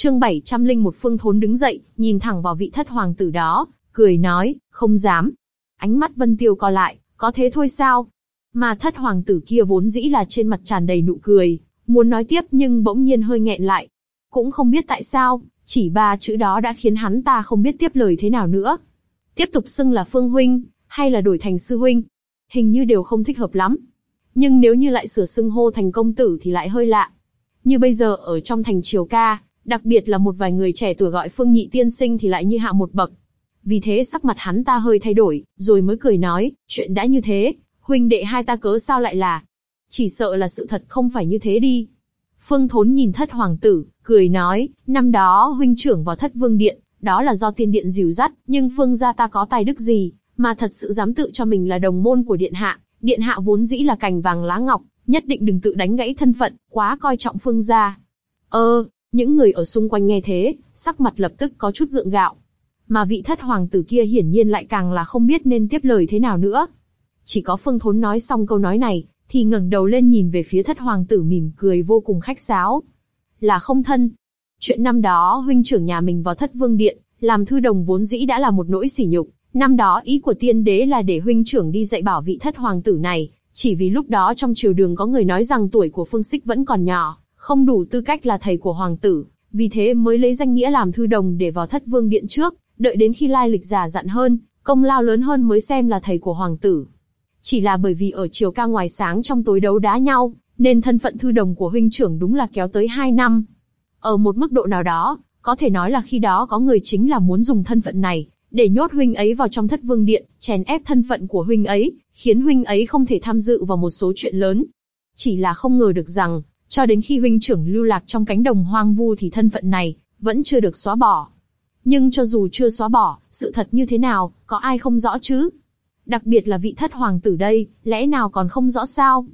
Chương 701 Phương Thốn đứng dậy, nhìn thẳng vào vị thất hoàng tử đó, cười nói, không dám. Ánh mắt Vân Tiêu co lại, có thế thôi sao? Mà thất hoàng tử kia vốn dĩ là trên mặt tràn đầy nụ cười, muốn nói tiếp nhưng bỗng nhiên hơi nghẹn lại. Cũng không biết tại sao, chỉ ba chữ đó đã khiến hắn ta không biết tiếp lời thế nào nữa. Tiếp tục xưng là Phương Huynh, hay là đổi thành Sư Huynh, hình như đều không thích hợp lắm. Nhưng nếu như lại sửa xưng hô thành công tử thì lại hơi lạ. Như bây giờ ở trong thành Triều Ca, đặc biệt là một vài người trẻ tuổi gọi Phương Nhị Tiên Sinh thì lại như hạ một bậc. Vì thế sắc mặt hắn ta hơi thay đổi, rồi mới cười nói, chuyện đã như thế, huynh đệ hai ta cớ sao lại là? Chỉ sợ là sự thật không phải như thế đi. Phương Thốn nhìn thất hoàng tử, cười nói, năm đó huynh trưởng vào thất vương điện, đó là do tiên điện dìu dắt, nhưng phương gia ta có tài đức gì, mà thật sự dám tự cho mình là đồng môn của điện hạ. Điện hạ vốn dĩ là cành vàng lá ngọc, nhất định đừng tự đánh gãy thân phận, quá coi trọng phương gia. Ơ, những người ở xung quanh nghe thế, sắc mặt lập tức có chút gượng gạo. Mà vị thất hoàng tử kia hiển nhiên lại càng là không biết nên tiếp lời thế nào nữa. Chỉ có Phương Thốn nói xong câu nói này, thì ngẩng đầu lên nhìn về phía thất hoàng tử mỉm cười vô cùng khách sáo. Là không thân. Chuyện năm đó huynh trưởng nhà mình vào thất vương điện, làm thư đồng vốn dĩ đã là một nỗi sỉ nhục. Năm đó ý của tiên đế là để huynh trưởng đi dạy bảo vị thất hoàng tử này, chỉ vì lúc đó trong triều đường có người nói rằng tuổi của Phương Sích vẫn còn nhỏ, không đủ tư cách là thầy của hoàng tử, vì thế mới lấy danh nghĩa làm thư đồng để vào thất vương điện trước, đợi đến khi lai lịch già dặn hơn, công lao lớn hơn mới xem là thầy của hoàng tử. Chỉ là bởi vì ở chiều ca ngoài sáng trong tối đấu đá nhau, nên thân phận thư đồng của huynh trưởng đúng là kéo tới 2 năm. Ở một mức độ nào đó, có thể nói là khi đó có người chính là muốn dùng thân phận này, để nhốt huynh ấy vào trong thất vương điện, chèn ép thân phận của huynh ấy, khiến huynh ấy không thể tham dự vào một số chuyện lớn. Chỉ là không ngờ được rằng, cho đến khi huynh trưởng lưu lạc trong cánh đồng hoang vu thì thân phận này vẫn chưa được xóa bỏ. Nhưng cho dù chưa xóa bỏ, sự thật như thế nào, có ai không rõ chứ? Đặc biệt là vị thất hoàng tử đây, lẽ nào còn không rõ sao?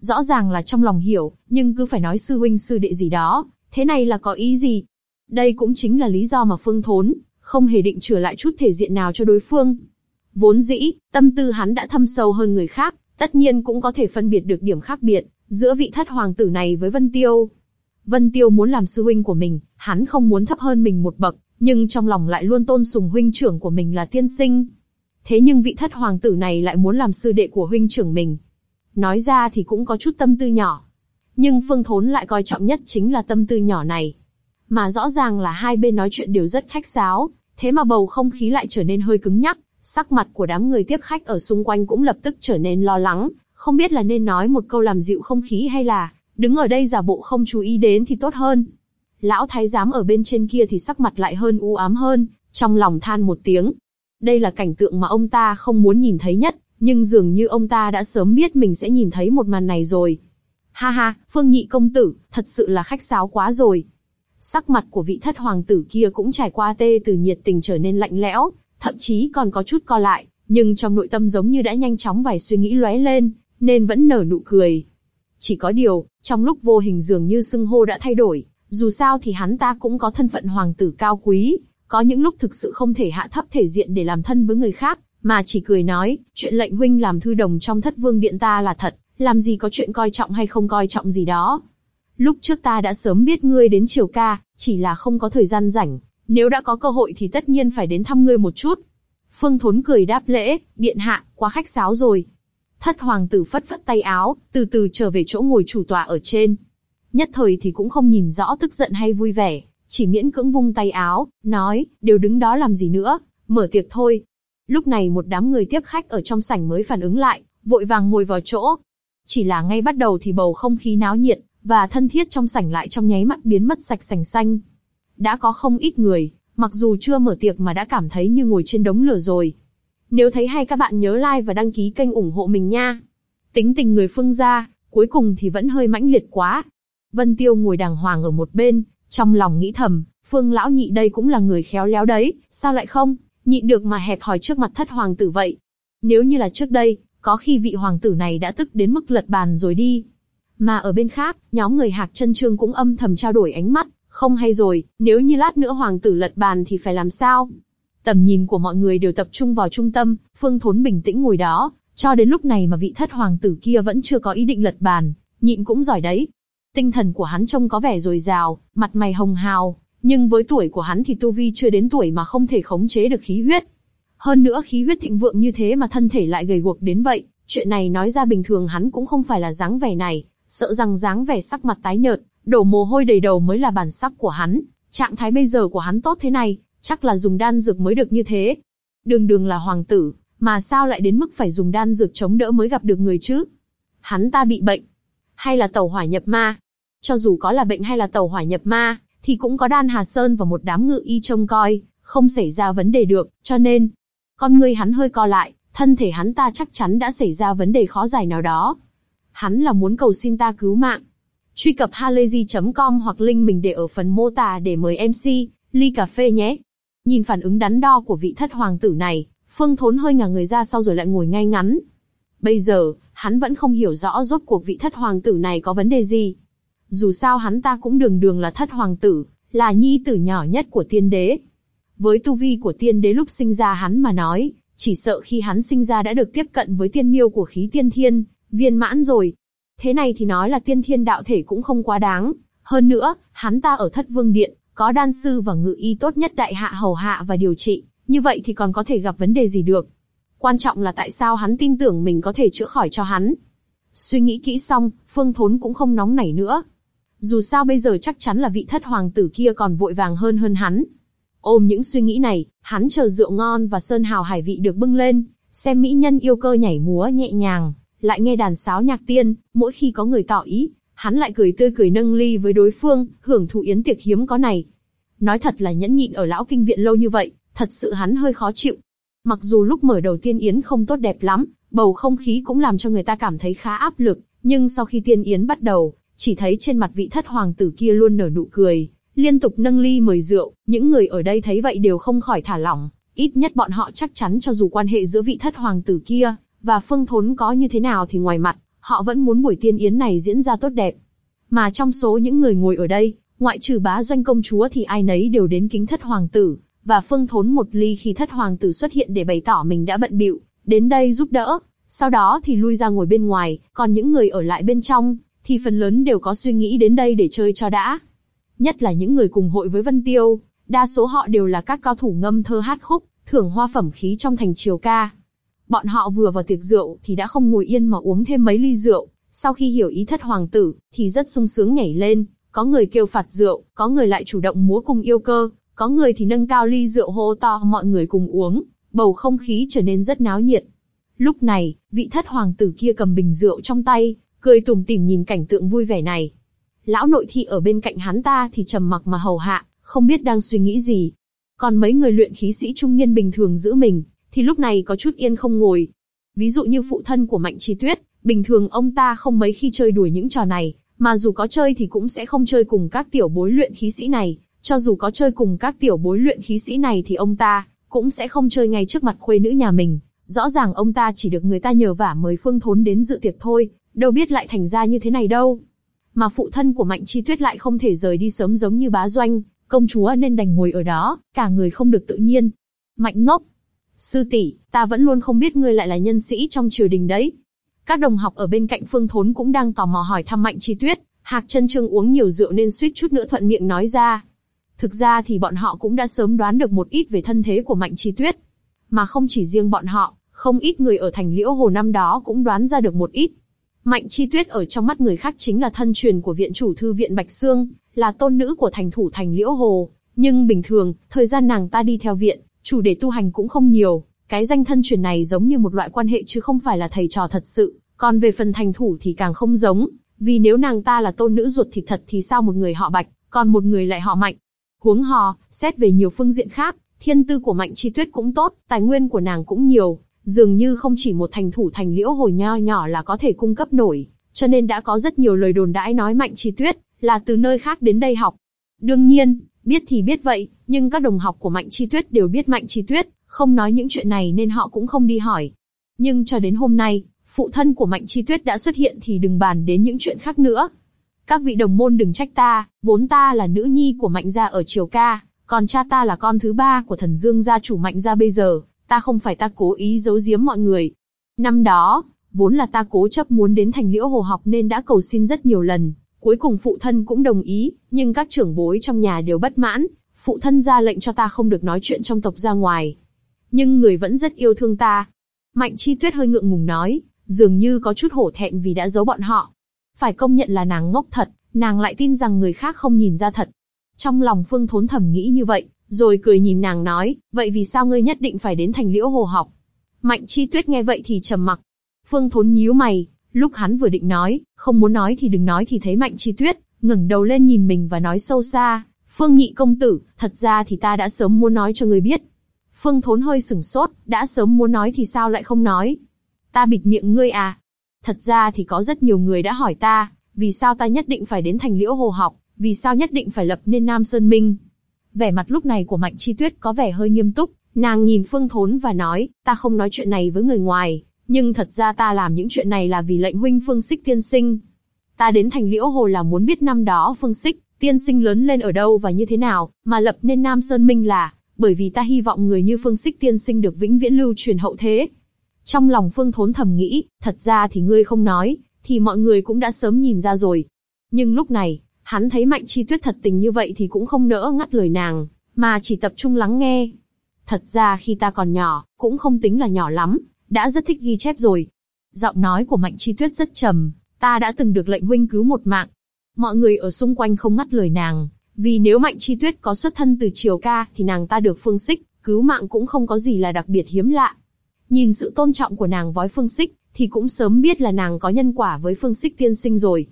Rõ ràng là trong lòng hiểu, nhưng cứ phải nói sư huynh sư đệ gì đó, thế này là có ý gì? Đây cũng chính là lý do mà Phương Thốn không hề định trở lại chút thể diện nào cho đối phương. Vốn dĩ, tâm tư hắn đã thâm sâu hơn người khác, tất nhiên cũng có thể phân biệt được điểm khác biệt giữa vị thất hoàng tử này với Vân Tiêu. Vân Tiêu muốn làm sư huynh của mình, hắn không muốn thấp hơn mình một bậc, nhưng trong lòng lại luôn tôn sùng huynh trưởng của mình là tiên sinh. Thế nhưng vị thất hoàng tử này lại muốn làm sư đệ của huynh trưởng mình. Nói ra thì cũng có chút tâm tư nhỏ. Nhưng Phương Thốn lại coi trọng nhất chính là tâm tư nhỏ này. Mà rõ ràng là hai bên nói chuyện đều rất khách sáo, thế mà bầu không khí lại trở nên hơi cứng nhắc, sắc mặt của đám người tiếp khách ở xung quanh cũng lập tức trở nên lo lắng, không biết là nên nói một câu làm dịu không khí hay là đứng ở đây giả bộ không chú ý đến thì tốt hơn. Lão thái giám ở bên trên kia thì sắc mặt lại hơn u ám hơn, trong lòng than một tiếng. Đây là cảnh tượng mà ông ta không muốn nhìn thấy nhất, nhưng dường như ông ta đã sớm biết mình sẽ nhìn thấy một màn này rồi. Ha ha, Phương Nhị công tử, thật sự là khách sáo quá rồi. Sắc mặt của vị thất hoàng tử kia cũng trải qua tê từ nhiệt tình trở nên lạnh lẽo, thậm chí còn có chút co lại, nhưng trong nội tâm giống như đã nhanh chóng vài suy nghĩ lóe lên, nên vẫn nở nụ cười. Chỉ có điều, trong lúc vô hình dường như xưng hô đã thay đổi, dù sao thì hắn ta cũng có thân phận hoàng tử cao quý, có những lúc thực sự không thể hạ thấp thể diện để làm thân với người khác, mà chỉ cười nói, chuyện lệnh huynh làm thư đồng trong thất vương điện ta là thật, làm gì có chuyện coi trọng hay không coi trọng gì đó. Lúc trước ta đã sớm biết ngươi đến triều ca, chỉ là không có thời gian rảnh, nếu đã có cơ hội thì tất nhiên phải đến thăm ngươi một chút. Phương Thốn cười đáp lễ, điện hạ, quá khách sáo rồi. Thất hoàng tử phất phất tay áo, từ từ trở về chỗ ngồi chủ tọa ở trên. Nhất thời thì cũng không nhìn rõ tức giận hay vui vẻ, chỉ miễn cưỡng vung tay áo, nói, đều đứng đó làm gì nữa, mở tiệc thôi. Lúc này một đám người tiếp khách ở trong sảnh mới phản ứng lại, vội vàng ngồi vào chỗ. Chỉ là ngay bắt đầu thì bầu không khí náo nhiệt, và thân thiết trong sảnh lại trong nháy mắt biến mất sạch sành xanh. Đã có không ít người, mặc dù chưa mở tiệc mà đã cảm thấy như ngồi trên đống lửa rồi. Nếu thấy hay các bạn nhớ like và đăng ký kênh ủng hộ mình nha. Tính tình người phương gia, cuối cùng thì vẫn hơi mãnh liệt quá. Vân Tiêu ngồi đàng hoàng ở một bên, trong lòng nghĩ thầm, Phương lão nhị đây cũng là người khéo léo đấy, sao lại không, nhịn được mà hẹp hòi trước mặt thất hoàng tử vậy. Nếu như là trước đây, có khi vị hoàng tử này đã tức đến mức lật bàn rồi đi. Mà ở bên khác, nhóm người hạc chân trương cũng âm thầm trao đổi ánh mắt, không hay rồi, nếu như lát nữa hoàng tử lật bàn thì phải làm sao? Tầm nhìn của mọi người đều tập trung vào trung tâm, Phương Thốn bình tĩnh ngồi đó, cho đến lúc này mà vị thất hoàng tử kia vẫn chưa có ý định lật bàn, nhịn cũng giỏi đấy. Tinh thần của hắn trông có vẻ dồi dào, mặt mày hồng hào, Nhưng với tuổi của hắn thì tu vi chưa đến tuổi mà không thể khống chế được khí huyết. Hơn nữa khí huyết thịnh vượng như thế mà thân thể lại gầy guộc đến vậy, chuyện này nói ra bình thường hắn cũng không phải là dáng vẻ này, sợ rằng dáng vẻ sắc mặt tái nhợt, đổ mồ hôi đầy đầu mới là bản sắc của hắn. Trạng thái bây giờ của hắn tốt thế này, chắc là dùng đan dược mới được như thế. Đường đường là hoàng tử, mà sao lại đến mức phải dùng đan dược chống đỡ mới gặp được người chứ? Hắn ta bị bệnh, hay là tàu hỏa nhập ma? Cho dù có là bệnh hay là tàu hỏa nhập ma, thì cũng có đan Hà Sơn và một đám ngự y trông coi, không xảy ra vấn đề được, cho nên, con người hắn hơi co lại, thân thể hắn ta chắc chắn đã xảy ra vấn đề khó giải nào đó. Hắn là muốn cầu xin ta cứu mạng. Truy cập halayzi.com hoặc link mình để ở phần mô tả để mời MC, ly cà phê nhé. Nhìn phản ứng đắn đo của vị thất hoàng tử này, Phương Thốn hơi ngả người ra sau rồi lại ngồi ngay ngắn. Bây giờ, hắn vẫn không hiểu rõ rốt cuộc vị thất hoàng tử này có vấn đề gì. Dù sao hắn ta cũng đường đường là thất hoàng tử, là nhi tử nhỏ nhất của tiên đế. Với tu vi của tiên đế lúc sinh ra hắn mà nói, chỉ sợ khi hắn sinh ra đã được tiếp cận với tiên miêu của khí tiên thiên, viên mãn rồi. Thế này thì nói là tiên thiên đạo thể cũng không quá đáng. Hơn nữa, hắn ta ở thất vương điện, có đan sư và ngự y tốt nhất đại hạ hầu hạ và điều trị, như vậy thì còn có thể gặp vấn đề gì được. Quan trọng là tại sao hắn tin tưởng mình có thể chữa khỏi cho hắn. Suy nghĩ kỹ xong, Phương Thốn cũng không nóng nảy nữa. Dù sao bây giờ chắc chắn là vị thất hoàng tử kia còn vội vàng hơn hơn hắn. Ôm những suy nghĩ này, hắn chờ rượu ngon và sơn hào hải vị được bưng lên, xem mỹ nhân yêu cơ nhảy múa nhẹ nhàng, lại nghe đàn sáo nhạc tiên, mỗi khi có người tỏ ý, hắn lại cười tươi cười nâng ly với đối phương, hưởng thụ yến tiệc hiếm có này. Nói thật là nhẫn nhịn ở lão kinh viện lâu như vậy, thật sự hắn hơi khó chịu. Mặc dù lúc mở đầu tiên yến không tốt đẹp lắm, bầu không khí cũng làm cho người ta cảm thấy khá áp lực, nhưng sau khi tiên yến bắt đầu, chỉ thấy trên mặt vị thất hoàng tử kia luôn nở nụ cười, liên tục nâng ly mời rượu, những người ở đây thấy vậy đều không khỏi thả lỏng, ít nhất bọn họ chắc chắn cho dù quan hệ giữa vị thất hoàng tử kia và Phương Thốn có như thế nào thì ngoài mặt, họ vẫn muốn buổi tiên yến này diễn ra tốt đẹp. Mà trong số những người ngồi ở đây, ngoại trừ bá doanh công chúa thì ai nấy đều đến kính thất hoàng tử, và Phương Thốn một ly khi thất hoàng tử xuất hiện để bày tỏ mình đã bận bịu, đến đây giúp đỡ. Sau đó thì lui ra ngồi bên ngoài, còn những người ở lại bên trong, thì phần lớn đều có suy nghĩ đến đây để chơi cho đã. Nhất là những người cùng hội với Vân Tiêu, đa số họ đều là các cao thủ ngâm thơ hát khúc, thưởng hoa phẩm khí trong thành triều ca. Bọn họ vừa vào tiệc rượu thì đã không ngồi yên mà uống thêm mấy ly rượu, sau khi hiểu ý thất hoàng tử, thì rất sung sướng nhảy lên, có người kêu phạt rượu, có người lại chủ động múa cùng yêu cơ, có người thì nâng cao ly rượu hô to mọi người cùng uống, bầu không khí trở nên rất náo nhiệt. Lúc này, vị thất hoàng tử kia cầm bình rượu trong tay, cười tủm tỉm nhìn cảnh tượng vui vẻ này. Lão nội thị ở bên cạnh hắn ta thì trầm mặc mà hầu hạ, không biết đang suy nghĩ gì. Còn mấy người luyện khí sĩ trung niên bình thường giữ mình, thì lúc này có chút yên không ngồi. Ví dụ như phụ thân của Mạnh Chi Tuyết, bình thường ông ta không mấy khi chơi đùa những trò này, mà dù có chơi thì cũng sẽ không chơi cùng các tiểu bối luyện khí sĩ này, cho dù có chơi cùng các tiểu bối luyện khí sĩ này thì ông ta cũng sẽ không chơi ngay trước mặt khuê nữ nhà mình. Rõ ràng ông ta chỉ được người ta nhờ vả mời Phương Thốn đến dự tiệc thôi, đâu biết lại thành ra như thế này đâu. Mà phụ thân của Mạnh Chi Tuyết lại không thể rời đi sớm giống như bá doanh, công chúa nên đành ngồi ở đó, cả người không được tự nhiên. Mạnh ngốc, sư tỷ, ta vẫn luôn không biết ngươi lại là nhân sĩ trong triều đình đấy. Các đồng học ở bên cạnh Phương Thốn cũng đang tò mò hỏi thăm Mạnh Chi Tuyết. Hạc chân trương uống nhiều rượu nên suýt chút nữa thuận miệng nói ra. Thực ra thì bọn họ cũng đã sớm đoán được một ít về thân thế của Mạnh Chi Tuyết. Mà không chỉ riêng bọn họ, không ít người ở thành Liễu Hồ năm đó cũng đoán ra được một ít. Mạnh Chi Tuyết ở trong mắt người khác chính là thân truyền của viện chủ thư viện Bạch Sương, là tôn nữ của thành thủ thành Liễu Hồ. Nhưng bình thường, thời gian nàng ta đi theo viện, chủ đề tu hành cũng không nhiều. Cái danh thân truyền này giống như một loại quan hệ chứ không phải là thầy trò thật sự. Còn về phần thành thủ thì càng không giống, vì nếu nàng ta là tôn nữ ruột thịt thật thì sao một người họ Bạch, còn một người lại họ Mạnh. Huống hò, xét về nhiều phương diện khác, thiên tư của Mạnh Chi Tuyết cũng tốt, tài nguyên của nàng cũng nhiều, dường như không chỉ một thành thủ thành liễu hồi nho nhỏ là có thể cung cấp nổi, cho nên đã có rất nhiều lời đồn đãi nói Mạnh Chi Tuyết là từ nơi khác đến đây học. Đương nhiên, biết thì biết vậy, nhưng các đồng học của Mạnh Chi Tuyết đều biết Mạnh Chi Tuyết không nói những chuyện này nên họ cũng không đi hỏi. Nhưng cho đến hôm nay, phụ thân của Mạnh Chi Tuyết đã xuất hiện thì đừng bàn đến những chuyện khác nữa. Các vị đồng môn đừng trách ta, vốn ta là nữ nhi của Mạnh gia ở Triều Ca, còn cha ta là con thứ ba của thần Dương gia chủ Mạnh gia bây giờ, ta không phải ta cố ý giấu giếm mọi người. Năm đó, vốn là ta cố chấp muốn đến thành liễu hồ học nên đã cầu xin rất nhiều lần, Cuối cùng phụ thân cũng đồng ý, nhưng các trưởng bối trong nhà đều bất mãn, phụ thân ra lệnh cho ta không được nói chuyện trong tộc ra ngoài. Nhưng người vẫn rất yêu thương ta. Mạnh Chi Tuyết hơi ngượng ngùng nói, dường như có chút hổ thẹn vì đã giấu bọn họ. Phải công nhận là nàng ngốc thật, nàng lại tin rằng người khác không nhìn ra thật. Trong lòng Phương Thốn thầm nghĩ như vậy, rồi cười nhìn nàng nói, vậy vì sao ngươi nhất định phải đến thành liễu hồ học? Mạnh Chi Tuyết nghe vậy thì trầm mặc. Phương Thốn nhíu mày, lúc hắn vừa định nói, không muốn nói thì đừng nói thì thấy Mạnh Chi Tuyết ngẩng đầu lên nhìn mình và nói sâu xa, Phương Nhị công tử, thật ra thì ta đã sớm muốn nói cho ngươi biết. Phương Thốn hơi sừng sốt, đã sớm muốn nói thì sao lại không nói? Ta bịt miệng ngươi à? Thật ra thì có rất nhiều người đã hỏi ta, vì sao ta nhất định phải đến thành liễu hồ học, vì sao nhất định phải lập nên Nam Sơn Minh. Vẻ mặt lúc này của Mạnh Chi Tuyết có vẻ hơi nghiêm túc, nàng nhìn Phương Thốn và nói, ta không nói chuyện này với người ngoài, nhưng thật ra ta làm những chuyện này là vì lệnh huynh Phương Sích tiên sinh. Ta đến thành liễu hồ là muốn biết năm đó Phương Sích tiên sinh lớn lên ở đâu và như thế nào, mà lập nên Nam Sơn Minh là, bởi vì ta hy vọng người như Phương Sích tiên sinh được vĩnh viễn lưu truyền hậu thế. Trong lòng Phương Thốn thầm nghĩ, thật ra thì ngươi không nói, thì mọi người cũng đã sớm nhìn ra rồi. Nhưng lúc này, hắn thấy Mạnh Chi Tuyết thật tình như vậy thì cũng không nỡ ngắt lời nàng, mà chỉ tập trung lắng nghe. Thật ra khi ta còn nhỏ, cũng không tính là nhỏ lắm, đã rất thích ghi chép rồi. Giọng nói của Mạnh Chi Tuyết rất trầm, ta đã từng được lệnh huynh cứu một mạng. Mọi người ở xung quanh không ngắt lời nàng, vì nếu Mạnh Chi Tuyết có xuất thân từ Triều Ca thì nàng ta được Phương xích cứu mạng cũng không có gì là đặc biệt hiếm lạ. Nhìn sự tôn trọng của nàng với Phương xích, thì cũng sớm biết là nàng có nhân quả với Phương xích tiên sinh rồi.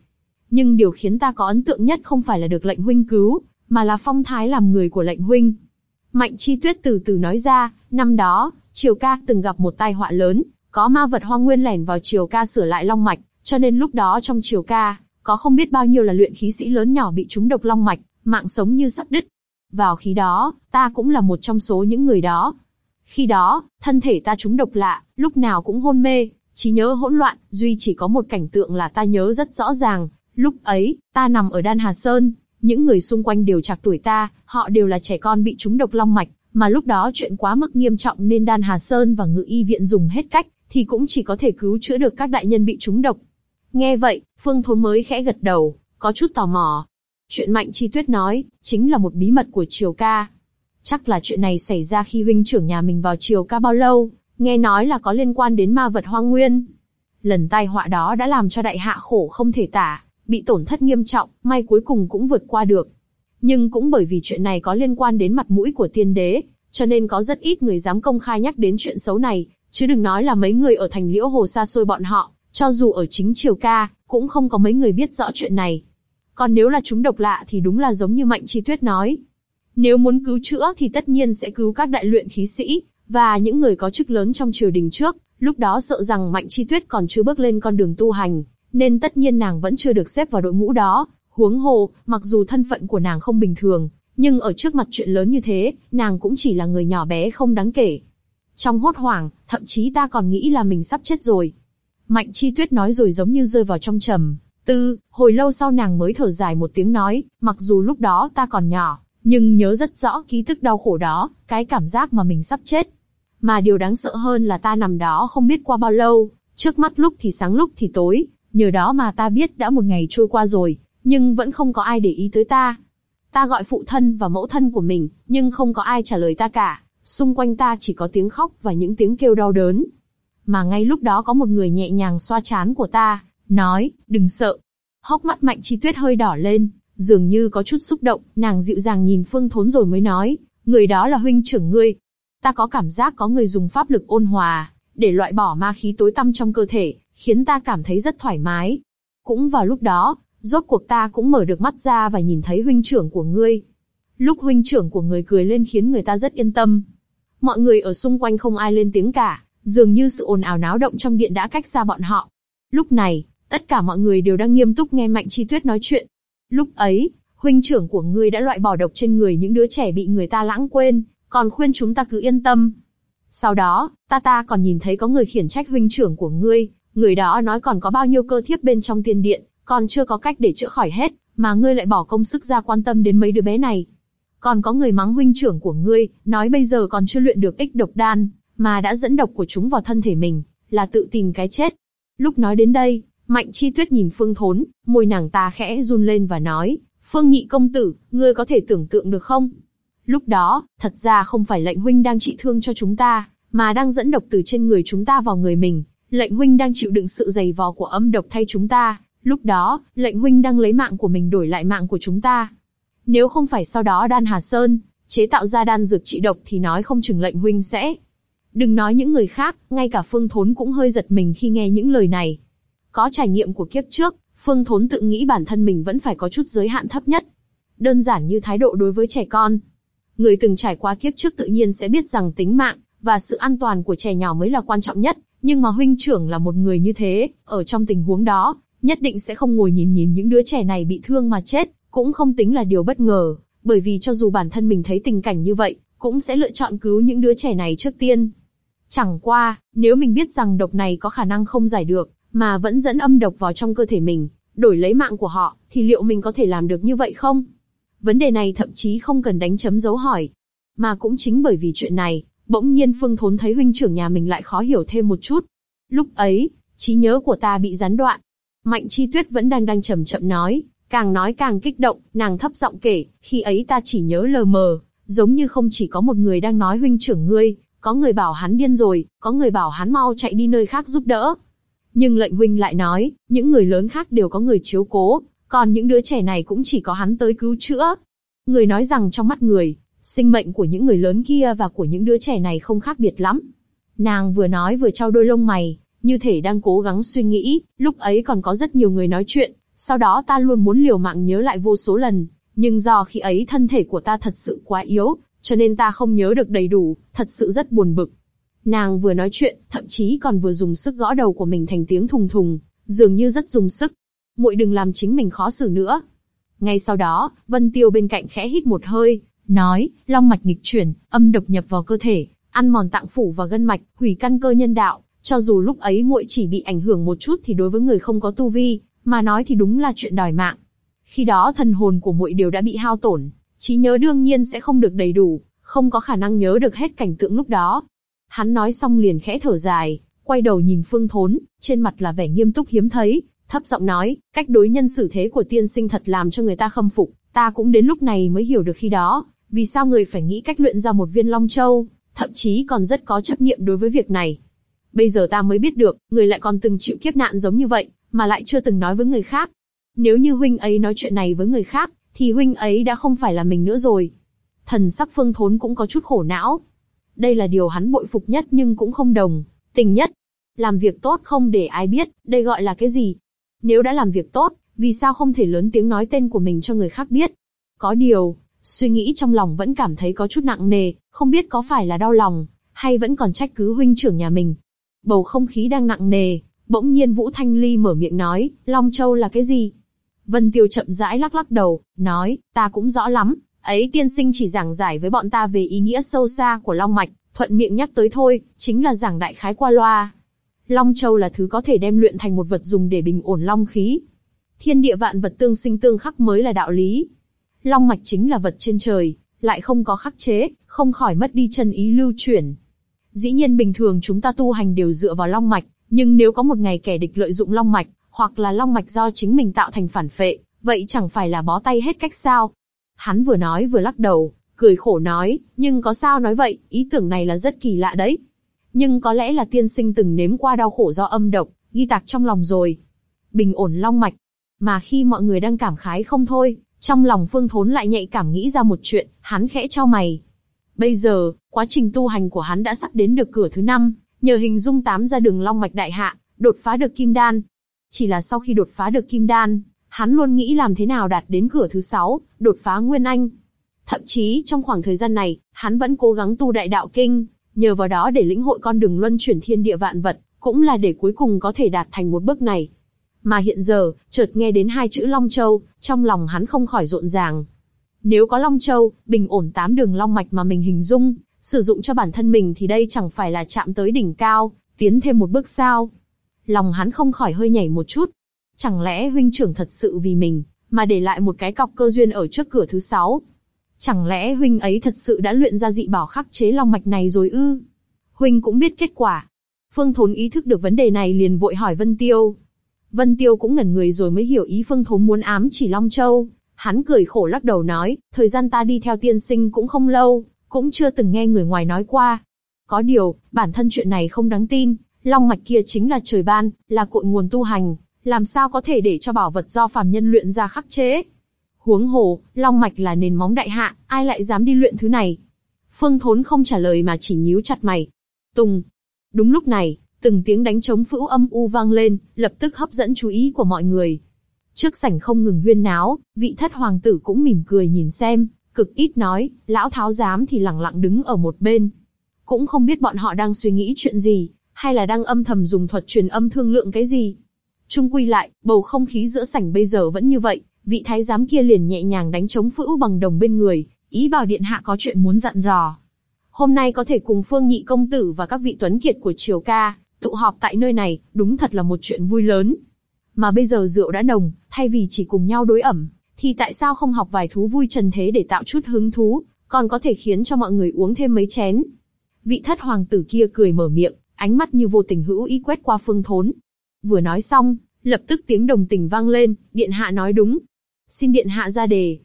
Nhưng điều khiến ta có ấn tượng nhất không phải là được lệnh huynh cứu, mà là phong thái làm người của lệnh huynh. Mạnh Chi Tuyết từ từ nói ra, năm đó, Triều Ca từng gặp một tai họa lớn, có ma vật hoang nguyên lẻn vào Triều Ca sửa lại long mạch, cho nên lúc đó trong Triều Ca, có không biết bao nhiêu là luyện khí sĩ lớn nhỏ bị trúng độc long mạch, mạng sống như sắp đứt. Vào khi đó, ta cũng là một trong số những người đó. Khi đó, thân thể ta trúng độc lạ, lúc nào cũng hôn mê, trí nhớ hỗn loạn, duy chỉ có một cảnh tượng là ta nhớ rất rõ ràng. Lúc ấy, ta nằm ở Đan Hà Sơn, những người xung quanh đều chạc tuổi ta, họ đều là trẻ con bị trúng độc long mạch, mà lúc đó chuyện quá mức nghiêm trọng nên Đan Hà Sơn và Ngự Y viện dùng hết cách, thì cũng chỉ có thể cứu chữa được các đại nhân bị trúng độc. Nghe vậy, Phương Thốn mới khẽ gật đầu, có chút tò mò. Chuyện Mạnh Chi Tuyết nói, chính là một bí mật của Triều Ca. Chắc là chuyện này xảy ra khi huynh trưởng nhà mình vào Triều Ca bao lâu, nghe nói là có liên quan đến ma vật hoang nguyên. Lần tai họa đó đã làm cho đại hạ khổ không thể tả, bị tổn thất nghiêm trọng, may cuối cùng cũng vượt qua được. Nhưng cũng bởi vì chuyện này có liên quan đến mặt mũi của tiên đế, cho nên có rất ít người dám công khai nhắc đến chuyện xấu này, chứ đừng nói là mấy người ở thành liễu hồ xa xôi bọn họ, cho dù ở chính triều ca, cũng không có mấy người biết rõ chuyện này. Còn nếu là chúng độc lạ thì đúng là giống như Mạnh Chi Tuyết nói. Nếu muốn cứu chữa thì tất nhiên sẽ cứu các đại luyện khí sĩ, và những người có chức lớn trong triều đình trước, lúc đó sợ rằng Mạnh Chi Tuyết còn chưa bước lên con đường tu hành, nên tất nhiên nàng vẫn chưa được xếp vào đội ngũ đó. Huống hồ, mặc dù thân phận của nàng không bình thường, nhưng ở trước mặt chuyện lớn như thế, nàng cũng chỉ là người nhỏ bé không đáng kể. Trong hốt hoảng, thậm chí ta còn nghĩ là mình sắp chết rồi. Mạnh Chi Tuyết nói rồi giống như rơi vào trong trầm tư, hồi lâu sau nàng mới thở dài một tiếng nói, mặc dù lúc đó ta còn nhỏ, nhưng nhớ rất rõ ký tức đau khổ đó, cái cảm giác mà mình sắp chết. Mà điều đáng sợ hơn là ta nằm đó không biết qua bao lâu, trước mắt lúc thì sáng lúc thì tối, nhờ đó mà ta biết đã một ngày trôi qua rồi, nhưng vẫn không có ai để ý tới ta. Ta gọi phụ thân và mẫu thân của mình, nhưng không có ai trả lời ta cả, xung quanh ta chỉ có tiếng khóc và những tiếng kêu đau đớn. Mà ngay lúc đó có một người nhẹ nhàng xoa chán của ta, nói, đừng sợ. Hốc mắt mạnh chi tuyết hơi đỏ lên, dường như có chút xúc động, nàng dịu dàng nhìn phương thốn rồi mới nói, người đó là huynh trưởng ngươi. Ta có cảm giác có người dùng pháp lực ôn hòa, để loại bỏ ma khí tối tăm trong cơ thể, khiến ta cảm thấy rất thoải mái. Cũng vào lúc đó, rốt cuộc ta cũng mở được mắt ra và nhìn thấy huynh trưởng của ngươi. Lúc huynh trưởng của người cười lên khiến người ta rất yên tâm. Mọi người ở xung quanh không ai lên tiếng cả, dường như sự ồn ào náo động trong điện đã cách xa bọn họ. Lúc này, tất cả mọi người đều đang nghiêm túc nghe Mạnh Chi Tuyết nói chuyện. Lúc ấy, huynh trưởng của ngươi đã loại bỏ độc trên người những đứa trẻ bị người ta lãng quên, còn khuyên chúng ta cứ yên tâm. Sau đó, ta ta còn nhìn thấy có người khiển trách huynh trưởng của ngươi, người đó nói còn có bao nhiêu cơ thiếp bên trong tiên điện, còn chưa có cách để chữa khỏi hết, mà ngươi lại bỏ công sức ra quan tâm đến mấy đứa bé này. Còn có người mắng huynh trưởng của ngươi, nói bây giờ còn chưa luyện được ích độc đan, mà đã dẫn độc của chúng vào thân thể mình, là tự tìm cái chết. Lúc nói đến đây, Mạnh Chi Tuyết nhìn Phương Thốn, môi nàng ta khẽ run lên và nói, Phương Nhị công tử, ngươi có thể tưởng tượng được không? Lúc đó, thật ra không phải lệnh huynh đang trị thương cho chúng ta, mà đang dẫn độc từ trên người chúng ta vào người mình. Lệnh huynh đang chịu đựng sự dày vò của âm độc thay chúng ta. Lúc đó, lệnh huynh đang lấy mạng của mình đổi lại mạng của chúng ta. Nếu không phải sau đó đan Hà Sơn, chế tạo ra đan dược trị độc thì nói không chừng lệnh huynh sẽ. Đừng nói những người khác, ngay cả Phương Thốn cũng hơi giật mình khi nghe những lời này. Có trải nghiệm của kiếp trước, Phương Thốn tự nghĩ bản thân mình vẫn phải có chút giới hạn thấp nhất. Đơn giản như thái độ đối với trẻ con. Người từng trải qua kiếp trước tự nhiên sẽ biết rằng tính mạng và sự an toàn của trẻ nhỏ mới là quan trọng nhất. Nhưng mà huynh trưởng là một người như thế, ở trong tình huống đó, nhất định sẽ không ngồi nhìn nhìn những đứa trẻ này bị thương mà chết, cũng không tính là điều bất ngờ, bởi vì cho dù bản thân mình thấy tình cảnh như vậy, cũng sẽ lựa chọn cứu những đứa trẻ này trước tiên. Chẳng qua, nếu mình biết rằng độc này có khả năng không giải được, mà vẫn dẫn âm độc vào trong cơ thể mình, đổi lấy mạng của họ, thì liệu mình có thể làm được như vậy không? Vấn đề này thậm chí không cần đánh chấm dấu hỏi. Mà cũng chính bởi vì chuyện này, bỗng nhiên Phương Thốn thấy huynh trưởng nhà mình lại khó hiểu thêm một chút. Lúc ấy, trí nhớ của ta bị gián đoạn. Mạnh Chi Tuyết vẫn đang đang chậm chậm nói, càng nói càng kích động, nàng thấp giọng kể, khi ấy ta chỉ nhớ lờ mờ, giống như không chỉ có một người đang nói huynh trưởng ngươi, có người bảo hắn điên rồi, có người bảo hắn mau chạy đi nơi khác giúp đỡ. Nhưng lệnh huynh lại nói, những người lớn khác đều có người chiếu cố, còn những đứa trẻ này cũng chỉ có hắn tới cứu chữa. Người nói rằng trong mắt người, sinh mệnh của những người lớn kia và của những đứa trẻ này không khác biệt lắm. Nàng vừa nói vừa trao đôi lông mày, như thể đang cố gắng suy nghĩ, lúc ấy còn có rất nhiều người nói chuyện, sau đó ta luôn muốn liều mạng nhớ lại vô số lần, nhưng do khi ấy thân thể của ta thật sự quá yếu, cho nên ta không nhớ được đầy đủ, thật sự rất buồn bực. Nàng vừa nói chuyện, thậm chí còn vừa dùng sức gõ đầu của mình thành tiếng thùng thùng, dường như rất dùng sức. Muội đừng làm chính mình khó xử nữa. Ngay sau đó, Vân Tiêu bên cạnh khẽ hít một hơi, nói, long mạch nghịch chuyển, âm độc nhập vào cơ thể, ăn mòn tạng phủ và gân mạch, hủy căn cơ nhân đạo. Cho dù lúc ấy muội chỉ bị ảnh hưởng một chút thì đối với người không có tu vi, mà nói thì đúng là chuyện đòi mạng. Khi đó thần hồn của muội đều đã bị hao tổn, trí nhớ đương nhiên sẽ không được đầy đủ, không có khả năng nhớ được hết cảnh tượng lúc đó. Hắn nói xong liền khẽ thở dài, quay đầu nhìn Phương Thốn, trên mặt là vẻ nghiêm túc hiếm thấy, thấp giọng nói, cách đối nhân xử thế của tiên sinh thật làm cho người ta khâm phục, ta cũng đến lúc này mới hiểu được khi đó, vì sao người phải nghĩ cách luyện ra một viên long châu, thậm chí còn rất có chấp niệm đối với việc này. Bây giờ ta mới biết được, người lại còn từng chịu kiếp nạn giống như vậy, mà lại chưa từng nói với người khác. Nếu như huynh ấy nói chuyện này với người khác, thì huynh ấy đã không phải là mình nữa rồi. Thần sắc phương thốn cũng có chút khổ não. Đây là điều hắn bội phục nhất nhưng cũng không đồng, tình nhất. Làm việc tốt không để ai biết, đây gọi là cái gì? Nếu đã làm việc tốt, vì sao không thể lớn tiếng nói tên của mình cho người khác biết? Có điều, suy nghĩ trong lòng vẫn cảm thấy có chút nặng nề, không biết có phải là đau lòng, hay vẫn còn trách cứ huynh trưởng nhà mình. Bầu không khí đang nặng nề, bỗng nhiên Vũ Thanh Ly mở miệng nói, Long Châu là cái gì? Vân Tiêu chậm rãi lắc lắc đầu, nói, ta cũng rõ lắm, ấy tiên sinh chỉ giảng giải với bọn ta về ý nghĩa sâu xa của Long Mạch, thuận miệng nhắc tới thôi, chính là giảng đại khái qua loa. Long Châu là thứ có thể đem luyện thành một vật dùng để bình ổn long khí. Thiên địa vạn vật tương sinh tương khắc mới là đạo lý. Long mạch chính là vật trên trời, lại không có khắc chế, không khỏi mất đi chân ý lưu chuyển. Dĩ nhiên bình thường chúng ta tu hành đều dựa vào long mạch, nhưng nếu có một ngày kẻ địch lợi dụng long mạch, hoặc là long mạch do chính mình tạo thành phản phệ, vậy chẳng phải là bó tay hết cách sao? Hắn vừa nói vừa lắc đầu, cười khổ nói, nhưng có sao nói vậy, ý tưởng này là rất kỳ lạ đấy. Nhưng có lẽ là tiên sinh từng nếm qua đau khổ do âm độc, ghi tạc trong lòng rồi. Bình ổn long mạch. Mà khi mọi người đang cảm khái không thôi, trong lòng Phương Thốn lại nhạy cảm nghĩ ra một chuyện, hắn khẽ trao mày. Bây giờ, quá trình tu hành của hắn đã sắp đến được cửa thứ năm, nhờ hình dung tám ra đường long mạch đại hạ, đột phá được kim đan. Chỉ là sau khi đột phá được kim đan, hắn luôn nghĩ làm thế nào đạt đến cửa thứ sáu, đột phá nguyên anh. Thậm chí trong khoảng thời gian này, hắn vẫn cố gắng tu đại đạo kinh, nhờ vào đó để lĩnh hội con đường luân chuyển thiên địa vạn vật, cũng là để cuối cùng có thể đạt thành một bước này. Mà hiện giờ, chợt nghe đến hai chữ Long Châu, trong lòng hắn không khỏi rộn ràng. Nếu có Long Châu, bình ổn tám đường long mạch mà mình hình dung, sử dụng cho bản thân mình thì đây chẳng phải là chạm tới đỉnh cao, tiến thêm một bước sao. Lòng hắn không khỏi hơi nhảy một chút. Chẳng lẽ huynh trưởng thật sự vì mình, mà để lại một cái cọc cơ duyên ở trước cửa thứ sáu? Chẳng lẽ huynh ấy thật sự đã luyện ra dị bảo khắc chế long mạch này rồi ư? Huynh cũng biết kết quả. Phương Thốn ý thức được vấn đề này liền vội hỏi Vân Tiêu. Vân Tiêu cũng ngẩn người rồi mới hiểu ý Phương Thốn muốn ám chỉ Long Châu. Hắn cười khổ lắc đầu nói, thời gian ta đi theo tiên sinh cũng không lâu, cũng chưa từng nghe người ngoài nói qua. Có điều, bản thân chuyện này không đáng tin, long mạch kia chính là trời ban, là cội nguồn tu hành, làm sao có thể để cho bảo vật do phàm nhân luyện ra khắc chế. Huống hồ, long mạch là nền móng đại hạ, ai lại dám đi luyện thứ này? Phương Thốn không trả lời mà chỉ nhíu chặt mày. Tùng. Đúng lúc này, từng tiếng đánh trống phữu âm u vang lên, lập tức hấp dẫn chú ý của mọi người. Trước sảnh không ngừng huyên náo, vị thất hoàng tử cũng mỉm cười nhìn xem, cực ít nói, lão tháo giám thì lặng lặng đứng ở một bên. Cũng không biết bọn họ đang suy nghĩ chuyện gì, hay là đang âm thầm dùng thuật truyền âm thương lượng cái gì. Trung quy lại, bầu không khí giữa sảnh bây giờ vẫn như vậy, vị thái giám kia liền nhẹ nhàng đánh trống phữu bằng đồng bên người, ý bảo điện hạ có chuyện muốn dặn dò. Hôm nay có thể cùng Phương Nhị công tử và các vị tuấn kiệt của triều ca tụ họp tại nơi này, đúng thật là một chuyện vui lớn. Mà bây giờ rượu đã nồng, thay vì chỉ cùng nhau đối ẩm, thì tại sao không học vài thú vui trần thế để tạo chút hứng thú, còn có thể khiến cho mọi người uống thêm mấy chén. Vị thất hoàng tử kia cười mở miệng, ánh mắt như vô tình hữu ý quét qua phương thốn. Vừa nói xong, lập tức tiếng đồng tình vang lên, điện hạ nói đúng. Xin điện hạ ra đề.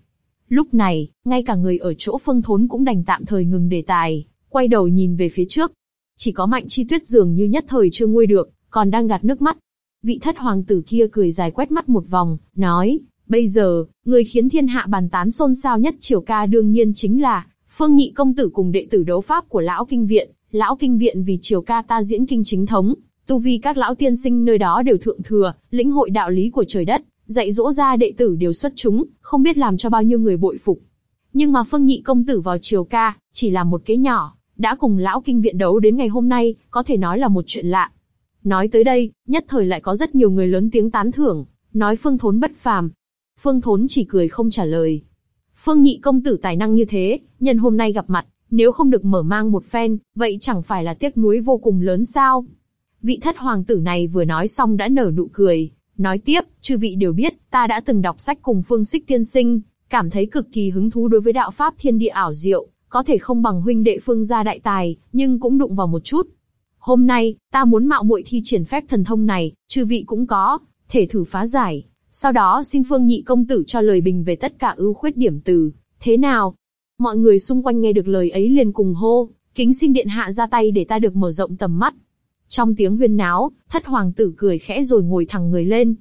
Lúc này, ngay cả người ở chỗ phương thốn cũng đành tạm thời ngừng đề tài, quay đầu nhìn về phía trước. Chỉ có mạnh chi tuyết dường như nhất thời chưa nguôi được, còn đang gạt nước mắt. Vị thất hoàng tử kia cười dài quét mắt một vòng, nói, bây giờ, người khiến thiên hạ bàn tán xôn xao nhất triều ca đương nhiên chính là, phương nhị công tử cùng đệ tử đấu pháp của lão kinh viện, lão kinh viện vì triều ca ta diễn kinh chính thống, tu vi các lão tiên sinh nơi đó đều thượng thừa, lĩnh hội đạo lý của trời đất, dạy dỗ ra đệ tử đều xuất chúng, không biết làm cho bao nhiêu người bội phục. Nhưng mà phương nhị công tử vào triều ca, chỉ là một cái nhỏ, đã cùng lão kinh viện đấu đến ngày hôm nay, có thể nói là một chuyện lạ. Nói tới đây, nhất thời lại có rất nhiều người lớn tiếng tán thưởng, nói Phương Thốn bất phàm. Phương Thốn chỉ cười không trả lời. Phương Nhị công tử tài năng như thế, nhân hôm nay gặp mặt, nếu không được mở mang một phen, vậy chẳng phải là tiếc nuối vô cùng lớn sao? Vị thất hoàng tử này vừa nói xong đã nở nụ cười, nói tiếp, chư vị đều biết, ta đã từng đọc sách cùng Phương Sích tiên sinh, cảm thấy cực kỳ hứng thú đối với đạo pháp thiên địa ảo diệu, có thể không bằng huynh đệ Phương gia đại tài, nhưng cũng đụng vào một chút, Hôm nay, ta muốn mạo muội thi triển phép thần thông này, chư vị cũng có, thể thử phá giải. Sau đó xin Phương Nhị công tử cho lời bình về tất cả ưu khuyết điểm từ. Thế nào? Mọi người xung quanh nghe được lời ấy liền cùng hô, kính xin điện hạ ra tay để ta được mở rộng tầm mắt. Trong tiếng huyên náo, thất hoàng tử cười khẽ rồi ngồi thẳng người lên.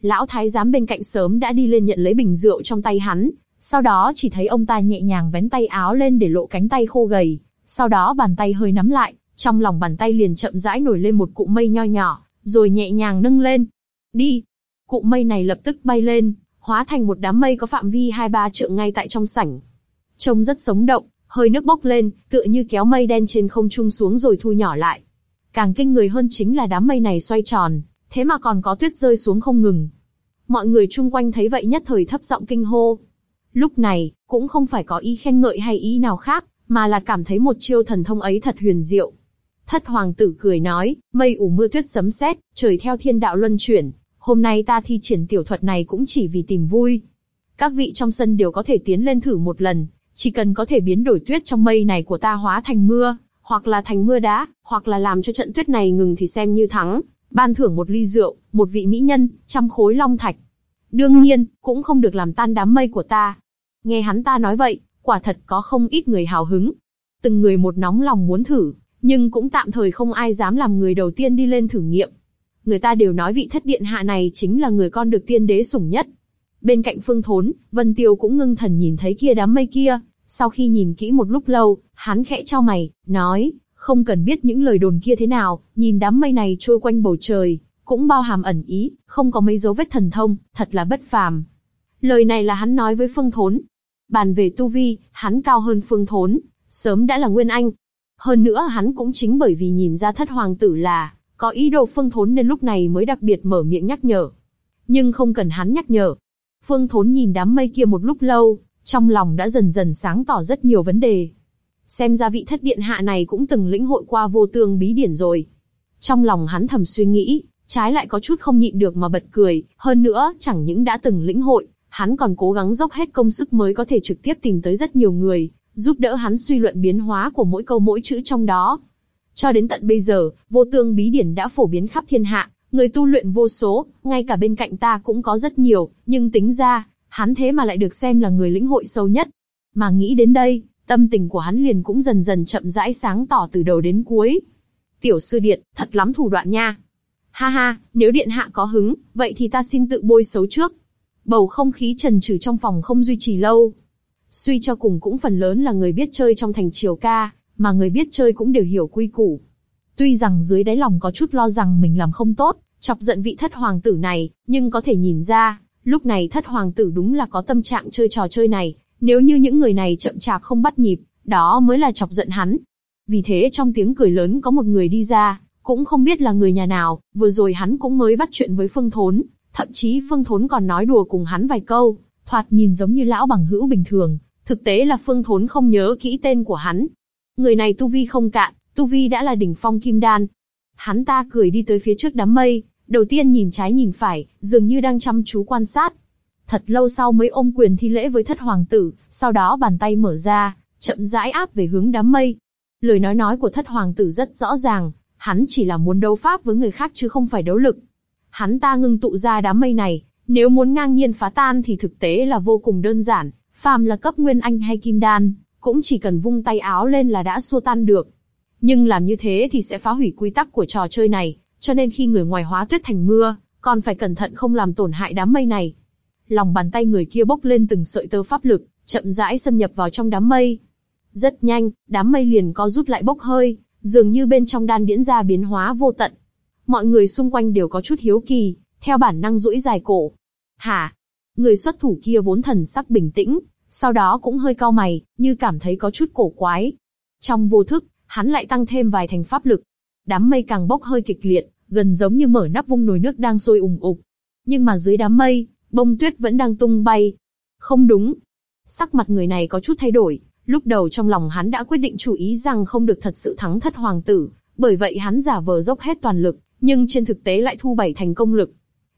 Lão thái giám bên cạnh sớm đã đi lên nhận lấy bình rượu trong tay hắn, sau đó chỉ thấy ông ta nhẹ nhàng vén tay áo lên để lộ cánh tay khô gầy, sau đó bàn tay hơi nắm lại, trong lòng bàn tay liền chậm rãi nổi lên một cụm mây nho nhỏ, rồi nhẹ nhàng nâng lên. Đi! Cụm mây này lập tức bay lên, hóa thành một đám mây có phạm vi hai ba trượng ngay tại trong sảnh. Trông rất sống động, hơi nước bốc lên, tựa như kéo mây đen trên không trung xuống rồi thu nhỏ lại. Càng kinh người hơn chính là đám mây này xoay tròn, thế mà còn có tuyết rơi xuống không ngừng. Mọi người chung quanh thấy vậy nhất thời thấp giọng kinh hô. Lúc này, cũng không phải có ý khen ngợi hay ý nào khác, mà là cảm thấy một chiêu thần thông ấy thật huyền diệu. Thất hoàng tử cười nói, mây ủ mưa tuyết sấm sét, trời theo thiên đạo luân chuyển. Hôm nay ta thi triển tiểu thuật này cũng chỉ vì tìm vui. Các vị trong sân đều có thể tiến lên thử một lần, chỉ cần có thể biến đổi tuyết trong mây này của ta hóa thành mưa, hoặc là thành mưa đá, hoặc là làm cho trận tuyết này ngừng thì xem như thắng, ban thưởng một ly rượu, một vị mỹ nhân, trăm khối long thạch. Đương nhiên, cũng không được làm tan đám mây của ta. Nghe hắn ta nói vậy, quả thật có không ít người hào hứng. Từng người một nóng lòng muốn thử, nhưng cũng tạm thời không ai dám làm người đầu tiên đi lên thử nghiệm. Người ta đều nói vị thất điện hạ này chính là người con được tiên đế sủng nhất. Bên cạnh phương thốn, Vân Tiêu cũng ngưng thần nhìn thấy kia đám mây kia, sau khi nhìn kỹ một lúc lâu, hắn khẽ trao mày, nói, không cần biết những lời đồn kia thế nào, nhìn đám mây này trôi quanh bầu trời, cũng bao hàm ẩn ý, không có mấy dấu vết thần thông, thật là bất phàm. Lời này là hắn nói với Phương Thốn. Bàn về tu vi, hắn cao hơn Phương Thốn, sớm đã là Nguyên Anh, hơn nữa hắn cũng chính bởi vì nhìn ra thất hoàng tử là có ý đồ phương thốn nên lúc này mới đặc biệt mở miệng nhắc nhở. Nhưng không cần hắn nhắc nhở. Phương thốn nhìn đám mây kia một lúc lâu, trong lòng đã dần dần sáng tỏ rất nhiều vấn đề. Xem ra vị thất điện hạ này cũng từng lĩnh hội qua vô tương bí điển rồi. Trong lòng hắn thầm suy nghĩ, trái lại có chút không nhịn được mà bật cười, hơn nữa chẳng những đã từng lĩnh hội, hắn còn cố gắng dốc hết công sức mới có thể trực tiếp tìm tới rất nhiều người, giúp đỡ hắn suy luận biến hóa của mỗi câu mỗi chữ trong đó. Cho đến tận bây giờ, vô tương bí điển đã phổ biến khắp thiên hạ, người tu luyện vô số, ngay cả bên cạnh ta cũng có rất nhiều, nhưng tính ra, hắn thế mà lại được xem là người lĩnh hội sâu nhất. Mà nghĩ đến đây, tâm tình của hắn liền cũng dần dần chậm rãi sáng tỏ từ đầu đến cuối. Tiểu sư điện, thật lắm thủ đoạn nha. Ha ha, nếu điện hạ có hứng, vậy thì ta xin tự bôi xấu trước. Bầu không khí trần trừ trong phòng không duy trì lâu. Suy cho cùng cũng phần lớn là người biết chơi trong thành triều ca, mà người biết chơi cũng đều hiểu quy củ. Tuy rằng dưới đáy lòng có chút lo rằng mình làm không tốt, chọc giận vị thất hoàng tử này, nhưng có thể nhìn ra, lúc này thất hoàng tử đúng là có tâm trạng chơi trò chơi này, nếu như những người này chậm chạp không bắt nhịp, đó mới là chọc giận hắn. Vì thế trong tiếng cười lớn có một người đi ra, cũng không biết là người nhà nào, vừa rồi hắn cũng mới bắt chuyện với Phương Thốn, thậm chí Phương Thốn còn nói đùa cùng hắn vài câu, thoạt nhìn giống như lão bằng hữu bình thường, thực tế là Phương Thốn không nhớ kỹ tên của hắn. Người này tu vi không cạn, tu vi đã là đỉnh phong kim đan. Hắn ta cười đi tới phía trước đám mây, đầu tiên nhìn trái nhìn phải, dường như đang chăm chú quan sát. Thật lâu sau mới ôm quyền thi lễ với thất hoàng tử, sau đó bàn tay mở ra, chậm rãi áp về hướng đám mây. Lời nói nói của thất hoàng tử rất rõ ràng, hắn chỉ là muốn đấu pháp với người khác chứ không phải đấu lực. Hắn ta ngưng tụ ra đám mây này, nếu muốn ngang nhiên phá tan thì thực tế là vô cùng đơn giản, phàm là cấp nguyên anh hay kim đan, cũng chỉ cần vung tay áo lên là đã xua tan được. Nhưng làm như thế thì sẽ phá hủy quy tắc của trò chơi này, cho nên khi người ngoài hóa tuyết thành mưa, còn phải cẩn thận không làm tổn hại đám mây này. Lòng bàn tay người kia bốc lên từng sợi tơ pháp lực, chậm rãi xâm nhập vào trong đám mây. Rất nhanh, đám mây liền co rút lại bốc hơi, dường như bên trong đan điễn ra biến hóa vô tận. Mọi người xung quanh đều có chút hiếu kỳ, theo bản năng duỗi dài cổ. Hả? Người xuất thủ kia vốn thần sắc bình tĩnh, sau đó cũng hơi cau mày, như cảm thấy có chút cổ quái. Trong vô thức, hắn lại tăng thêm vài thành pháp lực. Đám mây càng bốc hơi kịch liệt, gần giống như mở nắp vung nồi nước đang sôi ủng ục. Nhưng mà dưới đám mây, bông tuyết vẫn đang tung bay. Không đúng. Sắc mặt người này có chút thay đổi, lúc đầu trong lòng hắn đã quyết định chủ ý rằng không được thật sự thắng thất hoàng tử, bởi vậy hắn giả vờ dốc hết toàn lực, nhưng trên thực tế lại thu bảy thành công lực.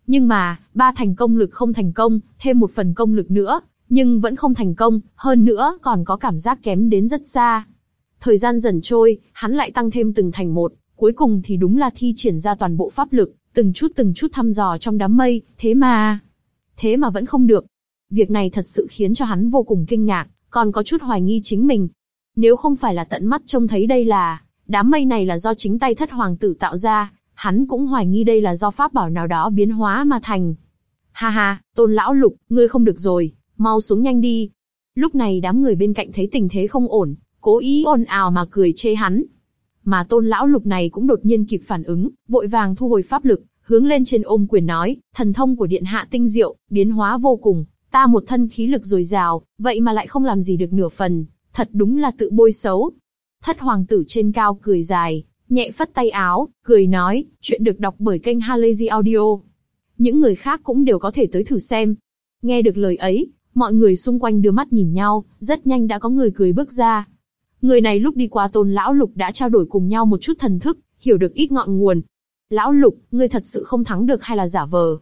Nhưng mà, ba thành công lực không thành công, thêm một phần công lực nữa, nhưng vẫn không thành công, hơn nữa còn có cảm giác kém đến rất xa. Thời gian dần trôi, hắn lại tăng thêm từng thành một, cuối cùng thì đúng là thi triển ra toàn bộ pháp lực, từng chút từng chút thăm dò trong đám mây, thế mà... Thế mà vẫn không được. Việc này thật sự khiến cho hắn vô cùng kinh ngạc, còn có chút hoài nghi chính mình. Nếu không phải là tận mắt trông thấy đây là, đám mây này là do chính tay thất hoàng tử tạo ra, hắn cũng hoài nghi đây là do pháp bảo nào đó biến hóa mà thành. Ha ha, tôn lão lục, ngươi không được rồi, mau xuống nhanh đi. Lúc này đám người bên cạnh thấy tình thế không ổn, cố ý ồn ào mà cười chê hắn. Mà tôn lão lục này cũng đột nhiên kịp phản ứng, vội vàng thu hồi pháp lực, hướng lên trên ôm quyền nói, thần thông của điện hạ tinh diệu, biến hóa vô cùng, ta một thân khí lực dồi dào, vậy mà lại không làm gì được nửa phần, thật đúng là tự bôi xấu. Thất hoàng tử trên cao cười dài, nhẹ phất tay áo, cười nói, chuyện được đọc bởi kênh Halazy Audio. Những người khác cũng đều có thể tới thử xem. Nghe được lời ấy, mọi người xung quanh đưa mắt nhìn nhau, rất nhanh đã có người cười bước ra. Người này lúc đi qua tôn lão lục đã trao đổi cùng nhau một chút thần thức, hiểu được ít ngọn nguồn. Lão lục, ngươi thật sự không thắng được hay là giả vờ?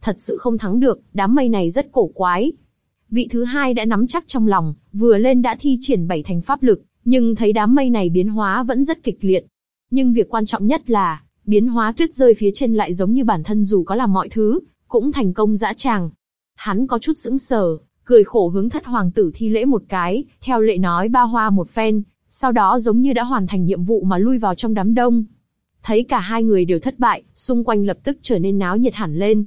Thật sự không thắng được, đám mây này rất cổ quái. Vị thứ hai đã nắm chắc trong lòng, vừa lên đã thi triển bảy thành pháp lực, nhưng thấy đám mây này biến hóa vẫn rất kịch liệt. Nhưng việc quan trọng nhất là, biến hóa tuyết rơi phía trên lại giống như bản thân dù có làm mọi thứ, cũng thành công dã tràng. Hắn có chút sững sờ, cười khổ hướng thất hoàng tử thi lễ một cái, theo lệ nói ba hoa một phen, sau đó giống như đã hoàn thành nhiệm vụ mà lui vào trong đám đông. Thấy cả hai người đều thất bại, xung quanh lập tức trở nên náo nhiệt hẳn lên.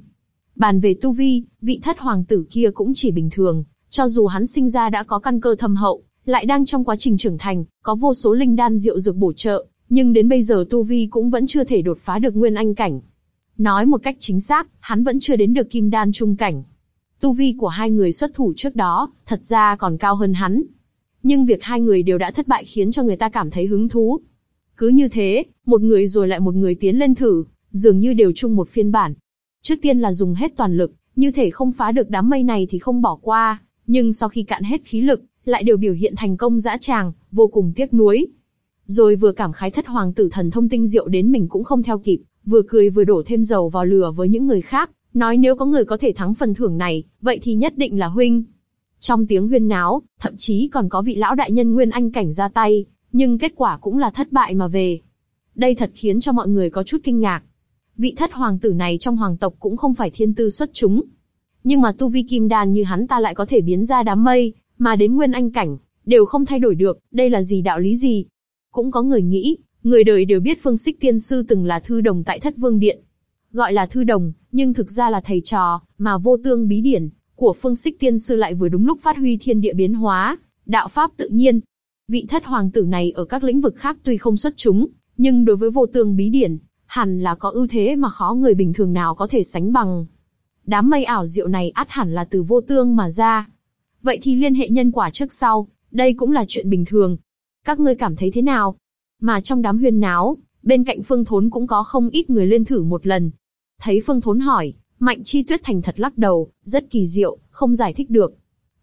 Bàn về tu vi, vị thất hoàng tử kia cũng chỉ bình thường, cho dù hắn sinh ra đã có căn cơ thâm hậu, lại đang trong quá trình trưởng thành, có vô số linh đan diệu dược bổ trợ, nhưng đến bây giờ tu vi cũng vẫn chưa thể đột phá được nguyên anh cảnh. Nói một cách chính xác, hắn vẫn chưa đến được kim đan trung cảnh. Tu vi của hai người xuất thủ trước đó, thật ra còn cao hơn hắn. Nhưng việc hai người đều đã thất bại khiến cho người ta cảm thấy hứng thú. Cứ như thế, một người rồi lại một người tiến lên thử, dường như đều chung một phiên bản. Trước tiên là dùng hết toàn lực, như thể không phá được đám mây này thì không bỏ qua, nhưng sau khi cạn hết khí lực, lại đều biểu hiện thành công dã tràng, vô cùng tiếc nuối. Rồi vừa cảm khái thất hoàng tử thần thông tinh diệu đến mình cũng không theo kịp, vừa cười vừa đổ thêm dầu vào lửa với những người khác, nói nếu có người có thể thắng phần thưởng này, vậy thì nhất định là huynh. Trong tiếng huyên náo, thậm chí còn có vị lão đại nhân Nguyên Anh cảnh ra tay, nhưng kết quả cũng là thất bại mà về. Đây thật khiến cho mọi người có chút kinh ngạc. vị thất hoàng tử này trong hoàng tộc cũng không phải thiên tư xuất chúng. Nhưng mà tu vi kim đan như hắn ta lại có thể biến ra đám mây, mà đến nguyên anh cảnh, đều không thay đổi được, đây là gì đạo lý gì? Cũng có người nghĩ, người đời đều biết Phương Sích Tiên Sư từng là thư đồng tại Thất Vương Điện. Gọi là thư đồng, nhưng thực ra là thầy trò, mà vô tương bí điển, của Phương Sích Tiên Sư lại vừa đúng lúc phát huy thiên địa biến hóa, đạo pháp tự nhiên. Vị thất hoàng tử này ở các lĩnh vực khác tuy không xuất chúng, nhưng đối với vô tương bí điển, hẳn là có ưu thế mà khó người bình thường nào có thể sánh bằng. Đám mây ảo diệu này át hẳn là từ vô tương mà ra. Vậy thì liên hệ nhân quả trước sau, đây cũng là chuyện bình thường. Các ngươi cảm thấy thế nào? Mà trong đám huyên náo, bên cạnh Phương Thốn cũng có không ít người lên thử một lần. Thấy Phương Thốn hỏi, Mạnh Chi Tuyết thành thật lắc đầu, rất kỳ diệu, không giải thích được.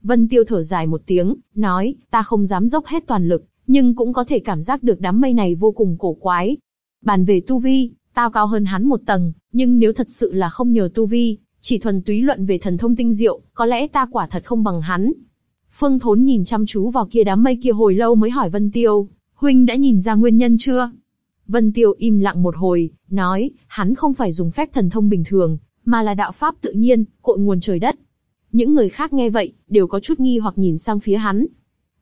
Vân Tiêu thở dài một tiếng, nói, ta không dám dốc hết toàn lực, nhưng cũng có thể cảm giác được đám mây này vô cùng cổ quái. Bàn về tu vi, tao cao hơn hắn một tầng, nhưng nếu thật sự là không nhờ tu vi, chỉ thuần túy luận về thần thông tinh diệu, có lẽ ta quả thật không bằng hắn. Phương Thốn nhìn chăm chú vào kia đám mây kia hồi lâu mới hỏi Vân Tiêu, huynh đã nhìn ra nguyên nhân chưa? Vân Tiêu im lặng một hồi, nói, hắn không phải dùng phép thần thông bình thường, mà là đạo pháp tự nhiên, cội nguồn trời đất. Những người khác nghe vậy, đều có chút nghi hoặc nhìn sang phía hắn.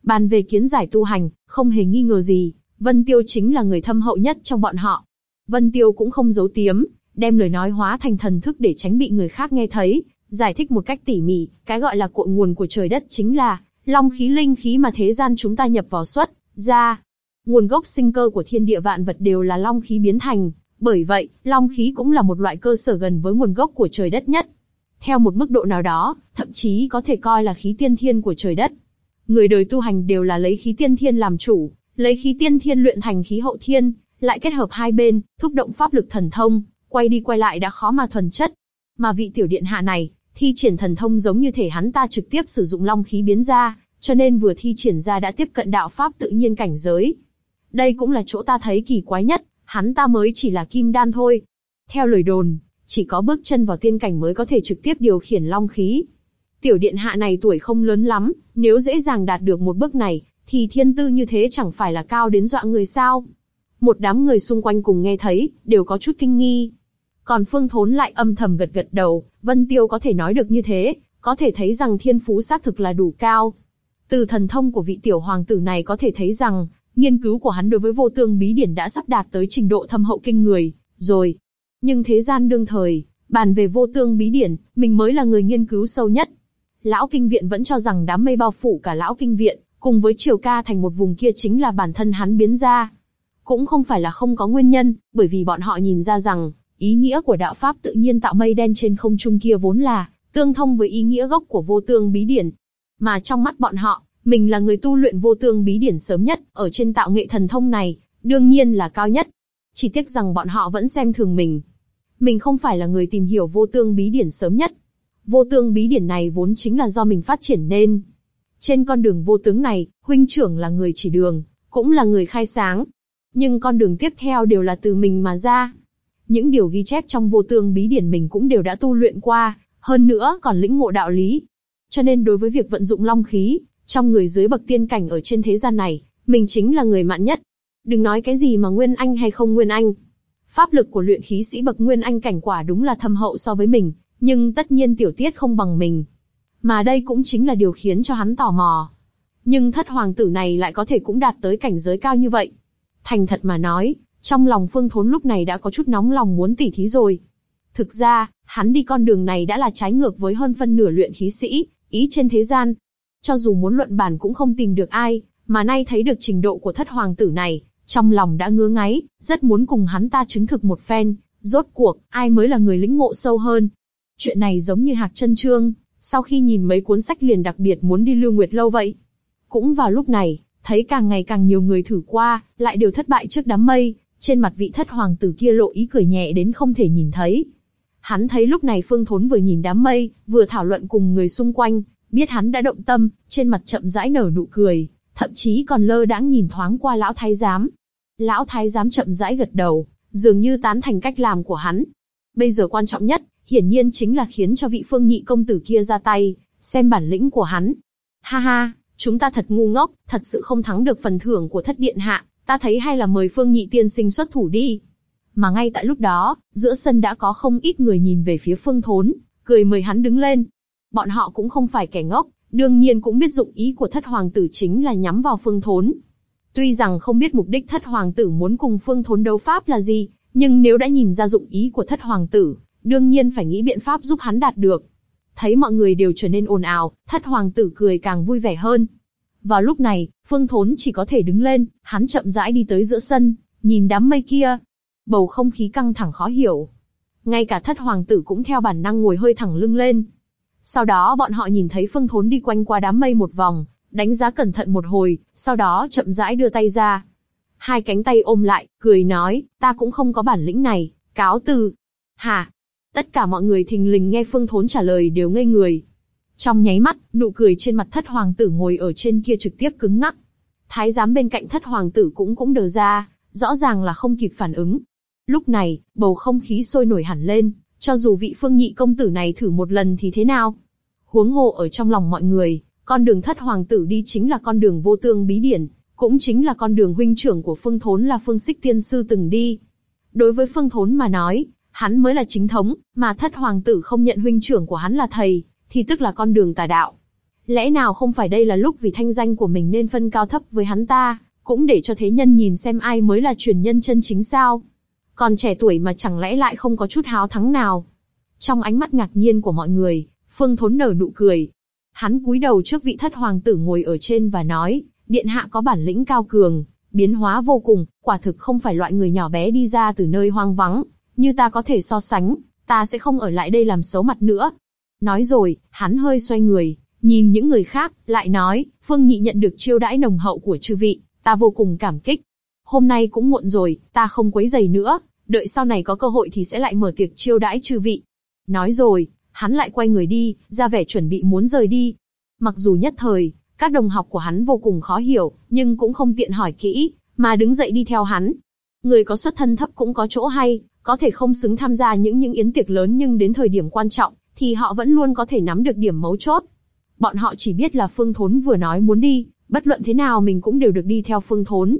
Bàn về kiến giải tu hành, không hề nghi ngờ gì, Vân Tiêu chính là người thâm hậu nhất trong bọn họ. Vân Tiêu cũng không giấu tiếm, đem lời nói hóa thành thần thức để tránh bị người khác nghe thấy, giải thích một cách tỉ mỉ, cái gọi là cội nguồn của trời đất chính là long khí linh khí mà thế gian chúng ta nhập vào xuất ra. Nguồn gốc sinh cơ của thiên địa vạn vật đều là long khí biến thành, bởi vậy, long khí cũng là một loại cơ sở gần với nguồn gốc của trời đất nhất. Theo một mức độ nào đó, thậm chí có thể coi là khí tiên thiên của trời đất. Người đời tu hành đều là lấy khí tiên thiên làm chủ, lấy khí tiên thiên luyện thành khí hậu thiên, lại kết hợp hai bên, thúc động pháp lực thần thông, quay đi quay lại đã khó mà thuần chất. Mà vị tiểu điện hạ này, thi triển thần thông giống như thể hắn ta trực tiếp sử dụng long khí biến ra, cho nên vừa thi triển ra đã tiếp cận đạo pháp tự nhiên cảnh giới. Đây cũng là chỗ ta thấy kỳ quái nhất, hắn ta mới chỉ là kim đan thôi. Theo lời đồn, chỉ có bước chân vào tiên cảnh mới có thể trực tiếp điều khiển long khí. Tiểu điện hạ này tuổi không lớn lắm, nếu dễ dàng đạt được một bước này, thì thiên tư như thế chẳng phải là cao đến dọa người sao. Một đám người xung quanh cùng nghe thấy, đều có chút kinh nghi. Còn Phương Thốn lại âm thầm gật gật đầu, Vân Tiêu có thể nói được như thế, có thể thấy rằng thiên phú xác thực là đủ cao. Từ thần thông của vị tiểu hoàng tử này có thể thấy rằng, nghiên cứu của hắn đối với vô tương bí điển đã sắp đạt tới trình độ thâm hậu kinh người, rồi. Nhưng thế gian đương thời, bàn về vô tương bí điển, mình mới là người nghiên cứu sâu nhất. Lão kinh viện vẫn cho rằng đám mây bao phủ cả lão kinh viện, cùng với triều ca thành một vùng kia chính là bản thân hắn biến ra. Cũng không phải là không có nguyên nhân, bởi vì bọn họ nhìn ra rằng, ý nghĩa của đạo pháp tự nhiên tạo mây đen trên không trung kia vốn là tương thông với ý nghĩa gốc của vô tương bí điển. Mà trong mắt bọn họ, mình là người tu luyện vô tương bí điển sớm nhất, ở trên tạo nghệ thần thông này, đương nhiên là cao nhất. Chỉ tiếc rằng bọn họ vẫn xem thường mình. Mình không phải là người tìm hiểu vô tương bí điển sớm nhất. Vô tương bí điển này vốn chính là do mình phát triển nên. Trên con đường vô tướng này, huynh trưởng là người chỉ đường, cũng là người khai sáng. Nhưng con đường tiếp theo đều là từ mình mà ra. Những điều ghi chép trong vô tương bí điển mình cũng đều đã tu luyện qua, hơn nữa còn lĩnh ngộ đạo lý. Cho nên đối với việc vận dụng long khí, trong người dưới bậc tiên cảnh ở trên thế gian này, mình chính là người mạnh nhất. Đừng nói cái gì mà nguyên anh hay không nguyên anh. Pháp lực của luyện khí sĩ bậc nguyên anh cảnh quả đúng là thâm hậu so với mình, nhưng tất nhiên tiểu tiết không bằng mình. Mà đây cũng chính là điều khiến cho hắn tò mò. Nhưng thất hoàng tử này lại có thể cũng đạt tới cảnh giới cao như vậy. Thành thật mà nói, trong lòng Phương Thốn lúc này đã có chút nóng lòng muốn tỉ thí rồi. Thực ra, hắn đi con đường này đã là trái ngược với hơn phân nửa luyện khí sĩ, ý trên thế gian, cho dù muốn luận bàn cũng không tìm được ai, mà nay thấy được trình độ của thất hoàng tử này, trong lòng đã ngứa ngáy, rất muốn cùng hắn ta chứng thực một phen, rốt cuộc, ai mới là người lĩnh ngộ sâu hơn. Chuyện này giống như hạc chân trương, sau khi nhìn mấy cuốn sách liền đặc biệt muốn đi lưu nguyệt lâu vậy. Cũng vào lúc này, thấy càng ngày càng nhiều người thử qua, lại đều thất bại trước đám mây, trên mặt vị thất hoàng tử kia lộ ý cười nhẹ đến không thể nhìn thấy. Hắn thấy lúc này Phương Thốn vừa nhìn đám mây, vừa thảo luận cùng người xung quanh, biết hắn đã động tâm, trên mặt chậm rãi nở nụ cười, thậm chí còn lơ đãng nhìn thoáng qua lão thái giám. Lão thái giám chậm rãi gật đầu, dường như tán thành cách làm của hắn. Bây giờ quan trọng nhất, hiển nhiên chính là khiến cho vị phương nhị công tử kia ra tay, xem bản lĩnh của hắn. Ha ha, chúng ta thật ngu ngốc, thật sự không thắng được phần thưởng của thất điện hạ, ta thấy hay là mời phương nhị tiên sinh xuất thủ đi. Mà ngay tại lúc đó, giữa sân đã có không ít người nhìn về phía phương thốn, cười mời hắn đứng lên. Bọn họ cũng không phải kẻ ngốc, đương nhiên cũng biết dụng ý của thất hoàng tử chính là nhắm vào phương thốn. Tuy rằng không biết mục đích thất hoàng tử muốn cùng phương thốn đấu pháp là gì, nhưng nếu đã nhìn ra dụng ý của thất hoàng tử, đương nhiên phải nghĩ biện pháp giúp hắn đạt được. Thấy mọi người đều trở nên ồn ào, thất hoàng tử cười càng vui vẻ hơn. Vào lúc này, phương thốn chỉ có thể đứng lên, hắn chậm rãi đi tới giữa sân, nhìn đám mây kia. Bầu không khí căng thẳng khó hiểu. Ngay cả thất hoàng tử cũng theo bản năng ngồi hơi thẳng lưng lên. Sau đó bọn họ nhìn thấy phương thốn đi quanh qua đám mây một vòng, đánh giá cẩn thận một hồi, sau đó chậm rãi đưa tay ra. Hai cánh tay ôm lại, cười nói, ta cũng không có bản lĩnh này, cáo từ. Hả? Tất cả mọi người thình lình nghe phương thốn trả lời đều ngây người. Trong nháy mắt, nụ cười trên mặt thất hoàng tử ngồi ở trên kia trực tiếp cứng ngắc. Thái giám bên cạnh thất hoàng tử cũng cũng đờ ra, rõ ràng là không kịp phản ứng. Lúc này, bầu không khí sôi nổi hẳn lên, cho dù vị phương nhị công tử này thử một lần thì thế nào? Huống hồ ở trong lòng mọi người, con đường thất hoàng tử đi chính là con đường vô tương bí điển, cũng chính là con đường huynh trưởng của phương thốn là phương xích tiên sư từng đi. Đối với phương thốn mà nói, hắn mới là chính thống, mà thất hoàng tử không nhận huynh trưởng của hắn là thầy, thì tức là con đường tà đạo. Lẽ nào không phải đây là lúc vì thanh danh của mình nên phân cao thấp với hắn ta, cũng để cho thế nhân nhìn xem ai mới là truyền nhân chân chính sao? Còn trẻ tuổi mà chẳng lẽ lại không có chút háo thắng nào? Trong ánh mắt ngạc nhiên của mọi người, Phương Thốn nở nụ cười. Hắn cúi đầu trước vị thất hoàng tử ngồi ở trên và nói, điện hạ có bản lĩnh cao cường, biến hóa vô cùng, quả thực không phải loại người nhỏ bé đi ra từ nơi hoang vắng, như ta có thể so sánh, ta sẽ không ở lại đây làm xấu mặt nữa. Nói rồi, hắn hơi xoay người, nhìn những người khác, lại nói, Phương Nhị nhận được chiêu đãi nồng hậu của chư vị, ta vô cùng cảm kích. Hôm nay cũng muộn rồi, ta không quấy giày nữa, đợi sau này có cơ hội thì sẽ lại mở tiệc chiêu đãi chư vị. Nói rồi, hắn lại quay người đi, ra vẻ chuẩn bị muốn rời đi. Mặc dù nhất thời, các đồng học của hắn vô cùng khó hiểu, nhưng cũng không tiện hỏi kỹ, mà đứng dậy đi theo hắn. Người có xuất thân thấp cũng có chỗ hay, có thể không xứng tham gia những những yến tiệc lớn nhưng đến thời điểm quan trọng, thì họ vẫn luôn có thể nắm được điểm mấu chốt. Bọn họ chỉ biết là Phương Thốn vừa nói muốn đi, bất luận thế nào mình cũng đều được đi theo Phương Thốn.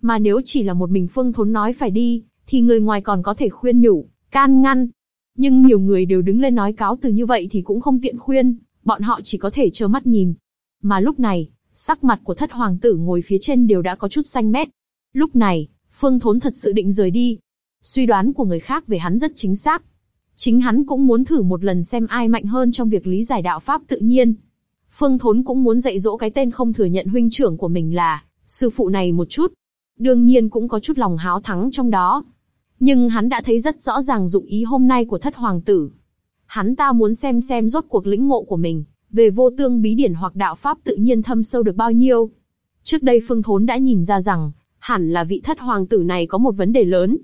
Mà nếu chỉ là một mình Phương Thốn nói phải đi, thì người ngoài còn có thể khuyên nhủ, can ngăn. Nhưng nhiều người đều đứng lên nói cáo từ như vậy thì cũng không tiện khuyên, bọn họ chỉ có thể trơ mắt nhìn. Mà lúc này, sắc mặt của thất hoàng tử ngồi phía trên đều đã có chút xanh mét. Lúc này, Phương Thốn thật sự định rời đi. Suy đoán của người khác về hắn rất chính xác. Chính hắn cũng muốn thử một lần xem ai mạnh hơn trong việc lý giải đạo pháp tự nhiên. Phương Thốn cũng muốn dạy dỗ cái tên không thừa nhận huynh trưởng của mình là sư phụ này một chút. Đương nhiên cũng có chút lòng háo thắng trong đó. Nhưng hắn đã thấy rất rõ ràng dụng ý hôm nay của thất hoàng tử. Hắn ta muốn xem xem rốt cuộc lĩnh ngộ của mình, về vô tương bí điển hoặc đạo pháp tự nhiên thâm sâu được bao nhiêu. Trước đây Phương Thốn đã nhìn ra rằng, hẳn là vị thất hoàng tử này có một vấn đề lớn.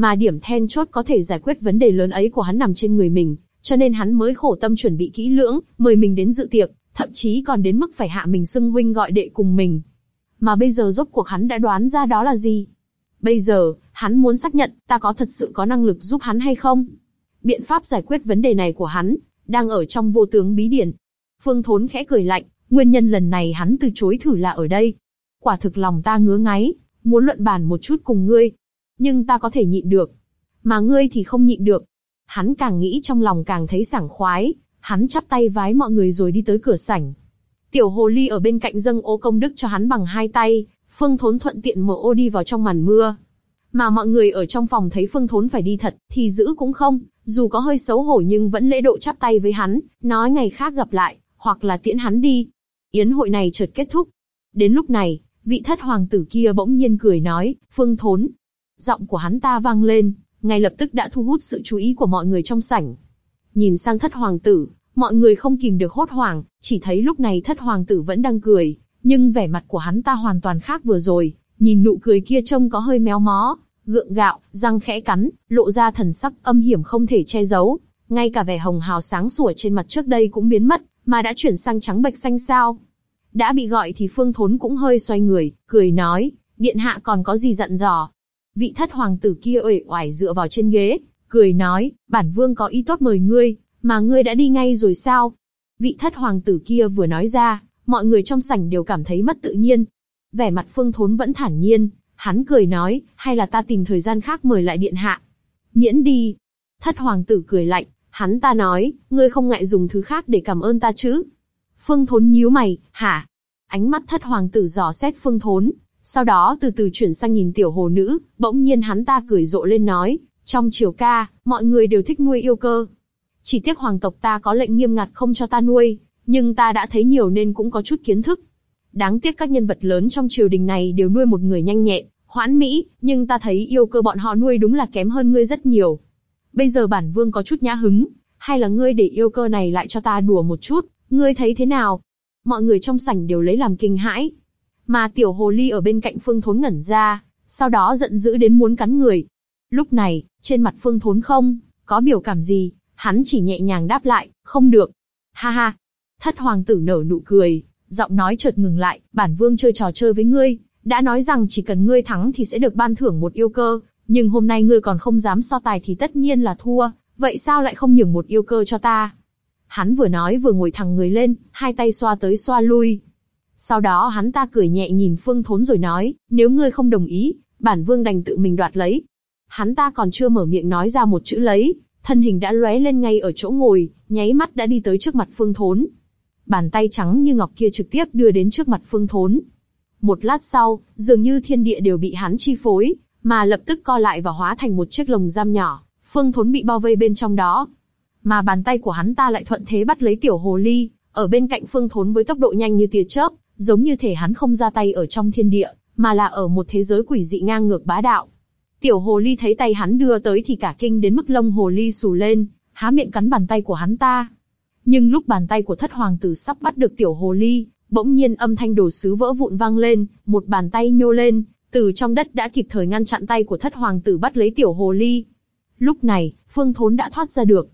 Mà điểm then chốt có thể giải quyết vấn đề lớn ấy của hắn nằm trên người mình, cho nên hắn mới khổ tâm chuẩn bị kỹ lưỡng, mời mình đến dự tiệc, thậm chí còn đến mức phải hạ mình xưng huynh gọi đệ cùng mình. Mà bây giờ rốt cuộc hắn đã đoán ra đó là gì? Bây giờ, hắn muốn xác nhận ta có thật sự có năng lực giúp hắn hay không? Biện pháp giải quyết vấn đề này của hắn, đang ở trong vô tướng bí điển. Phương Thốn khẽ cười lạnh, nguyên nhân lần này hắn từ chối thử là ở đây. Quả thực lòng ta ngứa ngáy, muốn luận bàn một chút cùng ngươi. Nhưng ta có thể nhịn được. Mà ngươi thì không nhịn được. Hắn càng nghĩ trong lòng càng thấy sảng khoái, hắn chắp tay vái mọi người rồi đi tới cửa sảnh. Tiểu hồ ly ở bên cạnh dâng ô công đức cho hắn bằng hai tay, Phương Thốn thuận tiện mở ô đi vào trong màn mưa. Mà mọi người ở trong phòng thấy Phương Thốn phải đi thật, thì giữ cũng không, dù có hơi xấu hổ nhưng vẫn lễ độ chắp tay với hắn, nói ngày khác gặp lại, hoặc là tiễn hắn đi. Yến hội này chợt kết thúc. Đến lúc này, vị thất hoàng tử kia bỗng nhiên cười nói, Phương Thốn. Giọng của hắn ta vang lên, ngay lập tức đã thu hút sự chú ý của mọi người trong sảnh. Nhìn sang thất hoàng tử, mọi người không kìm được hốt hoảng, chỉ thấy lúc này thất hoàng tử vẫn đang cười, nhưng vẻ mặt của hắn ta hoàn toàn khác vừa rồi, nhìn nụ cười kia trông có hơi méo mó, gượng gạo, răng khẽ cắn, lộ ra thần sắc âm hiểm không thể che giấu. Ngay cả vẻ hồng hào sáng sủa trên mặt trước đây cũng biến mất, mà đã chuyển sang trắng bệch xanh sao. Đã bị gọi thì Phương Thốn cũng hơi xoay người, cười nói, điện hạ còn có gì dặn dò. Vị thất hoàng tử kia uể oải dựa vào trên ghế, cười nói, bản vương có ý tốt mời ngươi, mà ngươi đã đi ngay rồi sao? Vị thất hoàng tử kia vừa nói ra, mọi người trong sảnh đều cảm thấy mất tự nhiên. Vẻ mặt Phương Thốn vẫn thản nhiên, Hắn cười nói, hay là ta tìm thời gian khác mời lại điện hạ. Miễn đi. Thất hoàng tử cười lạnh, hắn ta nói, ngươi không ngại dùng thứ khác để cảm ơn ta chứ. Phương Thốn nhíu mày, hả? Ánh mắt thất hoàng tử dò xét Phương Thốn, sau đó từ từ chuyển sang nhìn tiểu hồ nữ, bỗng nhiên hắn ta cười rộ lên nói, trong triều ca, mọi người đều thích nuôi yêu cơ. Chỉ tiếc hoàng tộc ta có lệnh nghiêm ngặt không cho ta nuôi, nhưng ta đã thấy nhiều nên cũng có chút kiến thức. Đáng tiếc các nhân vật lớn trong triều đình này đều nuôi một người nhanh nhẹn, hoãn mỹ, nhưng ta thấy yêu cơ bọn họ nuôi đúng là kém hơn ngươi rất nhiều. Bây giờ bản vương có chút nhã hứng, hay là ngươi để yêu cơ này lại cho ta đùa một chút, ngươi thấy thế nào? Mọi người trong sảnh đều lấy làm kinh hãi. Mà tiểu hồ ly ở bên cạnh phương thốn ngẩn ra, sau đó giận dữ đến muốn cắn người. Lúc này, trên mặt phương thốn không, có biểu cảm gì, hắn chỉ nhẹ nhàng đáp lại, không được. Ha ha. Thất hoàng tử nở nụ cười, giọng nói chợt ngừng lại, bản vương chơi trò chơi với ngươi, đã nói rằng chỉ cần ngươi thắng thì sẽ được ban thưởng một yêu cơ, nhưng hôm nay ngươi còn không dám so tài thì tất nhiên là thua, vậy sao lại không nhường một yêu cơ cho ta? Hắn vừa nói vừa ngồi thẳng người lên, hai tay xoa tới xoa lui. Sau đó hắn ta cười nhẹ nhìn Phương Thốn rồi nói, nếu ngươi không đồng ý, bản vương đành tự mình đoạt lấy. Hắn ta còn chưa mở miệng nói ra một chữ lấy, thân hình đã lóe lên ngay ở chỗ ngồi, nháy mắt đã đi tới trước mặt Phương Thốn. Bàn tay trắng như ngọc kia trực tiếp đưa đến trước mặt Phương Thốn. Một lát sau, dường như thiên địa đều bị hắn chi phối, mà lập tức co lại và hóa thành một chiếc lồng giam nhỏ. Phương Thốn bị bao vây bên trong đó, mà bàn tay của hắn ta lại thuận thế bắt lấy tiểu hồ ly, ở bên cạnh Phương Thốn với tốc độ nhanh như tia chớp, giống như thể hắn không ra tay ở trong thiên địa, mà là ở một thế giới quỷ dị ngang ngược bá đạo. Tiểu hồ ly thấy tay hắn đưa tới thì cả kinh đến mức lông hồ ly sù lên, há miệng cắn bàn tay của hắn ta. Nhưng lúc bàn tay của thất hoàng tử sắp bắt được tiểu hồ ly, bỗng nhiên âm thanh đồ sứ vỡ vụn vang lên, một bàn tay nhô lên, từ trong đất đã kịp thời ngăn chặn tay của thất hoàng tử bắt lấy tiểu hồ ly. Lúc này, Phương Thốn đã thoát ra được.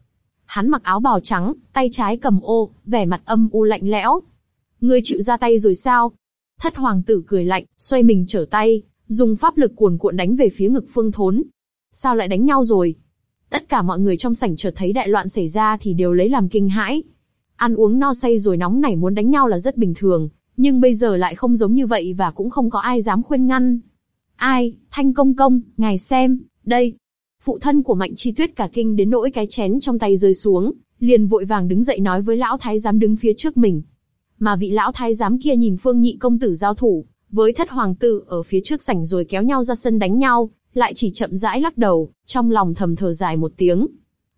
Hắn mặc áo bào trắng, tay trái cầm ô, vẻ mặt âm u lạnh lẽo. Ngươi chịu ra tay rồi sao? Thất hoàng tử cười lạnh, xoay mình trở tay, dùng pháp lực cuồn cuộn đánh về phía ngực Phương Thốn. Sao lại đánh nhau rồi? Tất cả mọi người trong sảnh chợt thấy đại loạn xảy ra thì đều lấy làm kinh hãi. Ăn uống no say rồi nóng nảy muốn đánh nhau là rất bình thường, nhưng bây giờ lại không giống như vậy và cũng không có ai dám khuyên ngăn. Ai, Thanh Công Công, ngài xem, đây. Phụ thân của Mạnh Chi Tuyết cả kinh đến nỗi cái chén trong tay rơi xuống, liền vội vàng đứng dậy nói với lão thái giám đứng phía trước mình. Mà vị lão thái giám kia nhìn Phương Nhị công tử giao thủ, với thất hoàng tử ở phía trước sảnh rồi kéo nhau ra sân đánh nhau, lại chỉ chậm rãi lắc đầu, trong lòng thầm thở dài một tiếng.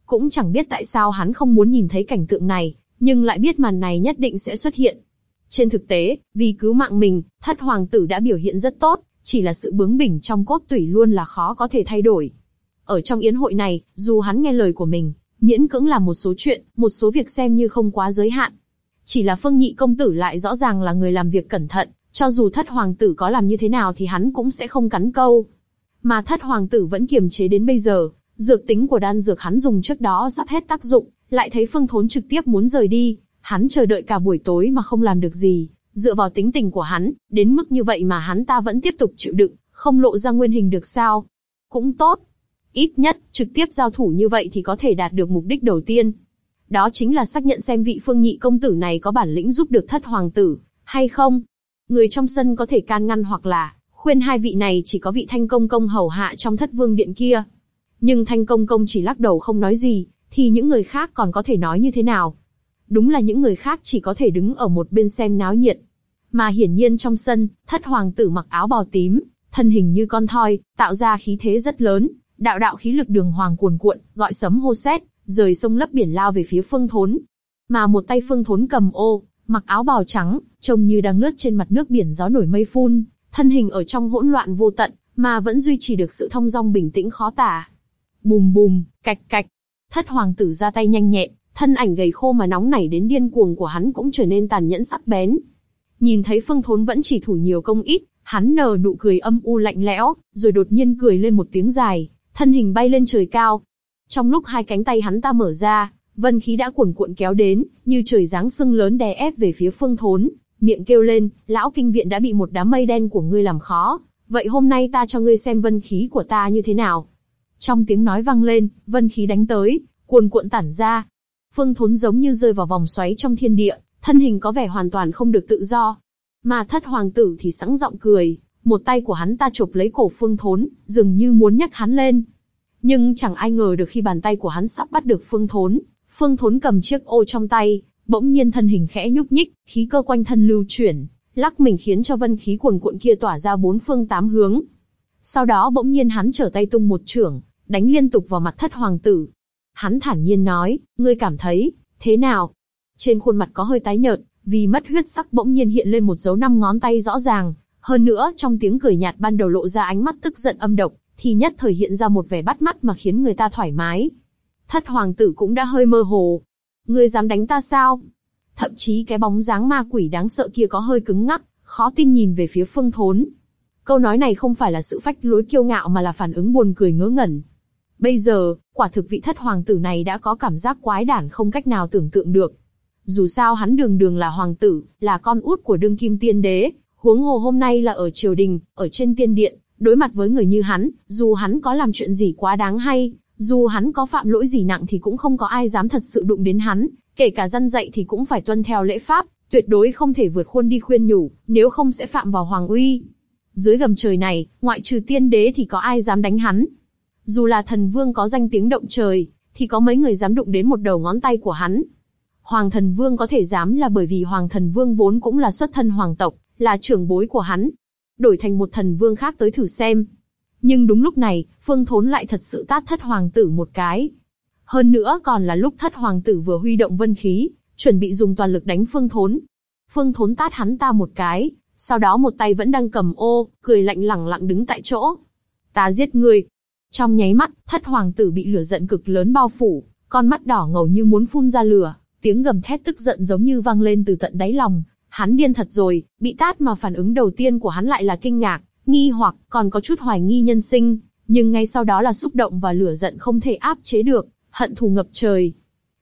Cũng chẳng biết tại sao hắn không muốn nhìn thấy cảnh tượng này, nhưng lại biết màn này nhất định sẽ xuất hiện. Trên thực tế, vì cứu mạng mình, thất hoàng tử đã biểu hiện rất tốt, chỉ là sự bướng bỉnh trong cốt tủy luôn là khó có thể thay đổi. Ở trong yến hội này, dù hắn nghe lời của mình, miễn cưỡng làm một số chuyện, một số việc xem như không quá giới hạn. Chỉ là Phương Nhị công tử lại rõ ràng là người làm việc cẩn thận, cho dù thất hoàng tử có làm như thế nào thì hắn cũng sẽ không cắn câu. Mà thất hoàng tử vẫn kiềm chế đến bây giờ, dược tính của đan dược hắn dùng trước đó sắp hết tác dụng, lại thấy Phương Thốn trực tiếp muốn rời đi, hắn chờ đợi cả buổi tối mà không làm được gì, dựa vào tính tình của hắn, đến mức như vậy mà hắn ta vẫn tiếp tục chịu đựng, không lộ ra nguyên hình được sao? Cũng tốt. Ít nhất, trực tiếp giao thủ như vậy thì có thể đạt được mục đích đầu tiên. Đó chính là xác nhận xem vị phương nhị công tử này có bản lĩnh giúp được thất hoàng tử, hay không. Người trong sân có thể can ngăn hoặc là, khuyên hai vị này chỉ có vị thanh công công hầu hạ trong thất vương điện kia. Nhưng thanh công công chỉ lắc đầu không nói gì, thì những người khác còn có thể nói như thế nào? Đúng là những người khác chỉ có thể đứng ở một bên xem náo nhiệt. Mà hiển nhiên trong sân, thất hoàng tử mặc áo bào tím, thân hình như con thoi, tạo ra khí thế rất lớn, đạo đạo khí lực đường hoàng cuồn cuộn, gọi sấm hô sét rời sông lấp biển lao về phía phương thốn. Mà một tay phương thốn cầm ô, mặc áo bào trắng, trông như đang lướt trên mặt nước biển gió nổi mây phun, thân hình ở trong hỗn loạn vô tận, mà vẫn duy trì được sự thông dong bình tĩnh khó tả. Bùm bùm, cạch cạch, thất hoàng tử ra tay nhanh nhẹn, thân ảnh gầy khô mà nóng nảy đến điên cuồng của hắn cũng trở nên tàn nhẫn sắc bén. Nhìn thấy phương thốn vẫn chỉ thủ nhiều công ít, hắn nở nụ cười âm u lạnh lẽo, rồi đột nhiên cười lên một tiếng dài, thân hình bay lên trời cao. Trong lúc hai cánh tay hắn ta mở ra, vân khí đã cuồn cuộn kéo đến, như trời giáng sương lớn đè ép về phía phương thốn, miệng kêu lên, lão kinh viện đã bị một đám mây đen của ngươi làm khó, vậy hôm nay ta cho ngươi xem vân khí của ta như thế nào. Trong tiếng nói vang lên, vân khí đánh tới, cuồn cuộn tản ra. Phương thốn giống như rơi vào vòng xoáy trong thiên địa, thân hình có vẻ hoàn toàn không được tự do. Mà thất hoàng tử thì sẵn giọng cười, một tay của hắn ta chụp lấy cổ Phương Thốn, dường như muốn nhấc hắn lên. Nhưng chẳng ai ngờ được khi bàn tay của hắn sắp bắt được Phương Thốn, Phương Thốn cầm chiếc ô trong tay, bỗng nhiên thân hình khẽ nhúc nhích, khí cơ quanh thân lưu chuyển, lắc mình khiến cho vân khí cuồn cuộn kia tỏa ra bốn phương tám hướng. Sau đó bỗng nhiên hắn trở tay tung một chưởng, đánh liên tục vào mặt thất hoàng tử. Hắn thản nhiên nói, ngươi cảm thấy, thế nào? Trên khuôn mặt có hơi tái nhợt, vì mất huyết sắc bỗng nhiên hiện lên một dấu năm ngón tay rõ ràng. Hơn nữa, trong tiếng cười nhạt ban đầu lộ ra ánh mắt tức giận âm độc, thì nhất thời hiện ra một vẻ bắt mắt mà khiến người ta thoải mái. Thất hoàng tử cũng đã hơi mơ hồ. Ngươi dám đánh ta sao? Thậm chí cái bóng dáng ma quỷ đáng sợ kia có hơi cứng ngắc, khó tin nhìn về phía phương thốn. Câu nói này không phải là sự phách lối kiêu ngạo mà là phản ứng buồn cười ngớ ngẩn. Bây giờ, quả thực vị thất hoàng tử này đã có cảm giác quái đản không cách nào tưởng tượng được. Dù sao hắn đường đường là hoàng tử, là con út của đương kim tiên đế, huống hồ hôm nay là ở triều đình, ở trên tiên điện, đối mặt với người như hắn, dù hắn có làm chuyện gì quá đáng hay, dù hắn có phạm lỗi gì nặng thì cũng không có ai dám thật sự đụng đến hắn, kể cả dân dạy thì cũng phải tuân theo lễ pháp, tuyệt đối không thể vượt khuôn đi khuyên nhủ, nếu không sẽ phạm vào hoàng uy. Dưới gầm trời này, ngoại trừ tiên đế thì có ai dám đánh hắn. Dù là thần vương có danh tiếng động trời, thì có mấy người dám đụng đến một đầu ngón tay của hắn. Hoàng thần vương có thể dám là bởi vì hoàng thần vương vốn cũng là xuất thân hoàng tộc, là trưởng bối của hắn. Đổi thành một thần vương khác tới thử xem. Nhưng đúng lúc này, Phương Thốn lại thật sự tát thất hoàng tử một cái. Hơn nữa còn là lúc thất hoàng tử vừa huy động vân khí, chuẩn bị dùng toàn lực đánh Phương Thốn. Phương Thốn tát hắn ta một cái, sau đó một tay vẫn đang cầm ô, cười lạnh lẳng lặng đứng tại chỗ. Ta giết ngươi. Trong nháy mắt, thất hoàng tử bị lửa giận cực lớn bao phủ, con mắt đỏ ngầu như muốn phun ra lửa, tiếng gầm thét tức giận giống như vang lên từ tận đáy lòng. Hắn điên thật rồi, bị tát mà phản ứng đầu tiên của hắn lại là kinh ngạc, nghi hoặc còn có chút hoài nghi nhân sinh, nhưng ngay sau đó là xúc động và lửa giận không thể áp chế được, hận thù ngập trời.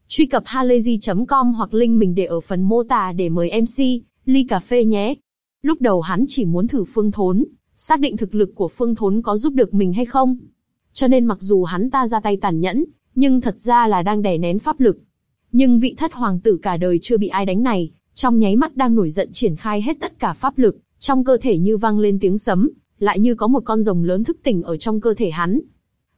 Truy cập halayzi.com hoặc link mình để ở phần mô tả để mời MC, ly cà phê nhé. Lúc đầu hắn chỉ muốn thử phương thốn, xác định thực lực của phương thốn có giúp được mình hay không. Cho nên mặc dù hắn ta ra tay tàn nhẫn, nhưng thật ra là đang đè nén pháp lực. Nhưng vị thất hoàng tử cả đời chưa bị ai đánh này, trong nháy mắt đang nổi giận triển khai hết tất cả pháp lực, trong cơ thể như vang lên tiếng sấm, lại như có một con rồng lớn thức tỉnh ở trong cơ thể hắn.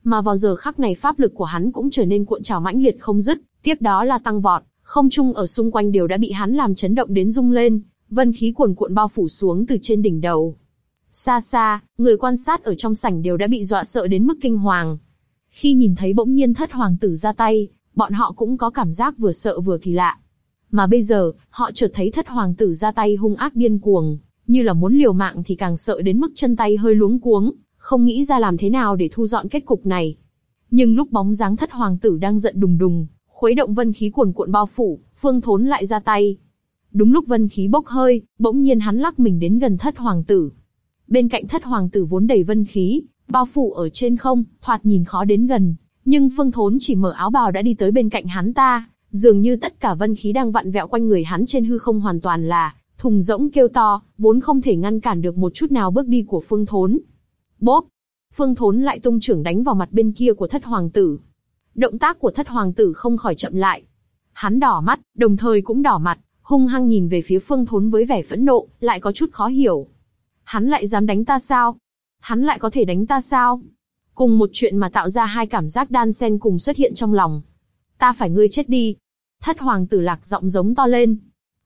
Mà vào giờ khắc này pháp lực của hắn cũng trở nên cuộn trào mãnh liệt không dứt, tiếp đó là tăng vọt, không trung ở xung quanh đều đã bị hắn làm chấn động đến rung lên, vân khí cuồn cuộn bao phủ xuống từ trên đỉnh đầu. Xa xa, người quan sát ở trong sảnh đều đã bị dọa sợ đến mức kinh hoàng. Khi nhìn thấy bỗng nhiên thất hoàng tử ra tay, bọn họ cũng có cảm giác vừa sợ vừa kỳ lạ. Mà bây giờ, họ chợt thấy thất hoàng tử ra tay hung ác điên cuồng, như là muốn liều mạng thì càng sợ đến mức chân tay hơi luống cuống, không nghĩ ra làm thế nào để thu dọn kết cục này. Nhưng lúc bóng dáng thất hoàng tử đang giận đùng đùng, khuấy động vân khí cuồn cuộn bao phủ, phương thốn lại ra tay. Đúng lúc vân khí bốc hơi, bỗng nhiên hắn lắc mình đến gần thất hoàng tử. Bên cạnh thất hoàng tử vốn đầy vân khí, bao phủ ở trên không, thoạt nhìn khó đến gần. Nhưng phương thốn chỉ mở áo bào đã đi tới bên cạnh hắn ta, dường như tất cả vân khí đang vặn vẹo quanh người hắn trên hư không hoàn toàn là thùng rỗng kêu to, vốn không thể ngăn cản được một chút nào bước đi của Phương Thốn. Bốp! Phương Thốn lại tung trưởng đánh vào mặt bên kia của thất hoàng tử. Động tác của thất hoàng tử không khỏi chậm lại. Hắn đỏ mắt, đồng thời cũng đỏ mặt, hung hăng nhìn về phía Phương Thốn với vẻ phẫn nộ, lại có chút khó hiểu. Hắn lại dám đánh ta sao? Hắn lại có thể đánh ta sao? Cùng một chuyện mà tạo ra hai cảm giác đan xen cùng xuất hiện trong lòng. Ta phải ngươi chết đi. Thất hoàng tử lạc giọng giống to lên.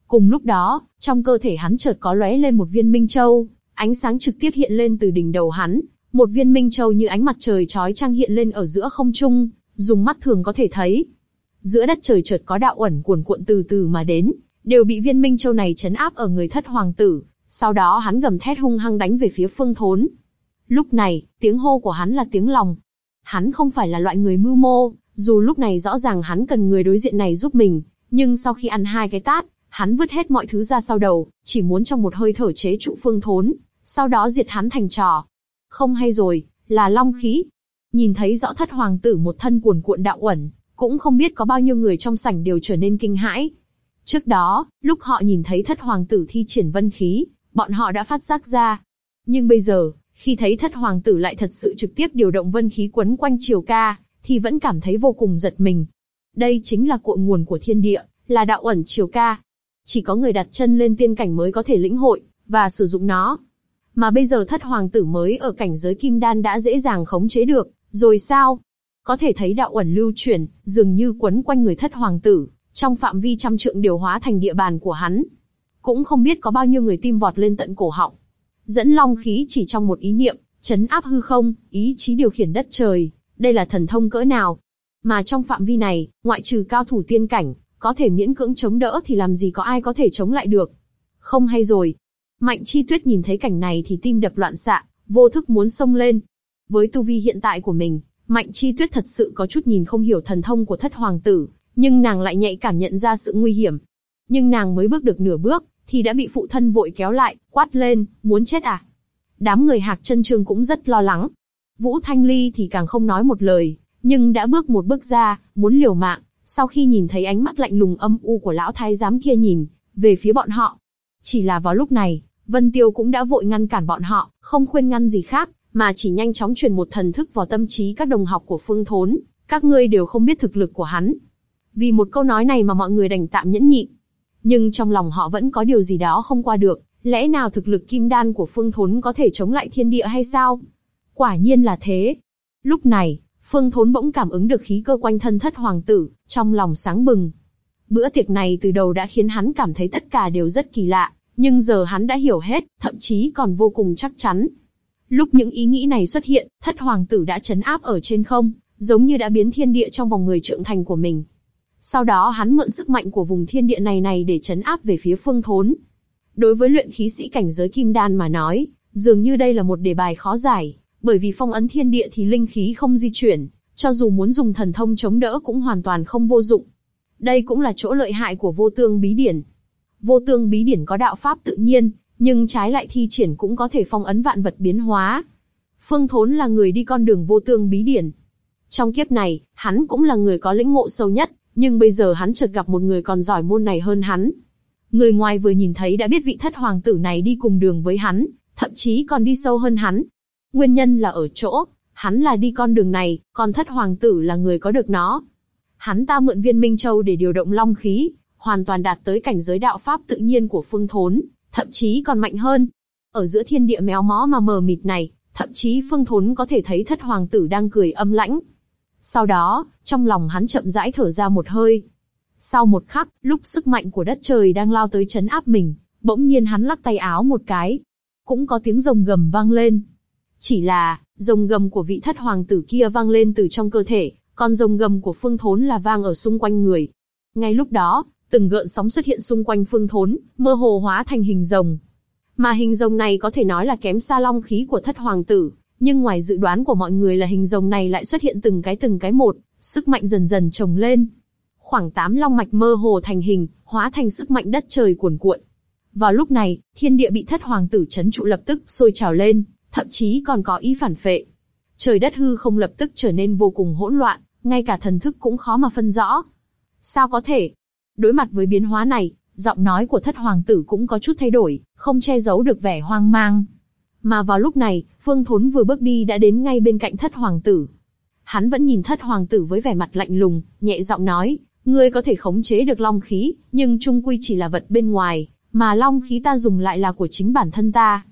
Cùng lúc đó, trong cơ thể hắn chợt có lóe lên một viên minh châu, ánh sáng trực tiếp hiện lên từ đỉnh đầu hắn, một viên minh châu như ánh mặt trời chói chang hiện lên ở giữa không trung, dùng mắt thường có thể thấy. Giữa đất trời chợt có đạo ẩn cuồn cuộn từ từ mà đến, đều bị viên minh châu này chấn áp ở người thất hoàng tử. Sau đó hắn gầm thét hung hăng đánh về phía phương thốn. Lúc này, tiếng hô của hắn là tiếng lòng. Hắn không phải là loại người mưu mô, dù lúc này rõ ràng hắn cần người đối diện này giúp mình, nhưng sau khi ăn hai cái tát, Hắn vứt hết mọi thứ ra sau đầu, chỉ muốn trong một hơi thở chế trụ phương thốn, sau đó diệt hắn thành trò. Không hay rồi, là long khí. Nhìn thấy rõ thất hoàng tử một thân cuồn cuộn đạo uẩn, cũng không biết có bao nhiêu người trong sảnh đều trở nên kinh hãi. Trước đó, lúc họ nhìn thấy thất hoàng tử thi triển vân khí, bọn họ đã phát giác ra. Nhưng bây giờ, khi thấy thất hoàng tử lại thật sự trực tiếp điều động vân khí quấn quanh triều ca, thì vẫn cảm thấy vô cùng giật mình. Đây chính là cội nguồn của thiên địa, là đạo ẩn triều ca chỉ có người đặt chân lên tiên cảnh mới có thể lĩnh hội và sử dụng nó. Mà bây giờ thất hoàng tử mới ở cảnh giới kim đan đã dễ dàng khống chế được, rồi sao? Có thể thấy đạo ẩn lưu chuyển, dường như quấn quanh người thất hoàng tử, trong phạm vi trăm trượng điều hóa thành địa bàn của hắn. Cũng không biết có bao nhiêu người tim vọt lên tận cổ họng. Dẫn long khí chỉ trong một ý niệm, chấn áp hư không, ý chí điều khiển đất trời, đây là thần thông cỡ nào? Mà trong phạm vi này, ngoại trừ cao thủ tiên cảnh, có thể miễn cưỡng chống đỡ thì làm gì có ai có thể chống lại được. Không hay rồi. Mạnh chi tuyết nhìn thấy cảnh này thì tim đập loạn xạ, vô thức muốn xông lên. Với tu vi hiện tại của mình, Mạnh chi tuyết thật sự có chút nhìn không hiểu thần thông của thất hoàng tử, nhưng nàng lại nhạy cảm nhận ra sự nguy hiểm. Nhưng nàng mới bước được nửa bước, thì đã bị phụ thân vội kéo lại, quát lên, muốn chết à? Đám người hạc chân trương cũng rất lo lắng. Vũ Thanh Ly thì càng không nói một lời, nhưng đã bước một bước ra, muốn liều mạng, sau khi nhìn thấy ánh mắt lạnh lùng âm u của lão thái giám kia nhìn, về phía bọn họ. Chỉ là vào lúc này, Vân Tiêu cũng đã vội ngăn cản bọn họ, không khuyên ngăn gì khác, mà chỉ nhanh chóng truyền một thần thức vào tâm trí các đồng học của Phương Thốn, các ngươi đều không biết thực lực của hắn. Vì một câu nói này mà mọi người đành tạm nhẫn nhịn. Nhưng trong lòng họ vẫn có điều gì đó không qua được, lẽ nào thực lực kim đan của Phương Thốn có thể chống lại thiên địa hay sao? Quả nhiên là thế. Lúc này, Phương Thốn bỗng cảm ứng được khí cơ quanh thân thất hoàng tử, trong lòng sáng bừng. Bữa tiệc này từ đầu đã khiến hắn cảm thấy tất cả đều rất kỳ lạ, nhưng giờ hắn đã hiểu hết, thậm chí còn vô cùng chắc chắn. Lúc những ý nghĩ này xuất hiện, thất hoàng tử đã chấn áp ở trên không, giống như đã biến thiên địa trong vòng người trưởng thành của mình. Sau đó hắn mượn sức mạnh của vùng thiên địa này này để chấn áp về phía phương thốn. Đối với luyện khí sĩ cảnh giới kim đan mà nói, dường như đây là một đề bài khó giải, bởi vì phong ấn thiên địa thì linh khí không di chuyển, cho dù muốn dùng thần thông chống đỡ cũng hoàn toàn không vô dụng. Đây cũng là chỗ lợi hại của vô tương bí điển. Vô tương bí điển có đạo pháp tự nhiên, nhưng trái lại thi triển cũng có thể phong ấn vạn vật biến hóa. Phương Thốn là người đi con đường vô tương bí điển. Trong kiếp này, hắn cũng là người có lĩnh ngộ sâu nhất, nhưng bây giờ hắn chợt gặp một người còn giỏi môn này hơn hắn. Người ngoài vừa nhìn thấy đã biết vị thất hoàng tử này đi cùng đường với hắn, thậm chí còn đi sâu hơn hắn. Nguyên nhân là ở chỗ, hắn là đi con đường này, còn thất hoàng tử là người có được nó. Hắn ta mượn viên Minh Châu để điều động long khí, hoàn toàn đạt tới cảnh giới đạo pháp tự nhiên của phương thốn, thậm chí còn mạnh hơn. Ở giữa thiên địa méo mó mà mờ mịt này, thậm chí phương thốn có thể thấy thất hoàng tử đang cười âm lãnh. Sau đó, trong lòng hắn chậm rãi thở ra một hơi. Sau một khắc, lúc sức mạnh của đất trời đang lao tới chấn áp mình, bỗng nhiên hắn lắc tay áo một cái. Cũng có tiếng rồng gầm vang lên. Chỉ là, rồng gầm của vị thất hoàng tử kia vang lên từ trong cơ thể, còn rồng gầm của phương thốn là vang ở xung quanh người. Ngay lúc đó, từng gợn sóng xuất hiện xung quanh phương thốn, mơ hồ hóa thành hình rồng. Mà hình rồng này có thể nói là kém xa long khí của thất hoàng tử, nhưng ngoài dự đoán của mọi người là hình rồng này lại xuất hiện từng cái từng cái một, sức mạnh dần dần trồng lên. Khoảng tám long mạch mơ hồ thành hình, hóa thành sức mạnh đất trời cuồn cuộn. Vào lúc này, thiên địa bị thất hoàng tử chấn trụ lập tức sôi trào lên, thậm chí còn có ý phản phệ. Trời đất hư không lập tức trở nên vô cùng hỗn loạn, ngay cả thần thức cũng khó mà phân rõ. Sao có thể? Đối mặt với biến hóa này, giọng nói của thất hoàng tử cũng có chút thay đổi, không che giấu được vẻ hoang mang. Mà vào lúc này, Phương Thốn vừa bước đi đã đến ngay bên cạnh thất hoàng tử. Hắn vẫn nhìn thất hoàng tử với vẻ mặt lạnh lùng, nhẹ giọng nói, ngươi có thể khống chế được long khí, nhưng trung quy chỉ là vật bên ngoài, mà long khí ta dùng lại là của chính bản thân ta.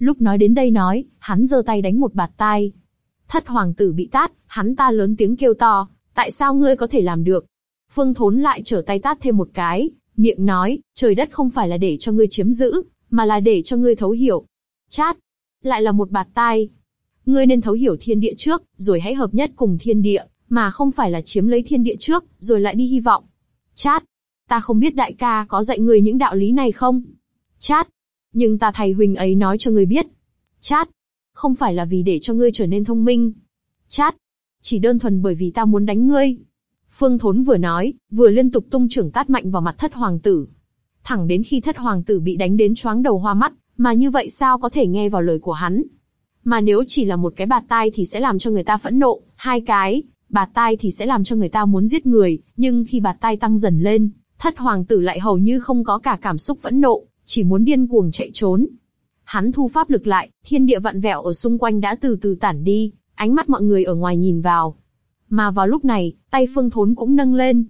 Lúc nói đến đây nói, hắn giơ tay đánh một bạt tai. Thất hoàng tử bị tát, hắn ta lớn tiếng kêu to, tại sao ngươi có thể làm được? Phương Thốn lại trở tay tát thêm một cái, miệng nói, trời đất không phải là để cho ngươi chiếm giữ, mà là để cho ngươi thấu hiểu. Chát, lại là một bạt tai. Ngươi nên thấu hiểu thiên địa trước, rồi hãy hợp nhất cùng thiên địa, mà không phải là chiếm lấy thiên địa trước, rồi lại đi hy vọng. Chát, ta không biết đại ca có dạy ngươi những đạo lý này không? Chát, nhưng ta thầy huynh ấy nói cho ngươi biết. Chát, không phải là vì để cho ngươi trở nên thông minh. Chát, chỉ đơn thuần bởi vì ta muốn đánh ngươi. Phương Thốn vừa nói, vừa liên tục tung trưởng tát mạnh vào mặt thất hoàng tử. Thẳng đến khi thất hoàng tử bị đánh đến choáng đầu hoa mắt, mà như vậy sao có thể nghe vào lời của hắn? Mà nếu chỉ là một cái bạt tai thì sẽ làm cho người ta phẫn nộ, hai cái, bạt tai thì sẽ làm cho người ta muốn giết người, nhưng khi bạt tai tăng dần lên, thất hoàng tử lại hầu như không có cả cảm xúc phẫn nộ, chỉ muốn điên cuồng chạy trốn. Hắn thu pháp lực lại, thiên địa vặn vẹo ở xung quanh đã từ từ tản đi, ánh mắt mọi người ở ngoài nhìn vào. Mà vào lúc này, tay Phương Thốn cũng nâng lên.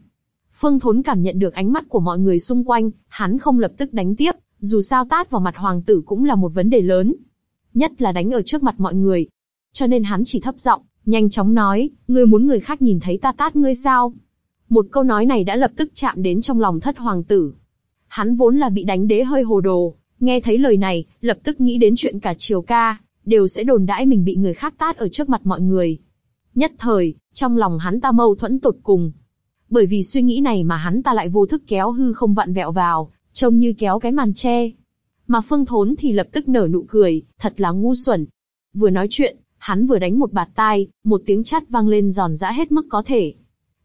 Phương Thốn cảm nhận được ánh mắt của mọi người xung quanh, hắn không lập tức đánh tiếp, dù sao tát vào mặt hoàng tử cũng là một vấn đề lớn. nhất là đánh ở trước mặt mọi người. Cho nên hắn chỉ thấp giọng, nhanh chóng nói, ngươi muốn người khác nhìn thấy ta tát ngươi sao? Một câu nói này đã lập tức chạm đến trong lòng thất hoàng tử. Hắn vốn là bị đánh đế hơi hồ đồ, nghe thấy lời này, lập tức nghĩ đến chuyện cả triều ca, đều sẽ đồn đãi mình bị người khác tát ở trước mặt mọi người. Nhất thời, trong lòng hắn ta mâu thuẫn tột cùng. Bởi vì suy nghĩ này mà hắn ta lại vô thức kéo hư không vặn vẹo vào, trông như kéo cái màn che. Mà Phương Thốn thì lập tức nở nụ cười, thật là ngu xuẩn. Vừa nói chuyện, hắn vừa đánh một bạt tai, một tiếng chát vang lên giòn giã hết mức có thể.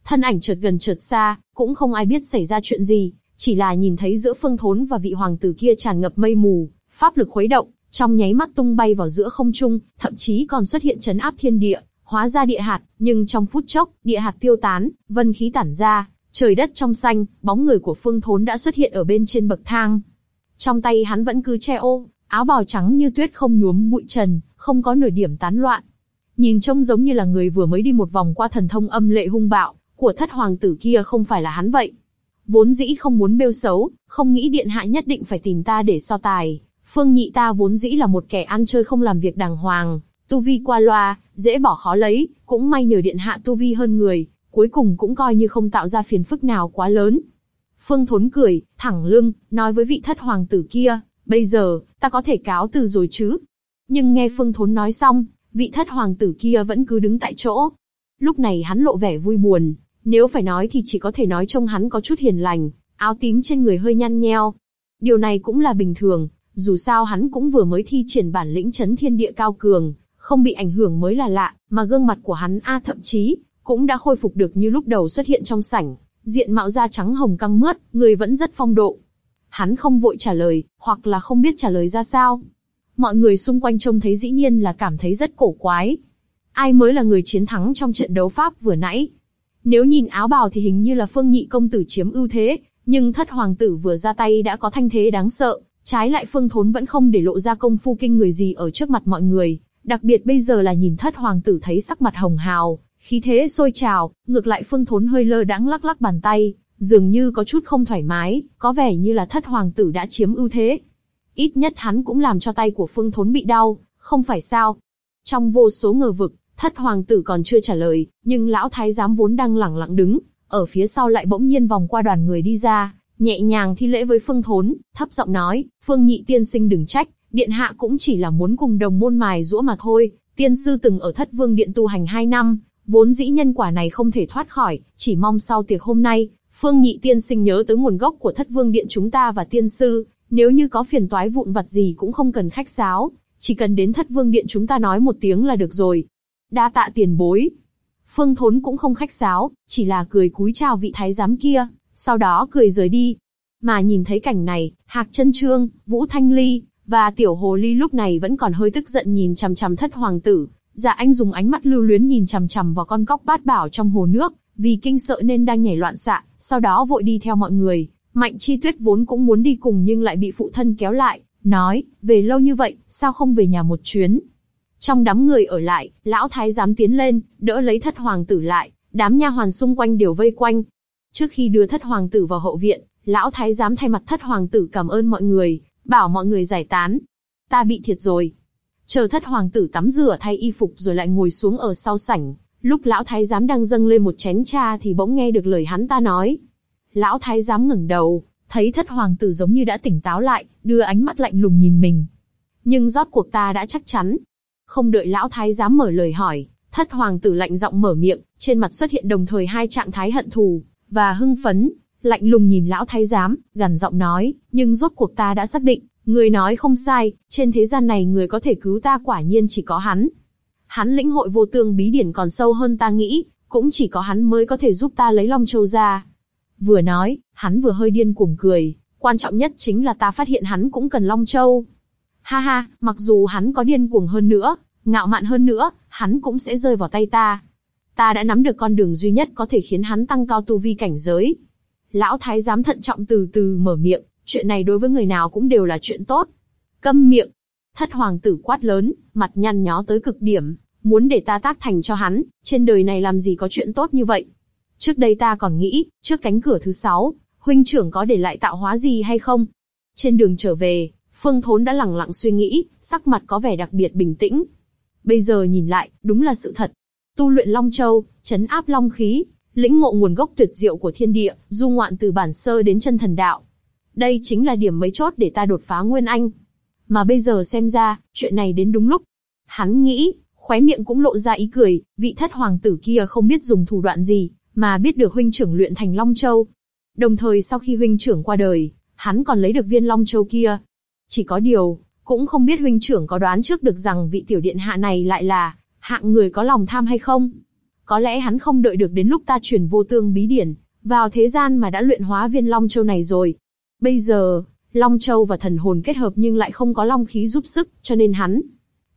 Thân ảnh chợt gần chợt xa, cũng không ai biết xảy ra chuyện gì, chỉ là nhìn thấy giữa Phương Thốn và vị hoàng tử kia tràn ngập mây mù, pháp lực khuấy động, trong nháy mắt tung bay vào giữa không trung, thậm chí còn xuất hiện chấn áp thiên địa, hóa ra địa hạt, nhưng trong phút chốc, địa hạt tiêu tán, vân khí tản ra, trời đất trong xanh, bóng người của Phương Thốn đã xuất hiện ở bên trên bậc thang. Trong tay hắn vẫn cứ che ô, áo bào trắng như tuyết không nhuốm bụi trần, không có nửa điểm tán loạn. Nhìn trông giống như là người vừa mới đi một vòng qua thần thông âm lệ hung bạo, của thất hoàng tử kia không phải là hắn vậy. Vốn dĩ không muốn bêu xấu, không nghĩ điện hạ nhất định phải tìm ta để so tài. Phương nhị ta vốn dĩ là một kẻ ăn chơi không làm việc đàng hoàng, tu vi qua loa, dễ bỏ khó lấy, cũng may nhờ điện hạ tu vi hơn người, cuối cùng cũng coi như không tạo ra phiền phức nào quá lớn. Phương Thốn cười, thẳng lưng, nói với vị thất hoàng tử kia, bây giờ, ta có thể cáo từ rồi chứ. Nhưng nghe Phương Thốn nói xong, vị thất hoàng tử kia vẫn cứ đứng tại chỗ. Lúc này hắn lộ vẻ vui buồn, nếu phải nói thì chỉ có thể nói trông hắn có chút hiền lành, áo tím trên người hơi nhăn nheo. Điều này cũng là bình thường, dù sao hắn cũng vừa mới thi triển bản lĩnh chấn thiên địa cao cường, không bị ảnh hưởng mới là lạ, mà gương mặt của hắn a thậm chí cũng đã khôi phục được như lúc đầu xuất hiện trong sảnh, diện mạo da trắng hồng căng mướt, người vẫn rất phong độ. Hắn không vội trả lời, hoặc là không biết trả lời ra sao. Mọi người xung quanh trông thấy dĩ nhiên là cảm thấy rất cổ quái. Ai mới là người chiến thắng trong trận đấu Pháp vừa nãy? Nếu nhìn áo bào thì hình như là Phương Nhị công tử chiếm ưu thế, nhưng thất hoàng tử vừa ra tay đã có thanh thế đáng sợ, trái lại Phương Thốn vẫn không để lộ ra công phu kinh người gì ở trước mặt mọi người, đặc biệt bây giờ là nhìn thất hoàng tử thấy sắc mặt hồng hào, khí thế sôi trào, ngược lại Phương Thốn hơi lơ đãng lắc lắc bàn tay, dường như có chút không thoải mái, có vẻ như là thất hoàng tử đã chiếm ưu thế. Ít nhất hắn cũng làm cho tay của Phương Thốn bị đau, không phải sao? Trong vô số ngờ vực, thất hoàng tử còn chưa trả lời, nhưng lão thái giám vốn đang lẳng lặng đứng, ở phía sau lại bỗng nhiên vòng qua đoàn người đi ra, nhẹ nhàng thi lễ với Phương Thốn, thấp giọng nói, Phương Nhị tiên sinh đừng trách, điện hạ cũng chỉ là muốn cùng đồng môn mài rũa mà thôi. Tiên sư từng ở thất vương điện tu hành hai năm, vốn dĩ nhân quả này không thể thoát khỏi, chỉ mong sau tiệc hôm nay, Phương Nhị tiên sinh nhớ tới nguồn gốc của thất vương điện chúng ta và tiên sư, nếu như có phiền toái vụn vặt gì cũng không cần khách sáo, chỉ cần đến thất vương điện chúng ta nói một tiếng là được rồi. Đa tạ tiền bối. Phương Thốn cũng không khách sáo, chỉ là cười cúi chào vị thái giám kia, sau đó cười rời đi. Mà nhìn thấy cảnh này, Hạc Chân Trương, Vũ Thanh Ly và Tiểu Hồ Ly lúc này vẫn còn hơi tức giận nhìn chằm chằm thất hoàng tử. Dạ anh dùng ánh mắt lưu luyến nhìn chằm chằm vào con cóc bát bảo trong hồ nước, vì kinh sợ nên đang nhảy loạn xạ, sau đó vội đi theo mọi người. Mạnh Chi Tuyết vốn cũng muốn đi cùng nhưng lại bị phụ thân kéo lại, nói, về lâu như vậy, sao không về nhà một chuyến? Trong đám người ở lại, lão thái giám tiến lên, đỡ lấy thất hoàng tử lại, đám nha hoàn xung quanh đều vây quanh. Trước khi đưa thất hoàng tử vào hậu viện, lão thái giám thay mặt thất hoàng tử cảm ơn mọi người, bảo mọi người giải tán. Ta bị thiệt rồi. Chờ thất hoàng tử tắm rửa thay y phục rồi lại ngồi xuống ở sau sảnh. Lúc lão thái giám đang dâng lên một chén trà thì bỗng nghe được lời hắn ta nói. Lão thái giám ngẩng đầu, thấy thất hoàng tử giống như đã tỉnh táo lại, đưa ánh mắt lạnh lùng nhìn mình. Nhưng rốt cuộc ta đã chắc chắn. Không đợi lão thái giám mở lời hỏi, thất hoàng tử lạnh giọng mở miệng, trên mặt xuất hiện đồng thời hai trạng thái hận thù và hưng phấn, lạnh lùng nhìn lão thái giám, gằn giọng nói, nhưng rốt cuộc ta đã xác định, người nói không sai, trên thế gian này người có thể cứu ta quả nhiên chỉ có hắn. Hắn lĩnh hội vô tương bí điển còn sâu hơn ta nghĩ, cũng chỉ có hắn mới có thể giúp ta lấy Long Châu ra. Vừa nói, hắn vừa hơi điên cuồng cười, quan trọng nhất chính là ta phát hiện hắn cũng cần Long Châu. Ha ha, mặc dù hắn có điên cuồng hơn nữa, ngạo mạn hơn nữa, hắn cũng sẽ rơi vào tay ta. Ta đã nắm được con đường duy nhất có thể khiến hắn tăng cao tu vi cảnh giới. Lão thái giám thận trọng từ từ mở miệng, chuyện này đối với người nào cũng đều là chuyện tốt. Câm miệng. Thất hoàng tử quát lớn, mặt nhăn nhó tới cực điểm, muốn để ta tác thành cho hắn, trên đời này làm gì có chuyện tốt như vậy. Trước đây ta còn nghĩ, trước cánh cửa thứ sáu, huynh trưởng có để lại tạo hóa gì hay không? Trên đường trở về, Phương Thốn đã lẳng lặng suy nghĩ, sắc mặt có vẻ đặc biệt bình tĩnh. Bây giờ nhìn lại, đúng là sự thật. Tu luyện Long Châu, chấn áp Long khí, lĩnh ngộ nguồn gốc tuyệt diệu của thiên địa, du ngoạn từ bản sơ đến chân thần đạo. Đây chính là điểm mấy chốt để ta đột phá Nguyên Anh. Mà bây giờ xem ra, chuyện này đến đúng lúc. Hắn nghĩ, khóe miệng cũng lộ ra ý cười, vị thất hoàng tử kia không biết dùng thủ đoạn gì, mà biết được huynh trưởng luyện thành Long Châu. Đồng thời sau khi huynh trưởng qua đời, hắn còn lấy được viên Long Châu kia. Chỉ có điều, cũng không biết huynh trưởng có đoán trước được rằng vị tiểu điện hạ này lại là hạng người có lòng tham hay không. Có lẽ hắn không đợi được đến lúc ta chuyển vô tương bí điển vào thế gian mà đã luyện hóa viên Long Châu này rồi. Bây giờ, Long Châu và thần hồn kết hợp nhưng lại không có long khí giúp sức, cho nên hắn.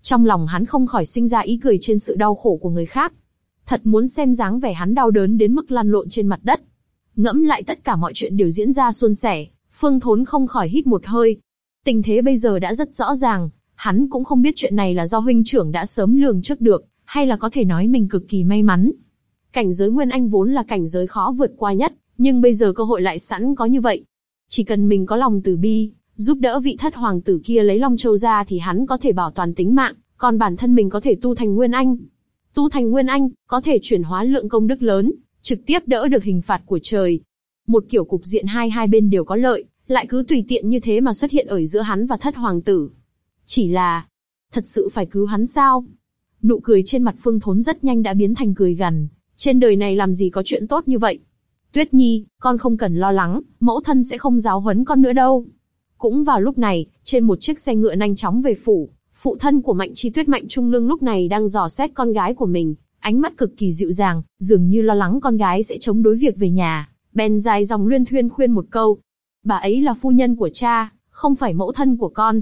Trong lòng hắn không khỏi sinh ra ý cười trên sự đau khổ của người khác. Thật muốn xem dáng vẻ hắn đau đớn đến mức lăn lộn trên mặt đất. Ngẫm lại tất cả mọi chuyện đều diễn ra suôn sẻ, Phương Thốn không khỏi hít một hơi. Tình thế bây giờ đã rất rõ ràng, hắn cũng không biết chuyện này là do huynh trưởng đã sớm lường trước được, hay là có thể nói mình cực kỳ may mắn. Cảnh giới Nguyên Anh vốn là cảnh giới khó vượt qua nhất, nhưng bây giờ cơ hội lại sẵn có như vậy. Chỉ cần mình có lòng từ bi, giúp đỡ vị thất hoàng tử kia lấy Long Châu ra thì hắn có thể bảo toàn tính mạng, còn bản thân mình có thể tu thành Nguyên Anh. Tu thành Nguyên Anh, có thể chuyển hóa lượng công đức lớn, trực tiếp đỡ được hình phạt của trời. Một kiểu cục diện hai hai bên đều có lợi, lại cứ tùy tiện như thế mà xuất hiện ở giữa hắn và thất hoàng tử. Chỉ là, thật sự phải cứu hắn sao? Nụ cười trên mặt Phương Thốn rất nhanh đã biến thành cười gằn. Trên đời này làm gì có chuyện tốt như vậy? Tuyết Nhi, con không cần lo lắng, mẫu thân sẽ không giáo huấn con nữa đâu. Cũng vào lúc này, trên một chiếc xe ngựa nhanh chóng về phủ, phụ thân của Mạnh Chi Tuyết Mạnh Trung Lương lúc này đang dò xét con gái của mình, ánh mắt cực kỳ dịu dàng, dường như lo lắng con gái sẽ chống đối việc về nhà. Ben dài dòng luyên thuyên khuyên một câu, bà ấy là phu nhân của cha, không phải mẫu thân của con.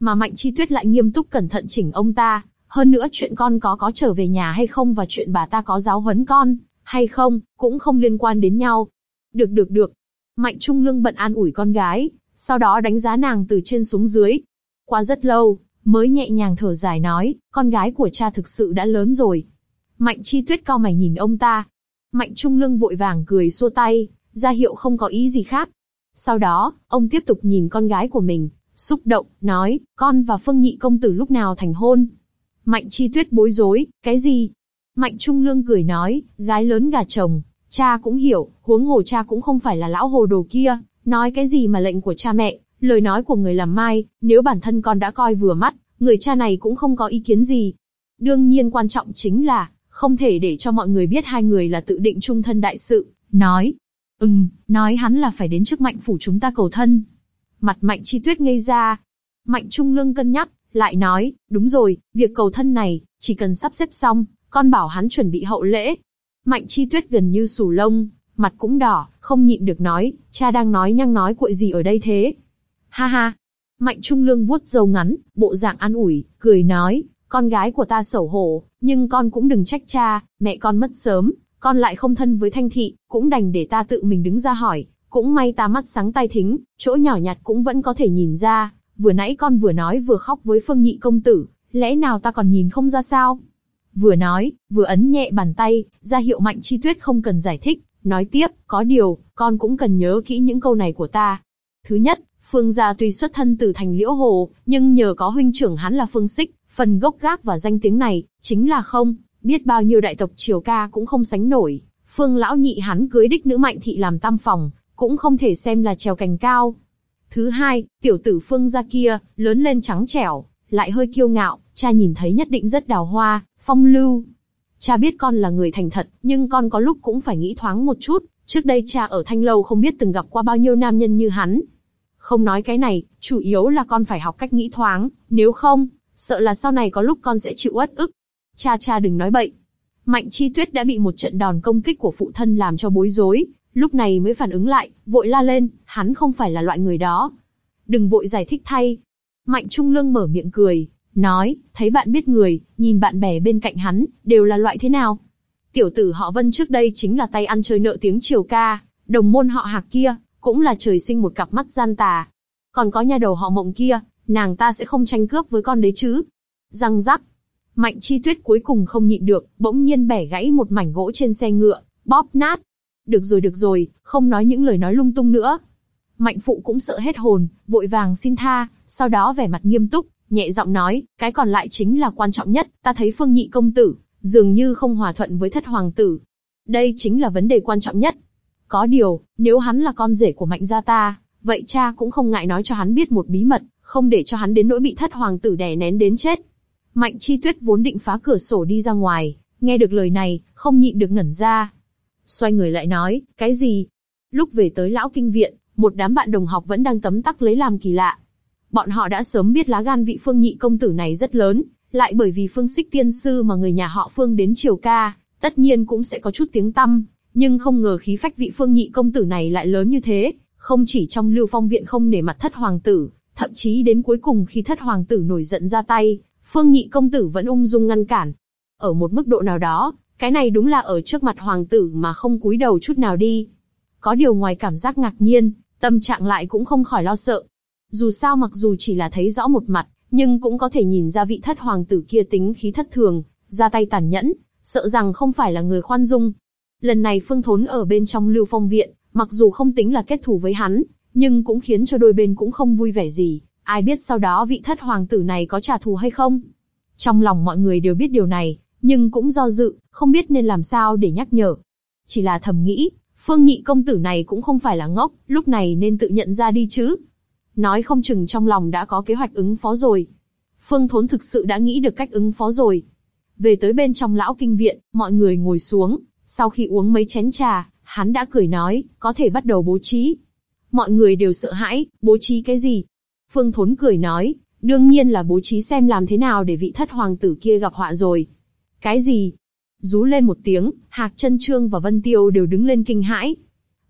Mà Mạnh Chi Tuyết lại nghiêm túc cẩn thận chỉnh ông ta, hơn nữa chuyện con có có trở về nhà hay không và chuyện bà ta có giáo huấn con, hay không, cũng không liên quan đến nhau. Được được được. Mạnh Trung Lương bận an ủi con gái, sau đó đánh giá nàng từ trên xuống dưới. Qua rất lâu, mới nhẹ nhàng thở dài nói, con gái của cha thực sự đã lớn rồi. Mạnh Chi Tuyết cao mày nhìn ông ta. Mạnh Trung Lương vội vàng cười xua tay, ra hiệu không có ý gì khác. Sau đó, ông tiếp tục nhìn con gái của mình, xúc động, nói, con và Phương Nhị công tử lúc nào thành hôn. Mạnh Chi Tuyết bối rối, cái gì? Mạnh Trung Lương cười nói, gái lớn gà chồng, cha cũng hiểu, huống hồ cha cũng không phải là lão hồ đồ kia, nói cái gì mà lệnh của cha mẹ, lời nói của người làm mai, nếu bản thân con đã coi vừa mắt, người cha này cũng không có ý kiến gì. Đương nhiên quan trọng chính là, không thể để cho mọi người biết hai người là tự định trung thân đại sự, nói. Ừm, nói hắn là phải đến trước mạnh phủ chúng ta cầu thân. Mặt mạnh chi tuyết ngây ra. Mạnh trung lương cân nhắc, lại nói, đúng rồi, việc cầu thân này, chỉ cần sắp xếp xong, con bảo hắn chuẩn bị hậu lễ. Mạnh chi tuyết gần như sù lông, mặt cũng đỏ, không nhịn được nói, cha đang nói nhăng nói cuội gì ở đây thế. Ha ha. Mạnh Trung Lương vuốt râu ngắn, bộ dạng an ủi, cười nói, con gái của ta xấu hổ, nhưng con cũng đừng trách cha, mẹ con mất sớm, con lại không thân với Thanh Thị, cũng đành để ta tự mình đứng ra hỏi, cũng may ta mắt sáng tay thính, chỗ nhỏ nhặt cũng vẫn có thể nhìn ra, vừa nãy con vừa nói vừa khóc với Phương Nhị công tử, lẽ nào ta còn nhìn không ra sao? Vừa nói, vừa ấn nhẹ bàn tay, ra hiệu Mạnh Chi Tuyết không cần giải thích, nói tiếp, có điều, con cũng cần nhớ kỹ những câu này của ta. Thứ nhất, Phương gia tuy xuất thân từ thành Liễu Hồ, nhưng nhờ có huynh trưởng hắn là Phương Sích, phần gốc gác và danh tiếng này, chính là không, biết bao nhiêu đại tộc triều ca cũng không sánh nổi. Phương lão nhị hắn cưới đích nữ mạnh thị làm tam phòng, cũng không thể xem là trèo cành cao. Thứ hai, tiểu tử Phương gia kia, lớn lên trắng trẻo, lại hơi kiêu ngạo, cha nhìn thấy nhất định rất đào hoa, phong lưu. Cha biết con là người thành thật, nhưng con có lúc cũng phải nghĩ thoáng một chút, trước đây cha ở Thanh Lâu không biết từng gặp qua bao nhiêu nam nhân như hắn. Không nói cái này, chủ yếu là con phải học cách nghĩ thoáng, nếu không, sợ là sau này có lúc con sẽ chịu uất ức. Cha cha đừng nói bậy. Mạnh Chi Tuyết đã bị một trận đòn công kích của phụ thân làm cho bối rối, lúc này mới phản ứng lại, vội la lên, hắn không phải là loại người đó. Đừng vội giải thích thay. Mạnh Trung Lương mở miệng cười, nói, thấy bạn biết người, nhìn bạn bè bên cạnh hắn, đều là loại thế nào. Tiểu tử họ Vân trước đây chính là tay ăn chơi nợ tiếng triều ca, đồng môn họ Hạc kia, cũng là trời sinh một cặp mắt gian tà. Còn có nhà đầu họ Mộng kia, nàng ta sẽ không tranh cướp với con đấy chứ. Răng rắc. Mạnh chi tuyết cuối cùng không nhịn được, bỗng nhiên bẻ gãy một mảnh gỗ trên xe ngựa, bóp nát. Được rồi được rồi, không nói những lời nói lung tung nữa. Mạnh phụ cũng sợ hết hồn, vội vàng xin tha, sau đó vẻ mặt nghiêm túc, nhẹ giọng nói, cái còn lại chính là quan trọng nhất, ta thấy phương nhị công tử, dường như không hòa thuận với thất hoàng tử. Đây chính là vấn đề quan trọng nhất. Có điều, nếu hắn là con rể của mạnh gia ta, vậy cha cũng không ngại nói cho hắn biết một bí mật, không để cho hắn đến nỗi bị thất hoàng tử đè nén đến chết. Mạnh chi tuyết vốn định phá cửa sổ đi ra ngoài, nghe được lời này, không nhịn được ngẩn ra. Xoay người lại nói, cái gì? Lúc về tới lão kinh viện, một đám bạn đồng học vẫn đang tấm tắc lấy làm kỳ lạ. Bọn họ đã sớm biết lá gan vị phương nhị công tử này rất lớn, lại bởi vì phương xích tiên sư mà người nhà họ phương đến triều ca, tất nhiên cũng sẽ có chút tiếng tăm, nhưng không ngờ khí phách vị phương nhị công tử này lại lớn như thế, không chỉ trong lưu phong viện không nể mặt thất hoàng tử, thậm chí đến cuối cùng khi thất hoàng tử nổi giận ra tay, phương nhị công tử vẫn ung dung ngăn cản. Ở một mức độ nào đó, cái này đúng là ở trước mặt hoàng tử mà không cúi đầu chút nào đi. Có điều ngoài cảm giác ngạc nhiên, tâm trạng lại cũng không khỏi lo sợ. Dù sao mặc dù chỉ là thấy rõ một mặt, nhưng cũng có thể nhìn ra vị thất hoàng tử kia tính khí thất thường, ra tay tàn nhẫn, sợ rằng không phải là người khoan dung. Lần này Phương Thốn ở bên trong Lưu Phong Viện, mặc dù không tính là kết thù với hắn, nhưng cũng khiến cho đôi bên cũng không vui vẻ gì. Ai biết sau đó vị thất hoàng tử này có trả thù hay không? Trong lòng mọi người đều biết điều này, nhưng cũng do dự, không biết nên làm sao để nhắc nhở. Chỉ là thầm nghĩ, Phương Nhị công tử này cũng không phải là ngốc, lúc này nên tự nhận ra đi chứ. Nói không chừng trong lòng đã có kế hoạch ứng phó rồi. Phương Thốn thực sự đã nghĩ được cách ứng phó rồi. Về tới bên trong lão kinh viện, mọi người ngồi xuống, sau khi uống mấy chén trà, hắn đã cười nói, có thể bắt đầu bố trí. Mọi người đều sợ hãi, bố trí cái gì? Phương Thốn cười nói, đương nhiên là bố trí xem làm thế nào để vị thất hoàng tử kia gặp họa rồi. Cái gì? Rú lên một tiếng, Hạc Trân Trương và Vân Tiêu đều đứng lên kinh hãi.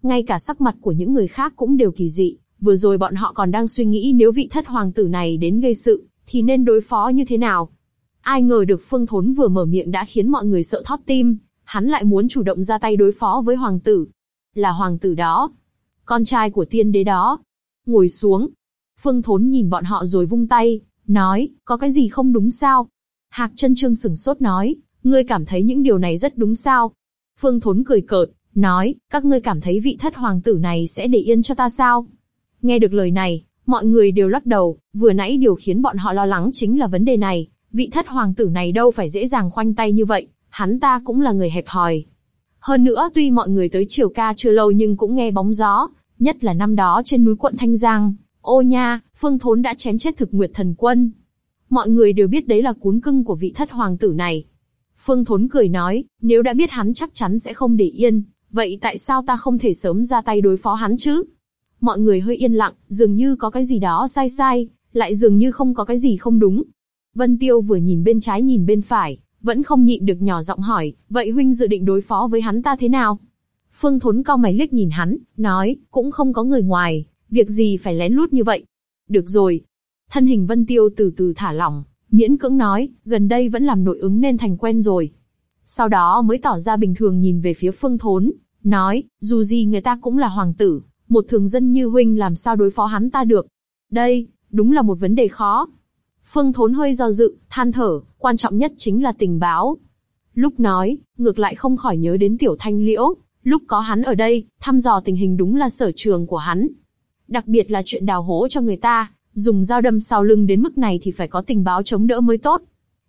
Ngay cả sắc mặt của những người khác cũng đều kỳ dị, vừa rồi bọn họ còn đang suy nghĩ nếu vị thất hoàng tử này đến gây sự, thì nên đối phó như thế nào. Ai ngờ được Phương Thốn vừa mở miệng đã khiến mọi người sợ thót tim, hắn lại muốn chủ động ra tay đối phó với hoàng tử. Là hoàng tử đó. Con trai của tiên đế đó. Ngồi xuống. Phương Thốn nhìn bọn họ rồi vung tay, nói, có cái gì không đúng sao? Hạc chân trương sừng sốt nói, ngươi cảm thấy những điều này rất đúng sao? Phương Thốn cười cợt, nói, các ngươi cảm thấy vị thất hoàng tử này sẽ để yên cho ta sao? Nghe được lời này, mọi người đều lắc đầu, vừa nãy điều khiến bọn họ lo lắng chính là vấn đề này, vị thất hoàng tử này đâu phải dễ dàng khoanh tay như vậy, hắn ta cũng là người hẹp hòi. Hơn nữa tuy mọi người tới triều ca chưa lâu nhưng cũng nghe bóng gió, nhất là năm đó trên núi quận Thanh Giang, ô nha, Phương Thốn đã chém chết thực nguyệt thần quân. Mọi người đều biết đấy là cún cưng của vị thất hoàng tử này. Phương Thốn cười nói, nếu đã biết hắn chắc chắn sẽ không để yên, vậy tại sao ta không thể sớm ra tay đối phó hắn chứ? Mọi người hơi yên lặng, dường như có cái gì đó sai sai, lại dường như không có cái gì không đúng. Vân Tiêu vừa nhìn bên trái nhìn bên phải, vẫn không nhịn được nhỏ giọng hỏi, vậy huynh dự định đối phó với hắn ta thế nào? Phương Thốn cao mày liếc nhìn hắn, nói, cũng không có người ngoài, việc gì phải lén lút như vậy? Được rồi. Thân hình Vân Tiêu từ từ thả lỏng, miễn cưỡng nói, gần đây vẫn làm nội ứng nên thành quen rồi. Sau đó mới tỏ ra bình thường nhìn về phía Phương Thốn, nói, dù gì người ta cũng là hoàng tử, một thường dân như huynh làm sao đối phó hắn ta được? Đây, đúng là một vấn đề khó. Phương Thốn hơi do dự, than thở, quan trọng nhất chính là tình báo. Lúc nói, ngược lại không khỏi nhớ đến Tiểu Thanh Liễu, lúc có hắn ở đây, thăm dò tình hình đúng là sở trường của hắn. Đặc biệt là chuyện đào hố cho người ta, dùng dao đâm sau lưng đến mức này thì phải có tình báo chống đỡ mới tốt.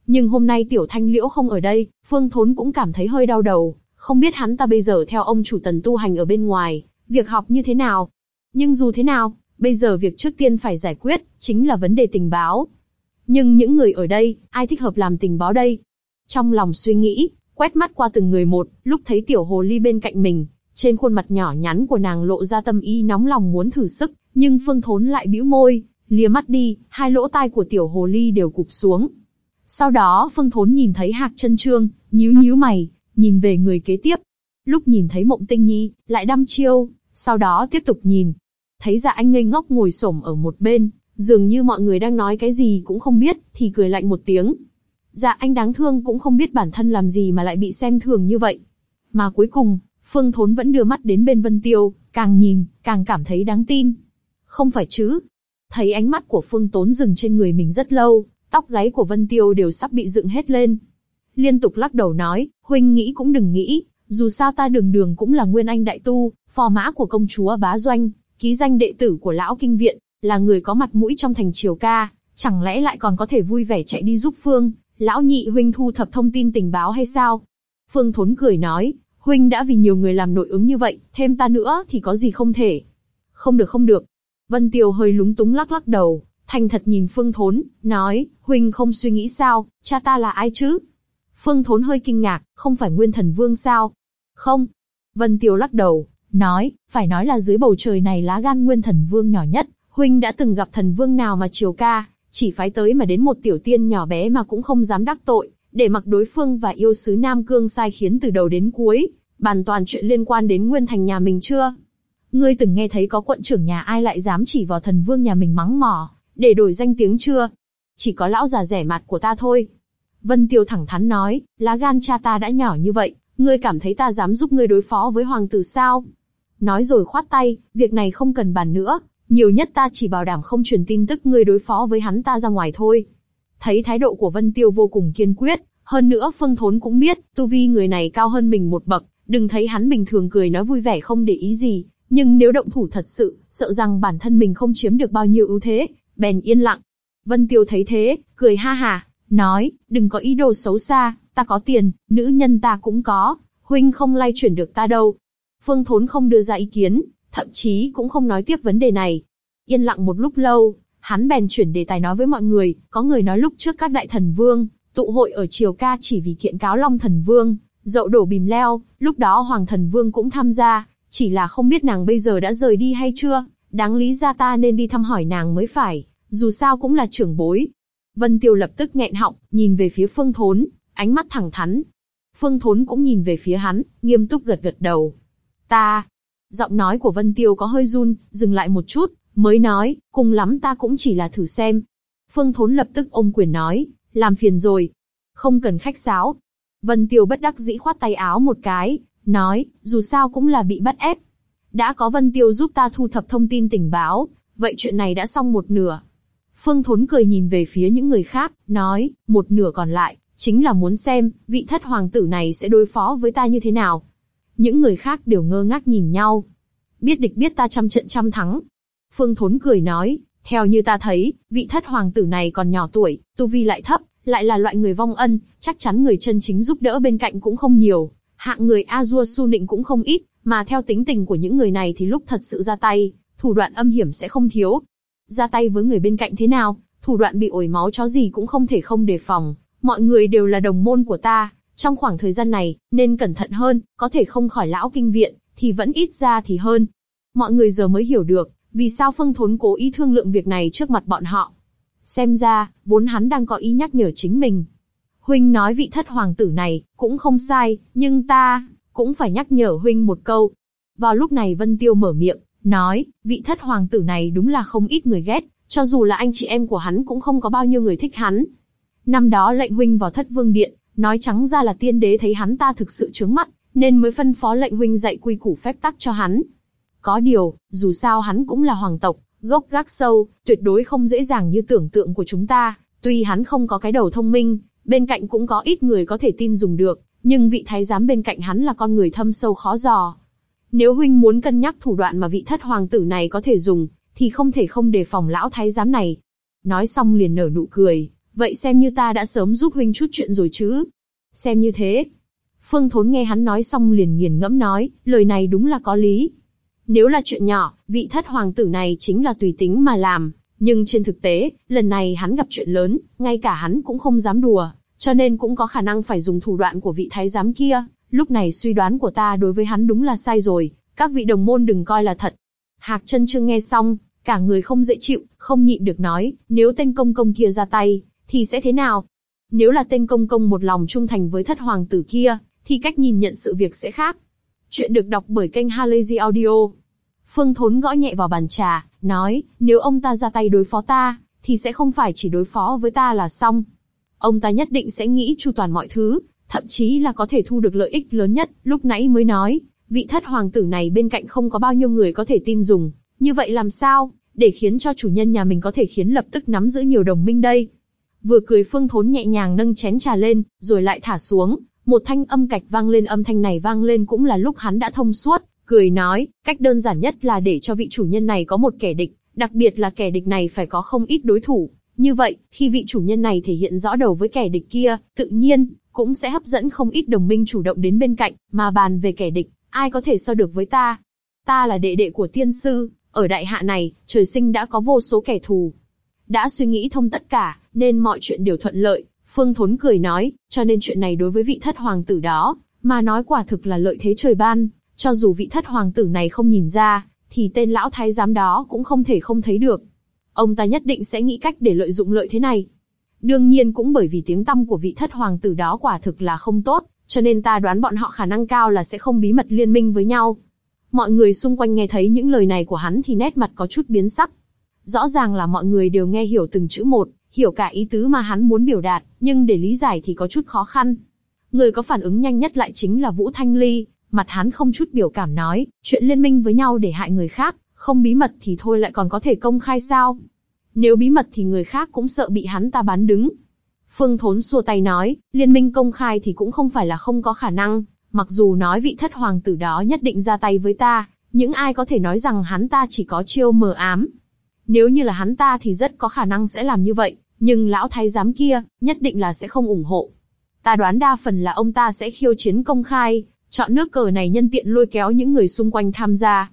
Nhưng hôm nay Tiểu Thanh Liễu không ở đây, Phương Thốn cũng cảm thấy hơi đau đầu, không biết hắn ta bây giờ theo ông chủ tần tu hành ở bên ngoài, việc học như thế nào. Nhưng dù thế nào, bây giờ việc trước tiên phải giải quyết, chính là vấn đề tình báo. Nhưng những người ở đây, ai thích hợp làm tình báo đây? Trong lòng suy nghĩ, quét mắt qua từng người một, lúc thấy tiểu hồ ly bên cạnh mình, trên khuôn mặt nhỏ nhắn của nàng lộ ra tâm ý nóng lòng muốn thử sức, nhưng Phương Thốn lại bĩu môi, lìa mắt đi, hai lỗ tai của tiểu hồ ly đều cụp xuống. Sau đó Phương Thốn nhìn thấy Hạc Chân Trương, nhíu nhíu mày, nhìn về người kế tiếp. Lúc nhìn thấy Mộng Tinh Nhi, lại đăm chiêu, sau đó tiếp tục nhìn, thấy dạ anh ngây ngốc ngồi xổm ở một bên, dường như mọi người đang nói cái gì cũng không biết, thì cười lạnh một tiếng. Dạ anh đáng thương cũng không biết bản thân làm gì mà lại bị xem thường như vậy. Mà cuối cùng, Phương Thốn vẫn đưa mắt đến bên Vân Tiêu, càng nhìn, càng cảm thấy đáng tin. Không phải chứ? Thấy ánh mắt của Phương Tốn dừng trên người mình rất lâu, tóc gáy của Vân Tiêu đều sắp bị dựng hết lên. Liên tục lắc đầu nói, huynh nghĩ cũng đừng nghĩ, dù sao ta đường đường cũng là nguyên anh đại tu, phò mã của công chúa bá doanh, ký danh đệ tử của lão kinh viện, là người có mặt mũi trong thành triều ca, chẳng lẽ lại còn có thể vui vẻ chạy đi giúp Phương, lão nhị huynh thu thập thông tin tình báo hay sao? Phương Thốn cười nói, huynh đã vì nhiều người làm nội ứng như vậy, thêm ta nữa thì có gì không thể. Không được không được. Vân Tiêu hơi lúng túng lắc lắc đầu, thành thật nhìn Phương Thốn, nói, huynh không suy nghĩ sao, cha ta là ai chứ? Phương Thốn hơi kinh ngạc, không phải Nguyên Thần Vương sao? Không. Vân Tiêu lắc đầu, nói, phải nói là dưới bầu trời này lá gan Nguyên Thần Vương nhỏ nhất, huynh đã từng gặp thần vương nào mà chiều ca, chỉ phái tới mà đến một tiểu tiên nhỏ bé mà cũng không dám đắc tội, để mặc đối phương và yêu sứ Nam Cương sai khiến từ đầu đến cuối, bàn toàn chuyện liên quan đến Nguyên Thành nhà mình chưa? Ngươi từng nghe thấy có quận trưởng nhà ai lại dám chỉ vào thần vương nhà mình mắng mỏ, để đổi danh tiếng chưa? Chỉ có lão già rẻ mặt của ta thôi. Vân Tiêu thẳng thắn nói, lá gan cha ta đã nhỏ như vậy, ngươi cảm thấy ta dám giúp ngươi đối phó với hoàng tử sao? Nói rồi khoát tay, việc này không cần bàn nữa, nhiều nhất ta chỉ bảo đảm không truyền tin tức ngươi đối phó với hắn ta ra ngoài thôi. Thấy thái độ của Vân Tiêu vô cùng kiên quyết, hơn nữa Phương Thốn cũng biết, tu vi người này cao hơn mình một bậc, đừng thấy hắn bình thường cười nói vui vẻ không để ý gì, nhưng nếu động thủ thật sự, sợ rằng bản thân mình không chiếm được bao nhiêu ưu thế, bèn yên lặng. Vân Tiêu thấy thế, cười ha ha, nói, đừng có ý đồ xấu xa, ta có tiền, nữ nhân ta cũng có, huynh không lay chuyển được ta đâu. Phương Thốn không đưa ra ý kiến, thậm chí cũng không nói tiếp vấn đề này. Yên lặng một lúc lâu, hắn bèn chuyển đề tài nói với mọi người, có người nói lúc trước các đại thần vương, tụ hội ở triều ca chỉ vì kiện cáo Long thần vương, dậu đổ bìm leo, lúc đó Hoàng thần vương cũng tham gia, chỉ là không biết nàng bây giờ đã rời đi hay chưa, đáng lý ra ta nên đi thăm hỏi nàng mới phải, dù sao cũng là trưởng bối. Vân Tiêu lập tức nghẹn họng, nhìn về phía Phương Thốn, ánh mắt thẳng thắn. Phương Thốn cũng nhìn về phía hắn, nghiêm túc gật gật đầu. Ta, Giọng nói của Vân Tiêu có hơi run, dừng lại một chút, mới nói, cùng lắm ta cũng chỉ là thử xem. Phương Thốn lập tức ôm quyền nói, làm phiền rồi. Không cần khách sáo. Vân Tiêu bất đắc dĩ khoát tay áo một cái, nói, dù sao cũng là bị bắt ép. Đã có Vân Tiêu giúp ta thu thập thông tin tình báo, vậy chuyện này đã xong một nửa. Phương Thốn cười nhìn về phía những người khác, nói, một nửa còn lại, chính là muốn xem, vị thất hoàng tử này sẽ đối phó với ta như thế nào. Những người khác đều ngơ ngác nhìn nhau. Biết địch biết ta trăm trận trăm thắng. Phương Thốn cười nói, theo như ta thấy, vị thất hoàng tử này còn nhỏ tuổi, tu vi lại thấp, lại là loại người vong ân, chắc chắn người chân chính giúp đỡ bên cạnh cũng không nhiều. Hạng người Azure su nịnh cũng không ít, mà theo tính tình của những người này thì lúc thật sự ra tay, thủ đoạn âm hiểm sẽ không thiếu. Ra tay với người bên cạnh thế nào, thủ đoạn bị ổi máu chó gì cũng không thể không đề phòng. Mọi người đều là đồng môn của ta, trong khoảng thời gian này, nên cẩn thận hơn, có thể không khỏi lão kinh viện, thì vẫn ít ra thì hơn. Mọi người giờ mới hiểu được, vì sao Phương Thốn cố ý thương lượng việc này trước mặt bọn họ. Xem ra, vốn hắn đang có ý nhắc nhở chính mình. Huynh nói vị thất hoàng tử này, cũng không sai, nhưng ta, cũng phải nhắc nhở Huynh một câu. Vào lúc này Vân Tiêu mở miệng, nói, vị thất hoàng tử này đúng là không ít người ghét, cho dù là anh chị em của hắn cũng không có bao nhiêu người thích hắn. Năm đó lệnh Huynh vào thất vương điện, Nói trắng ra là tiên đế thấy hắn ta thực sự trướng mắt, nên mới phân phó lệnh huynh dạy quy củ phép tắc cho hắn. Có điều, dù sao hắn cũng là hoàng tộc, gốc gác sâu, tuyệt đối không dễ dàng như tưởng tượng của chúng ta. Tuy hắn không có cái đầu thông minh, bên cạnh cũng có ít người có thể tin dùng được, nhưng vị thái giám bên cạnh hắn là con người thâm sâu khó dò. Nếu huynh muốn cân nhắc thủ đoạn mà vị thất hoàng tử này có thể dùng, thì không thể không đề phòng lão thái giám này. Nói xong liền nở nụ cười, vậy xem như ta đã sớm giúp huynh chút chuyện rồi chứ. Xem như thế. Phương Thốn nghe hắn nói xong liền nghiền ngẫm nói, lời này đúng là có lý. Nếu là chuyện nhỏ, vị thất hoàng tử này chính là tùy tính mà làm, nhưng trên thực tế, lần này hắn gặp chuyện lớn, ngay cả hắn cũng không dám đùa, cho nên cũng có khả năng phải dùng thủ đoạn của vị thái giám kia. Lúc này suy đoán của ta đối với hắn đúng là sai rồi, các vị đồng môn đừng coi là thật. Hạc chân chưa nghe xong, cả người không dễ chịu, không nhịn được nói, nếu tên công công kia ra tay, thì sẽ thế nào? Nếu là tên công công một lòng trung thành với thất hoàng tử kia, thì cách nhìn nhận sự việc sẽ khác. Chuyện được đọc bởi kênh Halazy Audio. Phương Thốn gõ nhẹ vào bàn trà, nói, nếu ông ta ra tay đối phó ta, thì sẽ không phải chỉ đối phó với ta là xong. Ông ta nhất định sẽ nghĩ chu toàn mọi thứ, thậm chí là có thể thu được lợi ích lớn nhất, lúc nãy mới nói, vị thất hoàng tử này bên cạnh không có bao nhiêu người có thể tin dùng, như vậy làm sao, để khiến cho chủ nhân nhà mình có thể khiến lập tức nắm giữ nhiều đồng minh đây? Vừa cười Phương Thốn nhẹ nhàng nâng chén trà lên, rồi lại thả xuống, một thanh âm cạch vang lên âm thanh này vang lên cũng là lúc hắn đã thông suốt, cười nói, cách đơn giản nhất là để cho vị chủ nhân này có một kẻ địch, đặc biệt là kẻ địch này phải có không ít đối thủ. Như vậy, khi vị chủ nhân này thể hiện rõ đầu với kẻ địch kia, tự nhiên, cũng sẽ hấp dẫn không ít đồng minh chủ động đến bên cạnh, mà bàn về kẻ địch, ai có thể so được với ta. Ta là đệ đệ của tiên sư, ở đại hạ này, trời sinh đã có vô số kẻ thù. Đã suy nghĩ thông tất cả, nên mọi chuyện đều thuận lợi, Phương Thốn cười nói, cho nên chuyện này đối với vị thất hoàng tử đó, mà nói quả thực là lợi thế trời ban, cho dù vị thất hoàng tử này không nhìn ra, thì tên lão thái giám đó cũng không thể không thấy được. Ông ta nhất định sẽ nghĩ cách để lợi dụng lợi thế này. Đương nhiên cũng bởi vì tiếng tăm của vị thất hoàng tử đó quả thực là không tốt, cho nên ta đoán bọn họ khả năng cao là sẽ không bí mật liên minh với nhau. Mọi người xung quanh nghe thấy những lời này của hắn thì nét mặt có chút biến sắc. Rõ ràng là mọi người đều nghe hiểu từng chữ một, hiểu cả ý tứ mà hắn muốn biểu đạt, nhưng để lý giải thì có chút khó khăn. Người có phản ứng nhanh nhất lại chính là Vũ Thanh Ly, mặt hắn không chút biểu cảm nói, chuyện liên minh với nhau để hại người khác, không bí mật thì thôi lại còn có thể công khai sao? Nếu bí mật thì người khác cũng sợ bị hắn ta bán đứng. Phương Thốn xua tay nói, liên minh công khai thì cũng không phải là không có khả năng, mặc dù nói vị thất hoàng tử đó nhất định ra tay với ta, những ai có thể nói rằng hắn ta chỉ có chiêu mờ ám. Nếu như là hắn ta thì rất có khả năng sẽ làm như vậy, nhưng lão thái giám kia, nhất định là sẽ không ủng hộ. Ta đoán đa phần là ông ta sẽ khiêu chiến công khai, chọn nước cờ này nhân tiện lôi kéo những người xung quanh tham gia.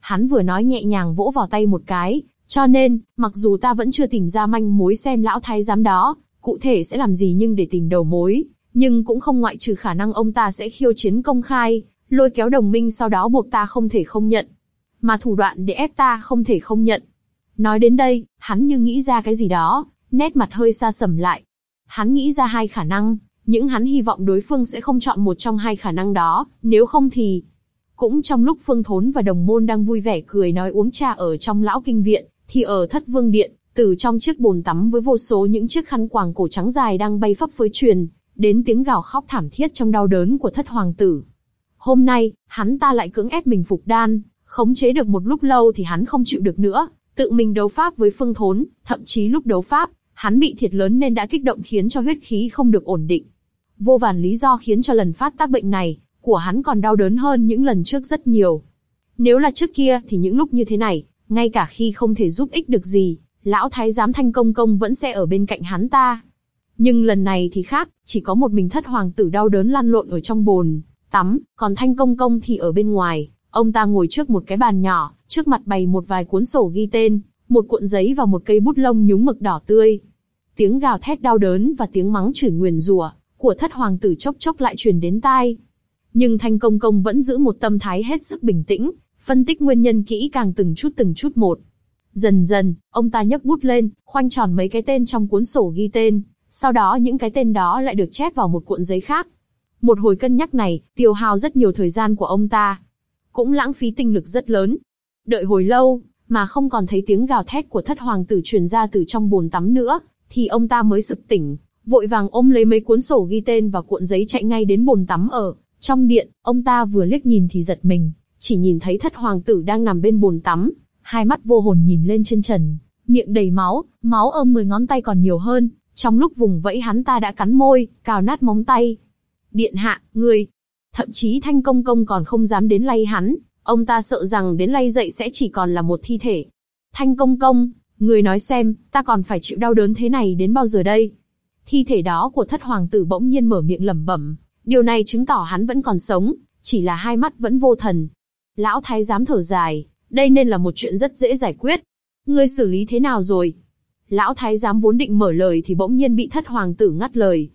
Hắn vừa nói nhẹ nhàng vỗ vào tay một cái, cho nên, mặc dù ta vẫn chưa tìm ra manh mối xem lão thái giám đó, cụ thể sẽ làm gì nhưng để tìm đầu mối, nhưng cũng không ngoại trừ khả năng ông ta sẽ khiêu chiến công khai, lôi kéo đồng minh sau đó buộc ta không thể không nhận. Mà thủ đoạn để ép ta không thể không nhận. Nói đến đây, hắn như nghĩ ra cái gì đó, nét mặt hơi xa sầm lại. Hắn nghĩ ra hai khả năng, những hắn hy vọng đối phương sẽ không chọn một trong hai khả năng đó, nếu không thì... Cũng trong lúc Phương Thốn và đồng môn đang vui vẻ cười nói uống trà ở trong lão kinh viện, thì ở thất vương điện, từ trong chiếc bồn tắm với vô số những chiếc khăn quàng cổ trắng dài đang bay phấp phới truyền, đến tiếng gào khóc thảm thiết trong đau đớn của thất hoàng tử. Hôm nay, hắn ta lại cưỡng ép mình phục đan, khống chế được một lúc lâu thì hắn không chịu được nữa, tự mình đấu pháp với phương thốn, thậm chí lúc đấu pháp, hắn bị thiệt lớn nên đã kích động khiến cho huyết khí không được ổn định. Vô vàn lý do khiến cho lần phát tác bệnh này, của hắn còn đau đớn hơn những lần trước rất nhiều. Nếu là trước kia thì những lúc như thế này, ngay cả khi không thể giúp ích được gì, lão thái giám thanh công công vẫn sẽ ở bên cạnh hắn ta. Nhưng lần này thì khác, chỉ có một mình thất hoàng tử đau đớn lăn lộn ở trong bồn, tắm, còn thanh công công thì ở bên ngoài. Ông ta ngồi trước một cái bàn nhỏ, trước mặt bày một vài cuốn sổ ghi tên, một cuộn giấy và một cây bút lông nhúng mực đỏ tươi. Tiếng gào thét đau đớn và tiếng mắng chửi nguyền rủa của thất hoàng tử chốc chốc lại truyền đến tai. Nhưng Thanh Công Công vẫn giữ một tâm thái hết sức bình tĩnh, phân tích nguyên nhân kỹ càng từng chút từng chút một. Dần dần, ông ta nhấc bút lên, khoanh tròn mấy cái tên trong cuốn sổ ghi tên, sau đó những cái tên đó lại được chép vào một cuộn giấy khác. Một hồi cân nhắc này, tiêu hao rất nhiều thời gian của ông ta. Cũng lãng phí tinh lực rất lớn. Đợi hồi lâu, mà không còn thấy tiếng gào thét của thất hoàng tử truyền ra từ trong bồn tắm nữa, thì ông ta mới sực tỉnh, vội vàng ôm lấy mấy cuốn sổ ghi tên và cuộn giấy chạy ngay đến bồn tắm ở trong điện. Ông ta vừa liếc nhìn thì giật mình, chỉ nhìn thấy thất hoàng tử đang nằm bên bồn tắm, hai mắt vô hồn nhìn lên trên trần, miệng đầy máu, máu ôm mười ngón tay còn nhiều hơn. Trong lúc vùng vẫy hắn ta đã cắn môi, cào nát móng tay. Điện hạ, người. Thậm chí thanh công công còn không dám đến lay hắn, ông ta sợ rằng đến lay dậy sẽ chỉ còn là một thi thể. Thanh công công, người nói xem, ta còn phải chịu đau đớn thế này đến bao giờ đây? Thi thể đó của thất hoàng tử bỗng nhiên mở miệng lẩm bẩm, điều này chứng tỏ hắn vẫn còn sống, chỉ là hai mắt vẫn vô thần. Lão thái giám thở dài, đây nên là một chuyện rất dễ giải quyết. Ngươi xử lý thế nào rồi? Lão thái giám vốn định mở lời thì bỗng nhiên bị thất hoàng tử ngắt lời.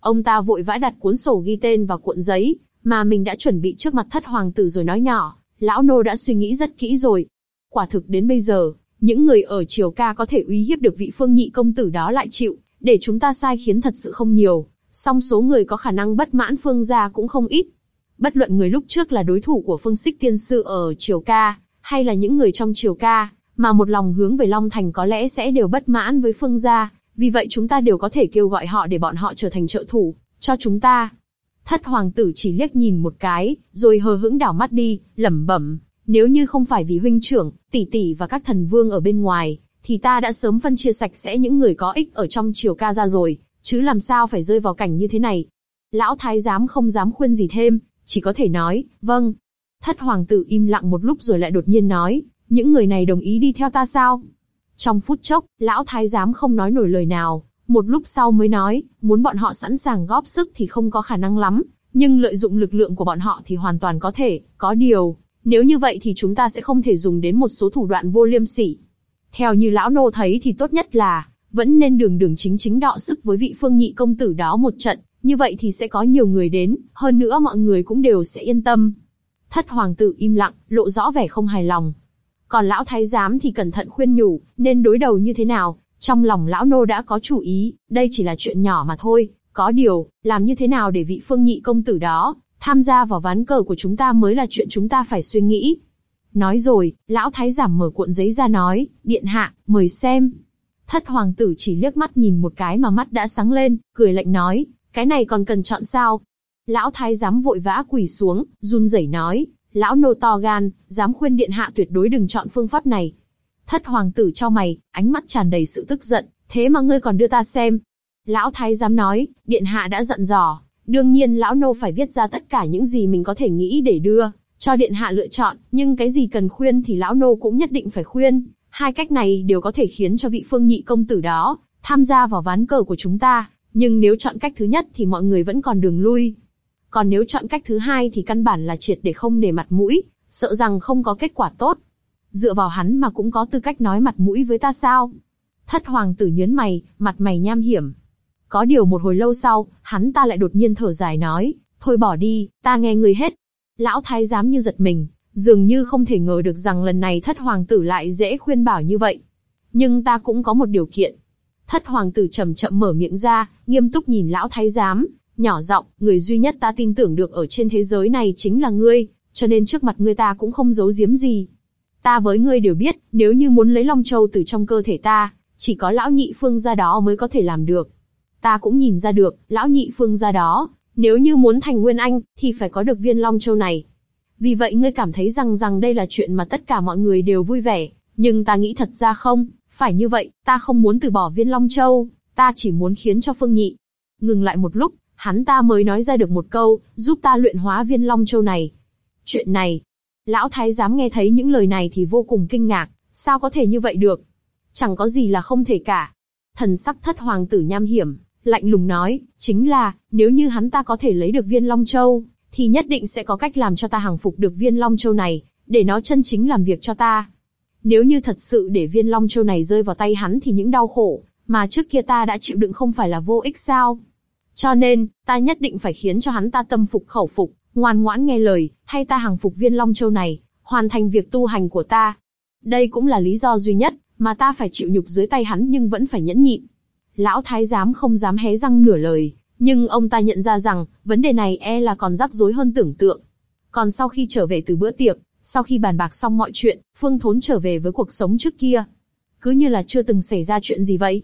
Ông ta vội vã đặt cuốn sổ ghi tên vào cuộn giấy, mà mình đã chuẩn bị trước mặt thất hoàng tử rồi nói nhỏ, lão nô đã suy nghĩ rất kỹ rồi. Quả thực đến bây giờ, những người ở triều ca có thể uy hiếp được vị phương nhị công tử đó lại chịu, để chúng ta sai khiến thật sự không nhiều, song số người có khả năng bất mãn phương gia cũng không ít. Bất luận người lúc trước là đối thủ của phương xích tiên sư ở triều ca, hay là những người trong triều ca, mà một lòng hướng về Long Thành có lẽ sẽ đều bất mãn với phương gia, vì vậy chúng ta đều có thể kêu gọi họ để bọn họ trở thành trợ thủ, cho chúng ta. Thất hoàng tử chỉ liếc nhìn một cái, rồi hờ hững đảo mắt đi, lẩm bẩm, nếu như không phải vì huynh trưởng, tỷ tỷ và các thần vương ở bên ngoài, thì ta đã sớm phân chia sạch sẽ những người có ích ở trong triều ca ra rồi, chứ làm sao phải rơi vào cảnh như thế này. Lão thái giám không dám khuyên gì thêm, chỉ có thể nói, vâng. Thất hoàng tử im lặng một lúc rồi lại đột nhiên nói, những người này đồng ý đi theo ta sao? Trong phút chốc, lão thái giám không nói nổi lời nào, một lúc sau mới nói, muốn bọn họ sẵn sàng góp sức thì không có khả năng lắm, nhưng lợi dụng lực lượng của bọn họ thì hoàn toàn có thể, có điều, nếu như vậy thì chúng ta sẽ không thể dùng đến một số thủ đoạn vô liêm sỉ. Theo như lão nô thấy thì tốt nhất là, vẫn nên đường đường chính chính đọ sức với vị phương nhị công tử đó một trận, như vậy thì sẽ có nhiều người đến, hơn nữa mọi người cũng đều sẽ yên tâm. Thất hoàng tử im lặng, lộ rõ vẻ không hài lòng. Còn lão thái giám thì cẩn thận khuyên nhủ, nên đối đầu như thế nào, trong lòng lão nô đã có chủ ý, đây chỉ là chuyện nhỏ mà thôi, có điều, làm như thế nào để vị phương nhị công tử đó, tham gia vào ván cờ của chúng ta mới là chuyện chúng ta phải suy nghĩ. Nói rồi, lão thái giảm mở cuộn giấy ra nói, điện hạ, mời xem. Thất hoàng tử chỉ liếc mắt nhìn một cái mà mắt đã sáng lên, cười lạnh nói, cái này còn cần chọn sao? Lão thái giám vội vã quỳ xuống, run rẩy nói, lão nô to gan, dám khuyên điện hạ tuyệt đối đừng chọn phương pháp này. Thất hoàng tử cho mày, ánh mắt tràn đầy sự tức giận, thế mà ngươi còn đưa ta xem. Lão thái giám nói, điện hạ đã giận dò, đương nhiên lão nô phải viết ra tất cả những gì mình có thể nghĩ để đưa, cho điện hạ lựa chọn, nhưng cái gì cần khuyên thì lão nô cũng nhất định phải khuyên. Hai cách này đều có thể khiến cho vị phương nhị công tử đó, tham gia vào ván cờ của chúng ta, nhưng nếu chọn cách thứ nhất thì mọi người vẫn còn đường lui. Còn nếu chọn cách thứ hai thì căn bản là triệt để không để mặt mũi, sợ rằng không có kết quả tốt. Dựa vào hắn mà cũng có tư cách nói mặt mũi với ta sao? Thất hoàng tử nhớn mày, mặt mày nham hiểm. Có điều một hồi lâu sau, hắn ta lại đột nhiên thở dài nói, thôi bỏ đi, ta nghe người hết. Lão thái giám như giật mình, dường như không thể ngờ được rằng lần này thất hoàng tử lại dễ khuyên bảo như vậy. Nhưng ta cũng có một điều kiện. Thất hoàng tử chậm chậm mở miệng ra, nghiêm túc nhìn lão thái giám, nhỏ giọng, người duy nhất ta tin tưởng được ở trên thế giới này chính là ngươi, cho nên trước mặt ngươi ta cũng không giấu giếm gì. Ta với ngươi đều biết, nếu như muốn lấy Long Châu từ trong cơ thể ta, chỉ có lão nhị phương gia đó mới có thể làm được. Ta cũng nhìn ra được, lão nhị phương gia đó, nếu như muốn thành Nguyên Anh, thì phải có được viên Long Châu này. Vì vậy ngươi cảm thấy rằng rằng đây là chuyện mà tất cả mọi người đều vui vẻ, nhưng ta nghĩ thật ra không, phải như vậy, ta không muốn từ bỏ viên Long Châu, ta chỉ muốn khiến cho Phương Nhị. Ngừng lại một lúc, hắn ta mới nói ra được một câu, giúp ta luyện hóa viên Long Châu này. Chuyện này, lão thái giám nghe thấy những lời này thì vô cùng kinh ngạc, sao có thể như vậy được? Chẳng có gì là không thể cả. Thần sắc thất hoàng tử nham hiểm, lạnh lùng nói, chính là, nếu như hắn ta có thể lấy được viên Long Châu, thì nhất định sẽ có cách làm cho ta hàng phục được viên Long Châu này, để nó chân chính làm việc cho ta. Nếu như thật sự để viên Long Châu này rơi vào tay hắn thì những đau khổ, mà trước kia ta đã chịu đựng không phải là vô ích sao? Cho nên, ta nhất định phải khiến cho hắn ta tâm phục khẩu phục, ngoan ngoãn nghe lời, hay ta hàng phục viên Long Châu này, hoàn thành việc tu hành của ta. Đây cũng là lý do duy nhất, mà ta phải chịu nhục dưới tay hắn nhưng vẫn phải nhẫn nhịn. Lão thái giám không dám hé răng nửa lời, nhưng ông ta nhận ra rằng, vấn đề này e là còn rắc rối hơn tưởng tượng. Còn sau khi trở về từ bữa tiệc, sau khi bàn bạc xong mọi chuyện, Phương Thốn trở về với cuộc sống trước kia. Cứ như là chưa từng xảy ra chuyện gì vậy.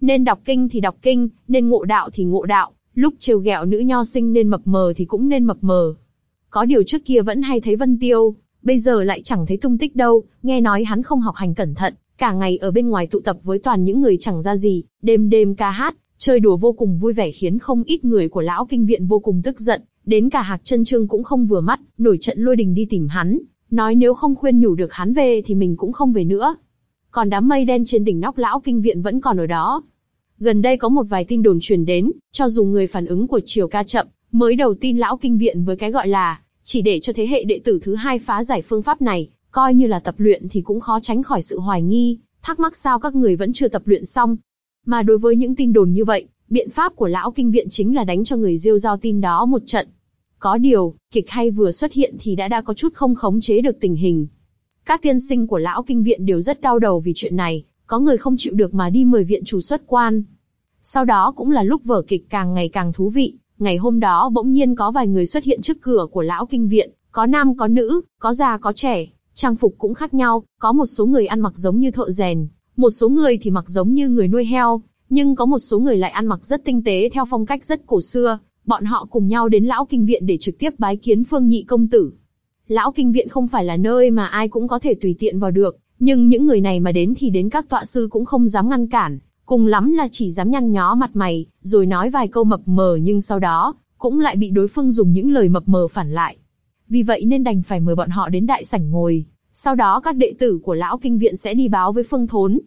Nên đọc kinh thì đọc kinh, nên ngộ đạo thì ngộ đạo, lúc trêu ghẹo nữ nho sinh nên mập mờ thì cũng nên mập mờ. Có điều trước kia vẫn hay thấy Vân Tiêu, bây giờ lại chẳng thấy tung tích đâu, nghe nói hắn không học hành cẩn thận, cả ngày ở bên ngoài tụ tập với toàn những người chẳng ra gì, đêm đêm ca hát, chơi đùa vô cùng vui vẻ khiến không ít người của lão kinh viện vô cùng tức giận, đến cả Hạc Chân Trương cũng không vừa mắt, nổi trận lôi đình đi tìm hắn, nói nếu không khuyên nhủ được hắn về thì mình cũng không về nữa. Còn đám mây đen trên đỉnh nóc lão kinh viện vẫn còn ở đó. Gần đây có một vài tin đồn truyền đến, cho dù người phản ứng của triều ca chậm, mới đầu tin lão kinh viện với cái gọi là chỉ để cho thế hệ đệ tử thứ hai phá giải phương pháp này, coi như là tập luyện thì cũng khó tránh khỏi sự hoài nghi, thắc mắc sao các người vẫn chưa tập luyện xong. Mà đối với những tin đồn như vậy, biện pháp của lão kinh viện chính là đánh cho người diêu giao tin đó một trận. Có điều, kịch hay vừa xuất hiện thì đã đã có chút không khống chế được tình hình. Các tiên sinh của lão kinh viện đều rất đau đầu vì chuyện này, có người không chịu được mà đi mời viện chủ xuất quan. Sau đó cũng là lúc vở kịch càng ngày càng thú vị, ngày hôm đó bỗng nhiên có vài người xuất hiện trước cửa của lão kinh viện, có nam có nữ, có già có trẻ, trang phục cũng khác nhau, có một số người ăn mặc giống như thợ rèn, một số người thì mặc giống như người nuôi heo, nhưng có một số người lại ăn mặc rất tinh tế theo phong cách rất cổ xưa, bọn họ cùng nhau đến lão kinh viện để trực tiếp bái kiến phương nhị công tử. Lão kinh viện không phải là nơi mà ai cũng có thể tùy tiện vào được, nhưng những người này mà đến thì đến các tọa sư cũng không dám ngăn cản, cùng lắm là chỉ dám nhăn nhó mặt mày, rồi nói vài câu mập mờ nhưng sau đó, cũng lại bị đối phương dùng những lời mập mờ phản lại. vì vậy nên đành phải mời bọn họ đến đại sảnh ngồi. Sau đó các đệ tử của lão kinh viện sẽ đi báo với Phương Thốn.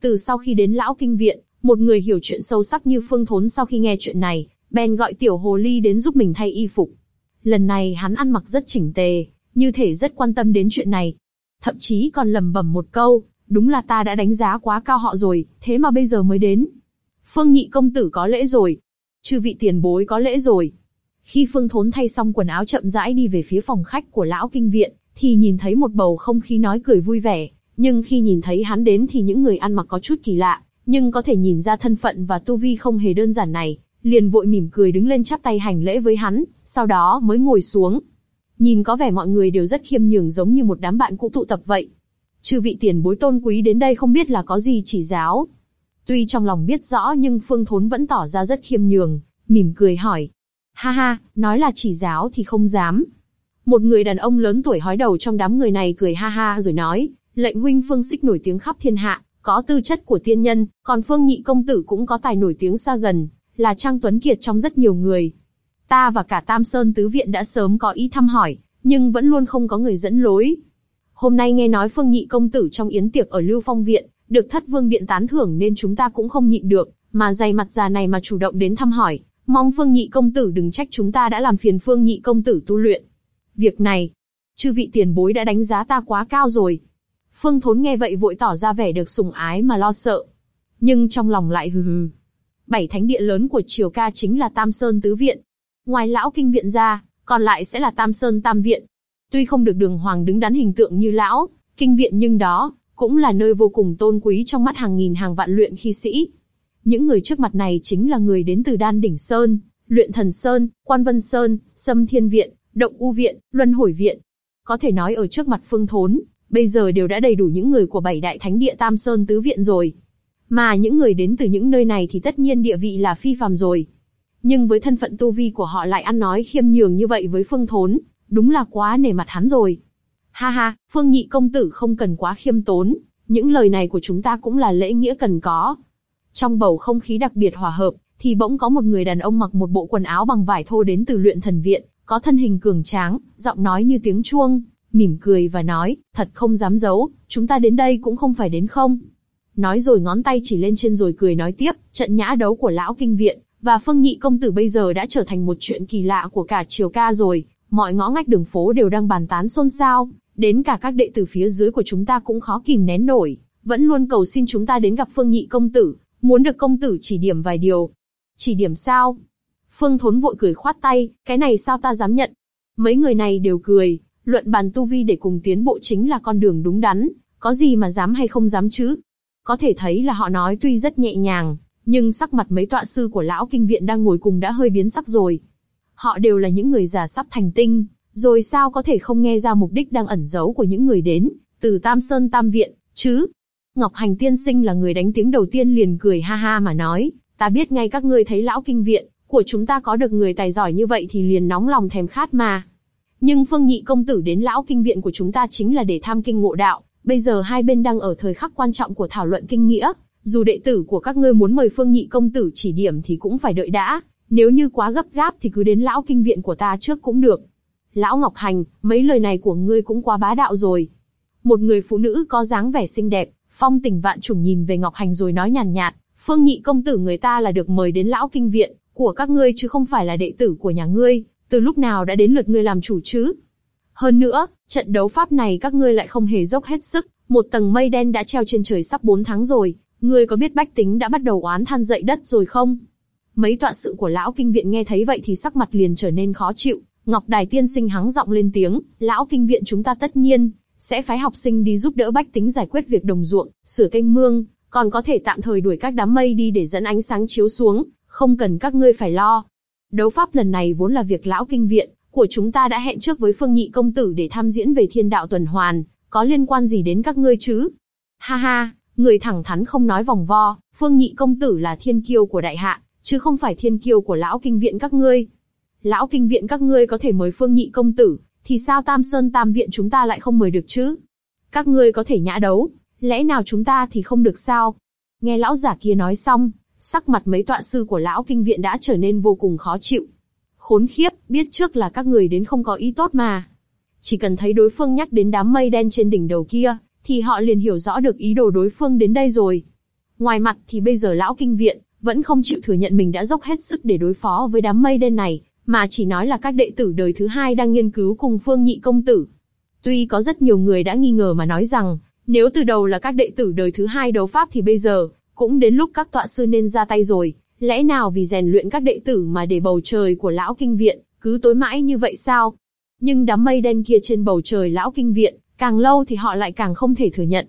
Từ sau khi đến lão kinh viện, một người hiểu chuyện sâu sắc như Phương Thốn sau khi nghe chuyện này, bèn gọi tiểu hồ ly đến giúp mình thay y phục. Lần này hắn ăn mặc rất chỉnh tề, như thể rất quan tâm đến chuyện này. Thậm chí còn lẩm bẩm một câu, đúng là ta đã đánh giá quá cao họ rồi, thế mà bây giờ mới đến. Phương nhị công tử có lễ rồi. Chư vị tiền bối có lễ rồi. Khi Phương Thốn thay xong quần áo chậm rãi đi về phía phòng khách của lão kinh viện, thì nhìn thấy một bầu không khí nói cười vui vẻ. Nhưng khi nhìn thấy hắn đến thì những người ăn mặc có chút kỳ lạ, nhưng có thể nhìn ra thân phận và tu vi không hề đơn giản này, liền vội mỉm cười đứng lên chắp tay hành lễ với hắn, sau đó mới ngồi xuống. Nhìn có vẻ mọi người đều rất khiêm nhường giống như một đám bạn cũ tụ tập vậy. Chư vị tiền bối tôn quý đến đây không biết là có gì chỉ giáo. Tuy trong lòng biết rõ nhưng Phương Thốn vẫn tỏ ra rất khiêm nhường, mỉm cười hỏi. Ha ha, nói là chỉ giáo thì không dám. Một người đàn ông lớn tuổi hói đầu trong đám người này cười ha ha rồi nói, lệnh huynh Phương Xích nổi tiếng khắp thiên hạ, có tư chất của tiên nhân, còn Phương Nhị công tử cũng có tài nổi tiếng xa gần, là Trang Tuấn Kiệt trong rất nhiều người. Ta và cả Tam Sơn Tứ Viện đã sớm có ý thăm hỏi, nhưng vẫn luôn không có người dẫn lối. Hôm nay nghe nói Phương Nhị công tử trong yến tiệc ở Lưu Phong Viện, được thất vương điện tán thưởng nên chúng ta cũng không nhịn được, mà dày mặt già này mà chủ động đến thăm hỏi, mong Phương Nhị công tử đừng trách chúng ta đã làm phiền Phương Nhị công tử tu luyện. Việc này, chư vị tiền bối đã đánh giá ta quá cao rồi. Phương Thốn nghe vậy vội tỏ ra vẻ được sủng ái mà lo sợ, nhưng trong lòng lại hừ hừ. Bảy thánh địa lớn của Triều Ca chính là Tam Sơn Tứ Viện, ngoài lão kinh viện ra, còn lại sẽ là Tam Sơn Tam Viện. Tuy không được đường hoàng đứng đắn hình tượng như lão kinh viện nhưng đó cũng là nơi vô cùng tôn quý trong mắt hàng nghìn hàng vạn luyện khí sĩ. Những người trước mặt này chính là người đến từ Đan Đỉnh Sơn, Luyện Thần Sơn, Quan Vân Sơn, Sâm Thiên Viện, Động U Viện, Luân Hồi Viện. Có thể nói ở trước mặt Phương Thốn, bây giờ đều đã đầy đủ những người của bảy đại thánh địa Tam Sơn Tứ Viện rồi. Mà những người đến từ những nơi này thì tất nhiên địa vị là phi phàm rồi. Nhưng với thân phận tu vi của họ lại ăn nói khiêm nhường như vậy với Phương Thốn, đúng là quá nể mặt hắn rồi. Ha ha, Phương Nhị công tử không cần quá khiêm tốn, những lời này của chúng ta cũng là lễ nghĩa cần có. Trong bầu không khí đặc biệt hòa hợp, thì bỗng có một người đàn ông mặc một bộ quần áo bằng vải thô đến từ luyện thần viện, có thân hình cường tráng, giọng nói như tiếng chuông, mỉm cười và nói, thật không dám giấu, chúng ta đến đây cũng không phải đến không. Nói rồi ngón tay chỉ lên trên rồi cười nói tiếp, trận nhã đấu của lão kinh viện, và phương nhị công tử bây giờ đã trở thành một chuyện kỳ lạ của cả triều ca rồi, mọi ngõ ngách đường phố đều đang bàn tán xôn xao, đến cả các đệ tử phía dưới của chúng ta cũng khó kìm nén nổi, vẫn luôn cầu xin chúng ta đến gặp phương nhị công tử, muốn được công tử chỉ điểm vài điều. Chỉ điểm sao? Phương Thốn vội cười khoát tay, cái này sao ta dám nhận? Mấy người này đều cười, luận bàn tu vi để cùng tiến bộ chính là con đường đúng đắn, có gì mà dám hay không dám chứ? Có thể thấy là họ nói tuy rất nhẹ nhàng, nhưng sắc mặt mấy tọa sư của lão kinh viện đang ngồi cùng đã hơi biến sắc rồi. Họ đều là những người già sắp thành tinh, rồi sao có thể không nghe ra mục đích đang ẩn giấu của những người đến, từ Tam Sơn Tam Viện, chứ? Ngọc Hành Tiên Sinh là người đánh tiếng đầu tiên liền cười ha ha mà nói, ta biết ngay các ngươi thấy lão kinh viện, của chúng ta có được người tài giỏi như vậy thì liền nóng lòng thèm khát mà. Nhưng Phương Nhị công tử đến lão kinh viện của chúng ta chính là để tham kinh ngộ đạo, bây giờ hai bên đang ở thời khắc quan trọng của thảo luận kinh nghĩa, dù đệ tử của các ngươi muốn mời Phương Nhị công tử chỉ điểm thì cũng phải đợi đã, nếu như quá gấp gáp thì cứ đến lão kinh viện của ta trước cũng được. Lão Ngọc Hành, mấy lời này của ngươi cũng quá bá đạo rồi. Một người phụ nữ có dáng vẻ xinh đẹp, phong tình vạn trùng nhìn về Ngọc Hành rồi nói nhàn nhạt, Phương Nhị công tử người ta là được mời đến lão kinh viện của các ngươi chứ không phải là đệ tử của nhà ngươi, từ lúc nào đã đến lượt ngươi làm chủ chứ? Hơn nữa, trận đấu pháp này các ngươi lại không hề dốc hết sức, một tầng mây đen đã treo trên trời sắp 4 tháng rồi, ngươi có biết bách tính đã bắt đầu oán than dậy đất rồi không? Mấy tọa sự của lão kinh viện nghe thấy vậy thì sắc mặt liền trở nên khó chịu, Ngọc Đài tiên sinh hắng giọng lên tiếng, lão kinh viện chúng ta tất nhiên sẽ phái học sinh đi giúp đỡ bách tính giải quyết việc đồng ruộng, sửa kênh mương, còn có thể tạm thời đuổi các đám mây đi để dẫn ánh sáng chiếu xuống, không cần các ngươi phải lo. Đấu pháp lần này vốn là việc lão kinh viện của chúng ta đã hẹn trước với Phương Nhị công tử để tham diễn về thiên đạo tuần hoàn, có liên quan gì đến các ngươi chứ? Ha ha, người thẳng thắn không nói vòng vo, Phương Nhị công tử là thiên kiêu của đại hạ, chứ không phải thiên kiêu của lão kinh viện các ngươi. Lão kinh viện các ngươi có thể mời Phương Nhị công tử, thì sao Tam Sơn Tam viện chúng ta lại không mời được chứ? Các ngươi có thể nhã đấu, lẽ nào chúng ta thì không được sao? Nghe lão giả kia nói xong, sắc mặt mấy tọa sư của lão kinh viện đã trở nên vô cùng khó chịu. Khốn khiếp, biết trước là các người đến không có ý tốt mà. chỉ cần thấy đối phương nhắc đến đám mây đen trên đỉnh đầu kia, thì họ liền hiểu rõ được ý đồ đối phương đến đây rồi. Ngoài mặt thì bây giờ lão kinh viện, vẫn không chịu thừa nhận mình đã dốc hết sức để đối phó với đám mây đen này, mà chỉ nói là các đệ tử đời thứ hai đang nghiên cứu cùng phương nhị công tử. Tuy có rất nhiều người đã nghi ngờ mà nói rằng, nếu từ đầu là các đệ tử đời thứ hai đấu pháp thì bây giờ, cũng đến lúc các tọa sư nên ra tay rồi, lẽ nào vì rèn luyện các đệ tử mà để bầu trời của lão kinh viện, cứ tối mãi như vậy sao? Nhưng đám mây đen kia trên bầu trời lão kinh viện, càng lâu thì họ lại càng không thể thừa nhận.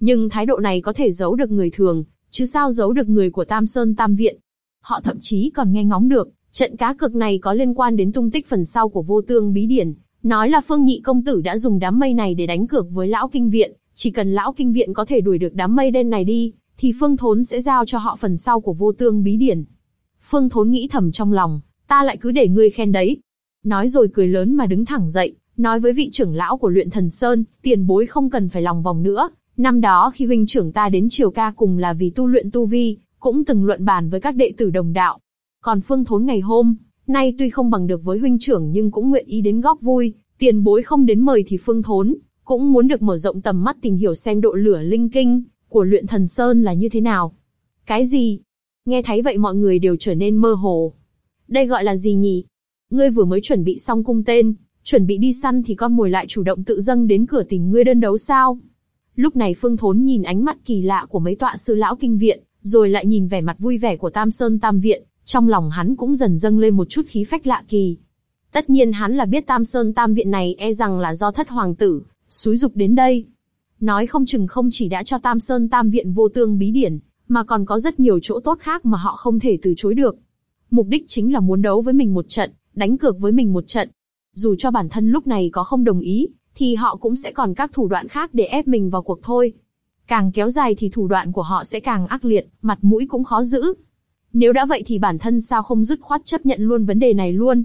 Nhưng thái độ này có thể giấu được người thường, chứ sao giấu được người của Tam Sơn Tam Viện. Họ thậm chí còn nghe ngóng được, trận cá cược này có liên quan đến tung tích phần sau của vô tương bí điển, nói là Phương Nhị Công Tử đã dùng đám mây này để đánh cược với Lão Kinh Viện, chỉ cần Lão Kinh Viện có thể đuổi được đám mây đen này đi, thì Phương Thốn sẽ giao cho họ phần sau của vô tương bí điển. Phương Thốn nghĩ thầm trong lòng, ta lại cứ để ngươi khen đấy. Nói rồi cười lớn mà đứng thẳng dậy, nói với vị trưởng lão của luyện thần Sơn, tiền bối không cần phải lòng vòng nữa, Năm đó khi huynh trưởng ta đến triều ca cùng là vì tu luyện tu vi, cũng từng luận bàn với các đệ tử đồng đạo. Còn Phương Thốn ngày hôm, nay tuy không bằng được với huynh trưởng nhưng cũng nguyện ý đến góp vui, tiền bối không đến mời thì Phương Thốn, cũng muốn được mở rộng tầm mắt tìm hiểu xem độ lửa linh kinh của luyện thần Sơn là như thế nào. Cái gì? Nghe thấy vậy mọi người đều trở nên mơ hồ. Đây gọi là gì nhỉ? Ngươi vừa mới chuẩn bị xong cung tên, chuẩn bị đi săn thì con mồi lại chủ động tự dâng đến cửa tìm ngươi đơn đấu sao? Lúc này Phương Thốn nhìn ánh mắt kỳ lạ của mấy tọa sư lão kinh viện, rồi lại nhìn vẻ mặt vui vẻ của Tam Sơn Tam Viện, trong lòng hắn cũng dần dâng lên một chút khí phách lạ kỳ. Tất nhiên hắn là biết Tam Sơn Tam Viện này e rằng là do thất hoàng tử, xúi dục đến đây. Nói không chừng không chỉ đã cho Tam Sơn Tam Viện vô tương bí điển, mà còn có rất nhiều chỗ tốt khác mà họ không thể từ chối được. Mục đích chính là muốn đấu với mình một trận, đánh cược với mình một trận. Dù cho bản thân lúc này có không đồng ý, thì họ cũng sẽ còn các thủ đoạn khác để ép mình vào cuộc thôi. Càng kéo dài thì thủ đoạn của họ sẽ càng ác liệt, mặt mũi cũng khó giữ. Nếu đã vậy thì bản thân sao không dứt khoát chấp nhận luôn vấn đề này luôn.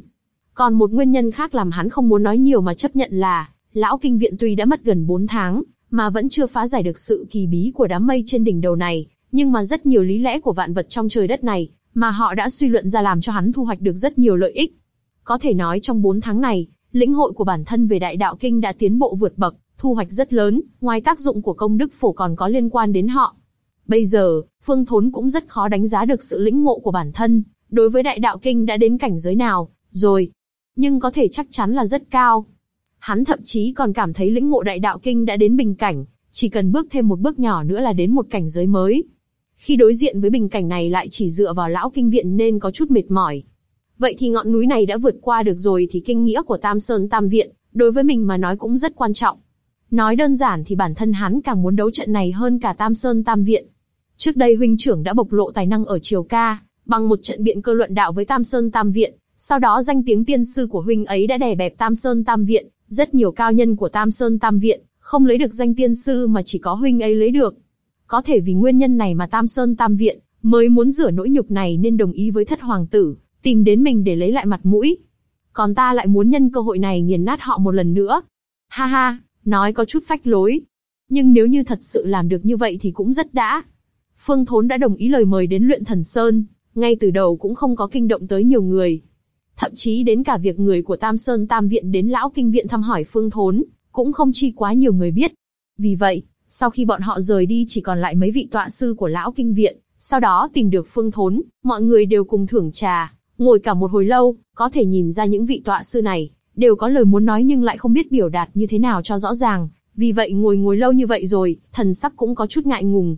Còn một nguyên nhân khác làm hắn không muốn nói nhiều mà chấp nhận là, lão kinh viện tuy đã mất gần 4 tháng, mà vẫn chưa phá giải được sự kỳ bí của đám mây trên đỉnh đầu này, nhưng mà rất nhiều lý lẽ của vạn vật trong trời đất này, mà họ đã suy luận ra làm cho hắn thu hoạch được rất nhiều lợi ích. Có thể nói trong 4 tháng này, lĩnh hội của bản thân về đại đạo kinh đã tiến bộ vượt bậc, thu hoạch rất lớn, ngoài tác dụng của công đức phổ còn có liên quan đến họ. Bây giờ, Phương Thốn cũng rất khó đánh giá được sự lĩnh ngộ của bản thân, đối với đại đạo kinh đã đến cảnh giới nào, rồi. Nhưng có thể chắc chắn là rất cao. Hắn thậm chí còn cảm thấy lĩnh ngộ đại đạo kinh đã đến bình cảnh, chỉ cần bước thêm một bước nhỏ nữa là đến một cảnh giới mới. Khi đối diện với bình cảnh này lại chỉ dựa vào lão kinh viện nên có chút mệt mỏi. Vậy thì ngọn núi này đã vượt qua được rồi thì kinh nghĩa của Tam Sơn Tam Viện, đối với mình mà nói cũng rất quan trọng. Nói đơn giản thì bản thân hắn càng muốn đấu trận này hơn cả Tam Sơn Tam Viện. Trước đây huynh trưởng đã bộc lộ tài năng ở Triều Ca, bằng một trận biện cơ luận đạo với Tam Sơn Tam Viện, sau đó danh tiếng tiên sư của huynh ấy đã đè bẹp Tam Sơn Tam Viện, rất nhiều cao nhân của Tam Sơn Tam Viện, không lấy được danh tiên sư mà chỉ có huynh ấy lấy được. Có thể vì nguyên nhân này mà Tam Sơn Tam Viện mới muốn rửa nỗi nhục này nên đồng ý với thất hoàng tử, tìm đến mình để lấy lại mặt mũi. Còn ta lại muốn nhân cơ hội này nghiền nát họ một lần nữa. Ha ha, nói có chút phách lối. Nhưng nếu như thật sự làm được như vậy thì cũng rất đã. Phương Thốn đã đồng ý lời mời đến luyện thần Sơn, ngay từ đầu cũng không có kinh động tới nhiều người. Thậm chí đến cả việc người của Tam Sơn Tam Viện đến Lão Kinh Viện thăm hỏi Phương Thốn, cũng không chi quá nhiều người biết. Vì vậy, sau khi bọn họ rời đi chỉ còn lại mấy vị tọa sư của Lão Kinh Viện, sau đó tìm được Phương Thốn, mọi người đều cùng thưởng trà, Ngồi cả một hồi lâu, có thể nhìn ra những vị tọa sư này, đều có lời muốn nói nhưng lại không biết biểu đạt như thế nào cho rõ ràng. Vì vậy ngồi ngồi lâu như vậy rồi, thần sắc cũng có chút ngại ngùng.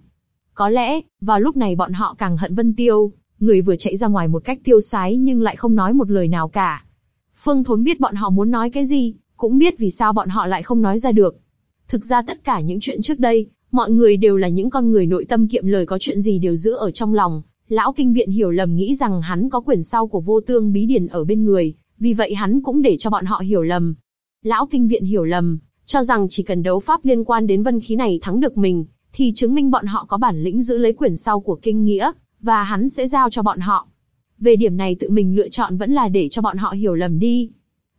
Có lẽ, vào lúc này bọn họ càng hận Vân Tiêu, người vừa chạy ra ngoài một cách tiêu sái nhưng lại không nói một lời nào cả. Phương Thốn biết bọn họ muốn nói cái gì, cũng biết vì sao bọn họ lại không nói ra được. Thực ra tất cả những chuyện trước đây, mọi người đều là những con người nội tâm kiệm lời có chuyện gì đều giữ ở trong lòng, Lão kinh viện hiểu lầm nghĩ rằng hắn có quyển sau của vô tương bí điển ở bên người, vì vậy hắn cũng để cho bọn họ hiểu lầm. Lão kinh viện hiểu lầm, cho rằng chỉ cần đấu pháp liên quan đến vân khí này thắng được mình, thì chứng minh bọn họ có bản lĩnh giữ lấy quyển sau của kinh nghĩa, và hắn sẽ giao cho bọn họ. Về điểm này tự mình lựa chọn vẫn là để cho bọn họ hiểu lầm đi.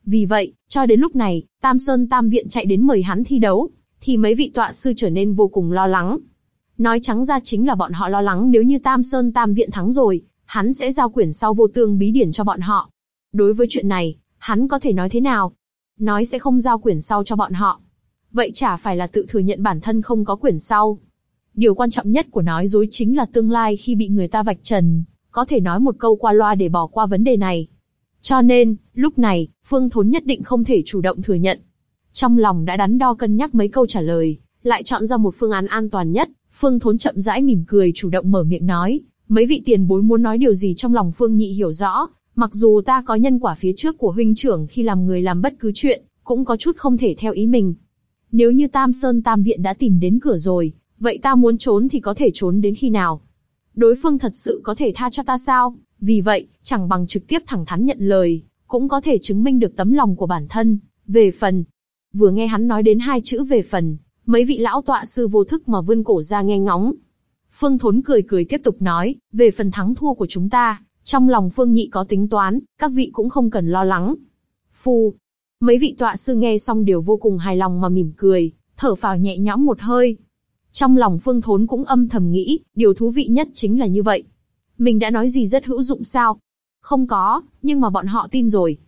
Vì vậy, cho đến lúc này, Tam Sơn Tam Viện chạy đến mời hắn thi đấu, thì mấy vị tọa sư trở nên vô cùng lo lắng. Nói trắng ra chính là bọn họ lo lắng nếu như Tam Sơn Tam Viện thắng rồi, hắn sẽ giao quyển sau vô tương bí điển cho bọn họ. Đối với chuyện này, hắn có thể nói thế nào? nói sẽ không giao quyển sau cho bọn họ. Vậy chả phải là tự thừa nhận bản thân không có quyển sau. Điều quan trọng nhất của nói dối chính là tương lai khi bị người ta vạch trần, có thể nói một câu qua loa để bỏ qua vấn đề này. Cho nên, lúc này, Phương Thốn nhất định không thể chủ động thừa nhận. Trong lòng đã đắn đo cân nhắc mấy câu trả lời, lại chọn ra một phương án an toàn nhất. Phương Thốn chậm rãi mỉm cười chủ động mở miệng nói, mấy vị tiền bối muốn nói điều gì trong lòng Phương Nhị hiểu rõ, mặc dù ta có nhân quả phía trước của huynh trưởng khi làm người làm bất cứ chuyện, cũng có chút không thể theo ý mình. Nếu như Tam Sơn Tam Viện đã tìm đến cửa rồi, vậy ta muốn trốn thì có thể trốn đến khi nào? Đối phương thật sự có thể tha cho ta sao? Vì vậy, chẳng bằng trực tiếp thẳng thắn nhận lời, cũng có thể chứng minh được tấm lòng của bản thân. Về phần, vừa nghe hắn nói đến hai chữ về phần, mấy vị lão tọa sư vô thức mà vươn cổ ra nghe ngóng. Phương Thốn cười cười tiếp tục nói, về phần thắng thua của chúng ta, trong lòng Phương Nhị có tính toán, các vị cũng không cần lo lắng. Phu, mấy vị tọa sư nghe xong đều vô cùng hài lòng mà mỉm cười, thở phào nhẹ nhõm một hơi. Trong lòng Phương Thốn cũng âm thầm nghĩ, điều thú vị nhất chính là như vậy. Mình đã nói gì rất hữu dụng sao? Không có, nhưng mà bọn họ tin rồi.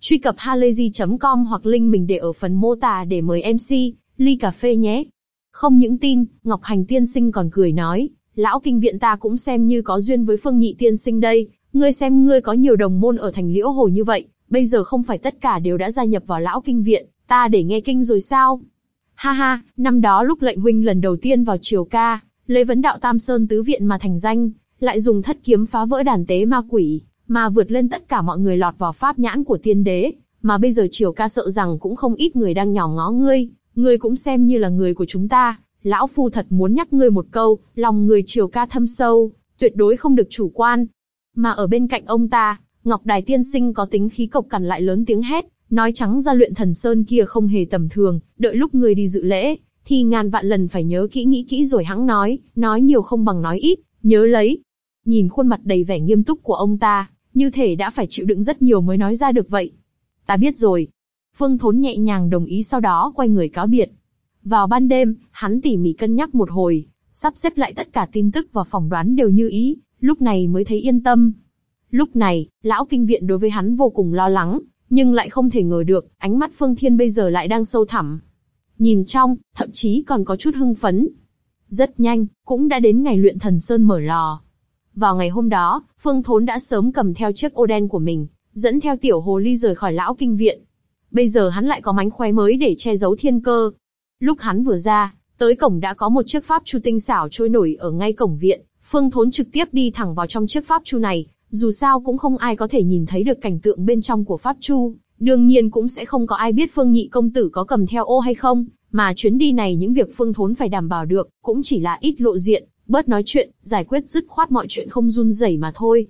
Truy cập halayzi.com hoặc link mình để ở phần mô tả để mời MC, ly cà phê nhé. Không những tin, Ngọc Hành tiên sinh còn cười nói, lão kinh viện ta cũng xem như có duyên với Phương Nhị tiên sinh đây, ngươi xem ngươi có nhiều đồng môn ở thành liễu hồ như vậy, bây giờ không phải tất cả đều đã gia nhập vào lão kinh viện, ta để nghe kinh rồi sao? Ha ha, năm đó lúc lệnh huynh lần đầu tiên vào triều ca, lấy vấn đạo Tam Sơn tứ viện mà thành danh, lại dùng thất kiếm phá vỡ đàn tế ma quỷ, mà vượt lên tất cả mọi người lọt vào pháp nhãn của tiên đế, mà bây giờ triều ca sợ rằng cũng không ít người đang nhỏ ngó ngươi, ngươi cũng xem như là người của chúng ta, lão phu thật muốn nhắc ngươi một câu, lòng người triều ca thâm sâu, tuyệt đối không được chủ quan. Mà ở bên cạnh ông ta, Ngọc Đài tiên sinh có tính khí cộc cằn lại lớn tiếng hét, nói trắng ra luyện thần sơn kia không hề tầm thường, đợi lúc người đi dự lễ, thì ngàn vạn lần phải nhớ kỹ nghĩ kỹ rồi hắn nói, nói nhiều không bằng nói ít, nhớ lấy. Nhìn khuôn mặt đầy vẻ nghiêm túc của ông ta, như thể đã phải chịu đựng rất nhiều mới nói ra được vậy. Ta biết rồi. Phương Thốn nhẹ nhàng đồng ý sau đó quay người cáo biệt. Vào ban đêm, hắn tỉ mỉ cân nhắc một hồi, sắp xếp lại tất cả tin tức và phỏng đoán đều như ý, lúc này mới thấy yên tâm. Lúc này, lão kinh viện đối với hắn vô cùng lo lắng, nhưng lại không thể ngờ được, ánh mắt Phương Thiên bây giờ lại đang sâu thẳm. Nhìn trong, thậm chí còn có chút hưng phấn. Rất nhanh, cũng đã đến ngày luyện thần sơn mở lò. Vào ngày hôm đó, Phương Thốn đã sớm cầm theo chiếc ô đen của mình, dẫn theo tiểu hồ ly rời khỏi lão kinh viện. Bây giờ hắn lại có mánh khóe mới để che giấu thiên cơ. Lúc hắn vừa ra, tới cổng đã có một chiếc pháp chu tinh xảo trôi nổi ở ngay cổng viện. Phương Thốn trực tiếp đi thẳng vào trong chiếc pháp chu này, dù sao cũng không ai có thể nhìn thấy được cảnh tượng bên trong của pháp chu, đương nhiên cũng sẽ không có ai biết Phương Nhị công tử có cầm theo ô hay không, mà chuyến đi này những việc Phương Thốn phải đảm bảo được, cũng chỉ là ít lộ diện, bớt nói chuyện, giải quyết dứt khoát mọi chuyện không run rẩy mà thôi.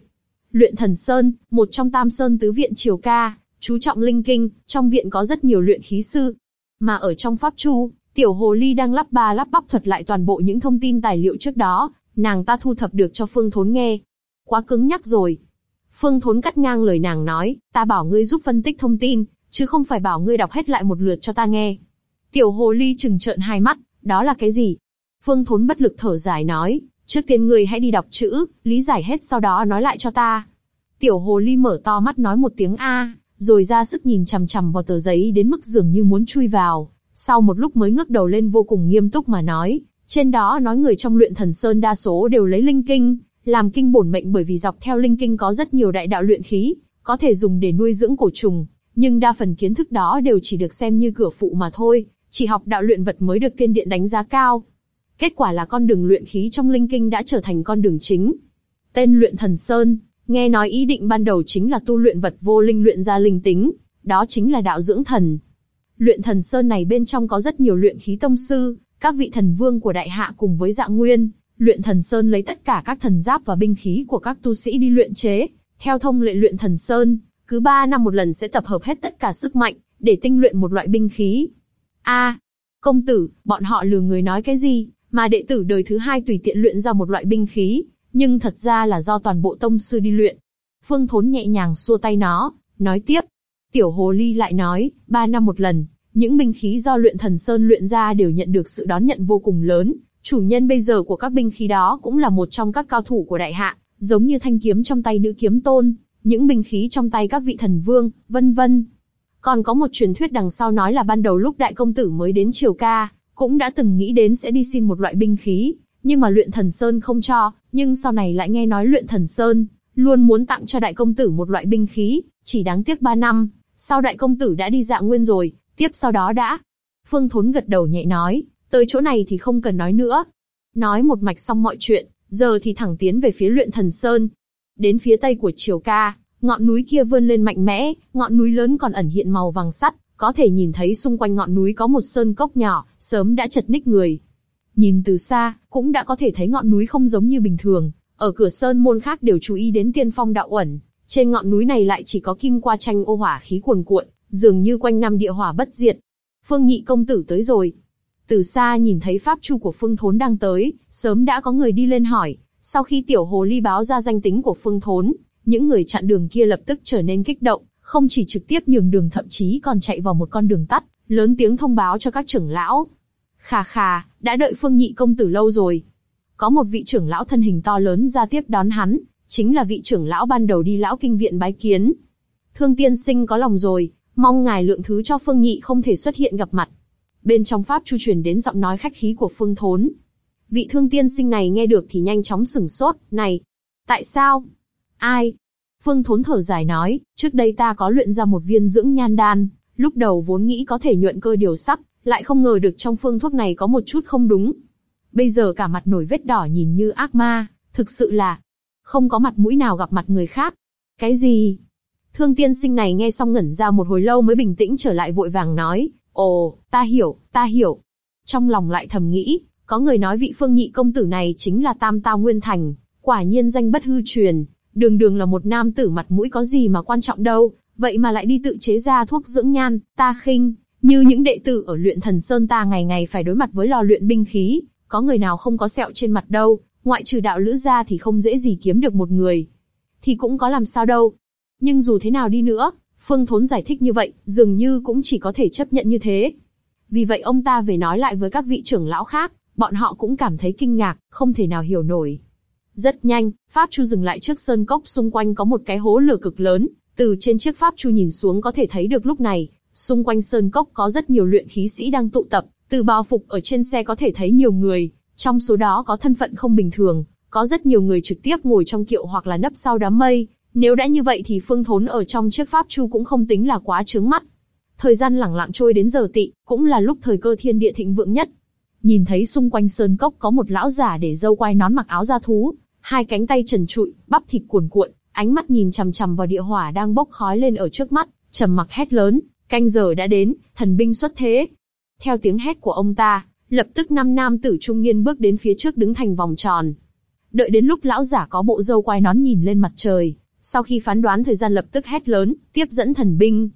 Luyện Thần Sơn, một trong Tam Sơn tứ viện triều ca, chú trọng linh kinh, trong viện có rất nhiều luyện khí sư, mà ở trong pháp chu, tiểu hồ ly đang lắp ba lắp bắp thuật lại toàn bộ những thông tin tài liệu trước đó, nàng ta thu thập được cho Phương Thốn nghe. Quá cứng nhắc rồi. Phương Thốn cắt ngang lời nàng nói, ta bảo ngươi giúp phân tích thông tin, chứ không phải bảo ngươi đọc hết lại một lượt cho ta nghe. Tiểu hồ ly chừng trợn hai mắt, đó là cái gì? Phương Thốn bất lực thở dài nói, trước tiên ngươi hãy đi đọc chữ, lý giải hết sau đó nói lại cho ta. Tiểu hồ ly mở to mắt nói một tiếng a, rồi ra sức nhìn chằm chằm vào tờ giấy đến mức dường như muốn chui vào. Sau một lúc mới ngước đầu lên vô cùng nghiêm túc mà nói, trên đó nói người trong luyện thần sơn đa số đều lấy linh kinh, làm kinh bổn mệnh bởi vì dọc theo linh kinh có rất nhiều đại đạo luyện khí, có thể dùng để nuôi dưỡng cổ trùng, nhưng đa phần kiến thức đó đều chỉ được xem như cửa phụ mà thôi, chỉ học đạo luyện vật mới được tiên điện đánh giá cao. Kết quả là con đường luyện khí trong linh kinh đã trở thành con đường chính. Tên luyện thần sơn, nghe nói ý định ban đầu chính là tu luyện vật vô linh luyện ra linh tính, đó chính là đạo dưỡng thần. Luyện thần sơn này bên trong có rất nhiều luyện khí tông sư, các vị thần vương của đại hạ cùng với dạ nguyên, luyện thần sơn lấy tất cả các thần giáp và binh khí của các tu sĩ đi luyện chế. Theo thông lệ luyện thần sơn, cứ 3 năm một lần sẽ tập hợp hết tất cả sức mạnh, để tinh luyện một loại binh khí. A, công tử, bọn họ lừa người nói cái gì, mà đệ tử đời thứ hai tùy tiện luyện ra một loại binh khí, nhưng thật ra là do toàn bộ tông sư đi luyện. Phương Thốn nhẹ nhàng xua tay nó, nói tiếp. Tiểu Hồ Ly lại nói, ba năm một lần, những binh khí do luyện thần sơn luyện ra đều nhận được sự đón nhận vô cùng lớn. Chủ nhân bây giờ của các binh khí đó cũng là một trong các cao thủ của đại hạ, giống như thanh kiếm trong tay nữ kiếm tôn, những binh khí trong tay các vị thần vương, vân vân. Còn có một truyền thuyết đằng sau nói là ban đầu lúc đại công tử mới đến Triều Ca, cũng đã từng nghĩ đến sẽ đi xin một loại binh khí, nhưng mà luyện thần sơn không cho, nhưng sau này lại nghe nói luyện thần sơn, luôn muốn tặng cho đại công tử một loại binh khí, chỉ đáng tiếc ba năm, sau đại công tử đã đi dạ nguyên rồi, tiếp sau đó đã. Phương Thốn gật đầu nhẹ nói, tới chỗ này thì không cần nói nữa. Nói một mạch xong mọi chuyện, giờ thì thẳng tiến về phía luyện thần sơn. Đến phía tây của Triều Ca, ngọn núi kia vươn lên mạnh mẽ, ngọn núi lớn còn ẩn hiện màu vàng sắt, có thể nhìn thấy xung quanh ngọn núi có một sơn cốc nhỏ, sớm đã chật ních người. Nhìn từ xa, cũng đã có thể thấy ngọn núi không giống như bình thường. Ở cửa sơn môn khác đều chú ý đến tiên phong đạo ẩn, trên ngọn núi này lại chỉ có kim qua tranh ô hỏa khí cuồn cuộn, dường như quanh năm địa hỏa bất diệt. Phương Nhị công tử tới rồi. Từ xa nhìn thấy pháp chu của Phương Thốn đang tới, sớm đã có người đi lên hỏi. Sau khi tiểu hồ ly báo ra danh tính của Phương Thốn, những người chặn đường kia lập tức trở nên kích động, không chỉ trực tiếp nhường đường thậm chí còn chạy vào một con đường tắt, lớn tiếng thông báo cho các trưởng lão. Khà khà, đã đợi Phương Nhị công tử lâu rồi. Có một vị trưởng lão thân hình to lớn ra tiếp đón hắn, chính là vị trưởng lão ban đầu đi lão kinh viện bái kiến. Thương tiên sinh có lòng rồi, mong ngài lượng thứ cho Phương Nhị không thể xuất hiện gặp mặt. Bên trong pháp chu truyền đến giọng nói khách khí của Phương Thốn. Vị thương tiên sinh này nghe được thì nhanh chóng sừng sốt, này, tại sao? Ai? Phương Thốn thở dài nói, trước đây ta có luyện ra một viên dưỡng nhan đan, lúc đầu vốn nghĩ có thể nhuận cơ điều sắc, lại không ngờ được trong phương thuốc này có một chút không đúng. Bây giờ cả mặt nổi vết đỏ nhìn như ác ma, thực sự là không có mặt mũi nào gặp mặt người khác. Cái gì? Thương tiên sinh này nghe xong ngẩn ra một hồi lâu mới bình tĩnh trở lại vội vàng nói, ồ, ta hiểu, ta hiểu. Trong lòng lại thầm nghĩ, có người nói vị phương nhị công tử này chính là Tam Tao Nguyên Thành, quả nhiên danh bất hư truyền, đường đường là một nam tử mặt mũi có gì mà quan trọng đâu, vậy mà lại đi tự chế ra thuốc dưỡng nhan, ta khinh, như những đệ tử ở luyện thần sơn ta ngày ngày phải đối mặt với lò luyện binh khí, có người nào không có sẹo trên mặt đâu, ngoại trừ đạo lữ ra thì không dễ gì kiếm được một người. Thì cũng có làm sao đâu. Nhưng dù thế nào đi nữa, Phương Thốn giải thích như vậy, dường như cũng chỉ có thể chấp nhận như thế. Vì vậy ông ta về nói lại với các vị trưởng lão khác, bọn họ cũng cảm thấy kinh ngạc, không thể nào hiểu nổi. Rất nhanh, Pháp Chu dừng lại trước sơn cốc xung quanh có một cái hố lửa cực lớn, từ trên chiếc Pháp Chu nhìn xuống có thể thấy được lúc này, xung quanh sơn cốc có rất nhiều luyện khí sĩ đang tụ tập, từ bao phục ở trên xe có thể thấy nhiều người, trong số đó có thân phận không bình thường, có rất nhiều người trực tiếp ngồi trong kiệu hoặc là nấp sau đám mây. Nếu đã như vậy thì Phương Thốn ở trong chiếc pháp chu cũng không tính là quá trướng mắt. Thời gian lẳng lặng trôi đến giờ tị, cũng là lúc thời cơ thiên địa thịnh vượng nhất. Nhìn thấy xung quanh sơn cốc có một lão giả để dâu quai nón mặc áo da thú, hai cánh tay trần trụi, bắp thịt cuồn cuộn, ánh mắt nhìn chằm chằm vào địa hỏa đang bốc khói lên ở trước mắt, trầm mặc hét lớn, canh giờ đã đến, thần binh xuất thế. Theo tiếng hét của ông ta, Lập tức năm nam tử trung niên bước đến phía trước đứng thành vòng tròn. Đợi đến lúc lão giả có bộ râu quai nón nhìn lên mặt trời, sau khi phán đoán thời gian lập tức hét lớn, tiếp dẫn thần binh.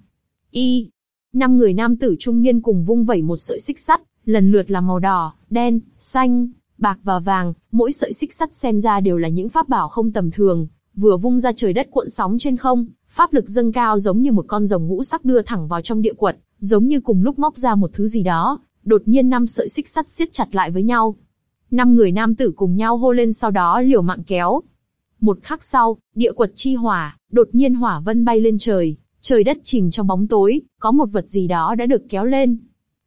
Y. Năm người nam tử trung niên cùng vung vẩy một sợi xích sắt, lần lượt là màu đỏ, đen, xanh, bạc và vàng, mỗi sợi xích sắt xem ra đều là những pháp bảo không tầm thường, vừa vung ra trời đất cuộn sóng trên không, pháp lực dâng cao giống như một con rồng ngũ sắc đưa thẳng vào trong địa quật, giống như cùng lúc móc ra một thứ gì đó, đột nhiên năm sợi xích sắt siết chặt lại với nhau. Năm người nam tử cùng nhau hô lên sau đó liều mạng kéo. Một khắc sau, địa quật chi hỏa, đột nhiên hỏa vân bay lên trời, trời đất chìm trong bóng tối, có một vật gì đó đã được kéo lên.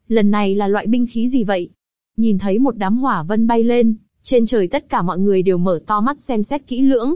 Lần này là loại binh khí gì vậy? Nhìn thấy một đám hỏa vân bay lên, trên trời tất cả mọi người đều mở to mắt xem xét kỹ lưỡng.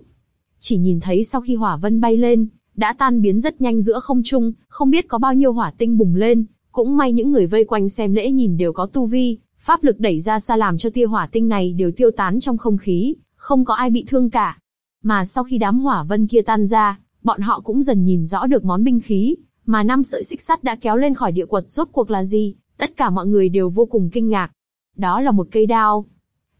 Chỉ nhìn thấy sau khi hỏa vân bay lên, đã tan biến rất nhanh giữa không trung, không biết có bao nhiêu hỏa tinh bùng lên, cũng may những người vây quanh xem lễ nhìn đều có tu vi, pháp lực đẩy ra xa làm cho tia hỏa tinh này đều tiêu tán trong không khí, không có ai bị thương cả. Mà sau khi đám hỏa vân kia tan ra, bọn họ cũng dần nhìn rõ được món binh khí, mà năm sợi xích sắt đã kéo lên khỏi địa quật rốt cuộc là gì, tất cả mọi người đều vô cùng kinh ngạc. Đó là một cây đao.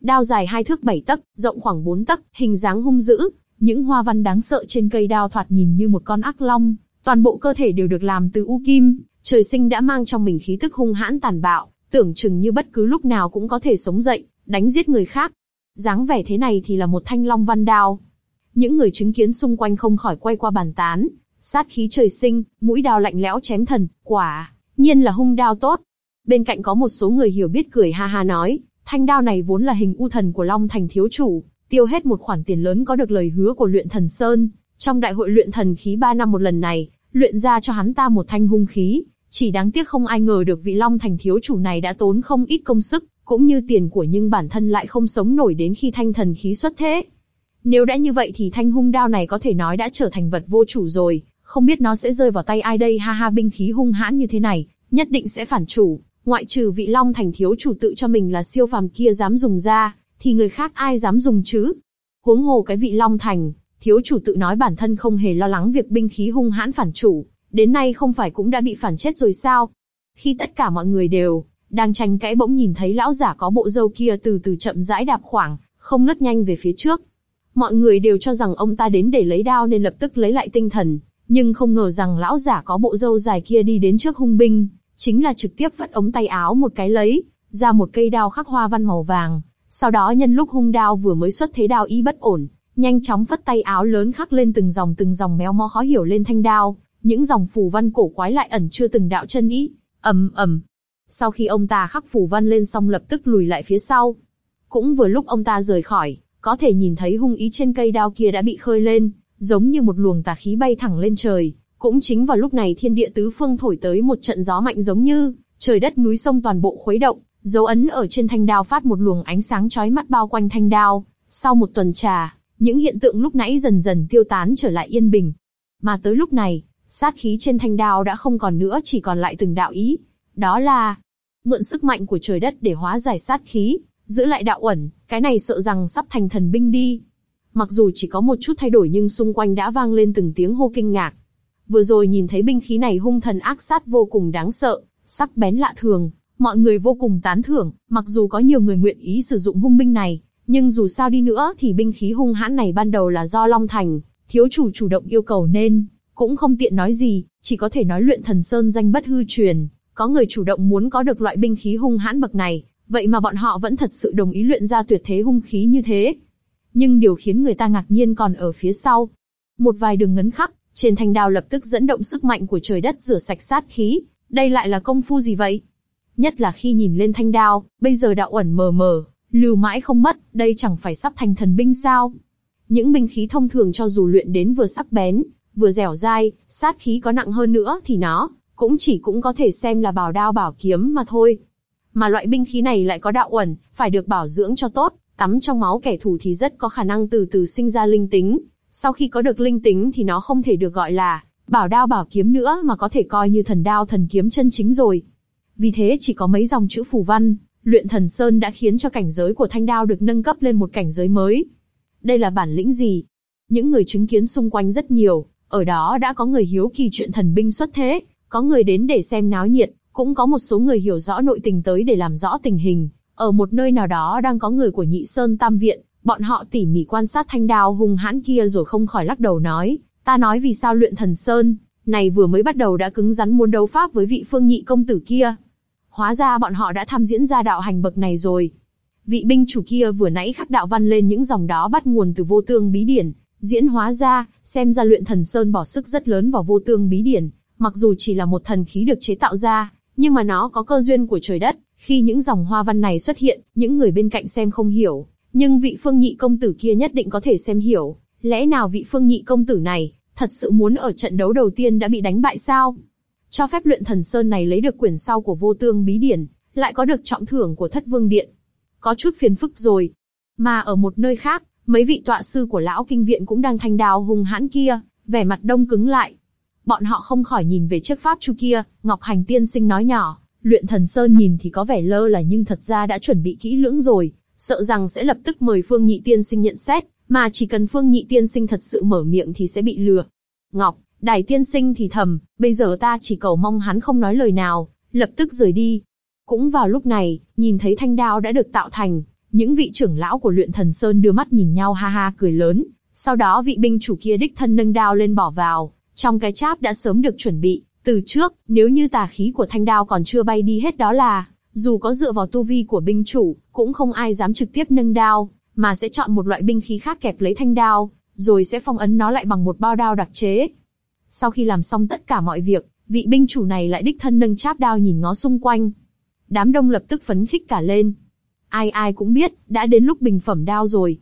Đao dài hai thước bảy tấc, rộng khoảng bốn tấc, hình dáng hung dữ, những hoa văn đáng sợ trên cây đao thoạt nhìn như một con ác long, toàn bộ cơ thể đều được làm từ u kim, trời sinh đã mang trong mình khí tức hung hãn tàn bạo, tưởng chừng như bất cứ lúc nào cũng có thể sống dậy, đánh giết người khác. dáng vẻ thế này thì là một thanh long văn đao. Những người chứng kiến xung quanh không khỏi quay qua bàn tán, sát khí trời sinh, mũi đao lạnh lẽo chém thần, quả, nhiên là hung đao tốt. Bên cạnh có một số người hiểu biết cười ha ha nói, thanh đao này vốn là hình u thần của Long Thành thiếu chủ, tiêu hết một khoản tiền lớn có được lời hứa của luyện thần Sơn. Trong đại hội luyện thần khí 3 năm một lần này, luyện ra cho hắn ta một thanh hung khí, chỉ đáng tiếc không ai ngờ được vị Long Thành thiếu chủ này đã tốn không ít công sức, cũng như tiền của nhưng bản thân lại không sống nổi đến khi thanh thần khí xuất thế. Nếu đã như vậy thì thanh hung đao này có thể nói đã trở thành vật vô chủ rồi, không biết nó sẽ rơi vào tay ai đây ha ha binh khí hung hãn như thế này, nhất định sẽ phản chủ, ngoại trừ vị Long Thành thiếu chủ tự cho mình là siêu phàm kia dám dùng ra, thì người khác ai dám dùng chứ? Huống hồ cái vị Long Thành, thiếu chủ tự nói bản thân không hề lo lắng việc binh khí hung hãn phản chủ, đến nay không phải cũng đã bị phản chết rồi sao? Khi tất cả mọi người đều đang tranh cãi bỗng nhìn thấy lão giả có bộ râu kia từ từ chậm rãi đạp khoảng, không lướt nhanh về phía trước. Mọi người đều cho rằng ông ta đến để lấy đao nên lập tức lấy lại tinh thần, nhưng không ngờ rằng lão giả có bộ râu dài kia đi đến trước hung binh, chính là trực tiếp vắt ống tay áo một cái lấy, ra một cây đao khắc hoa văn màu vàng. Sau đó nhân lúc hung đao vừa mới xuất thế đao ý bất ổn, nhanh chóng vất tay áo lớn khắc lên từng dòng từng dòng méo mó khó hiểu lên thanh đao, những dòng phù văn cổ quái lại ẩn chưa từng đạo chân ý. ầm ầm. Sau khi ông ta khắc phù văn lên xong lập tức lùi lại phía sau. Cũng vừa lúc ông ta rời khỏi, có thể nhìn thấy hung ý trên cây đao kia đã bị khơi lên, giống như một luồng tà khí bay thẳng lên trời. Cũng chính vào lúc này thiên địa tứ phương thổi tới một trận gió mạnh giống như trời đất núi sông toàn bộ khuấy động, dấu ấn ở trên thanh đao phát một luồng ánh sáng chói mắt bao quanh thanh đao. Sau một tuần trà, những hiện tượng lúc nãy dần dần tiêu tán trở lại yên bình. Mà tới lúc này, sát khí trên thanh đao đã không còn nữa chỉ còn lại từng đạo ý. Đó là mượn sức mạnh của trời đất để hóa giải sát khí, giữ lại đạo ẩn, cái này sợ rằng sắp thành thần binh đi. Mặc dù chỉ có một chút thay đổi nhưng xung quanh đã vang lên từng tiếng hô kinh ngạc. Vừa rồi nhìn thấy binh khí này hung thần ác sát vô cùng đáng sợ, sắc bén lạ thường, mọi người vô cùng tán thưởng, mặc dù có nhiều người nguyện ý sử dụng hung binh này, nhưng dù sao đi nữa thì binh khí hung hãn này ban đầu là do Long Thành, thiếu chủ chủ động yêu cầu nên, cũng không tiện nói gì, chỉ có thể nói luyện thần sơn danh bất hư truyền, có người chủ động muốn có được loại binh khí hung hãn bậc này, vậy mà bọn họ vẫn thật sự đồng ý luyện ra tuyệt thế hung khí như thế. Nhưng điều khiến người ta ngạc nhiên còn ở phía sau. Một vài đường ngấn khắc, trên thanh đao lập tức dẫn động sức mạnh của trời đất rửa sạch sát khí, đây lại là công phu gì vậy? Nhất là khi nhìn lên thanh đao, bây giờ đạo ẩn mờ mờ, lưu mãi không mất, đây chẳng phải sắp thành thần binh sao? Những binh khí thông thường cho dù luyện đến vừa sắc bén, vừa dẻo dai, sát khí có nặng hơn nữa thì nó cũng chỉ cũng có thể xem là bảo đao bảo kiếm mà thôi. Mà loại binh khí này lại có đạo uẩn, phải được bảo dưỡng cho tốt, tắm trong máu kẻ thù thì rất có khả năng từ từ sinh ra linh tính. Sau khi có được linh tính thì nó không thể được gọi là bảo đao bảo kiếm nữa mà có thể coi như thần đao thần kiếm chân chính rồi. Vì thế chỉ có mấy dòng chữ phù văn, luyện thần sơn đã khiến cho cảnh giới của thanh đao được nâng cấp lên một cảnh giới mới. Đây là bản lĩnh gì? Những người chứng kiến xung quanh rất nhiều, ở đó đã có người hiếu kỳ chuyện thần binh xuất thế, có người đến để xem náo nhiệt, cũng có một số người hiểu rõ nội tình tới để làm rõ tình hình. Ở một nơi nào đó đang có người của nhị sơn tam viện, bọn họ tỉ mỉ quan sát thanh đao hung hãn kia rồi không khỏi lắc đầu nói, ta nói vì sao luyện thần sơn, này vừa mới bắt đầu đã cứng rắn muốn đấu pháp với vị phương nhị công tử kia. Hóa ra bọn họ đã tham diễn ra đạo hành bậc này rồi. Vị binh chủ kia vừa nãy khắc đạo văn lên những dòng đó bắt nguồn từ vô tương bí điển, diễn hóa ra, xem ra luyện thần sơn bỏ sức rất lớn vào vô tương bí điển, mặc dù chỉ là một thần khí được chế tạo ra, nhưng mà nó có cơ duyên của trời đất, khi những dòng hoa văn này xuất hiện, những người bên cạnh xem không hiểu, nhưng vị phương nhị công tử kia nhất định có thể xem hiểu, lẽ nào vị phương nhị công tử này, thật sự muốn ở trận đấu đầu tiên đã bị đánh bại sao? Cho phép luyện thần sơn này lấy được quyển sau của vô tương bí điển, lại có được trọng thưởng của thất vương điện. Có chút phiền phức rồi. Mà ở một nơi khác, mấy vị tọa sư của lão kinh viện cũng đang thanh đào hùng hãn kia, vẻ mặt đông cứng lại, bọn họ không khỏi nhìn về chiếc pháp chu kia, Ngọc Hành tiên sinh nói nhỏ, luyện thần sơn nhìn thì có vẻ lơ là nhưng thật ra đã chuẩn bị kỹ lưỡng rồi, sợ rằng sẽ lập tức mời Phương Nhị tiên sinh nhận xét, mà chỉ cần Phương Nhị tiên sinh thật sự mở miệng thì sẽ bị lừa. Ngọc, Đài tiên sinh thì thầm, bây giờ ta chỉ cầu mong hắn không nói lời nào, lập tức rời đi. Cũng vào lúc này, nhìn thấy thanh đao đã được tạo thành, những vị trưởng lão của luyện thần sơn đưa mắt nhìn nhau ha ha cười lớn, sau đó vị binh chủ kia đích thân nâng đao lên bỏ vào, trong cái cháp đã sớm được chuẩn bị, từ trước, nếu như tà khí của thanh đao còn chưa bay đi hết đó là, dù có dựa vào tu vi của binh chủ, cũng không ai dám trực tiếp nâng đao, mà sẽ chọn một loại binh khí khác kẹp lấy thanh đao, rồi sẽ phong ấn nó lại bằng một bao đao đặc chế. Sau khi làm xong tất cả mọi việc, vị binh chủ này lại đích thân nâng cháp đao nhìn ngó xung quanh. Đám đông lập tức phấn khích cả lên. Ai ai cũng biết, đã đến lúc bình phẩm đao rồi.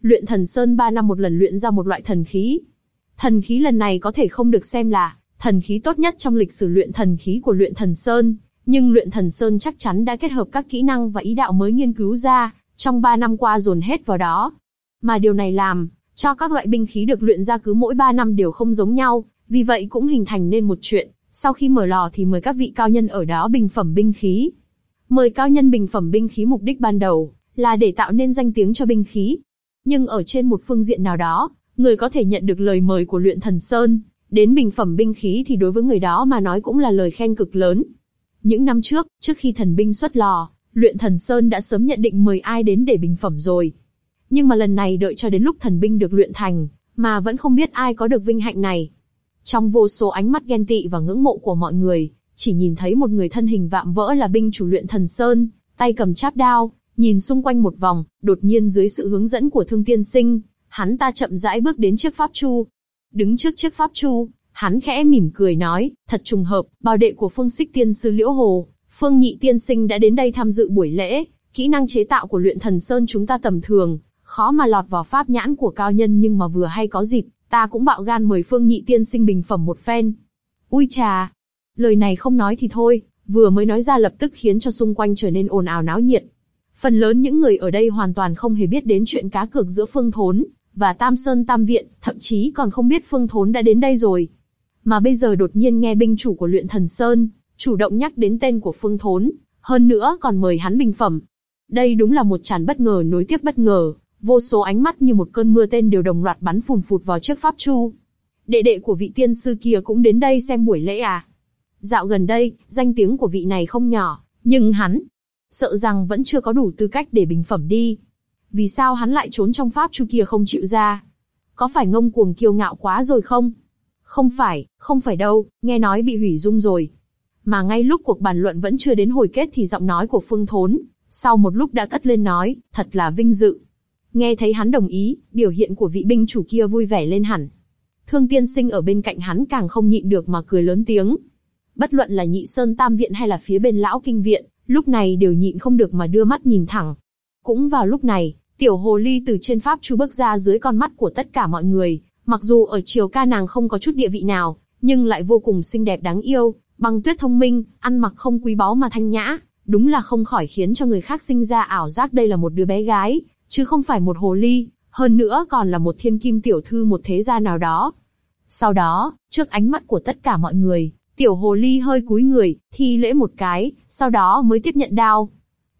Luyện thần sơn 3 năm một lần luyện ra một loại thần khí, Thần khí lần này có thể không được xem là thần khí tốt nhất trong lịch sử luyện thần khí của luyện thần Sơn, nhưng luyện thần Sơn chắc chắn đã kết hợp các kỹ năng và ý đạo mới nghiên cứu ra, trong 3 năm qua dồn hết vào đó. Mà điều này làm, cho các loại binh khí được luyện ra cứ mỗi 3 năm đều không giống nhau, vì vậy cũng hình thành nên một chuyện, sau khi mở lò thì mời các vị cao nhân ở đó bình phẩm binh khí. Mời cao nhân bình phẩm binh khí mục đích ban đầu, là để tạo nên danh tiếng cho binh khí. Nhưng ở trên một phương diện nào đó, người có thể nhận được lời mời của luyện thần Sơn, đến bình phẩm binh khí thì đối với người đó mà nói cũng là lời khen cực lớn. Những năm trước, trước khi thần binh xuất lò, luyện thần Sơn đã sớm nhận định mời ai đến để bình phẩm rồi. Nhưng mà lần này đợi cho đến lúc thần binh được luyện thành, mà vẫn không biết ai có được vinh hạnh này. Trong vô số ánh mắt ghen tị và ngưỡng mộ của mọi người, chỉ nhìn thấy một người thân hình vạm vỡ là binh chủ luyện thần Sơn, tay cầm cháp đao, nhìn xung quanh một vòng, đột nhiên dưới sự hướng dẫn của thương tiên sinh, hắn ta chậm rãi bước đến chiếc pháp chu. Đứng trước chiếc pháp chu, hắn khẽ mỉm cười nói, thật trùng hợp, bảo đệ của phương xích tiên sư Liễu Hồ, phương nhị tiên sinh đã đến đây tham dự buổi lễ, kỹ năng chế tạo của luyện thần Sơn chúng ta tầm thường, khó mà lọt vào pháp nhãn của cao nhân nhưng mà vừa hay có dịp, ta cũng bạo gan mời phương nhị tiên sinh bình phẩm một phen. Ui trà! Lời này không nói thì thôi, vừa mới nói ra lập tức khiến cho xung quanh trở nên ồn ào náo nhiệt. Phần lớn những người ở đây hoàn toàn không hề biết đến chuyện cá cược giữa Phương Thốn và Tam Sơn Tam Viện, thậm chí còn không biết Phương Thốn đã đến đây rồi. Mà bây giờ đột nhiên nghe binh chủ của luyện thần Sơn, chủ động nhắc đến tên của Phương Thốn, hơn nữa còn mời hắn bình phẩm. Đây đúng là một tràn bất ngờ nối tiếp bất ngờ, vô số ánh mắt như một cơn mưa tên đều đồng loạt bắn phùn phụt vào chiếc pháp chu. Đệ đệ của vị tiên sư kia cũng đến đây xem buổi lễ à? Dạo gần đây, danh tiếng của vị này không nhỏ, nhưng hắn, sợ rằng vẫn chưa có đủ tư cách để bình phẩm đi. Vì sao hắn lại trốn trong pháp chu kia không chịu ra? Có phải ngông cuồng kiêu ngạo quá rồi không? Không phải, không phải đâu, nghe nói bị hủy dung rồi. Mà ngay lúc cuộc bàn luận vẫn chưa đến hồi kết thì giọng nói của Phương Thốn, sau một lúc đã cất lên nói, thật là vinh dự. Nghe thấy hắn đồng ý, biểu hiện của vị binh chủ kia vui vẻ lên hẳn. Thương tiên sinh ở bên cạnh hắn càng không nhịn được mà cười lớn tiếng. Bất luận là nhị sơn tam viện hay là phía bên lão kinh viện, lúc này đều nhịn không được mà đưa mắt nhìn thẳng. Cũng vào lúc này, tiểu hồ ly từ trên pháp chu bước ra dưới con mắt của tất cả mọi người, mặc dù ở triều ca nàng không có chút địa vị nào, nhưng lại vô cùng xinh đẹp đáng yêu, băng tuyết thông minh, ăn mặc không quý báu mà thanh nhã, đúng là không khỏi khiến cho người khác sinh ra ảo giác đây là một đứa bé gái, chứ không phải một hồ ly, hơn nữa còn là một thiên kim tiểu thư một thế gia nào đó. Sau đó, trước ánh mắt của tất cả mọi người, tiểu hồ ly hơi cúi người, thi lễ một cái, sau đó mới tiếp nhận đao.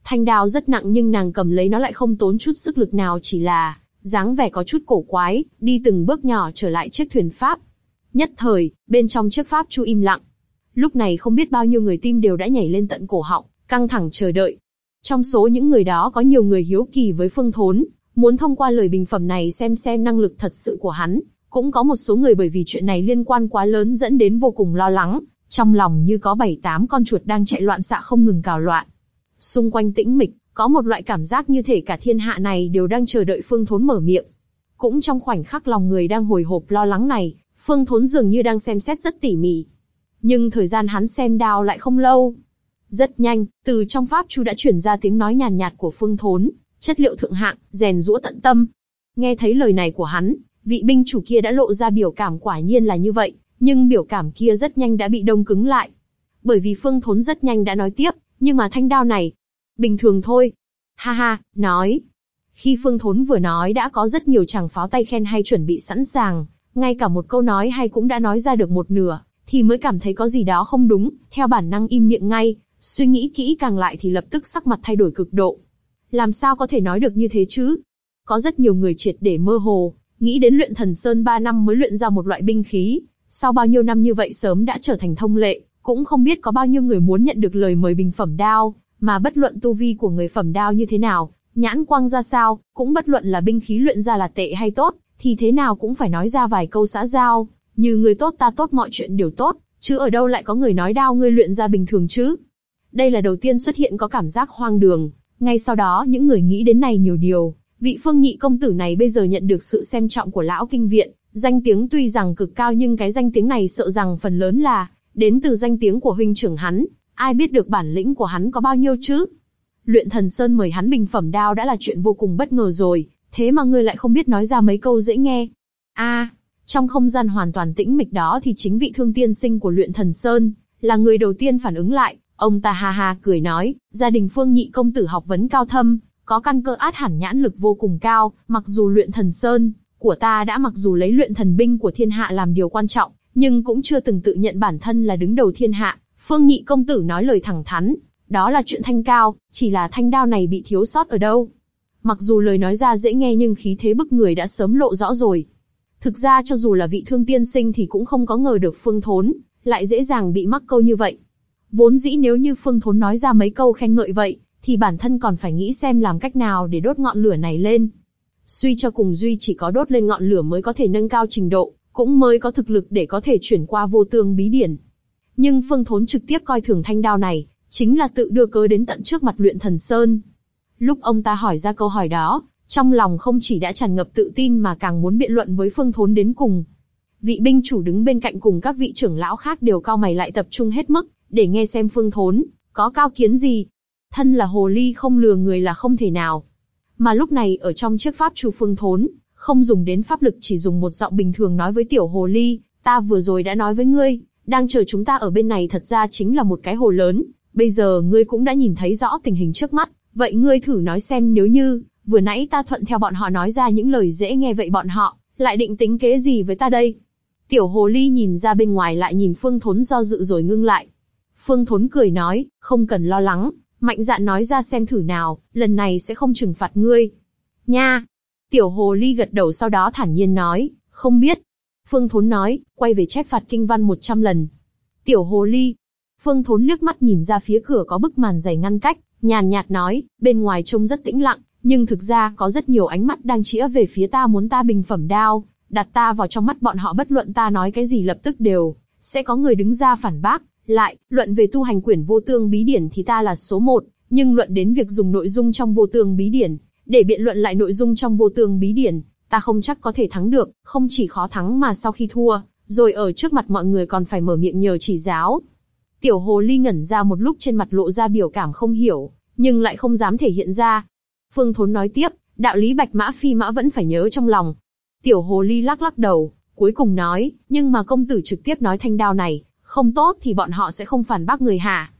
Thanh đao rất nặng nhưng nàng cầm lấy nó lại không tốn chút sức lực nào chỉ là, dáng vẻ có chút cổ quái, đi từng bước nhỏ trở lại chiếc thuyền pháp. Nhất thời, bên trong chiếc pháp chu im lặng. Lúc này không biết bao nhiêu người tim đều đã nhảy lên tận cổ họng, căng thẳng chờ đợi. Trong số những người đó có nhiều người hiếu kỳ với Phương Thốn, muốn thông qua lời bình phẩm này xem xem năng lực thật sự của hắn. Cũng có một số người bởi vì chuyện này liên quan quá lớn dẫn đến vô cùng lo lắng, trong lòng như có bảy tám con chuột đang chạy loạn xạ không ngừng cào loạn. Xung quanh tĩnh mịch, có một loại cảm giác như thể cả thiên hạ này đều đang chờ đợi Phương Thốn mở miệng. Cũng trong khoảnh khắc lòng người đang hồi hộp lo lắng này, Phương Thốn dường như đang xem xét rất tỉ mỉ. Nhưng thời gian hắn xem đao lại không lâu. Rất nhanh, từ trong pháp chu đã chuyển ra tiếng nói nhàn nhạt của Phương Thốn, chất liệu thượng hạng, rèn rũa tận tâm. Nghe thấy lời này của hắn, vị binh chủ kia đã lộ ra biểu cảm quả nhiên là như vậy, nhưng biểu cảm kia rất nhanh đã bị đông cứng lại. Bởi vì Phương Thốn rất nhanh đã nói tiếp, nhưng mà thanh đao này, bình thường thôi. Ha ha, nói. Khi Phương Thốn vừa nói đã có rất nhiều chàng pháo tay khen hay chuẩn bị sẵn sàng, ngay cả một câu nói hay cũng đã nói ra được một nửa, thì mới cảm thấy có gì đó không đúng, theo bản năng im miệng ngay, suy nghĩ kỹ càng lại thì lập tức sắc mặt thay đổi cực độ. Làm sao có thể nói được như thế chứ? Có rất nhiều người triệt để mơ hồ, nghĩ đến luyện thần sơn 3 năm mới luyện ra một loại binh khí, sau bao nhiêu năm như vậy sớm đã trở thành thông lệ, cũng không biết có bao nhiêu người muốn nhận được lời mời bình phẩm đao, mà bất luận tu vi của người phẩm đao như thế nào, nhãn quang ra sao, cũng bất luận là binh khí luyện ra là tệ hay tốt, thì thế nào cũng phải nói ra vài câu xã giao, như người tốt ta tốt mọi chuyện đều tốt, chứ ở đâu lại có người nói đao ngươi luyện ra bình thường chứ. Đây là đầu tiên xuất hiện có cảm giác hoang đường, ngay sau đó những người nghĩ đến này nhiều điều, vị phương nhị công tử này bây giờ nhận được sự xem trọng của lão kinh viện, danh tiếng tuy rằng cực cao nhưng cái danh tiếng này sợ rằng phần lớn là đến từ danh tiếng của huynh trưởng hắn, ai biết được bản lĩnh của hắn có bao nhiêu chứ? Luyện thần sơn mời hắn bình phẩm đao đã là chuyện vô cùng bất ngờ rồi, thế mà ngươi lại không biết nói ra mấy câu dễ nghe. A, Trong không gian hoàn toàn tĩnh mịch đó thì chính vị thương tiên sinh của luyện thần Sơn, là người đầu tiên phản ứng lại, ông ta ha ha cười nói, gia đình phương nhị công tử học vấn cao thâm, có căn cơ át hẳn nhãn lực vô cùng cao, mặc dù luyện thần Sơn, của ta đã mặc dù lấy luyện thần binh của thiên hạ làm điều quan trọng, nhưng cũng chưa từng tự nhận bản thân là đứng đầu thiên hạ. Phương nhị công tử nói lời thẳng thắn, đó là chuyện thanh cao, chỉ là thanh đao này bị thiếu sót ở đâu. Mặc dù lời nói ra dễ nghe nhưng khí thế bức người đã sớm lộ rõ rồi. Thực ra cho dù là vị thương tiên sinh thì cũng không có ngờ được phương thốn, lại dễ dàng bị mắc câu như vậy. Vốn dĩ nếu như phương thốn nói ra mấy câu khen ngợi vậy, thì bản thân còn phải nghĩ xem làm cách nào để đốt ngọn lửa này lên. Suy cho cùng Duy chỉ có đốt lên ngọn lửa mới có thể nâng cao trình độ, cũng mới có thực lực để có thể chuyển qua vô tương bí điển. Nhưng Phương Thốn trực tiếp coi thường thanh đao này, chính là tự đưa cớ đến tận trước mặt luyện thần sơn. Lúc ông ta hỏi ra câu hỏi đó, trong lòng không chỉ đã tràn ngập tự tin mà càng muốn biện luận với Phương Thốn đến cùng. Vị binh chủ đứng bên cạnh cùng các vị trưởng lão khác đều cao mày lại tập trung hết mức, để nghe xem Phương Thốn, có cao kiến gì. Thân là hồ ly không lừa người là không thể nào. Mà lúc này ở trong chiếc pháp chu Phương Thốn, không dùng đến pháp lực chỉ dùng một giọng bình thường nói với tiểu hồ ly, ta vừa rồi đã nói với ngươi, đang chờ chúng ta ở bên này thật ra chính là một cái hồ lớn, bây giờ ngươi cũng đã nhìn thấy rõ tình hình trước mắt, vậy ngươi thử nói xem nếu như, vừa nãy ta thuận theo bọn họ nói ra những lời dễ nghe vậy bọn họ, lại định tính kế gì với ta đây? Tiểu hồ ly nhìn ra bên ngoài lại nhìn Phương Thốn do dự rồi ngưng lại. Phương Thốn cười nói, không cần lo lắng, mạnh dạn nói ra xem thử nào, lần này sẽ không trừng phạt ngươi. Nha! Tiểu hồ ly gật đầu sau đó thản nhiên nói, không biết. Phương Thốn nói, quay về chép phạt kinh văn 100 lần. Tiểu hồ ly. Phương Thốn liếc mắt nhìn ra phía cửa có bức màn dày ngăn cách, nhàn nhạt nói, bên ngoài trông rất tĩnh lặng, nhưng thực ra có rất nhiều ánh mắt đang chĩa về phía ta muốn ta bình phẩm đao, đặt ta vào trong mắt bọn họ bất luận ta nói cái gì lập tức đều sẽ có người đứng ra phản bác. Lại, luận về tu hành quyển vô tương bí điển thì ta là số một, nhưng luận đến việc dùng nội dung trong vô tương bí điển để biện luận lại nội dung trong vô tương bí điển, ta không chắc có thể thắng được, không chỉ khó thắng mà sau khi thua, rồi ở trước mặt mọi người còn phải mở miệng nhờ chỉ giáo. Tiểu hồ ly ngẩn ra một lúc trên mặt lộ ra biểu cảm không hiểu, nhưng lại không dám thể hiện ra. Phương Thốn nói tiếp, đạo lý bạch mã phi mã vẫn phải nhớ trong lòng. Tiểu hồ ly lắc lắc đầu, cuối cùng nói, nhưng mà công tử trực tiếp nói thanh đao này, không tốt thì bọn họ sẽ không phản bác người hả?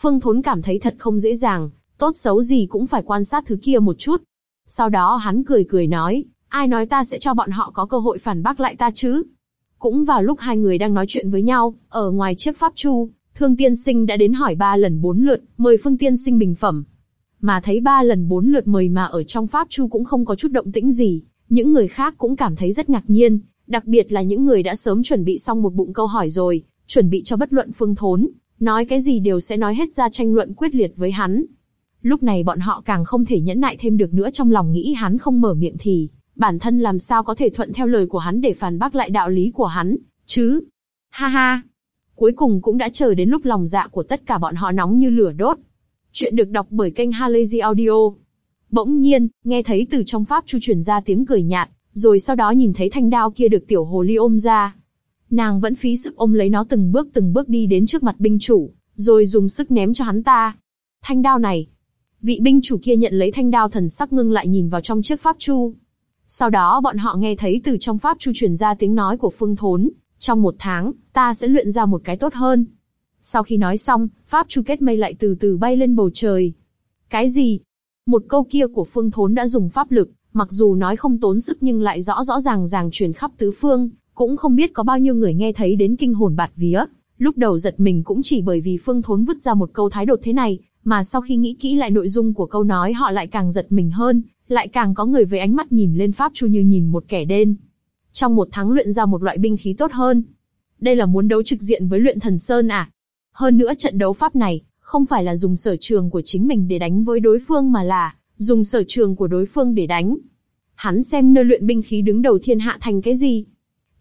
Phương Thốn cảm thấy thật không dễ dàng, tốt xấu gì cũng phải quan sát thứ kia một chút. Sau đó hắn cười cười nói, ai nói ta sẽ cho bọn họ có cơ hội phản bác lại ta chứ? Cũng vào lúc hai người đang nói chuyện với nhau, ở ngoài chiếc pháp chu, Thương Tiên Sinh đã đến hỏi ba lần bốn lượt, mời Phương Tiên Sinh bình phẩm. Mà thấy ba lần bốn lượt mời mà ở trong pháp chu cũng không có chút động tĩnh gì, những người khác cũng cảm thấy rất ngạc nhiên, đặc biệt là những người đã sớm chuẩn bị xong một bụng câu hỏi rồi, chuẩn bị cho bất luận phương thốn, nói cái gì đều sẽ nói hết ra tranh luận quyết liệt với hắn. Lúc này bọn họ càng không thể nhẫn nại thêm được nữa trong lòng nghĩ hắn không mở miệng thì, bản thân làm sao có thể thuận theo lời của hắn để phản bác lại đạo lý của hắn, chứ? Ha ha! Cuối cùng cũng đã chờ đến lúc lòng dạ của tất cả bọn họ nóng như lửa đốt. Chuyện được đọc bởi kênh Halazy Audio. Bỗng nhiên, nghe thấy từ trong pháp chu truyền ra tiếng cười nhạt, rồi sau đó nhìn thấy thanh đao kia được tiểu hồ ly ôm ra. Nàng vẫn phí sức ôm lấy nó từng bước từng bước đi đến trước mặt binh chủ, rồi dùng sức ném cho hắn ta. Thanh đao này, Vị binh chủ kia nhận lấy thanh đao thần sắc ngưng lại nhìn vào trong chiếc pháp chu. Sau đó bọn họ nghe thấy từ trong pháp chu truyền ra tiếng nói của Phương Thốn, trong một tháng, ta sẽ luyện ra một cái tốt hơn. Sau khi nói xong, pháp chu kết mây lại từ từ bay lên bầu trời. Cái gì? Một câu kia của Phương Thốn đã dùng pháp lực, mặc dù nói không tốn sức nhưng lại rõ rõ ràng ràng truyền khắp tứ phương, cũng không biết có bao nhiêu người nghe thấy đến kinh hồn bạt vía. Lúc đầu giật mình cũng chỉ bởi vì Phương Thốn vứt ra một câu thái đột thế này, mà sau khi nghĩ kỹ lại nội dung của câu nói họ lại càng giật mình hơn, lại càng có người với ánh mắt nhìn lên Pháp Chu như nhìn một kẻ đen. Trong một tháng luyện ra một loại binh khí tốt hơn. Đây là muốn đấu trực diện với luyện thần Sơn à? Hơn nữa trận đấu Pháp này, không phải là dùng sở trường của chính mình để đánh với đối phương mà là, dùng sở trường của đối phương để đánh. Hắn xem nơi luyện binh khí đứng đầu thiên hạ thành cái gì.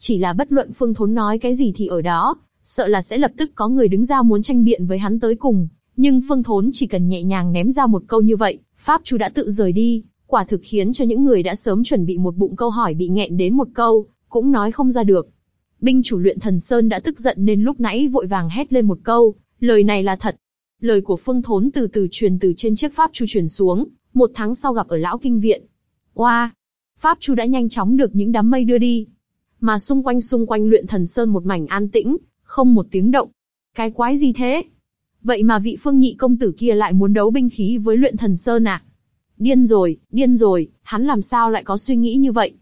Chỉ là bất luận phương thốn nói cái gì thì ở đó, sợ là sẽ lập tức có người đứng ra muốn tranh biện với hắn tới cùng. Nhưng Phương Thốn chỉ cần nhẹ nhàng ném ra một câu như vậy, Pháp Chu đã tự rời đi, quả thực khiến cho những người đã sớm chuẩn bị một bụng câu hỏi bị nghẹn đến một câu, cũng nói không ra được. Binh chủ luyện thần Sơn đã tức giận nên lúc nãy vội vàng hét lên một câu, lời này là thật. Lời của Phương Thốn từ từ truyền từ trên chiếc Pháp Chu truyền xuống, một tháng sau gặp ở Lão Kinh Viện. Oa! Pháp Chu đã nhanh chóng được những đám mây đưa đi mà xung quanh xung quanh luyện thần sơn một mảnh an tĩnh, không một tiếng động. Cái quái gì thế? Vậy mà vị phương nhị công tử kia lại muốn đấu binh khí với luyện thần sơn à? Điên rồi, điên rồi, hắn làm sao lại có suy nghĩ như vậy?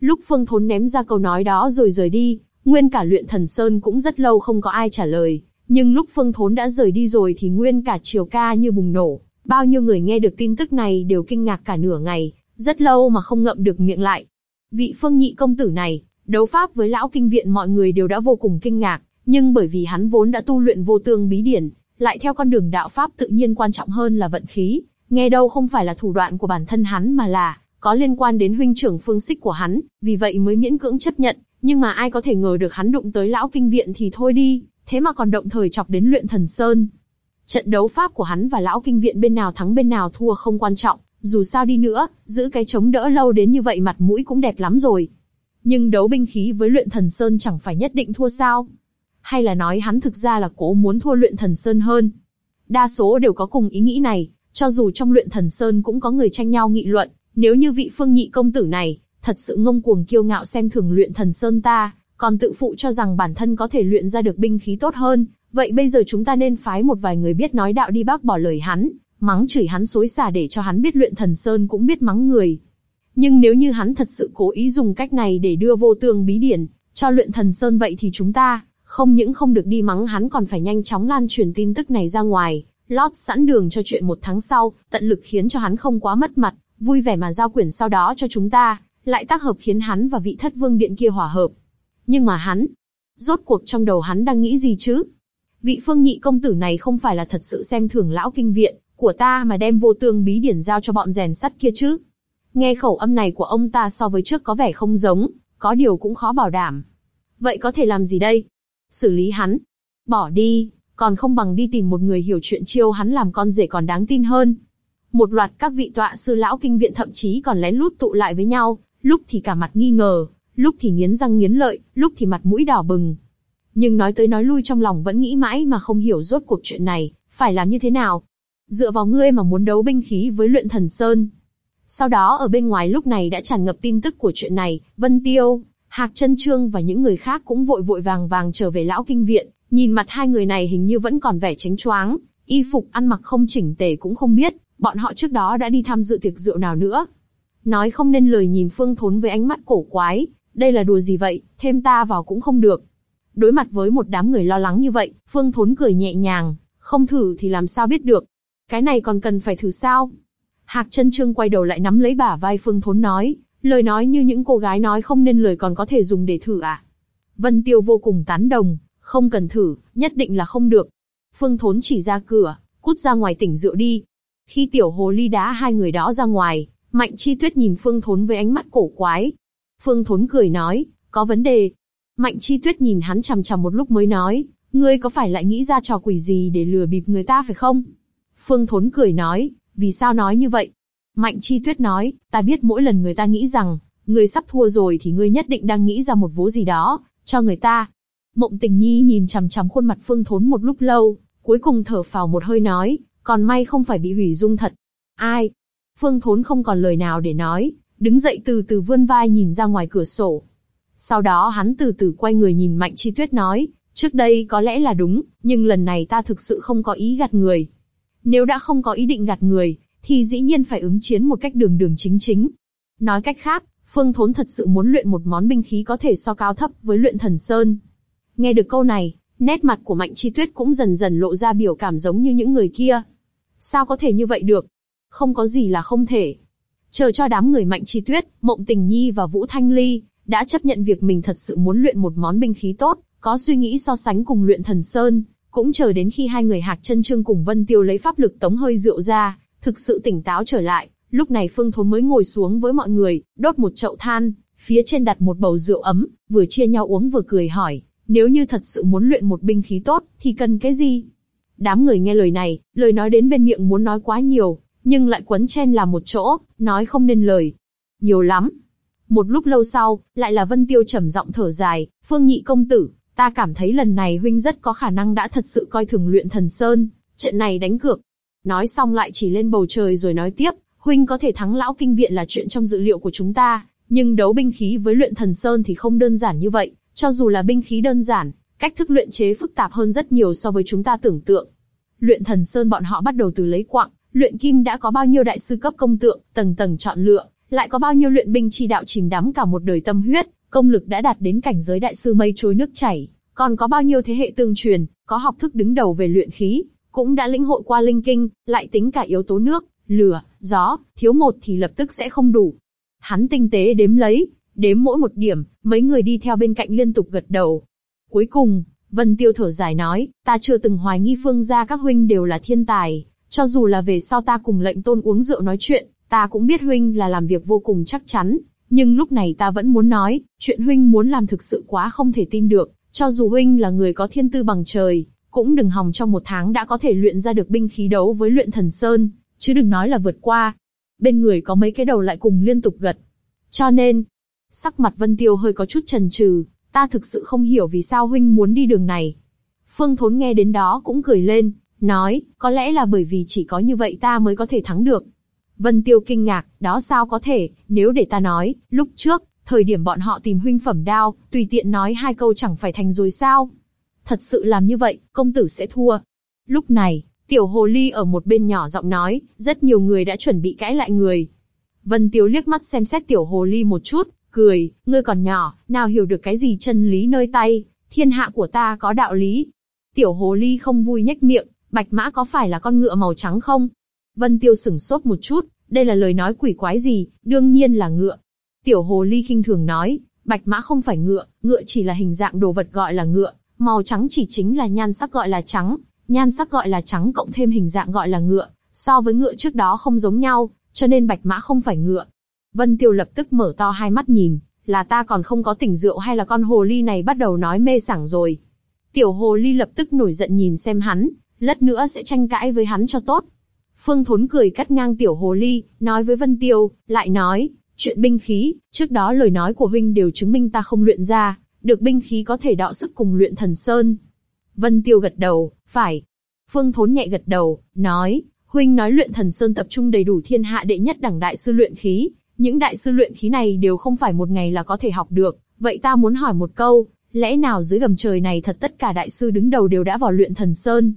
Lúc Phương Thốn ném ra câu nói đó rồi rời đi, nguyên cả luyện thần sơn cũng rất lâu không có ai trả lời. Nhưng lúc Phương Thốn đã rời đi rồi thì nguyên cả triều ca như bùng nổ, bao nhiêu người nghe được tin tức này đều kinh ngạc cả nửa ngày, rất lâu mà không ngậm được miệng lại. Vị Phương nhị công tử này, đấu pháp với lão kinh viện mọi người đều đã vô cùng kinh ngạc, nhưng bởi vì hắn vốn đã tu luyện vô tương bí điển, lại theo con đường đạo pháp tự nhiên quan trọng hơn là vận khí, nghe đâu không phải là thủ đoạn của bản thân hắn mà là có liên quan đến huynh trưởng phương xích của hắn, vì vậy mới miễn cưỡng chấp nhận, nhưng mà ai có thể ngờ được hắn đụng tới lão kinh viện thì thôi đi, thế mà còn động thời chọc đến luyện thần sơn. Trận đấu pháp của hắn và lão kinh viện bên nào thắng bên nào thua không quan trọng, dù sao đi nữa, giữ cái chống đỡ lâu đến như vậy mặt mũi cũng đẹp lắm rồi. Nhưng đấu binh khí với luyện thần sơn chẳng phải nhất định thua sao? Hay là nói hắn thực ra là cố muốn thua luyện thần sơn hơn? Đa số đều có cùng ý nghĩ này, cho dù trong luyện thần sơn cũng có người tranh nhau nghị luận, nếu như vị phương nhị công tử này, thật sự ngông cuồng kiêu ngạo xem thường luyện thần sơn ta, còn tự phụ cho rằng bản thân có thể luyện ra được binh khí tốt hơn, vậy bây giờ chúng ta nên phái một vài người biết nói đạo đi bác bỏ lời hắn, mắng chửi hắn xối xả để cho hắn biết luyện thần sơn cũng biết mắng người. Nhưng nếu như hắn thật sự cố ý dùng cách này để đưa vô tương bí điển, cho luyện thần sơn vậy thì chúng ta, không những không được đi mắng hắn còn phải nhanh chóng lan truyền tin tức này ra ngoài, lót sẵn đường cho chuyện một tháng sau, tận lực khiến cho hắn không quá mất mặt, vui vẻ mà giao quyển sau đó cho chúng ta, lại tác hợp khiến hắn và vị thất vương điện kia hòa hợp. Nhưng mà hắn, rốt cuộc trong đầu hắn đang nghĩ gì chứ? Vị phương nhị công tử này không phải là thật sự xem thường lão kinh viện của ta mà đem vô tương bí điển giao cho bọn rèn sắt kia chứ? Nghe khẩu âm này của ông ta so với trước có vẻ không giống, có điều cũng khó bảo đảm. Vậy có thể làm gì đây? Xử lý hắn. Bỏ đi, còn không bằng đi tìm một người hiểu chuyện chiêu hắn làm con rể còn đáng tin hơn. Một loạt các vị tọa sư lão kinh viện thậm chí còn lén lút tụ lại với nhau, lúc thì cả mặt nghi ngờ, lúc thì nghiến răng nghiến lợi, lúc thì mặt mũi đỏ bừng. Nhưng nói tới nói lui trong lòng vẫn nghĩ mãi mà không hiểu rốt cuộc chuyện này, phải làm như thế nào. Dựa vào ngươi mà muốn đấu binh khí với luyện thần sơn. Sau đó ở bên ngoài lúc này đã tràn ngập tin tức của chuyện này, Vân Tiêu, Hạc Chân Trương và những người khác cũng vội vội vàng vàng trở về lão kinh viện, nhìn mặt hai người này hình như vẫn còn vẻ tránh choáng, y phục ăn mặc không chỉnh tề cũng không biết, bọn họ trước đó đã đi tham dự tiệc rượu nào nữa. Nói không nên lời nhìn Phương Thốn với ánh mắt cổ quái, đây là đùa gì vậy, thêm ta vào cũng không được. Đối mặt với một đám người lo lắng như vậy, Phương Thốn cười nhẹ nhàng, không thử thì làm sao biết được. Cái này còn cần phải thử sao? Hạc chân trương quay đầu lại nắm lấy bả vai Phương Thốn nói, lời nói như những cô gái nói không nên lời còn có thể dùng để thử à? Vân Tiêu vô cùng tán đồng, không cần thử, nhất định là không được. Phương Thốn chỉ ra cửa, cút ra ngoài tỉnh rượu đi. Khi tiểu hồ ly đá hai người đó ra ngoài, Mạnh Chi Tuyết nhìn Phương Thốn với ánh mắt cổ quái. Phương Thốn cười nói, có vấn đề. Mạnh Chi Tuyết nhìn hắn chằm chằm một lúc mới nói, ngươi có phải lại nghĩ ra trò quỷ gì để lừa bịp người ta phải không? Phương Thốn cười nói, vì sao nói như vậy? Mạnh Chi Tuyết nói, ta biết mỗi lần người ta nghĩ rằng, người sắp thua rồi thì ngươi nhất định đang nghĩ ra một vố gì đó, cho người ta. Mộng Tình Nhi nhìn chằm chằm khuôn mặt Phương Thốn một lúc lâu, cuối cùng thở phào một hơi nói, còn may không phải bị hủy dung thật. Ai? Phương Thốn không còn lời nào để nói, đứng dậy từ từ vươn vai nhìn ra ngoài cửa sổ. Sau đó hắn từ từ quay người nhìn Mạnh Chi Tuyết nói, trước đây có lẽ là đúng, nhưng lần này ta thực sự không có ý gạt người. Nếu đã không có ý định gạt người, thì dĩ nhiên phải ứng chiến một cách đường đường chính chính. Nói cách khác, Phương Thốn thật sự muốn luyện một món binh khí có thể so cao thấp với luyện thần sơn. Nghe được câu này, nét mặt của Mạnh Chi Tuyết cũng dần dần lộ ra biểu cảm giống như những người kia. Sao có thể như vậy được? Không có gì là không thể. Chờ cho đám người Mạnh Chi Tuyết, Mộng Tình Nhi và Vũ Thanh Ly đã chấp nhận việc mình thật sự muốn luyện một món binh khí tốt, có suy nghĩ so sánh cùng luyện thần sơn, cũng chờ đến khi hai người Hạc Chân Trương cùng Vân Tiêu lấy pháp lực tống hơi rượu ra, thực sự tỉnh táo trở lại, lúc này Phương Thốn mới ngồi xuống với mọi người, đốt một chậu than, phía trên đặt một bầu rượu ấm, vừa chia nhau uống vừa cười hỏi, nếu như thật sự muốn luyện một binh khí tốt, thì cần cái gì? Đám người nghe lời này, lời nói đến bên miệng muốn nói quá nhiều, nhưng lại quấn chen làm một chỗ, nói không nên lời. Nhiều lắm. Một lúc lâu sau, lại là Vân Tiêu trầm giọng thở dài, Phương Nhị công tử, ta cảm thấy lần này huynh rất có khả năng đã thật sự coi thường luyện thần sơn, trận này đánh cược. Nói xong lại chỉ lên bầu trời rồi nói tiếp, huynh có thể thắng lão kinh viện là chuyện trong dự liệu của chúng ta, Nhưng đấu binh khí với luyện thần sơn thì không đơn giản như vậy, cho dù là binh khí đơn giản, cách thức luyện chế phức tạp hơn rất nhiều so với chúng ta tưởng tượng. Luyện thần sơn bọn họ bắt đầu từ lấy quặng, luyện kim đã có bao nhiêu đại sư cấp công tượng, tầng tầng chọn lựa, lại có bao nhiêu luyện binh chi đạo chìm đắm cả một đời tâm huyết, công lực đã đạt đến cảnh giới đại sư mây trôi nước chảy, còn có bao nhiêu thế hệ tương truyền, có học thức đứng đầu về luyện khí, cũng đã lĩnh hội qua linh kinh, lại tính cả yếu tố nước, lửa, gió, thiếu một thì lập tức sẽ không đủ. Hắn tinh tế đếm lấy, đếm mỗi một điểm, mấy người đi theo bên cạnh liên tục gật đầu. Cuối cùng, Vân Tiêu thở dài nói, ta chưa từng hoài nghi phương gia các huynh đều là thiên tài, cho dù là về sau ta cùng lệnh tôn uống rượu nói chuyện, ta cũng biết huynh là làm việc vô cùng chắc chắn, nhưng lúc này ta vẫn muốn nói, chuyện huynh muốn làm thực sự quá không thể tin được, cho dù huynh là người có thiên tư bằng trời, cũng đừng hòng trong một tháng đã có thể luyện ra được binh khí đấu với luyện thần sơn, chứ đừng nói là vượt qua. Bên người có mấy cái đầu lại cùng liên tục gật. Cho nên, sắc mặt Vân Tiêu hơi có chút chần chừ, ta thực sự không hiểu vì sao huynh muốn đi đường này. Phương Thốn nghe đến đó cũng cười lên, nói, có lẽ là bởi vì chỉ có như vậy ta mới có thể thắng được. Vân Tiêu kinh ngạc, đó sao có thể, nếu để ta nói, lúc trước, thời điểm bọn họ tìm huynh phẩm đao, tùy tiện nói hai câu chẳng phải thành rồi sao? Thật sự làm như vậy, công tử sẽ thua. Lúc này, tiểu hồ ly ở một bên nhỏ giọng nói, rất nhiều người đã chuẩn bị cãi lại người. Vân Tiêu liếc mắt xem xét tiểu hồ ly một chút, cười, ngươi còn nhỏ, nào hiểu được cái gì chân lý nơi tay, thiên hạ của ta có đạo lý. Tiểu hồ ly không vui nhếch miệng, bạch mã có phải là con ngựa màu trắng không? Vân Tiêu sửng sốt một chút, đây là lời nói quỷ quái gì, đương nhiên là ngựa. Tiểu hồ ly khinh thường nói, bạch mã không phải ngựa, ngựa chỉ là hình dạng đồ vật gọi là ngựa, màu trắng chỉ chính là nhan sắc gọi là trắng, nhan sắc gọi là trắng cộng thêm hình dạng gọi là ngựa, so với ngựa trước đó không giống nhau, cho nên bạch mã không phải ngựa. Vân Tiêu lập tức mở to hai mắt nhìn, là ta còn không có tỉnh rượu hay là con hồ ly này bắt đầu nói mê sảng rồi. Tiểu hồ ly lập tức nổi giận nhìn xem hắn, lát nữa sẽ tranh cãi với hắn cho tốt. Phương Thốn cười cắt ngang tiểu hồ ly, nói với Vân Tiêu, lại nói, chuyện binh khí, trước đó lời nói của huynh đều chứng minh ta không luyện ra, được binh khí có thể đọ sức cùng luyện thần sơn. Vân Tiêu gật đầu, phải. Phương Thốn nhẹ gật đầu, nói, huynh nói luyện thần sơn tập trung đầy đủ thiên hạ đệ nhất đẳng đại sư luyện khí, những đại sư luyện khí này đều không phải một ngày là có thể học được. Vậy ta muốn hỏi một câu, lẽ nào dưới gầm trời này thật tất cả đại sư đứng đầu đều đã vào luyện thần sơn?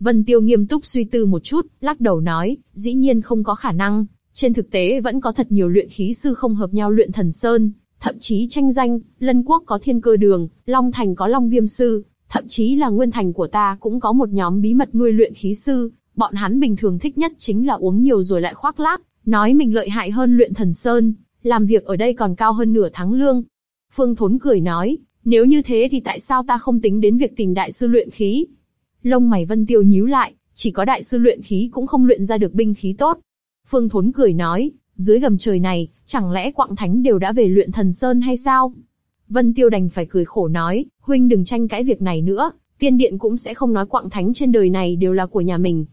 Vân Tiêu nghiêm túc suy tư một chút, lắc đầu nói, dĩ nhiên không có khả năng. Trên thực tế vẫn có thật nhiều luyện khí sư không hợp nhau luyện thần sơn, thậm chí tranh danh, Lân Quốc có Thiên Cơ Đường, Long Thành có Long Viêm Sư, thậm chí là Nguyên Thành của ta cũng có một nhóm bí mật nuôi luyện khí sư. Bọn hắn bình thường thích nhất chính là uống nhiều rồi lại khoác lác, nói mình lợi hại hơn luyện thần sơn, làm việc ở đây còn cao hơn nửa tháng lương. Phương Thốn cười nói, nếu như thế thì tại sao ta không tính đến việc tìm đại sư luyện khí? Lông mày Vân Tiêu nhíu lại, chỉ có đại sư luyện khí cũng không luyện ra được binh khí tốt. Phương Thốn cười nói, dưới gầm trời này, chẳng lẽ quạng thánh đều đã về luyện thần sơn hay sao? Vân Tiêu đành phải cười khổ nói, huynh đừng tranh cãi việc này nữa, tiên điện cũng sẽ không nói quạng thánh trên đời này đều là của nhà mình.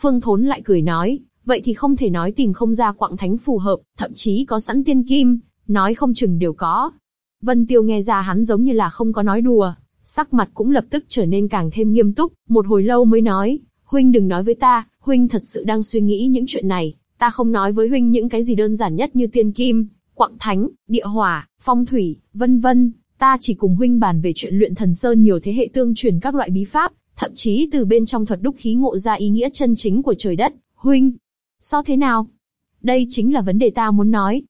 Phương Thốn lại cười nói, vậy thì không thể nói tìm không ra quạng thánh phù hợp, thậm chí có sẵn tiên kim, nói không chừng đều có. Vân Tiêu nghe ra hắn giống như là không có nói đùa, sắc mặt cũng lập tức trở nên càng thêm nghiêm túc, một hồi lâu mới nói, huynh đừng nói với ta, huynh thật sự đang suy nghĩ những chuyện này, ta không nói với huynh những cái gì đơn giản nhất như tiên kim, quặng thánh, địa hỏa, phong thủy, vân vân, ta chỉ cùng huynh bàn về chuyện luyện thần sơn nhiều thế hệ tương truyền các loại bí pháp, thậm chí từ bên trong thuật đúc khí ngộ ra ý nghĩa chân chính của trời đất, huynh. So thế nào? Đây chính là vấn đề ta muốn nói.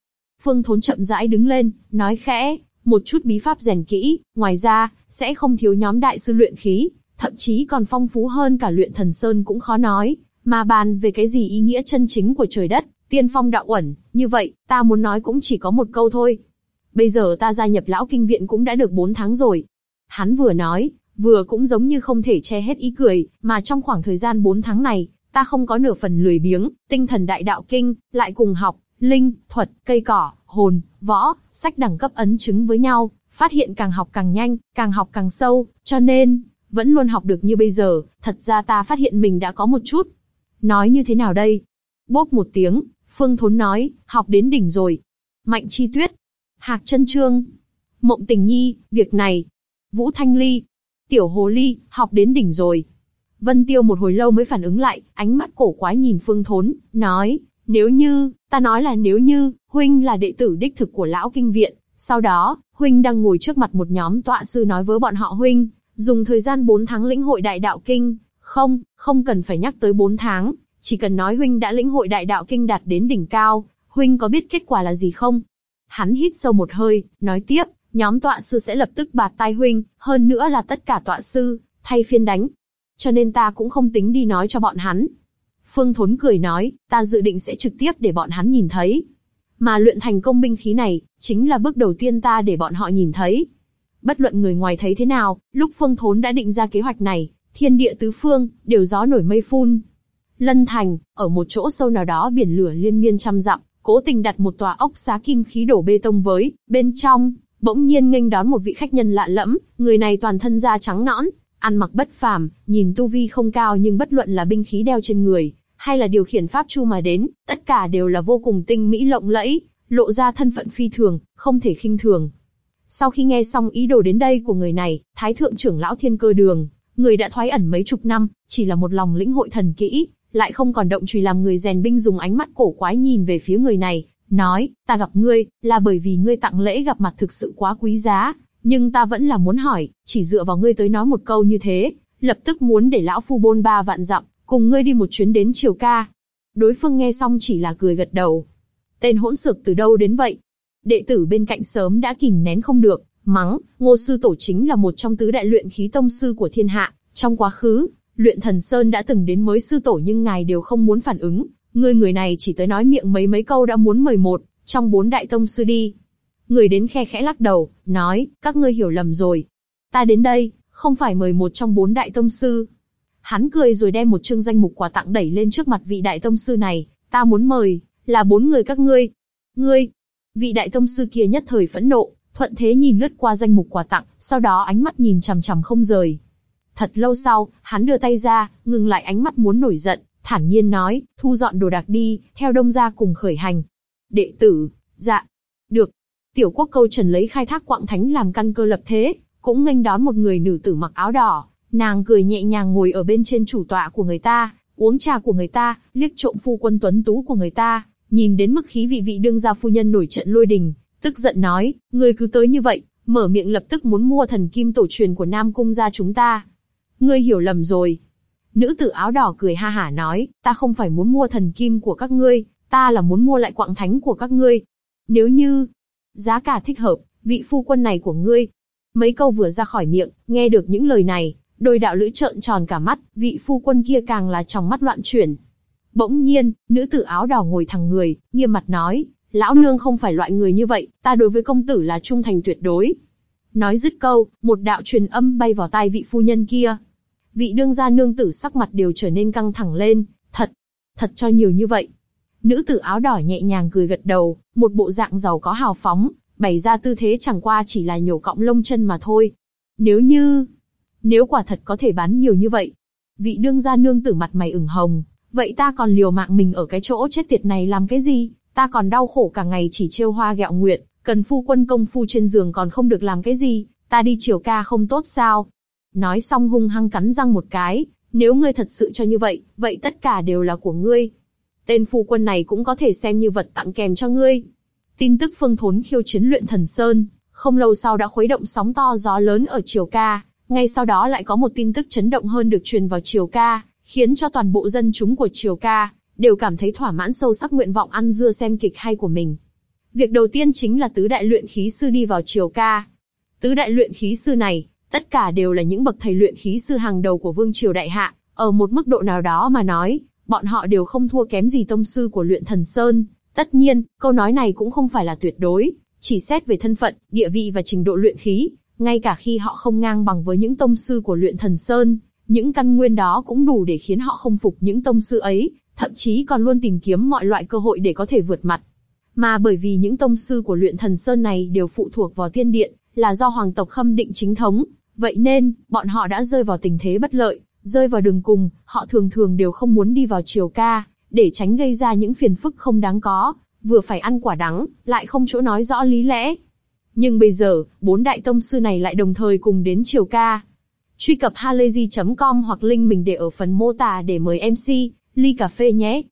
Phương Thốn chậm rãi đứng lên, nói khẽ, một chút bí pháp rèn kỹ, ngoài ra, sẽ không thiếu nhóm đại sư luyện khí, thậm chí còn phong phú hơn cả luyện thần sơn cũng khó nói, mà bàn về cái gì ý nghĩa chân chính của trời đất, tiên phong đạo ẩn, như vậy, ta muốn nói cũng chỉ có một câu thôi. Bây giờ ta gia nhập lão kinh viện cũng đã được 4 tháng rồi. Hắn vừa nói, vừa cũng giống như không thể che hết ý cười, mà trong khoảng thời gian 4 tháng này, ta không có nửa phần lười biếng, tinh thần đại đạo kinh, lại cùng học, linh, thuật, cây cỏ, hồn, võ, sách đẳng cấp ấn chứng với nhau, phát hiện càng học càng nhanh, càng học càng sâu, cho nên, vẫn luôn học được như bây giờ, thật ra ta phát hiện mình đã có một chút. Nói như thế nào đây? Bốp một tiếng, Phương Thốn nói, học đến đỉnh rồi. Mạnh Chi Tuyết, Hạc Chân Trương, Mộng Tình Nhi, việc này. Vũ Thanh Ly, Tiểu Hồ Ly, học đến đỉnh rồi. Vân Tiêu một hồi lâu mới phản ứng lại, ánh mắt cổ quái nhìn Phương Thốn, nói, Nếu như, ta nói là nếu như, huynh là đệ tử đích thực của lão kinh viện, sau đó, huynh đang ngồi trước mặt một nhóm tọa sư nói với bọn họ huynh, dùng thời gian 4 tháng lĩnh hội đại đạo kinh, không, không cần phải nhắc tới 4 tháng, chỉ cần nói huynh đã lĩnh hội đại đạo kinh đạt đến đỉnh cao, huynh có biết kết quả là gì không? Hắn hít sâu một hơi, nói tiếp, nhóm tọa sư sẽ lập tức bạt tai huynh, hơn nữa là tất cả tọa sư, thay phiên đánh. Cho nên ta cũng không tính đi nói cho bọn hắn. Phương Thốn cười nói, ta dự định sẽ trực tiếp để bọn hắn nhìn thấy. Mà luyện thành công binh khí này, chính là bước đầu tiên ta để bọn họ nhìn thấy. Bất luận người ngoài thấy thế nào, lúc Phương Thốn đã định ra kế hoạch này, thiên địa tứ phương, đều gió nổi mây phun. Lân Thành, ở một chỗ sâu nào đó biển lửa liên miên trăm dặm, cố tình đặt một tòa ốc xá kim khí đổ bê tông với, bên trong, bỗng nhiên nghênh đón một vị khách nhân lạ lẫm, người này toàn thân da trắng nõn, ăn mặc bất phàm, nhìn tu vi không cao nhưng bất luận là binh khí đeo trên người, hay là điều khiển pháp chu mà đến, tất cả đều là vô cùng tinh mỹ lộng lẫy, lộ ra thân phận phi thường, không thể khinh thường. Sau khi nghe xong ý đồ đến đây của người này, Thái thượng trưởng lão Thiên Cơ Đường, người đã thoái ẩn mấy chục năm, chỉ là một lòng lĩnh hội thần kỹ, lại không còn động chùy làm người rèn binh dùng ánh mắt cổ quái nhìn về phía người này, nói, ta gặp ngươi, là bởi vì ngươi tặng lễ gặp mặt thực sự quá quý giá, nhưng ta vẫn là muốn hỏi, chỉ dựa vào ngươi tới nói một câu như thế, lập tức muốn để lão phu bôn ba vạn dặm, cùng ngươi đi một chuyến đến triều ca. Đối phương nghe xong chỉ là cười gật đầu. Tên hỗn xược từ đâu đến vậy? Đệ tử bên cạnh sớm đã kìm nén không được, mắng, ngô sư tổ chính là một trong tứ đại luyện khí tông sư của thiên hạ, trong quá khứ, luyện thần sơn đã từng đến mới sư tổ nhưng ngài đều không muốn phản ứng, ngươi người này chỉ tới nói miệng mấy mấy câu đã muốn mời một, trong bốn đại tông sư đi. Người đến khe khẽ lắc đầu, nói, các ngươi hiểu lầm rồi. Ta đến đây, không phải mời một trong bốn đại tông sư, Hắn cười rồi đem một chương danh mục quà tặng đẩy lên trước mặt vị đại tông sư này, ta muốn mời, là bốn người các ngươi. Ngươi! Vị đại tông sư kia nhất thời phẫn nộ, thuận thế nhìn lướt qua danh mục quà tặng, sau đó ánh mắt nhìn chằm chằm không rời. Thật lâu sau, hắn đưa tay ra, ngừng lại ánh mắt muốn nổi giận, thản nhiên nói, thu dọn đồ đạc đi, theo đông gia cùng khởi hành. Đệ tử, dạ, được. Tiểu quốc câu trần lấy khai thác quạng thánh làm căn cơ lập thế, cũng nghênh đón một người nữ tử mặc áo đỏ, Nàng cười nhẹ nhàng ngồi ở bên trên chủ tọa của người ta, uống trà của người ta, liếc trộm phu quân tuấn tú của người ta, nhìn đến mức khí vị vị đương gia phu nhân nổi trận lôi đình, tức giận nói, ngươi cứ tới như vậy, mở miệng lập tức muốn mua thần kim tổ truyền của Nam Cung gia chúng ta. Ngươi hiểu lầm rồi. Nữ tử áo đỏ cười ha hả nói, ta không phải muốn mua thần kim của các ngươi, ta là muốn mua lại quạng thánh của các ngươi. Nếu như, giá cả thích hợp, vị phu quân này của ngươi. Mấy câu vừa ra khỏi miệng, nghe được những lời này, Đôi đạo lưỡi trợn tròn cả mắt, vị phu quân kia càng là trong mắt loạn chuyển. Bỗng nhiên, nữ tử áo đỏ ngồi thẳng người, nghiêm mặt nói, lão nương không phải loại người như vậy, ta đối với công tử là trung thành tuyệt đối. Nói dứt câu, một đạo truyền âm bay vào tai vị phu nhân kia. Vị đương gia nương tử sắc mặt đều trở nên căng thẳng lên, thật, thật cho nhiều như vậy. Nữ tử áo đỏ nhẹ nhàng cười gật đầu, một bộ dạng giàu có hào phóng, bày ra tư thế chẳng qua chỉ là nhổ cọng lông chân mà thôi. Nếu như, nếu quả thật có thể bán nhiều như vậy, vị đương gia nương tử mặt mày ửng hồng, vậy ta còn liều mạng mình ở cái chỗ chết tiệt này làm cái gì? Ta còn đau khổ cả ngày chỉ trêu hoa gẹo nguyệt, cần phu quân công phu trên giường còn không được làm cái gì, ta đi chiều ca không tốt sao? Nói xong hung hăng cắn răng một cái, nếu ngươi thật sự cho như vậy, vậy tất cả đều là của ngươi. Tên phu quân này cũng có thể xem như vật tặng kèm cho ngươi. Tin tức phương thốn khiêu chiến luyện thần sơn, không lâu sau đã khuấy động sóng to gió lớn ở triều ca, ngay sau đó lại có một tin tức chấn động hơn được truyền vào Triều Ca, khiến cho toàn bộ dân chúng của Triều Ca đều cảm thấy thỏa mãn sâu sắc nguyện vọng ăn dưa xem kịch hay của mình. Việc đầu tiên chính là tứ đại luyện khí sư đi vào Triều Ca. Tứ đại luyện khí sư này, tất cả đều là những bậc thầy luyện khí sư hàng đầu của Vương Triều Đại Hạ, ở một mức độ nào đó mà nói, bọn họ đều không thua kém gì tông sư của luyện thần Sơn. Tất nhiên, câu nói này cũng không phải là tuyệt đối, chỉ xét về thân phận, địa vị và trình độ luyện khí, ngay cả khi họ không ngang bằng với những tông sư của luyện thần sơn, những căn nguyên đó cũng đủ để khiến họ không phục những tông sư ấy, thậm chí còn luôn tìm kiếm mọi loại cơ hội để có thể vượt mặt. Mà bởi vì những tông sư của luyện thần sơn này đều phụ thuộc vào tiên điện, là do hoàng tộc khâm định chính thống, vậy nên, bọn họ đã rơi vào tình thế bất lợi, rơi vào đường cùng, họ thường thường đều không muốn đi vào triều ca, để tránh gây ra những phiền phức không đáng có, vừa phải ăn quả đắng, lại không chỗ nói rõ lý lẽ, nhưng bây giờ, bốn đại tông sư này lại đồng thời cùng đến triều ca. Truy cập halayzi.com hoặc link mình để ở phần mô tả để mời MC, ly cà phê nhé.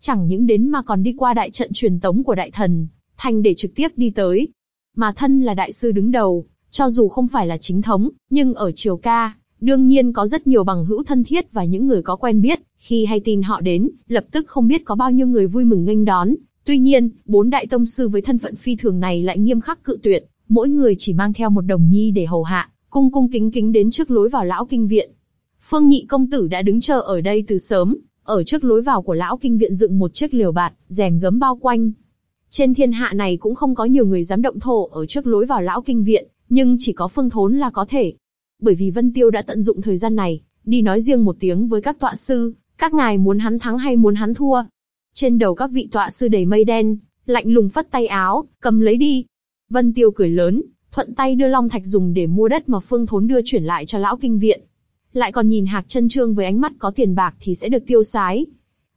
Chẳng những đến mà còn đi qua đại trận truyền tống của đại thần, thành để trực tiếp đi tới. Mà thân là đại sư đứng đầu, cho dù không phải là chính thống, nhưng ở triều ca, đương nhiên có rất nhiều bằng hữu thân thiết và những người có quen biết, khi hay tin họ đến, lập tức không biết có bao nhiêu người vui mừng nghênh đón. Tuy nhiên, bốn đại tông sư với thân phận phi thường này lại nghiêm khắc cự tuyệt, mỗi người chỉ mang theo một đồng nhi để hầu hạ, cung cung kính kính đến trước lối vào lão kinh viện. Phương Nhị công tử đã đứng chờ ở đây từ sớm, ở trước lối vào của lão kinh viện dựng một chiếc liều bạt, rèm gấm bao quanh. Trên thiên hạ này cũng không có nhiều người dám động thổ ở trước lối vào lão kinh viện, nhưng chỉ có Phương Thốn là có thể. Bởi vì Vân Tiêu đã tận dụng thời gian này, đi nói riêng một tiếng với các tọa sư, các ngài muốn hắn thắng hay muốn hắn thua. Trên đầu các vị tọa sư đầy mây đen, lạnh lùng phất tay áo, cầm lấy đi. Vân Tiêu cười lớn, thuận tay đưa long thạch dùng để mua đất mà Phương Thốn đưa chuyển lại cho lão kinh viện. Lại còn nhìn Hạc chân trương với ánh mắt có tiền bạc thì sẽ được tiêu sái.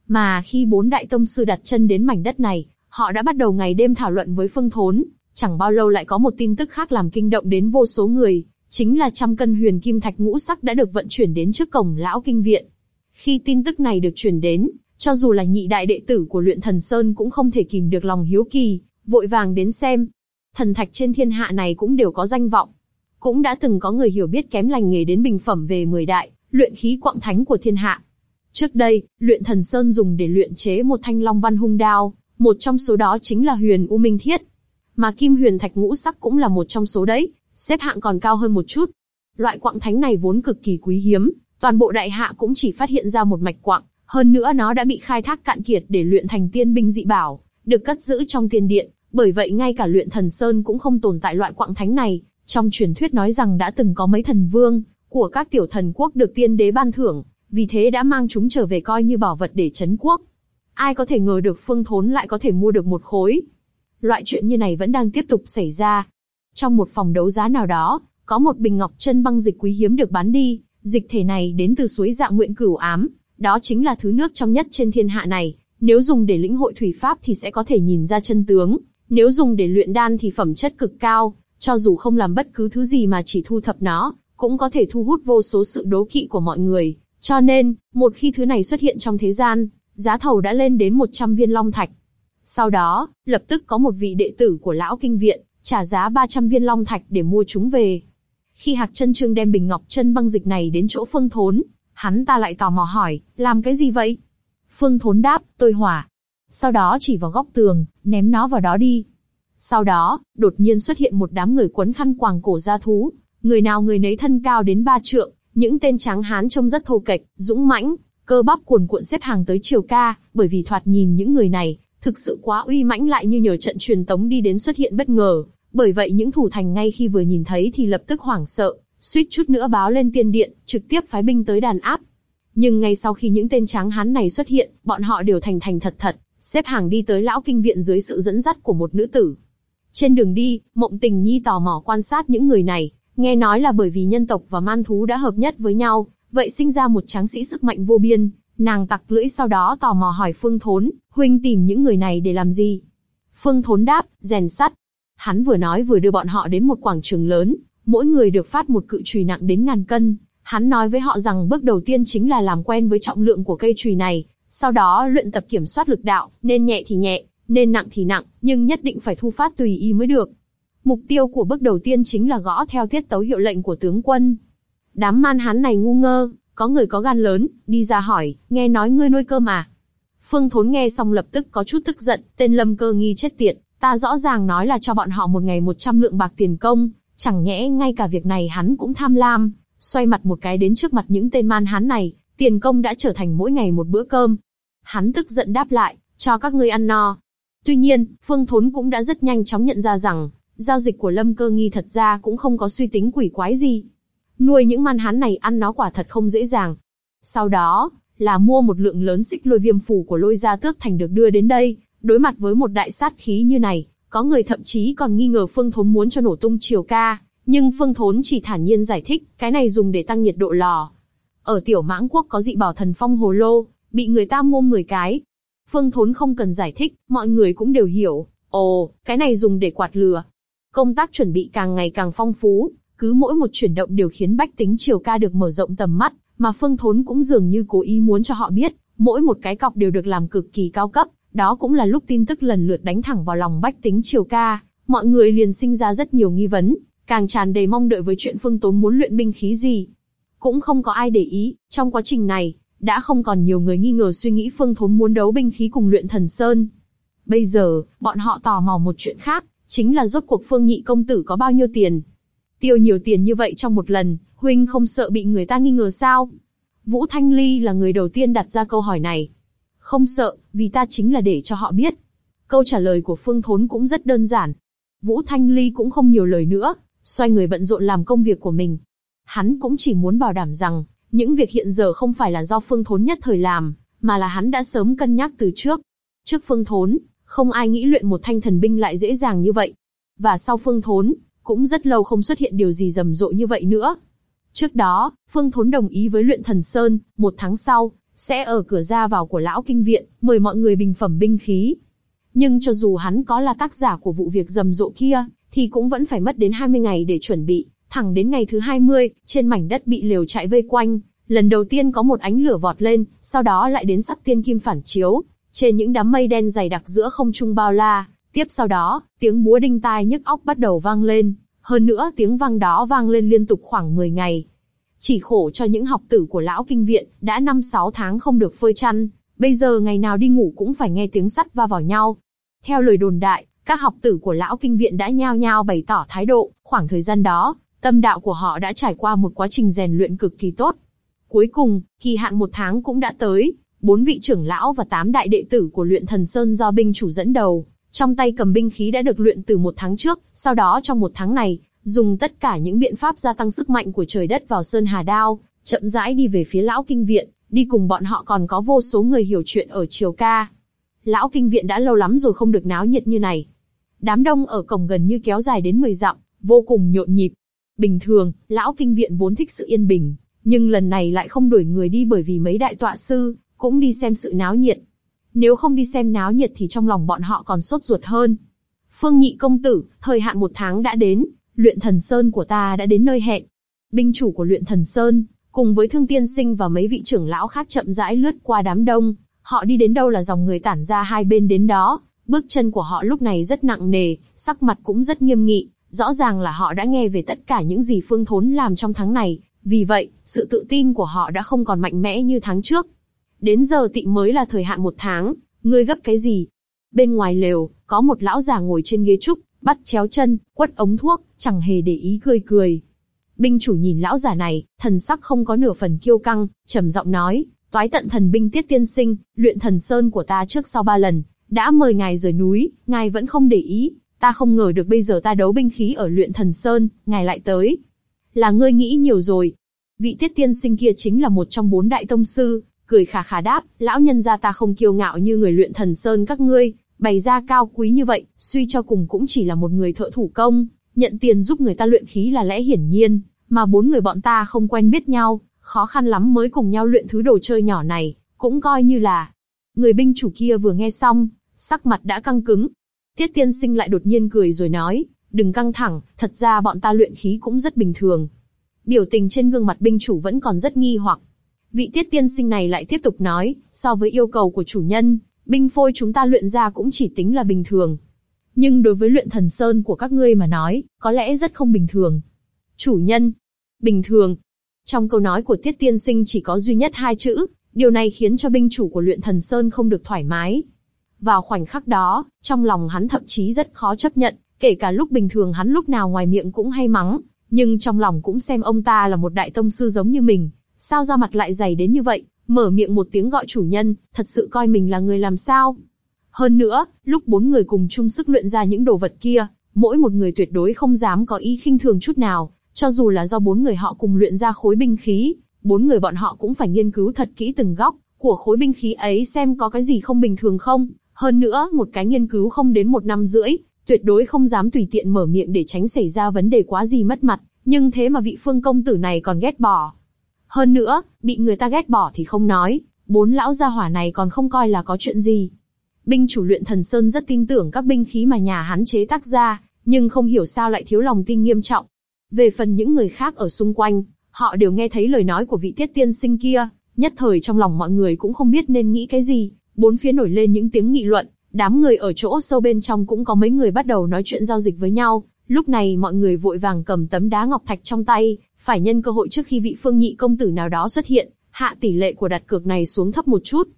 Mà khi bốn đại tông sư đặt chân đến mảnh đất này, họ đã bắt đầu ngày đêm thảo luận với Phương Thốn. Chẳng bao lâu lại có một tin tức khác làm kinh động đến vô số người, chính là trăm cân huyền kim thạch ngũ sắc đã được vận chuyển đến trước cổng lão kinh viện. Khi tin tức này được truyền đến, cho dù là nhị đại đệ tử của luyện thần sơn cũng không thể kìm được lòng hiếu kỳ, vội vàng đến xem. Thần thạch trên thiên hạ này cũng đều có danh vọng. Cũng đã từng có người hiểu biết kém lành nghề đến bình phẩm về mười đại, luyện khí quạng thánh của thiên hạ. Trước đây, luyện thần sơn dùng để luyện chế một thanh long văn hung đao, một trong số đó chính là huyền u minh thiết. Mà kim huyền thạch ngũ sắc cũng là một trong số đấy, xếp hạng còn cao hơn một chút. Loại quạng thánh này vốn cực kỳ quý hiếm, toàn bộ đại hạ cũng chỉ phát hiện ra một mạch quạng, hơn nữa nó đã bị khai thác cạn kiệt để luyện thành tiên binh dị bảo, được cất giữ trong tiên điện, bởi vậy ngay cả luyện thần sơn cũng không tồn tại loại quạng thánh này. Trong truyền thuyết nói rằng đã từng có mấy thần vương của các tiểu thần quốc được tiên đế ban thưởng, vì thế đã mang chúng trở về coi như bảo vật để chấn quốc. Ai có thể ngờ được Phương Thốn lại có thể mua được một khối. Loại chuyện như này vẫn đang tiếp tục xảy ra. Trong một phòng đấu giá nào đó, có một bình ngọc chân băng dịch quý hiếm được bán đi. Dịch thể này đến từ suối dạng nguyện cửu ám, đó chính là thứ nước trong nhất trên thiên hạ này. Nếu dùng để lĩnh hội thủy pháp thì sẽ có thể nhìn ra chân tướng. Nếu dùng để luyện đan thì phẩm chất cực cao, cho dù không làm bất cứ thứ gì mà chỉ thu thập nó, cũng có thể thu hút vô số sự đố kỵ của mọi người. Cho nên, một khi thứ này xuất hiện trong thế gian, giá thầu đã lên đến 100 viên long thạch. Sau đó, lập tức có một vị đệ tử của lão kinh viện, trả giá 300 viên long thạch để mua chúng về. Khi Hạc chân Trương đem bình ngọc chân băng dịch này đến chỗ Phương Thốn, hắn ta lại tò mò hỏi, làm cái gì vậy? Phương Thốn đáp, tôi hỏa. Sau đó chỉ vào góc tường, ném nó vào đó đi. Sau đó, đột nhiên xuất hiện một đám người quấn khăn quàng cổ ra thú, người nào người nấy thân cao đến ba trượng, những tên tráng hán trông rất thô kệch, dũng mãnh, cơ bắp cuồn cuộn xếp hàng tới chiều ca, bởi vì thoạt nhìn những người này thực sự quá uy mãnh lại như nhờ trận truyền tống đi đến xuất hiện bất ngờ. Bởi vậy những thủ thành ngay khi vừa nhìn thấy thì lập tức hoảng sợ, suýt chút nữa báo lên tiên điện, trực tiếp phái binh tới đàn áp. Nhưng ngay sau khi những tên tráng hán này xuất hiện, bọn họ đều thành thành thật thật, xếp hàng đi tới lão kinh viện dưới sự dẫn dắt của một nữ tử. Trên đường đi, Mộng Tình Nhi tò mò quan sát những người này, nghe nói là bởi vì nhân tộc và man thú đã hợp nhất với nhau, vậy sinh ra một tráng sĩ sức mạnh vô biên. Nàng tặc lưỡi sau đó tò mò hỏi Phương Thốn, huynh tìm những người này để làm gì? Phương Thốn đáp, rèn sắt. Hắn vừa nói vừa đưa bọn họ đến một quảng trường lớn, mỗi người được phát một cự chùy nặng đến ngàn cân. Hắn nói với họ rằng bước đầu tiên chính là làm quen với trọng lượng của cây chùy này, sau đó luyện tập kiểm soát lực đạo, nên nhẹ thì nhẹ, nên nặng thì nặng, nhưng nhất định phải thu phát tùy ý mới được. Mục tiêu của bước đầu tiên chính là gõ theo tiết tấu hiệu lệnh của tướng quân. Đám man hán này ngu ngơ, có người có gan lớn, đi ra hỏi, nghe nói ngươi nuôi cơ mà. Phương Thốn nghe xong lập tức có chút tức giận, tên Lâm Cơ nghi chết tiệt, ta rõ ràng nói là cho bọn họ một ngày 100 lượng bạc tiền công, chẳng nhẽ ngay cả việc này hắn cũng tham lam, xoay mặt một cái đến trước mặt những tên man hán này, tiền công đã trở thành mỗi ngày một bữa cơm. Hắn tức giận đáp lại, cho các ngươi ăn no. Tuy nhiên, Phương Thốn cũng đã rất nhanh chóng nhận ra rằng, giao dịch của Lâm Cơ nghi thật ra cũng không có suy tính quỷ quái gì. Nuôi những man hán này ăn nó quả thật không dễ dàng. Sau đó, là mua một lượng lớn xích lôi viêm phủ của lôi gia tước thành được đưa đến đây, đối mặt với một đại sát khí như này, có người thậm chí còn nghi ngờ Phương Thốn muốn cho nổ tung triều ca, nhưng Phương Thốn chỉ thản nhiên giải thích, cái này dùng để tăng nhiệt độ lò. Ở tiểu mãng quốc có dị bảo thần phong hồ lô, bị người ta mua 10 cái. Phương Thốn không cần giải thích, mọi người cũng đều hiểu. Ồ, cái này dùng để quạt lửa. Công tác chuẩn bị càng ngày càng phong phú, cứ mỗi một chuyển động đều khiến bách tính triều ca được mở rộng tầm mắt, mà Phương Thốn cũng dường như cố ý muốn cho họ biết, mỗi một cái cọc đều được làm cực kỳ cao cấp, đó cũng là lúc tin tức lần lượt đánh thẳng vào lòng bách tính triều ca, mọi người liền sinh ra rất nhiều nghi vấn, càng tràn đầy mong đợi với chuyện Phương Tốn muốn luyện binh khí gì. Cũng không có ai để ý, trong quá trình này, đã không còn nhiều người nghi ngờ suy nghĩ Phương Thốn muốn đấu binh khí cùng luyện thần sơn. Bây giờ, bọn họ tò mò một chuyện khác, chính là rốt cuộc Phương Nhị công tử có bao nhiêu tiền. Tiêu nhiều tiền như vậy trong một lần, huynh không sợ bị người ta nghi ngờ sao? Vũ Thanh Ly là người đầu tiên đặt ra câu hỏi này. Không sợ, vì ta chính là để cho họ biết. Câu trả lời của Phương Thốn cũng rất đơn giản. Vũ Thanh Ly cũng không nhiều lời nữa, xoay người bận rộn làm công việc của mình. Hắn cũng chỉ muốn bảo đảm rằng, những việc hiện giờ không phải là do Phương Thốn nhất thời làm, mà là hắn đã sớm cân nhắc từ trước. Trước Phương Thốn, không ai nghĩ luyện một thanh thần binh lại dễ dàng như vậy. Và sau Phương Thốn, cũng rất lâu không xuất hiện điều gì rầm rộ như vậy nữa. Trước đó, Phương Thốn đồng ý với luyện thần Sơn, một tháng sau, sẽ ở cửa ra vào của lão kinh viện, mời mọi người bình phẩm binh khí. Nhưng cho dù hắn có là tác giả của vụ việc rầm rộ kia, thì cũng vẫn phải mất đến 20 ngày để chuẩn bị, thẳng đến ngày thứ 20, trên mảnh đất bị liều chạy vây quanh, lần đầu tiên có một ánh lửa vọt lên, sau đó lại đến sắc tiên kim phản chiếu, trên những đám mây đen dày đặc giữa không trung bao la, tiếp sau đó, tiếng búa đinh tai nhức óc bắt đầu vang lên, hơn nữa tiếng vang đó vang lên liên tục khoảng 10 ngày. Chỉ khổ cho những học tử của lão kinh viện, đã 5-6 tháng không được phơi chăn, bây giờ ngày nào đi ngủ cũng phải nghe tiếng sắt va vào nhau. Theo lời đồn đại, các học tử của lão kinh viện đã nhao nhao bày tỏ thái độ, khoảng thời gian đó, tâm đạo của họ đã trải qua một quá trình rèn luyện cực kỳ tốt. Cuối cùng, kỳ hạn một tháng cũng đã tới, bốn vị trưởng lão và tám đại đệ tử của luyện thần sơn do binh chủ dẫn đầu, trong tay cầm binh khí đã được luyện từ một tháng trước, sau đó trong một tháng này, dùng tất cả những biện pháp gia tăng sức mạnh của trời đất vào sơn hà đao, chậm rãi đi về phía lão kinh viện, đi cùng bọn họ còn có vô số người hiểu chuyện ở triều ca. Lão kinh viện đã lâu lắm rồi không được náo nhiệt như này. Đám đông ở cổng gần như kéo dài đến 10 dặm, vô cùng nhộn nhịp. Bình thường, lão kinh viện vốn thích sự yên bình, nhưng lần này lại không đuổi người đi bởi vì mấy đại tọa sư cũng đi xem sự náo nhiệt. Nếu không đi xem náo nhiệt thì trong lòng bọn họ còn sốt ruột hơn. Phương Nhị công tử, thời hạn một tháng đã đến, luyện thần sơn của ta đã đến nơi hẹn. Binh chủ của luyện thần sơn, cùng với thương tiên sinh và mấy vị trưởng lão khác chậm rãi lướt qua đám đông, họ đi đến đâu là dòng người tản ra hai bên đến đó, bước chân của họ lúc này rất nặng nề, sắc mặt cũng rất nghiêm nghị, rõ ràng là họ đã nghe về tất cả những gì Phương Thốn làm trong tháng này, vì vậy, sự tự tin của họ đã không còn mạnh mẽ như tháng trước. Đến giờ tị mới là thời hạn một tháng, ngươi gấp cái gì? Bên ngoài lều, có một lão già ngồi trên ghế trúc, bắt chéo chân, quất ống thuốc, chẳng hề để ý cười cười. Binh chủ nhìn lão già này, thần sắc không có nửa phần kiêu căng, trầm giọng nói, toái tận thần binh tiết tiên sinh, luyện thần sơn của ta trước sau ba lần, đã mời ngài rời núi, ngài vẫn không để ý, ta không ngờ được bây giờ ta đấu binh khí ở luyện thần sơn, ngài lại tới. Là ngươi nghĩ nhiều rồi. Vị tiết tiên sinh kia chính là một trong bốn đại tông sư, cười khà khà đáp, lão nhân gia ta không kiêu ngạo như người luyện thần sơn các ngươi, bày ra cao quý như vậy, suy cho cùng cũng chỉ là một người thợ thủ công, nhận tiền giúp người ta luyện khí là lẽ hiển nhiên, mà bốn người bọn ta không quen biết nhau, khó khăn lắm mới cùng nhau luyện thứ đồ chơi nhỏ này, cũng coi như là. Người binh chủ kia vừa nghe xong, sắc mặt đã căng cứng. Tiết tiên sinh lại đột nhiên cười rồi nói, đừng căng thẳng, thật ra bọn ta luyện khí cũng rất bình thường. Biểu tình trên gương mặt binh chủ vẫn còn rất nghi hoặc. Vị tiết tiên sinh này lại tiếp tục nói, so với yêu cầu của chủ nhân, binh phôi chúng ta luyện ra cũng chỉ tính là bình thường. Nhưng đối với luyện thần sơn của các ngươi mà nói, có lẽ rất không bình thường. Chủ nhân, bình thường. Trong câu nói của tiết tiên sinh chỉ có duy nhất hai chữ, điều này khiến cho binh chủ của luyện thần sơn không được thoải mái. Vào khoảnh khắc đó, trong lòng hắn thậm chí rất khó chấp nhận, kể cả lúc bình thường hắn lúc nào ngoài miệng cũng hay mắng, nhưng trong lòng cũng xem ông ta là một đại tông sư giống như mình, sao ra mặt lại dày đến như vậy, mở miệng một tiếng gọi chủ nhân, thật sự coi mình là người làm sao. Hơn nữa, lúc bốn người cùng chung sức luyện ra những đồ vật kia, mỗi một người tuyệt đối không dám có ý khinh thường chút nào, cho dù là do bốn người họ cùng luyện ra khối binh khí, bốn người bọn họ cũng phải nghiên cứu thật kỹ từng góc của khối binh khí ấy xem có cái gì không bình thường không. Hơn nữa, một cái nghiên cứu không đến một năm rưỡi, tuyệt đối không dám tùy tiện mở miệng để tránh xảy ra vấn đề quá gì mất mặt, nhưng thế mà vị phương công tử này còn ghét bỏ. Hơn nữa, bị người ta ghét bỏ thì không nói, bốn lão gia hỏa này còn không coi là có chuyện gì. Binh chủ luyện thần sơn rất tin tưởng các binh khí mà nhà hắn chế tác ra, nhưng không hiểu sao lại thiếu lòng tin nghiêm trọng. Về phần những người khác ở xung quanh, Họ đều nghe thấy lời nói của vị tiết tiên sinh kia, nhất thời trong lòng mọi người cũng không biết nên nghĩ cái gì, bốn phía nổi lên những tiếng nghị luận, đám người ở chỗ sâu bên trong cũng có mấy người bắt đầu nói chuyện giao dịch với nhau, lúc này mọi người vội vàng cầm tấm đá ngọc thạch trong tay, phải nhân cơ hội trước khi vị phương nhị công tử nào đó xuất hiện, hạ tỷ lệ của đặt cược này xuống thấp một chút.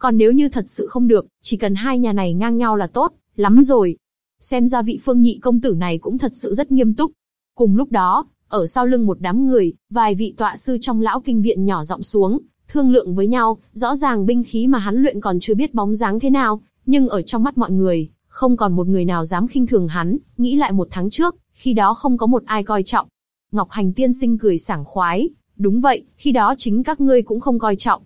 Còn nếu như thật sự không được, chỉ cần hai nhà này ngang nhau là tốt, lắm rồi. Xem ra vị phương nhị công tử này cũng thật sự rất nghiêm túc. Cùng lúc đó, ở sau lưng một đám người, vài vị tọa sư trong lão kinh viện nhỏ giọng xuống, thương lượng với nhau, rõ ràng binh khí mà hắn luyện còn chưa biết bóng dáng thế nào, nhưng ở trong mắt mọi người, không còn một người nào dám khinh thường hắn, nghĩ lại một tháng trước, khi đó không có một ai coi trọng. Ngọc Hành tiên sinh cười sảng khoái, đúng vậy, khi đó chính các ngươi cũng không coi trọng.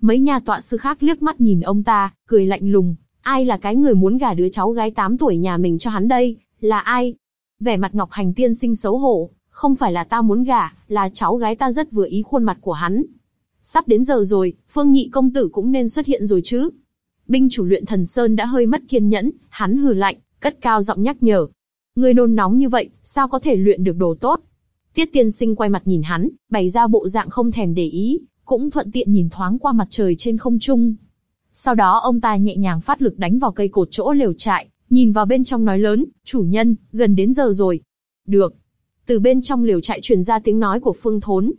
Mấy nhà tọa sư khác liếc mắt nhìn ông ta, cười lạnh lùng, ai là cái người muốn gả đứa cháu gái 8 tuổi nhà mình cho hắn đây, là ai? Vẻ mặt Ngọc Hành tiên sinh xấu hổ, không phải là ta muốn gả, là cháu gái ta rất vừa ý khuôn mặt của hắn. Sắp đến giờ rồi, Phương Nhị công tử cũng nên xuất hiện rồi chứ. Binh chủ luyện thần Sơn đã hơi mất kiên nhẫn, hắn hừ lạnh, cất cao giọng nhắc nhở. Người nôn nóng như vậy, sao có thể luyện được đồ tốt? Tiết tiên sinh quay mặt nhìn hắn, bày ra bộ dạng không thèm để ý, cũng thuận tiện nhìn thoáng qua mặt trời trên không trung. Sau đó ông ta nhẹ nhàng phát lực đánh vào cây cột chỗ lều trại, nhìn vào bên trong nói lớn, chủ nhân, gần đến giờ rồi. Được. Từ bên trong lều trại truyền ra tiếng nói của Phương Thốn.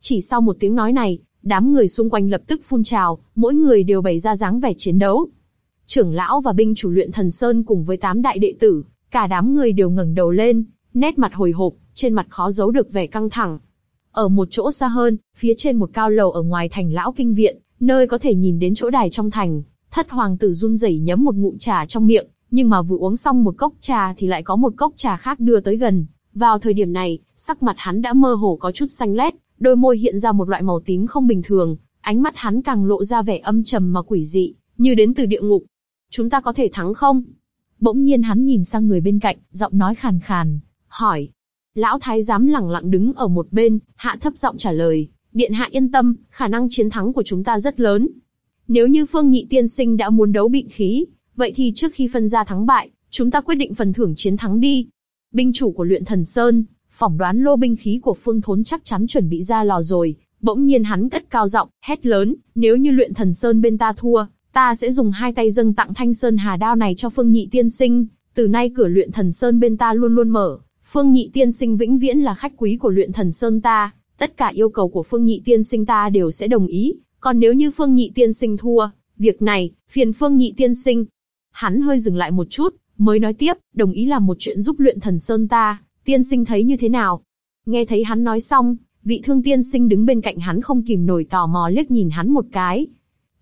Chỉ sau một tiếng nói này, đám người xung quanh lập tức phun trào, mỗi người đều bày ra dáng vẻ chiến đấu. Trưởng lão và binh chủ luyện thần sơn cùng với tám đại đệ tử, cả đám người đều ngẩng đầu lên, nét mặt hồi hộp, trên mặt khó giấu được vẻ căng thẳng. Ở một chỗ xa hơn, phía trên một cao lầu ở ngoài thành lão kinh viện, nơi có thể nhìn đến chỗ đài trong thành, thất hoàng tử run rẩy nhấm một ngụm trà trong miệng, nhưng mà vừa uống xong một cốc trà thì lại có một cốc trà khác đưa tới gần. Vào thời điểm này, sắc mặt hắn đã mơ hồ có chút xanh lét, đôi môi hiện ra một loại màu tím không bình thường, ánh mắt hắn càng lộ ra vẻ âm trầm mà quỷ dị, như đến từ địa ngục. Chúng ta có thể thắng không? Bỗng nhiên hắn nhìn sang người bên cạnh, giọng nói khàn khàn, hỏi. Lão thái giám lẳng lặng đứng ở một bên, hạ thấp giọng trả lời, điện hạ yên tâm, khả năng chiến thắng của chúng ta rất lớn. Nếu như Phương Nhị tiên sinh đã muốn đấu bịnh khí, vậy thì trước khi phân ra thắng bại, chúng ta quyết định phần thưởng chiến thắng đi. Binh chủ của luyện thần Sơn, phỏng đoán lô binh khí của Phương Thốn chắc chắn chuẩn bị ra lò rồi. Bỗng nhiên hắn cất cao giọng, hét lớn, nếu như luyện thần Sơn bên ta thua, ta sẽ dùng hai tay dâng tặng thanh sơn hà đao này cho Phương Nhị tiên sinh. Từ nay cửa luyện thần Sơn bên ta luôn luôn mở, Phương Nhị tiên sinh vĩnh viễn là khách quý của luyện thần Sơn ta. Tất cả yêu cầu của Phương Nhị tiên sinh ta đều sẽ đồng ý. Còn nếu như Phương Nhị tiên sinh thua, việc này, phiền Phương Nhị tiên sinh. Hắn hơi dừng lại một chút, mới nói tiếp, đồng ý làm một chuyện giúp luyện thần Sơn ta. Tiên sinh thấy như thế nào? Nghe thấy hắn nói xong, vị thương tiên sinh đứng bên cạnh hắn không kìm nổi tò mò liếc nhìn hắn một cái.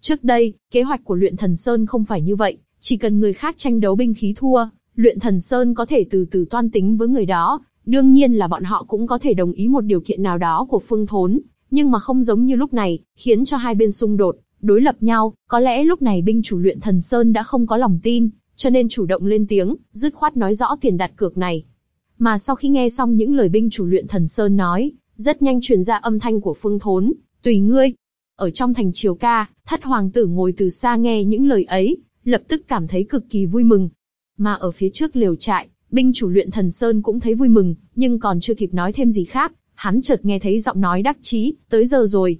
Trước đây, kế hoạch của luyện thần Sơn không phải như vậy, chỉ cần người khác tranh đấu binh khí thua, luyện thần Sơn có thể từ từ toan tính với người đó. Đương nhiên là bọn họ cũng có thể đồng ý một điều kiện nào đó của phương thốn, nhưng mà không giống như lúc này, khiến cho hai bên xung đột, đối lập nhau, có lẽ lúc này binh chủ luyện thần Sơn đã không có lòng tin, cho nên chủ động lên tiếng, dứt khoát nói rõ tiền đặt cược này. Mà sau khi nghe xong những lời binh chủ luyện thần Sơn nói, rất nhanh truyền ra âm thanh của Phương Thốn, tùy ngươi. Ở trong thành triều ca, thất hoàng tử ngồi từ xa nghe những lời ấy, lập tức cảm thấy cực kỳ vui mừng. Mà ở phía trước liều trại, binh chủ luyện thần Sơn cũng thấy vui mừng, nhưng còn chưa kịp nói thêm gì khác, hắn chợt nghe thấy giọng nói đắc chí, tới giờ rồi.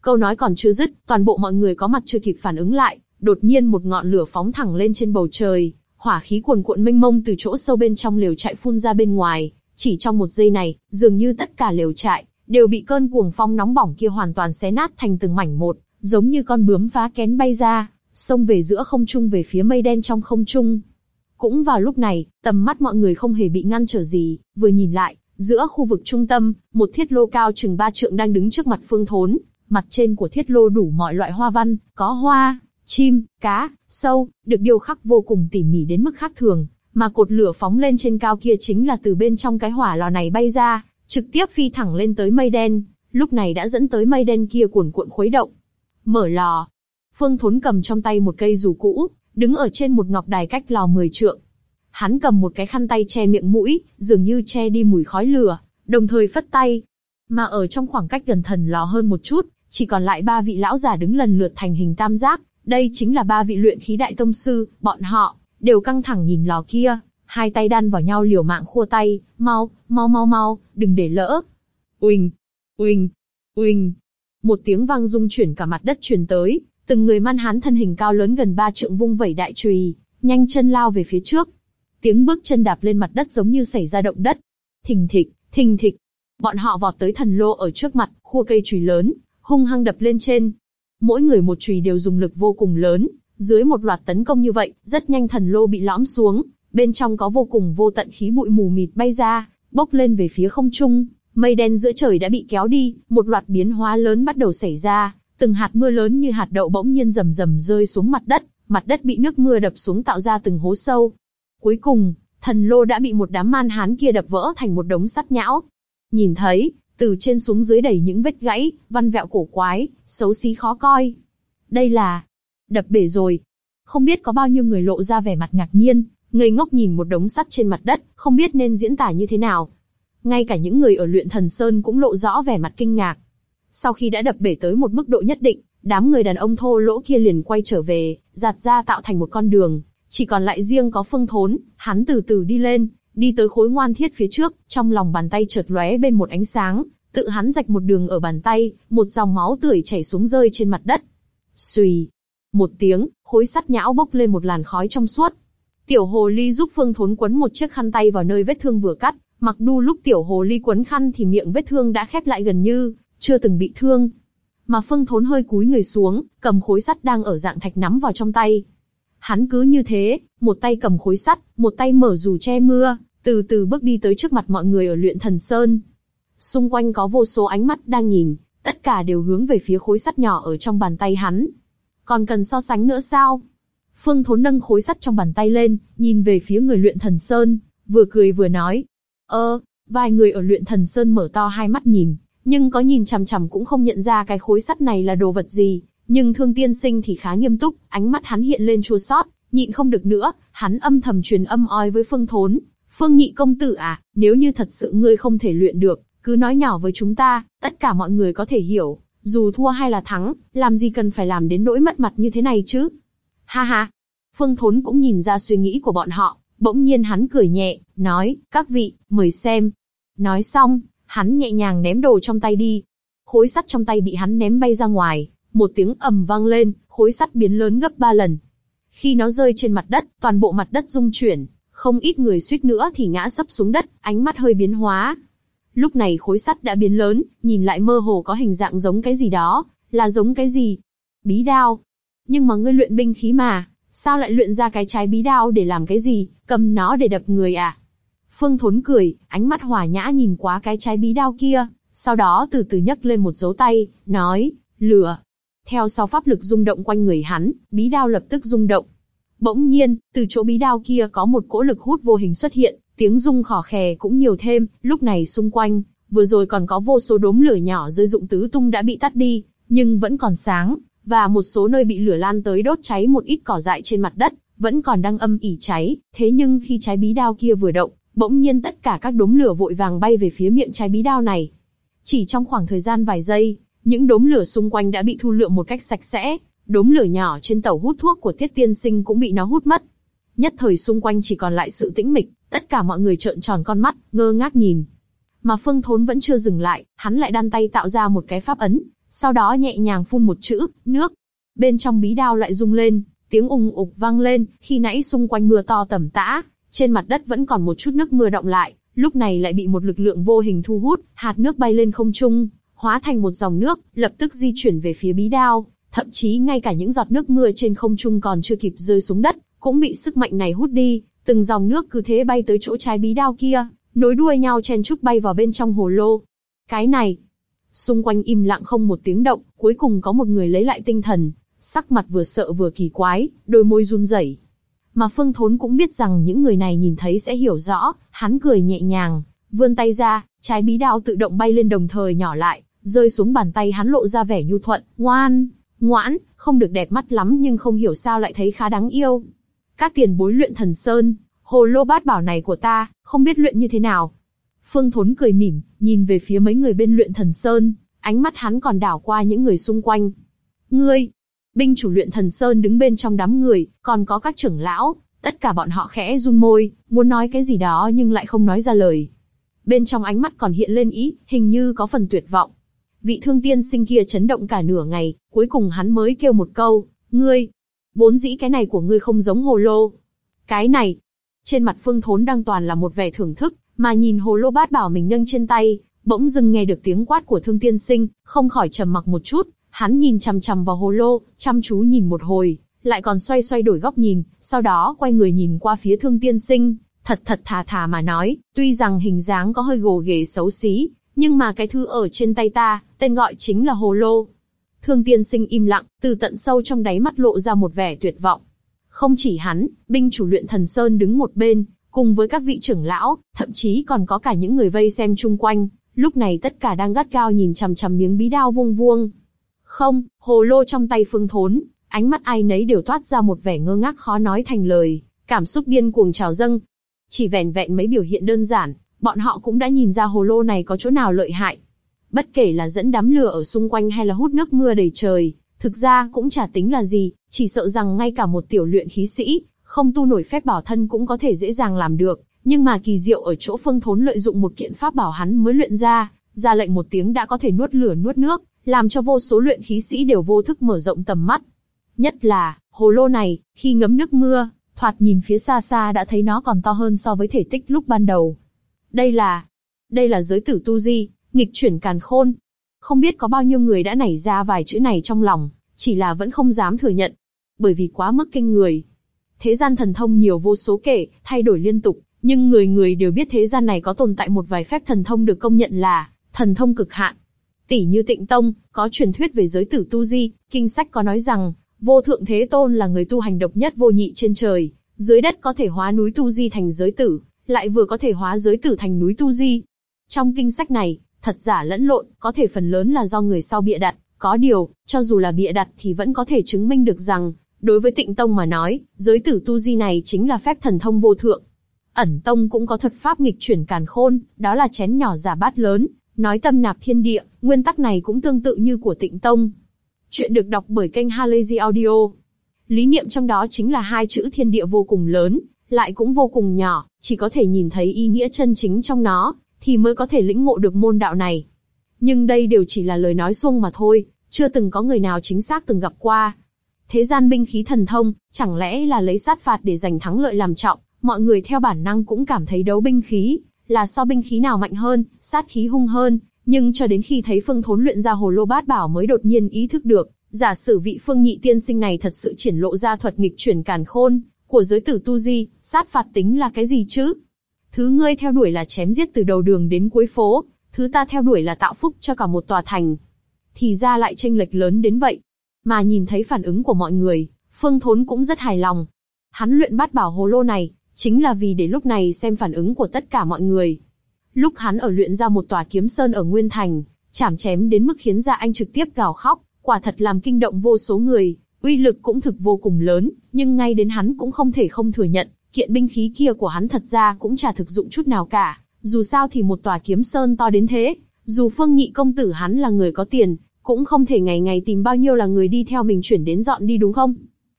Câu nói còn chưa dứt, toàn bộ mọi người có mặt chưa kịp phản ứng lại, đột nhiên một ngọn lửa phóng thẳng lên trên bầu trời, hỏa khí cuồn cuộn mênh mông từ chỗ sâu bên trong lều trại phun ra bên ngoài. Chỉ trong một giây này, dường như tất cả lều trại đều bị cơn cuồng phong nóng bỏng kia hoàn toàn xé nát thành từng mảnh một, giống như con bướm phá kén bay ra, xông về giữa không trung về phía mây đen trong không trung. Cũng vào lúc này, tầm mắt mọi người không hề bị ngăn trở gì, vừa nhìn lại, giữa khu vực trung tâm, một thiết lô cao chừng ba trượng đang đứng trước mặt phương thốn, mặt trên của thiết lô đủ mọi loại hoa văn, có hoa, chim, cá, sâu, được điêu khắc vô cùng tỉ mỉ đến mức khác thường, mà cột lửa phóng lên trên cao kia chính là từ bên trong cái hỏa lò này bay ra, trực tiếp phi thẳng lên tới mây đen, lúc này đã dẫn tới mây đen kia cuồn cuộn khuấy động. Mở lò. Phương Thốn cầm trong tay một cây dù cũ, đứng ở trên một ngọc đài cách lò 10 trượng. Hắn cầm một cái khăn tay che miệng mũi, dường như che đi mùi khói lửa, đồng thời phất tay. Mà ở trong khoảng cách gần thần lò hơn một chút, chỉ còn lại ba vị lão già đứng lần lượt thành hình tam giác, đây chính là ba vị luyện khí đại tông sư, bọn họ đều căng thẳng nhìn lò kia, hai tay đan vào nhau liều mạng khua tay, mau, mau mau mau, đừng để lỡ. Uỳnh, Uỳnh, uỳnh. Một tiếng vang rung chuyển cả mặt đất truyền tới, từng người man hán thân hình cao lớn gần ba trượng vung vẩy đại chùy, nhanh chân lao về phía trước. Tiếng bước chân đạp lên mặt đất giống như xảy ra động đất. Thình thịch, thình thịch. Bọn họ vọt tới thần lô ở trước mặt, khua cây chùy lớn, hung hăng đập lên trên. Mỗi người một chùy đều dùng lực vô cùng lớn, dưới một loạt tấn công như vậy, rất nhanh thần lô bị lõm xuống, bên trong có vô cùng vô tận khí bụi mù mịt bay ra, bốc lên về phía không trung, mây đen giữa trời đã bị kéo đi, một loạt biến hóa lớn bắt đầu xảy ra, từng hạt mưa lớn như hạt đậu bỗng nhiên rầm rầm rơi xuống mặt đất, mặt đất bị nước mưa đập xuống tạo ra từng hố sâu. Cuối cùng, thần lô đã bị một đám man hán kia đập vỡ thành một đống sắt nhão. Nhìn thấy, từ trên xuống dưới đầy những vết gãy, văn vẹo cổ quái, xấu xí khó coi. Đây là đập bể rồi. Không biết có bao nhiêu người lộ ra vẻ mặt ngạc nhiên, ngây ngốc nhìn một đống sắt trên mặt đất, không biết nên diễn tả như thế nào. Ngay cả những người ở luyện thần sơn cũng lộ rõ vẻ mặt kinh ngạc. Sau khi đã đập bể tới một mức độ nhất định, đám người đàn ông thô lỗ kia liền quay trở về, giạt ra tạo thành một con đường, chỉ còn lại riêng có phương thốn, hắn từ từ đi lên, đi tới khối ngoan thiết phía trước, trong lòng bàn tay chợt lóe bên một ánh sáng, tự hắn rạch một đường ở bàn tay, một dòng máu tươi chảy xuống rơi trên mặt đất. Xùy, một tiếng, khối sắt nhão bốc lên một làn khói trong suốt. Tiểu hồ ly giúp Phương Thốn quấn một chiếc khăn tay vào nơi vết thương vừa cắt, mặc đu lúc tiểu hồ ly quấn khăn thì miệng vết thương đã khép lại gần như chưa từng bị thương. Mà Phương Thốn hơi cúi người xuống, cầm khối sắt đang ở dạng thạch nắm vào trong tay. Hắn cứ như thế, một tay cầm khối sắt, một tay mở dù che mưa, từ từ bước đi tới trước mặt mọi người ở luyện thần sơn. Xung quanh có vô số ánh mắt đang nhìn, tất cả đều hướng về phía khối sắt nhỏ ở trong bàn tay hắn. Còn cần so sánh nữa sao? Phương Thốn nâng khối sắt trong bàn tay lên, nhìn về phía người luyện thần sơn, vừa cười vừa nói. Ơ, vài người ở luyện thần sơn mở to hai mắt nhìn, nhưng có nhìn chằm chằm cũng không nhận ra cái khối sắt này là đồ vật gì. Nhưng thương tiên sinh thì khá nghiêm túc, ánh mắt hắn hiện lên chua xót, nhịn không được nữa, hắn âm thầm truyền âm oi với Phương Thốn. Phương Nhị công tử à, nếu như thật sự ngươi không thể luyện được, cứ nói nhỏ với chúng ta, tất cả mọi người có thể hiểu. Dù thua hay là thắng, làm gì cần phải làm đến nỗi mất mặt như thế này chứ? Ha ha. Phương Thốn cũng nhìn ra suy nghĩ của bọn họ, bỗng nhiên hắn cười nhẹ, nói, các vị, mời xem. Nói xong, hắn nhẹ nhàng ném đồ trong tay đi. Khối sắt trong tay bị hắn ném bay ra ngoài, một tiếng ầm vang lên, khối sắt biến lớn gấp ba lần. Khi nó rơi trên mặt đất, toàn bộ mặt đất rung chuyển, không ít người suýt nữa thì ngã sấp xuống đất, ánh mắt hơi biến hóa. Lúc này khối sắt đã biến lớn, nhìn lại mơ hồ có hình dạng giống cái gì đó, là giống cái gì? Bí đao. Nhưng mà ngươi luyện binh khí mà, sao lại luyện ra cái trái bí đao để làm cái gì, cầm nó để đập người à? Phương Thốn cười, ánh mắt hòa nhã nhìn quá cái trái bí đao kia, sau đó từ từ nhấc lên một dấu tay, nói, lửa. Theo sau pháp lực rung động quanh người hắn, bí đao lập tức rung động. Bỗng nhiên, từ chỗ bí đao kia có một cỗ lực hút vô hình xuất hiện, tiếng rung khò khè cũng nhiều thêm, lúc này xung quanh, vừa rồi còn có vô số đốm lửa nhỏ rơi dụng tứ tung đã bị tắt đi, nhưng vẫn còn sáng, và một số nơi bị lửa lan tới đốt cháy một ít cỏ dại trên mặt đất, vẫn còn đang âm ỉ cháy, thế nhưng khi trái bí đao kia vừa động, bỗng nhiên tất cả các đốm lửa vội vàng bay về phía miệng trái bí đao này. Chỉ trong khoảng thời gian vài giây, những đốm lửa xung quanh đã bị thu lượm một cách sạch sẽ, đốm lửa nhỏ trên tàu hút thuốc của Tiết Tiên Sinh cũng bị nó hút mất. Nhất thời xung quanh chỉ còn lại sự tĩnh mịch, tất cả mọi người trợn tròn con mắt, ngơ ngác nhìn. Mà Phương Thốn vẫn chưa dừng lại, hắn lại đan tay tạo ra một cái pháp ấn, sau đó nhẹ nhàng phun một chữ, nước. Bên trong bí đao lại rung lên, tiếng ùng ục vang lên, khi nãy xung quanh mưa to tầm tã, trên mặt đất vẫn còn một chút nước mưa động lại, lúc này lại bị một lực lượng vô hình thu hút, hạt nước bay lên không trung, hóa thành một dòng nước, lập tức di chuyển về phía bí đao, thậm chí ngay cả những giọt nước mưa trên không trung còn chưa kịp rơi xuống đất, cũng bị sức mạnh này hút đi, từng dòng nước cứ thế bay tới chỗ trái bí đao kia, nối đuôi nhau chen chúc bay vào bên trong hồ lô. Cái này, xung quanh im lặng không một tiếng động, cuối cùng có một người lấy lại tinh thần, sắc mặt vừa sợ vừa kỳ quái, đôi môi run rẩy. Mà Phương Thốn cũng biết rằng những người này nhìn thấy sẽ hiểu rõ, hắn cười nhẹ nhàng, vươn tay ra, trái bí đao tự động bay lên đồng thời nhỏ lại, rơi xuống bàn tay hắn lộ ra vẻ nhu thuận, ngoan, ngoãn, không được đẹp mắt lắm nhưng không hiểu sao lại thấy khá đáng yêu. Các tiền bối luyện thần sơn, hồ lô bát bảo này của ta, không biết luyện như thế nào. Phương Thốn cười mỉm, nhìn về phía mấy người bên luyện thần sơn, ánh mắt hắn còn đảo qua những người xung quanh. Ngươi, binh chủ luyện thần sơn đứng bên trong đám người, còn có các trưởng lão, tất cả bọn họ khẽ run môi, muốn nói cái gì đó nhưng lại không nói ra lời. Bên trong ánh mắt còn hiện lên ý, hình như có phần tuyệt vọng. vị thương tiên sinh kia chấn động cả nửa ngày, cuối cùng hắn mới kêu một câu, ngươi, vốn dĩ cái này của ngươi không giống hồ lô. Cái này, trên mặt phương thốn đang toàn là một vẻ thưởng thức, mà nhìn hồ lô bát bảo mình nâng trên tay, bỗng dưng nghe được tiếng quát của thương tiên sinh, không khỏi trầm mặc một chút, hắn nhìn chằm chằm vào hồ lô, chăm chú nhìn một hồi, lại còn xoay xoay đổi góc nhìn, sau đó quay người nhìn qua phía thương tiên sinh, thật thật thà thà mà nói, tuy rằng hình dáng có hơi gồ ghề xấu xí, nhưng mà cái thư ở trên tay ta, tên gọi chính là hồ lô. Thương tiên sinh im lặng, từ tận sâu trong đáy mắt lộ ra một vẻ tuyệt vọng. Không chỉ hắn, binh chủ luyện thần sơn đứng một bên, cùng với các vị trưởng lão, thậm chí còn có cả những người vây xem chung quanh, lúc này tất cả đang gắt gao nhìn chằm chằm miếng bí đao vuông vuông. Không, hồ lô trong tay phương thốn, ánh mắt ai nấy đều toát ra một vẻ ngơ ngác khó nói thành lời, cảm xúc điên cuồng trào dâng. Chỉ vẻn vẹn mấy biểu hiện đơn giản, bọn họ cũng đã nhìn ra hồ lô này có chỗ nào lợi hại. Bất kể là dẫn đám lửa ở xung quanh hay là hút nước mưa đầy trời, thực ra cũng chả tính là gì, chỉ sợ rằng ngay cả một tiểu luyện khí sĩ, không tu nổi phép bảo thân cũng có thể dễ dàng làm được. Nhưng mà kỳ diệu ở chỗ phương thốn lợi dụng một kiện pháp bảo hắn mới luyện ra, ra lệnh một tiếng đã có thể nuốt lửa nuốt nước, làm cho vô số luyện khí sĩ đều vô thức mở rộng tầm mắt. Nhất là, hồ lô này, khi ngấm nước mưa, thoạt nhìn phía xa xa đã thấy nó còn to hơn so với thể tích lúc ban đầu. Đây là, đây là giới tử tu di, nghịch chuyển càn khôn. Không biết có bao nhiêu người đã nảy ra vài chữ này trong lòng, chỉ là vẫn không dám thừa nhận. Bởi vì quá mức kinh người. Thế gian thần thông nhiều vô số kể, thay đổi liên tục, nhưng người người đều biết thế gian này có tồn tại một vài phép thần thông được công nhận là thần thông cực hạn. Tỷ như Tịnh Tông, có truyền thuyết về giới tử tu di, kinh sách có nói rằng, vô thượng thế tôn là người tu hành độc nhất vô nhị trên trời, dưới đất có thể hóa núi tu di thành giới tử, lại vừa có thể hóa giới tử thành núi tu di. Trong kinh sách này, thật giả lẫn lộn, có thể phần lớn là do người sau bịa đặt, có điều, cho dù là bịa đặt thì vẫn có thể chứng minh được rằng, đối với tịnh tông mà nói, giới tử tu di này chính là phép thần thông vô thượng. Ẩn tông cũng có thuật pháp nghịch chuyển càn khôn, đó là chén nhỏ giả bát lớn, nói tâm nạp thiên địa, nguyên tắc này cũng tương tự như của tịnh tông. Chuyện được đọc bởi kênh Halazy Audio. Lý niệm trong đó chính là hai chữ thiên địa vô cùng lớn, lại cũng vô cùng nhỏ, chỉ có thể nhìn thấy ý nghĩa chân chính trong nó, thì mới có thể lĩnh ngộ được môn đạo này. Nhưng đây đều chỉ là lời nói suông mà thôi, chưa từng có người nào chính xác từng gặp qua. Thế gian binh khí thần thông, chẳng lẽ là lấy sát phạt để giành thắng lợi làm trọng, mọi người theo bản năng cũng cảm thấy đấu binh khí, là so binh khí nào mạnh hơn, sát khí hung hơn, nhưng cho đến khi thấy phương thốn luyện ra hồ lô bát bảo mới đột nhiên ý thức được, giả sử vị phương nhị tiên sinh này thật sự triển lộ ra thuật nghịch chuyển càn khôn, của giới tử tu di, sát phạt tính là cái gì chứ? Thứ ngươi theo đuổi là chém giết từ đầu đường đến cuối phố, thứ ta theo đuổi là tạo phúc cho cả một tòa thành. Thì ra lại tranh lệch lớn đến vậy. Mà nhìn thấy phản ứng của mọi người, Phương Thốn cũng rất hài lòng. Hắn luyện bát bảo hồ lô này, chính là vì để lúc này xem phản ứng của tất cả mọi người. Lúc hắn ở luyện ra một tòa kiếm sơn ở Nguyên Thành, chảm chém đến mức khiến gia Anh trực tiếp gào khóc, quả thật làm kinh động vô số người, uy lực cũng thực vô cùng lớn, nhưng ngay đến hắn cũng không thể không thừa nhận, kiện binh khí kia của hắn thật ra cũng chả thực dụng chút nào cả. Dù sao thì một tòa kiếm sơn to đến thế, dù Phương Nhị công tử hắn là người có tiền, cũng không thể ngày ngày tìm bao nhiêu là người đi theo mình chuyển đến dọn đi đúng không?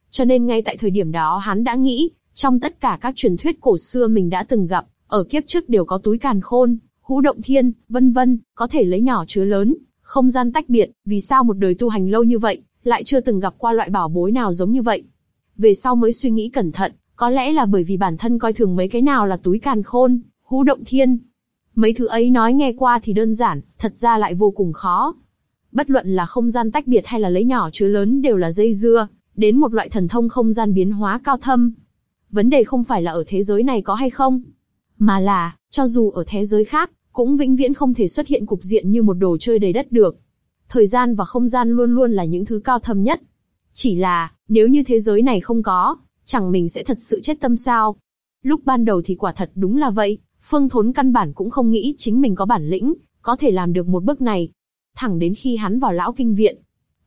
Cho nên ngay tại thời điểm đó hắn đã nghĩ, trong tất cả các truyền thuyết cổ xưa mình đã từng gặp, ở kiếp trước đều có túi càn khôn, hũ động thiên, vân vân, có thể lấy nhỏ chứa lớn, không gian tách biệt, vì sao một đời tu hành lâu như vậy, lại chưa từng gặp qua loại bảo bối nào giống như vậy. Về sau mới suy nghĩ cẩn thận, có lẽ là bởi vì bản thân coi thường mấy cái nào là túi càn khôn, hũ động thiên. Mấy thứ ấy nói nghe qua thì đơn giản, thật ra lại vô cùng khó. Bất luận là không gian tách biệt hay là lấy nhỏ chứa lớn đều là dây dưa, đến một loại thần thông không gian biến hóa cao thâm. Vấn đề không phải là ở thế giới này có hay không, mà là, cho dù ở thế giới khác, cũng vĩnh viễn không thể xuất hiện cục diện như một đồ chơi đầy đất được. Thời gian và không gian luôn luôn là những thứ cao thâm nhất. Chỉ là, nếu như thế giới này không có, chẳng mình sẽ thật sự chết tâm sao? Lúc ban đầu thì quả thật đúng là vậy, Phương Thốn căn bản cũng không nghĩ chính mình có bản lĩnh, có thể làm được một bước này. Thẳng đến khi hắn vào lão kinh viện.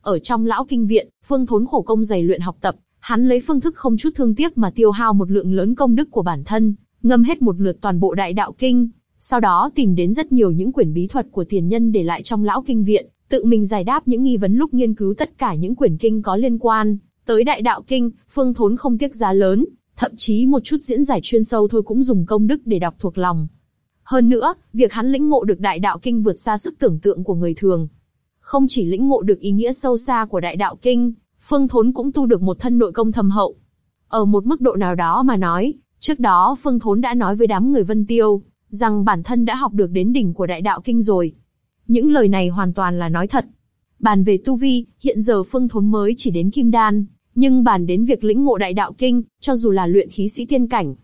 Ở trong lão kinh viện, Phương Thốn khổ công dày luyện học tập, hắn lấy phương thức không chút thương tiếc mà tiêu hao một lượng lớn công đức của bản thân, ngâm hết một lượt toàn bộ đại đạo kinh, sau đó tìm đến rất nhiều những quyển bí thuật của tiền nhân để lại trong lão kinh viện, tự mình giải đáp những nghi vấn lúc nghiên cứu tất cả những quyển kinh có liên quan tới đại đạo kinh, phương thốn không tiếc giá lớn, thậm chí một chút diễn giải chuyên sâu thôi cũng dùng công đức để đọc thuộc lòng. Hơn nữa, việc hắn lĩnh ngộ được đại đạo kinh vượt xa sức tưởng tượng của người thường. Không chỉ lĩnh ngộ được ý nghĩa sâu xa của đại đạo kinh, Phương Thốn cũng tu được một thân nội công thâm hậu. Ở một mức độ nào đó mà nói, trước đó Phương Thốn đã nói với đám người Vân Tiêu, rằng bản thân đã học được đến đỉnh của đại đạo kinh rồi. Những lời này hoàn toàn là nói thật. Bàn về tu vi, hiện giờ Phương Thốn mới chỉ đến Kim Đan, nhưng bàn đến việc lĩnh ngộ đại đạo kinh, cho dù là luyện khí sĩ tiên cảnh,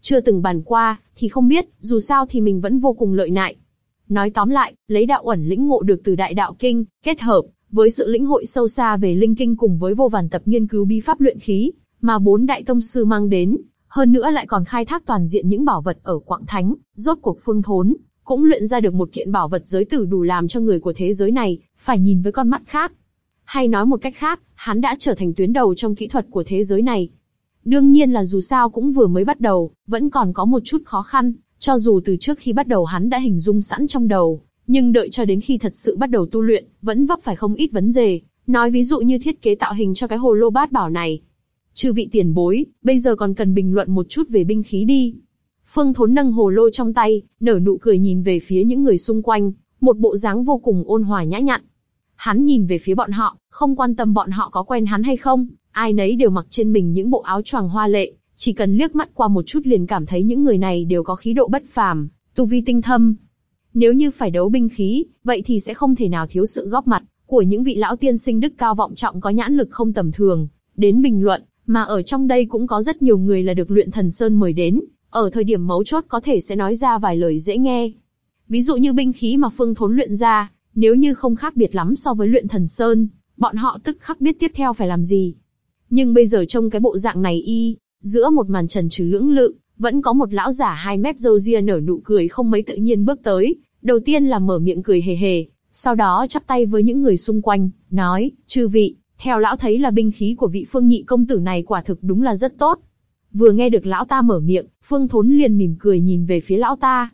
chưa từng bàn qua, thì không biết, dù sao thì mình vẫn vô cùng lợi nại. Nói tóm lại, lấy đạo ẩn lĩnh ngộ được từ đại đạo kinh, kết hợp với sự lĩnh hội sâu xa về linh kinh cùng với vô vàn tập nghiên cứu bí pháp luyện khí, mà bốn đại tông sư mang đến, hơn nữa lại còn khai thác toàn diện những bảo vật ở quạng thánh, rốt cuộc phương thốn, cũng luyện ra được một kiện bảo vật giới tử đủ làm cho người của thế giới này, phải nhìn với con mắt khác. Hay nói một cách khác, hắn đã trở thành tuyến đầu trong kỹ thuật của thế giới này. Đương nhiên là dù sao cũng vừa mới bắt đầu, vẫn còn có một chút khó khăn, cho dù từ trước khi bắt đầu hắn đã hình dung sẵn trong đầu, nhưng đợi cho đến khi thật sự bắt đầu tu luyện, vẫn vấp phải không ít vấn đề. Nói ví dụ như thiết kế tạo hình cho cái hồ lô bát bảo này. Chư vị tiền bối, bây giờ còn cần bình luận một chút về binh khí đi. Phương Thốn nâng hồ lô trong tay, nở nụ cười nhìn về phía những người xung quanh, một bộ dáng vô cùng ôn hòa nhã nhặn. Hắn nhìn về phía bọn họ, không quan tâm bọn họ có quen hắn hay không, ai nấy đều mặc trên mình những bộ áo choàng hoa lệ, chỉ cần liếc mắt qua một chút liền cảm thấy những người này đều có khí độ bất phàm, tu vi tinh thâm. Nếu như phải đấu binh khí, vậy thì sẽ không thể nào thiếu sự góp mặt của những vị lão tiên sinh đức cao vọng trọng có nhãn lực không tầm thường, đến bình luận, mà ở trong đây cũng có rất nhiều người là được luyện thần sơn mời đến, ở thời điểm mấu chốt có thể sẽ nói ra vài lời dễ nghe. Ví dụ như binh khí mà Phương Thốn luyện ra, nếu như không khác biệt lắm so với luyện thần sơn, bọn họ tức khắc biết tiếp theo phải làm gì. Nhưng bây giờ trong cái bộ dạng này y, giữa một màn trần trừ lưỡng lự, vẫn có một lão giả hai mép râu ria nở nụ cười không mấy tự nhiên bước tới, đầu tiên là mở miệng cười hề hề, sau đó chắp tay với những người xung quanh, nói, chư vị, theo lão thấy là binh khí của vị phương nhị công tử này quả thực đúng là rất tốt. Vừa nghe được lão ta mở miệng, phương thốn liền mỉm cười nhìn về phía lão ta.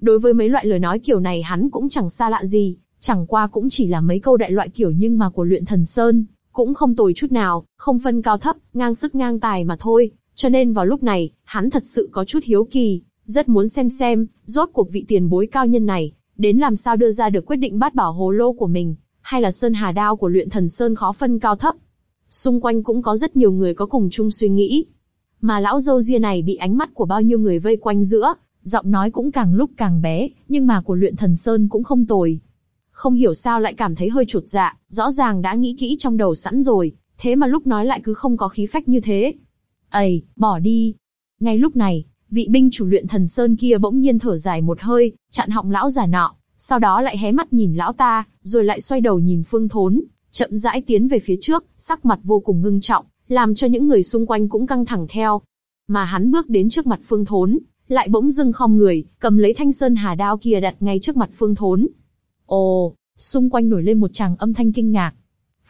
Đối với mấy loại lời nói kiểu này hắn cũng chẳng xa lạ gì, chẳng qua cũng chỉ là mấy câu đại loại kiểu nhưng mà của luyện thần sơn, cũng không tồi chút nào, không phân cao thấp, ngang sức ngang tài mà thôi. Cho nên vào lúc này, hắn thật sự có chút hiếu kỳ, rất muốn xem xem, rốt cuộc vị tiền bối cao nhân này, đến làm sao đưa ra được quyết định bắt bảo hồ lô của mình, hay là sơn hà đao của luyện thần sơn khó phân cao thấp. Xung quanh cũng có rất nhiều người có cùng chung suy nghĩ. Mà lão dâu ria này bị ánh mắt của bao nhiêu người vây quanh giữa, giọng nói cũng càng lúc càng bé, nhưng mà của luyện thần sơn cũng không tồi. Không hiểu sao lại cảm thấy hơi chột dạ, rõ ràng đã nghĩ kỹ trong đầu sẵn rồi, thế mà lúc nói lại cứ không có khí phách như thế. Ầy, bỏ đi. Ngay lúc này, vị binh chủ luyện thần sơn kia bỗng nhiên thở dài một hơi, chặn họng lão già nọ, sau đó lại hé mắt nhìn lão ta, rồi lại xoay đầu nhìn phương thốn, chậm rãi tiến về phía trước, sắc mặt vô cùng ngưng trọng, làm cho những người xung quanh cũng căng thẳng theo. Mà hắn bước đến trước mặt phương thốn, lại bỗng dưng khom người, cầm lấy thanh sơn hà đao kia đặt ngay trước mặt phương thốn. Ồ, xung quanh nổi lên một tràng âm thanh kinh ngạc.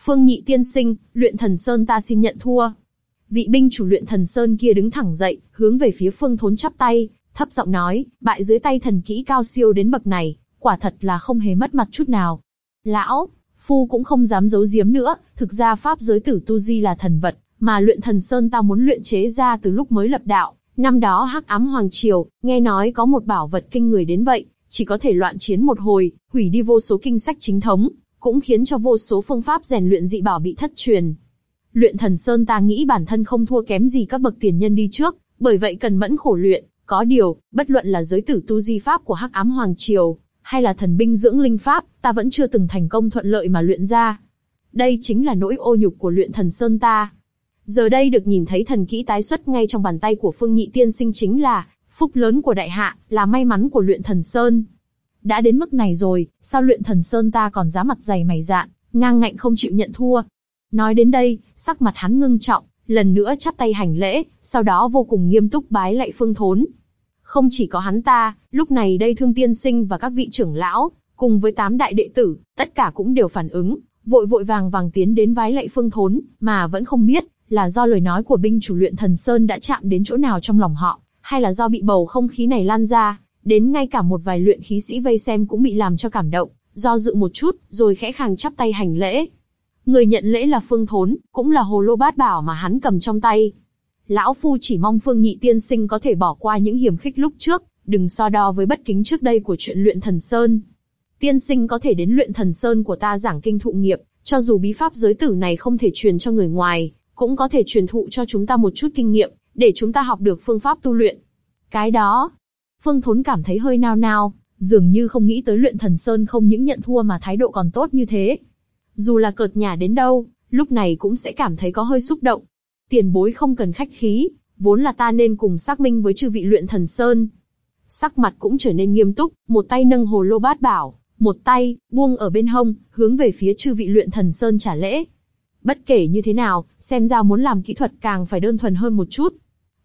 Phương nhị tiên sinh, luyện thần sơn ta xin nhận thua. Vị binh chủ luyện thần sơn kia đứng thẳng dậy, hướng về phía phương thốn chắp tay, thấp giọng nói, bại dưới tay thần kỹ cao siêu đến bậc này, quả thật là không hề mất mặt chút nào. Lão, phu cũng không dám giấu giếm nữa, thực ra pháp giới tử tu di là thần vật, mà luyện thần sơn ta muốn luyện chế ra từ lúc mới lập đạo. Năm đó hắc ám hoàng triều, nghe nói có một bảo vật kinh người đến vậy, chỉ có thể loạn chiến một hồi, hủy đi vô số kinh sách chính thống, cũng khiến cho vô số phương pháp rèn luyện dị bảo bị thất truyền. Luyện thần sơn ta nghĩ bản thân không thua kém gì các bậc tiền nhân đi trước, bởi vậy cần mẫn khổ luyện. Có điều, bất luận là giới tử tu di pháp của hắc ám hoàng triều, hay là thần binh dưỡng linh pháp, ta vẫn chưa từng thành công thuận lợi mà luyện ra. Đây chính là nỗi ô nhục của luyện thần sơn ta. Giờ đây được nhìn thấy thần kỹ tái xuất ngay trong bàn tay của phương nhị tiên sinh chính là phúc lớn của đại hạ, là may mắn của luyện thần sơn. Đã đến mức này rồi, sao luyện thần sơn ta còn dám mặt dày mày dạn, ngang ngạnh không chịu nhận thua. Nói đến đây, sắc mặt hắn ngưng trọng, lần nữa chắp tay hành lễ, sau đó vô cùng nghiêm túc bái lạy phương thốn. Không chỉ có hắn ta, lúc này đây thương tiên sinh và các vị trưởng lão, cùng với tám đại đệ tử, tất cả cũng đều phản ứng, vội vội vàng vàng tiến đến vái lạy phương thốn, mà vẫn không biết, là do lời nói của binh chủ luyện thần Sơn đã chạm đến chỗ nào trong lòng họ, hay là do bị bầu không khí này lan ra, đến ngay cả một vài luyện khí sĩ vây xem cũng bị làm cho cảm động, do dự một chút, rồi khẽ khàng chắp tay hành lễ. Người nhận lễ là Phương Thốn, cũng là hồ lô bát bảo mà hắn cầm trong tay. Lão Phu chỉ mong Phương Nhị Tiên Sinh có thể bỏ qua những hiểm khích lúc trước, đừng so đo với bất kính trước đây của chuyện luyện thần Sơn. tiên sinh có thể đến luyện thần sơn của ta giảng kinh thụ nghiệp, cho dù bí pháp giới tử này không thể truyền cho người ngoài, cũng có thể truyền thụ cho chúng ta một chút kinh nghiệm, để chúng ta học được phương pháp tu luyện. Cái đó, Phương Thốn cảm thấy hơi nao nao, dường như không nghĩ tới luyện thần sơn không những nhận thua mà thái độ còn tốt như thế. Dù là cợt nhả đến đâu, lúc này cũng sẽ cảm thấy có hơi xúc động. Tiền bối không cần khách khí, vốn là ta nên cùng xác minh với chư vị luyện thần sơn. Sắc mặt cũng trở nên nghiêm túc, một tay nâng hồ lô bát bảo, một tay buông ở bên hông, hướng về phía chư vị luyện thần sơn trả lễ. Bất kể như thế nào, xem ra muốn làm kỹ thuật càng phải đơn thuần hơn một chút.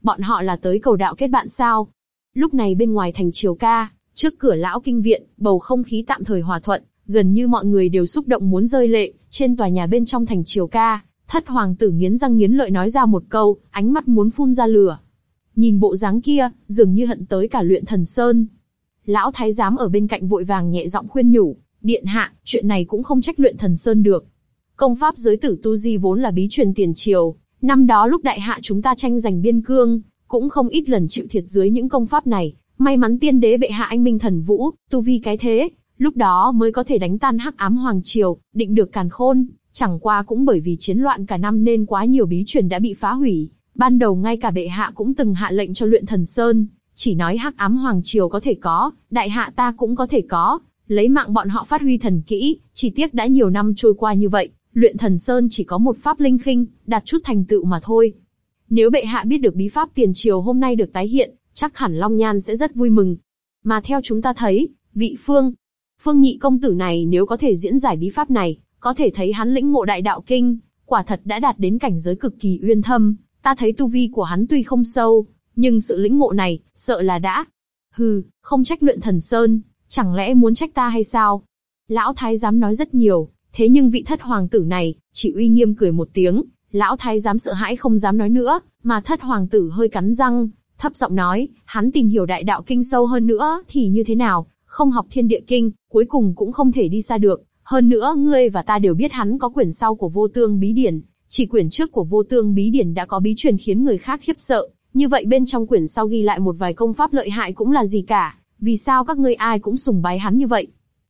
Bọn họ là tới cầu đạo kết bạn sao? Lúc này bên ngoài thành Triều Ca, trước cửa lão kinh viện, bầu không khí tạm thời hòa thuận, gần như mọi người đều xúc động muốn rơi lệ, trên tòa nhà bên trong thành Triều Ca, thất hoàng tử nghiến răng nghiến lợi nói ra một câu, ánh mắt muốn phun ra lửa. Nhìn bộ dáng kia, dường như hận tới cả luyện thần sơn. Lão thái giám ở bên cạnh vội vàng nhẹ giọng khuyên nhủ, điện hạ, chuyện này cũng không trách luyện thần sơn được. Công pháp giới tử tu di vốn là bí truyền tiền triều, năm đó lúc đại hạ chúng ta tranh giành biên cương, cũng không ít lần chịu thiệt dưới những công pháp này. May mắn tiên đế bệ hạ anh minh thần vũ, tu vi cái thế, lúc đó mới có thể đánh tan hắc ám hoàng triều, định được càn khôn. Chẳng qua cũng bởi vì chiến loạn cả năm nên quá nhiều bí truyền đã bị phá hủy. Ban đầu ngay cả bệ hạ cũng từng hạ lệnh cho luyện thần sơn, chỉ nói hắc ám hoàng triều có thể có, đại hạ ta cũng có thể có, lấy mạng bọn họ phát huy thần kỹ, chỉ tiếc đã nhiều năm trôi qua như vậy, luyện thần sơn chỉ có một pháp linh khinh, đạt chút thành tựu mà thôi. Nếu bệ hạ biết được bí pháp tiền triều hôm nay được tái hiện, chắc hẳn Long Nhan sẽ rất vui mừng. Mà theo chúng ta thấy, vị phương, phương nhị công tử này nếu có thể diễn giải bí pháp này, có thể thấy hắn lĩnh ngộ đại đạo kinh, quả thật đã đạt đến cảnh giới cực kỳ uyên thâm. Ta thấy tu vi của hắn tuy không sâu, nhưng sự lĩnh ngộ này, sợ là đã. Hừ, không trách luyện thần sơn, chẳng lẽ muốn trách ta hay sao? Lão thái giám nói rất nhiều, thế nhưng vị thất hoàng tử này, chỉ uy nghiêm cười một tiếng, lão thái giám sợ hãi không dám nói nữa, mà thất hoàng tử hơi cắn răng, thấp giọng nói, hắn tìm hiểu đại đạo kinh sâu hơn nữa thì như thế nào, không học thiên địa kinh, cuối cùng cũng không thể đi xa được. Hơn nữa ngươi và ta đều biết hắn có quyển sau của vô tương bí điển, chỉ quyển trước của vô tương bí điển đã có bí truyền khiến người khác khiếp sợ, như vậy bên trong quyển sau ghi lại một vài công pháp lợi hại cũng là gì cả, vì sao các ngươi ai cũng sùng bái hắn như vậy?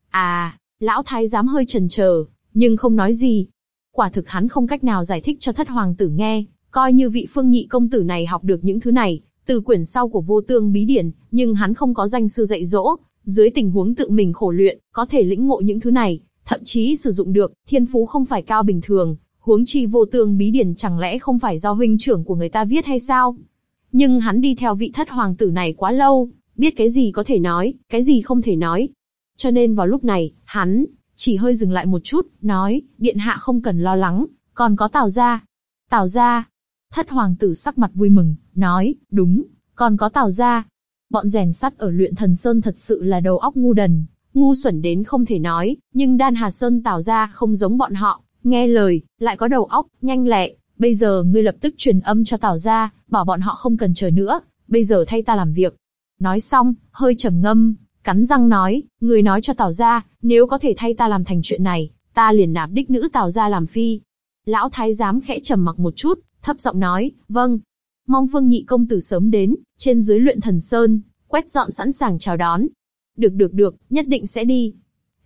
À, lão thái giám hơi chần chờ, nhưng không nói gì. Quả thực hắn không cách nào giải thích cho thất hoàng tử nghe, coi như vị phương nhị công tử này học được những thứ này, từ quyển sau của vô tương bí điển, nhưng hắn không có danh sư dạy dỗ, dưới tình huống tự mình khổ luyện, có thể lĩnh ngộ những thứ này, thậm chí sử dụng được, thiên phú không phải cao bình thường, huống chi vô tương bí điển chẳng lẽ không phải do huynh trưởng của người ta viết hay sao? Nhưng hắn đi theo vị thất hoàng tử này quá lâu, biết cái gì có thể nói, cái gì không thể nói. Cho nên vào lúc này, hắn chỉ hơi dừng lại một chút, nói, điện hạ không cần lo lắng, còn có Tào gia. Tào gia. Thất hoàng tử sắc mặt vui mừng, nói, đúng, còn có Tào gia. Bọn rèn sắt ở luyện thần sơn thật sự là đầu óc ngu đần, ngu xuẩn đến không thể nói, nhưng đan hà sơn Tào gia không giống bọn họ, nghe lời, lại có đầu óc, nhanh lẹ. Bây giờ ngươi lập tức truyền âm cho Tào gia, bảo bọn họ không cần chờ nữa, bây giờ thay ta làm việc. Nói xong, hơi trầm ngâm, cắn răng nói, người nói cho Tào gia, nếu có thể thay ta làm thành chuyện này, ta liền nạp đích nữ Tào gia làm phi. Lão thái giám khẽ trầm mặc một chút, thấp giọng nói, vâng. Mong Vương Nhị công tử sớm đến, trên dưới luyện thần sơn, quét dọn sẵn sàng chào đón. Được được được, nhất định sẽ đi.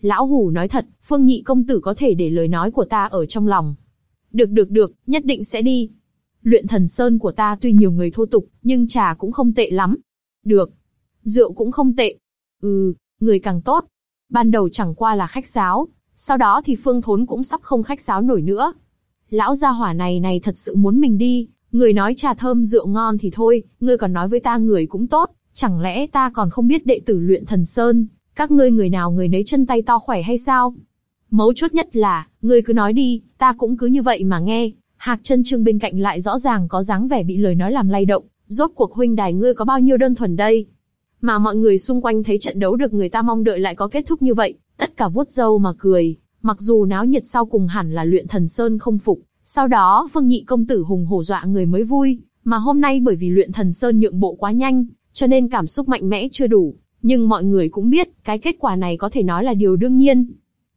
Lão Hủ nói thật, Phương Nhị công tử có thể để lời nói của ta ở trong lòng. Được được được, nhất định sẽ đi. Luyện thần sơn của ta tuy nhiều người thô tục, nhưng trà cũng không tệ lắm. Được. Rượu cũng không tệ. Ừ, người càng tốt. Ban đầu chẳng qua là khách sáo, sau đó thì Phương Thốn cũng sắp không khách sáo nổi nữa. Lão gia hỏa này này thật sự muốn mình đi, người nói trà thơm rượu ngon thì thôi, ngươi còn nói với ta người cũng tốt, chẳng lẽ ta còn không biết đệ tử luyện thần sơn, các ngươi người nào người nấy chân tay to khỏe hay sao? Mấu chốt nhất là, ngươi cứ nói đi, ta cũng cứ như vậy mà nghe. Hạc chân trương bên cạnh lại rõ ràng có dáng vẻ bị lời nói làm lay động, rốt cuộc huynh đài ngươi có bao nhiêu đơn thuần đây? Mà mọi người xung quanh thấy trận đấu được người ta mong đợi lại có kết thúc như vậy, tất cả vuốt râu mà cười. Mặc dù náo nhiệt sau cùng hẳn là luyện thần sơn không phục, sau đó Phương Nhị công tử hùng hổ dọa người mới vui, mà hôm nay bởi vì luyện thần sơn nhượng bộ quá nhanh, cho nên cảm xúc mạnh mẽ chưa đủ. Nhưng mọi người cũng biết, cái kết quả này có thể nói là điều đương nhiên.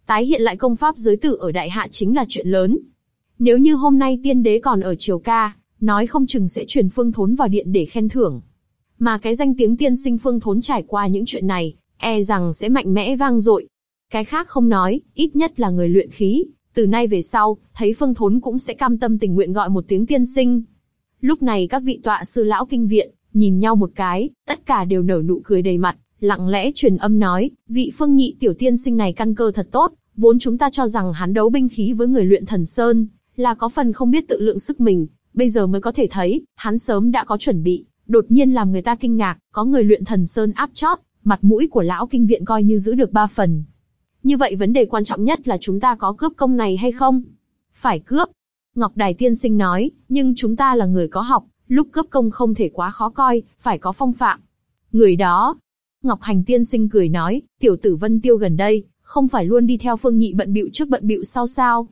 Tái hiện lại công pháp giới tử ở đại hạ chính là chuyện lớn. Nếu như hôm nay tiên đế còn ở triều ca, nói không chừng sẽ truyền phương thốn vào điện để khen thưởng. Mà cái danh tiếng tiên sinh phương thốn trải qua những chuyện này, e rằng sẽ mạnh mẽ vang dội. Cái khác không nói, ít nhất là người luyện khí, từ nay về sau, thấy Phương Thốn cũng sẽ cam tâm tình nguyện gọi một tiếng tiên sinh. Lúc này các vị tọa sư lão kinh viện, nhìn nhau một cái, tất cả đều nở nụ cười đầy mặt, lặng lẽ truyền âm nói, vị phương nhị tiểu tiên sinh này căn cơ thật tốt, vốn chúng ta cho rằng hắn đấu binh khí với người luyện thần sơn, là có phần không biết tự lượng sức mình, bây giờ mới có thể thấy, hắn sớm đã có chuẩn bị, đột nhiên làm người ta kinh ngạc, có người luyện thần sơn áp chót, mặt mũi của lão kinh viện coi như giữ được ba phần. Như vậy vấn đề quan trọng nhất là chúng ta có cướp công này hay không? Phải cướp. Ngọc Đài Tiên Sinh nói, nhưng chúng ta là người có học, lúc cướp công không thể quá khó coi, phải có phong phạm. Người đó. Ngọc Hành Tiên Sinh cười nói, tiểu tử Vân Tiêu gần đây, không phải luôn đi theo Phương Nhị bận bịu trước bận bịu sau sao?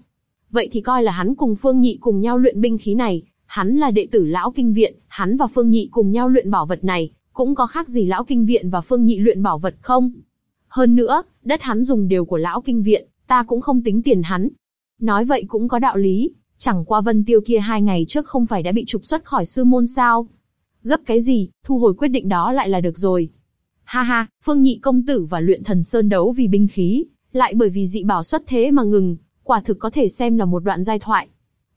Vậy thì coi là hắn cùng Phương Nhị cùng nhau luyện binh khí này, hắn là đệ tử lão kinh viện, hắn và Phương Nhị cùng nhau luyện bảo vật này, cũng có khác gì lão kinh viện và Phương Nhị luyện bảo vật không? Hơn nữa, đất hắn dùng đều của lão kinh viện, ta cũng không tính tiền hắn. Nói vậy cũng có đạo lý, chẳng qua Vân Tiêu kia hai ngày trước không phải đã bị trục xuất khỏi sư môn sao? Gấp cái gì, thu hồi quyết định đó lại là được rồi. Ha ha, Phương Nhị công tử và luyện thần sơn đấu vì binh khí, lại bởi vì dị bảo xuất thế mà ngừng, quả thực có thể xem là một đoạn giai thoại.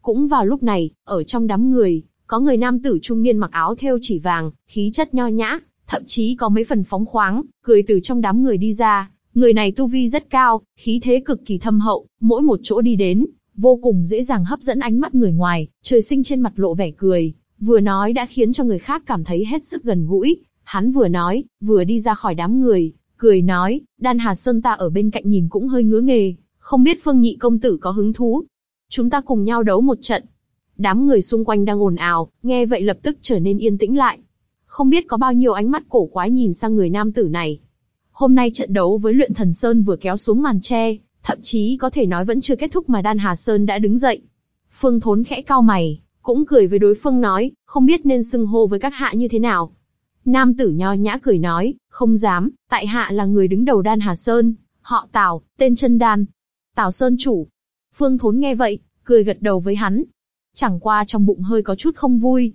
Cũng vào lúc này, ở trong đám người, có người nam tử trung niên mặc áo thêu chỉ vàng, khí chất nho nhã, thậm chí có mấy phần phóng khoáng, cười từ trong đám người đi ra. Người này tu vi rất cao, khí thế cực kỳ thâm hậu, mỗi một chỗ đi đến, vô cùng dễ dàng hấp dẫn ánh mắt người ngoài, trời sinh trên mặt lộ vẻ cười, vừa nói đã khiến cho người khác cảm thấy hết sức gần gũi. Hắn vừa nói, vừa đi ra khỏi đám người, cười nói, Đan Hà Sơn ta ở bên cạnh nhìn cũng hơi ngứa nghề, không biết Phương Nhị công tử có hứng thú. Chúng ta cùng nhau đấu một trận. Đám người xung quanh đang ồn ào, nghe vậy lập tức trở nên yên tĩnh lại. Không biết có bao nhiêu ánh mắt cổ quái nhìn sang người nam tử này. Hôm nay trận đấu với luyện thần Sơn vừa kéo xuống màn che, thậm chí có thể nói vẫn chưa kết thúc mà Đan Hà Sơn đã đứng dậy. Phương Thốn khẽ cao mày, cũng cười với đối phương nói, không biết nên xưng hô với các hạ như thế nào. Nam tử nho nhã cười nói, không dám, tại hạ là người đứng đầu Đan Hà Sơn, họ Tào, tên chân Đan. Tào Sơn chủ. Phương Thốn nghe vậy, cười gật đầu với hắn. Chẳng qua trong bụng hơi có chút không vui.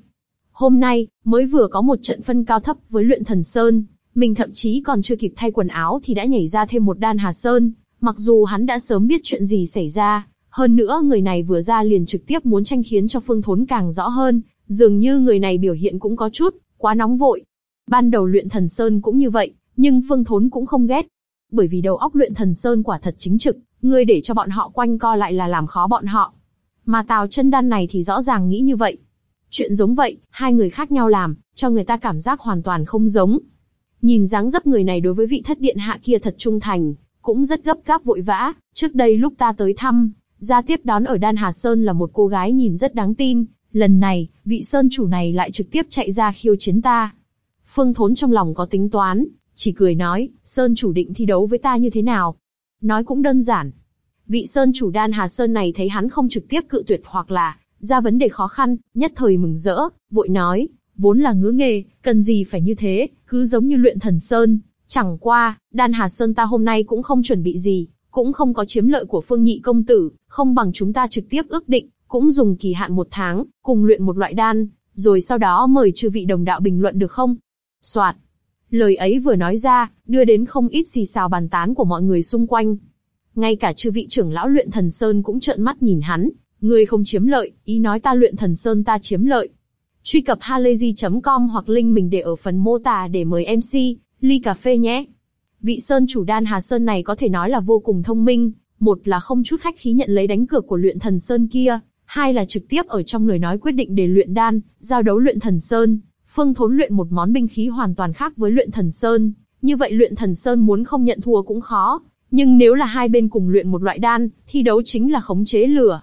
Hôm nay, mới vừa có một trận phân cao thấp với luyện thần Sơn, mình thậm chí còn chưa kịp thay quần áo thì đã nhảy ra thêm một đan Hà Sơn, mặc dù hắn đã sớm biết chuyện gì xảy ra, hơn nữa người này vừa ra liền trực tiếp muốn tranh khiến cho Phương Thốn càng rõ hơn, dường như người này biểu hiện cũng có chút, quá nóng vội. Ban đầu luyện thần Sơn cũng như vậy, nhưng Phương Thốn cũng không ghét. Bởi vì đầu óc luyện thần Sơn quả thật chính trực, người để cho bọn họ quanh co lại là làm khó bọn họ. Mà Tào chân đan này thì rõ ràng nghĩ như vậy. Chuyện giống vậy, hai người khác nhau làm, cho người ta cảm giác hoàn toàn không giống. Nhìn dáng dấp người này đối với vị thất điện hạ kia thật trung thành, cũng rất gấp gáp vội vã. Trước đây lúc ta tới thăm, ra tiếp đón ở Đan Hà Sơn là một cô gái nhìn rất đáng tin. Lần này, vị sơn chủ này lại trực tiếp chạy ra khiêu chiến ta. Phương Thốn trong lòng có tính toán, chỉ cười nói, Sơn chủ định thi đấu với ta như thế nào? Nói cũng đơn giản. Vị Sơn chủ Đan Hà Sơn này thấy hắn không trực tiếp cự tuyệt hoặc là ra vấn đề khó khăn, nhất thời mừng rỡ, vội nói, vốn là ngứa nghề, cần gì phải như thế, cứ giống như luyện thần Sơn. Chẳng qua, Đan Hà Sơn ta hôm nay cũng không chuẩn bị gì, cũng không có chiếm lợi của Phương Nhị công tử, không bằng chúng ta trực tiếp ước định, cũng dùng kỳ hạn một tháng, cùng luyện một loại đan, rồi sau đó mời chư vị đồng đạo bình luận được không? Soạt. Lời ấy vừa nói ra, đưa đến không ít xì xào bàn tán của mọi người xung quanh. Ngay cả chư vị trưởng lão luyện thần Sơn cũng trợn mắt nhìn hắn, người không chiếm lợi, ý nói ta luyện thần Sơn ta chiếm lợi. Truy cập halayzi.com hoặc link mình để ở phần mô tả để mời MC, ly cà phê nhé. Vị Sơn chủ đan Hà Sơn này có thể nói là vô cùng thông minh, một là không chút khách khí nhận lấy đánh cược của luyện thần Sơn kia, hai là trực tiếp ở trong lời nói quyết định để luyện đan, giao đấu luyện thần Sơn. Phương Thốn luyện một món binh khí hoàn toàn khác với luyện thần Sơn, như vậy luyện thần Sơn muốn không nhận thua cũng khó, nhưng nếu là hai bên cùng luyện một loại đan, thi đấu chính là khống chế lửa.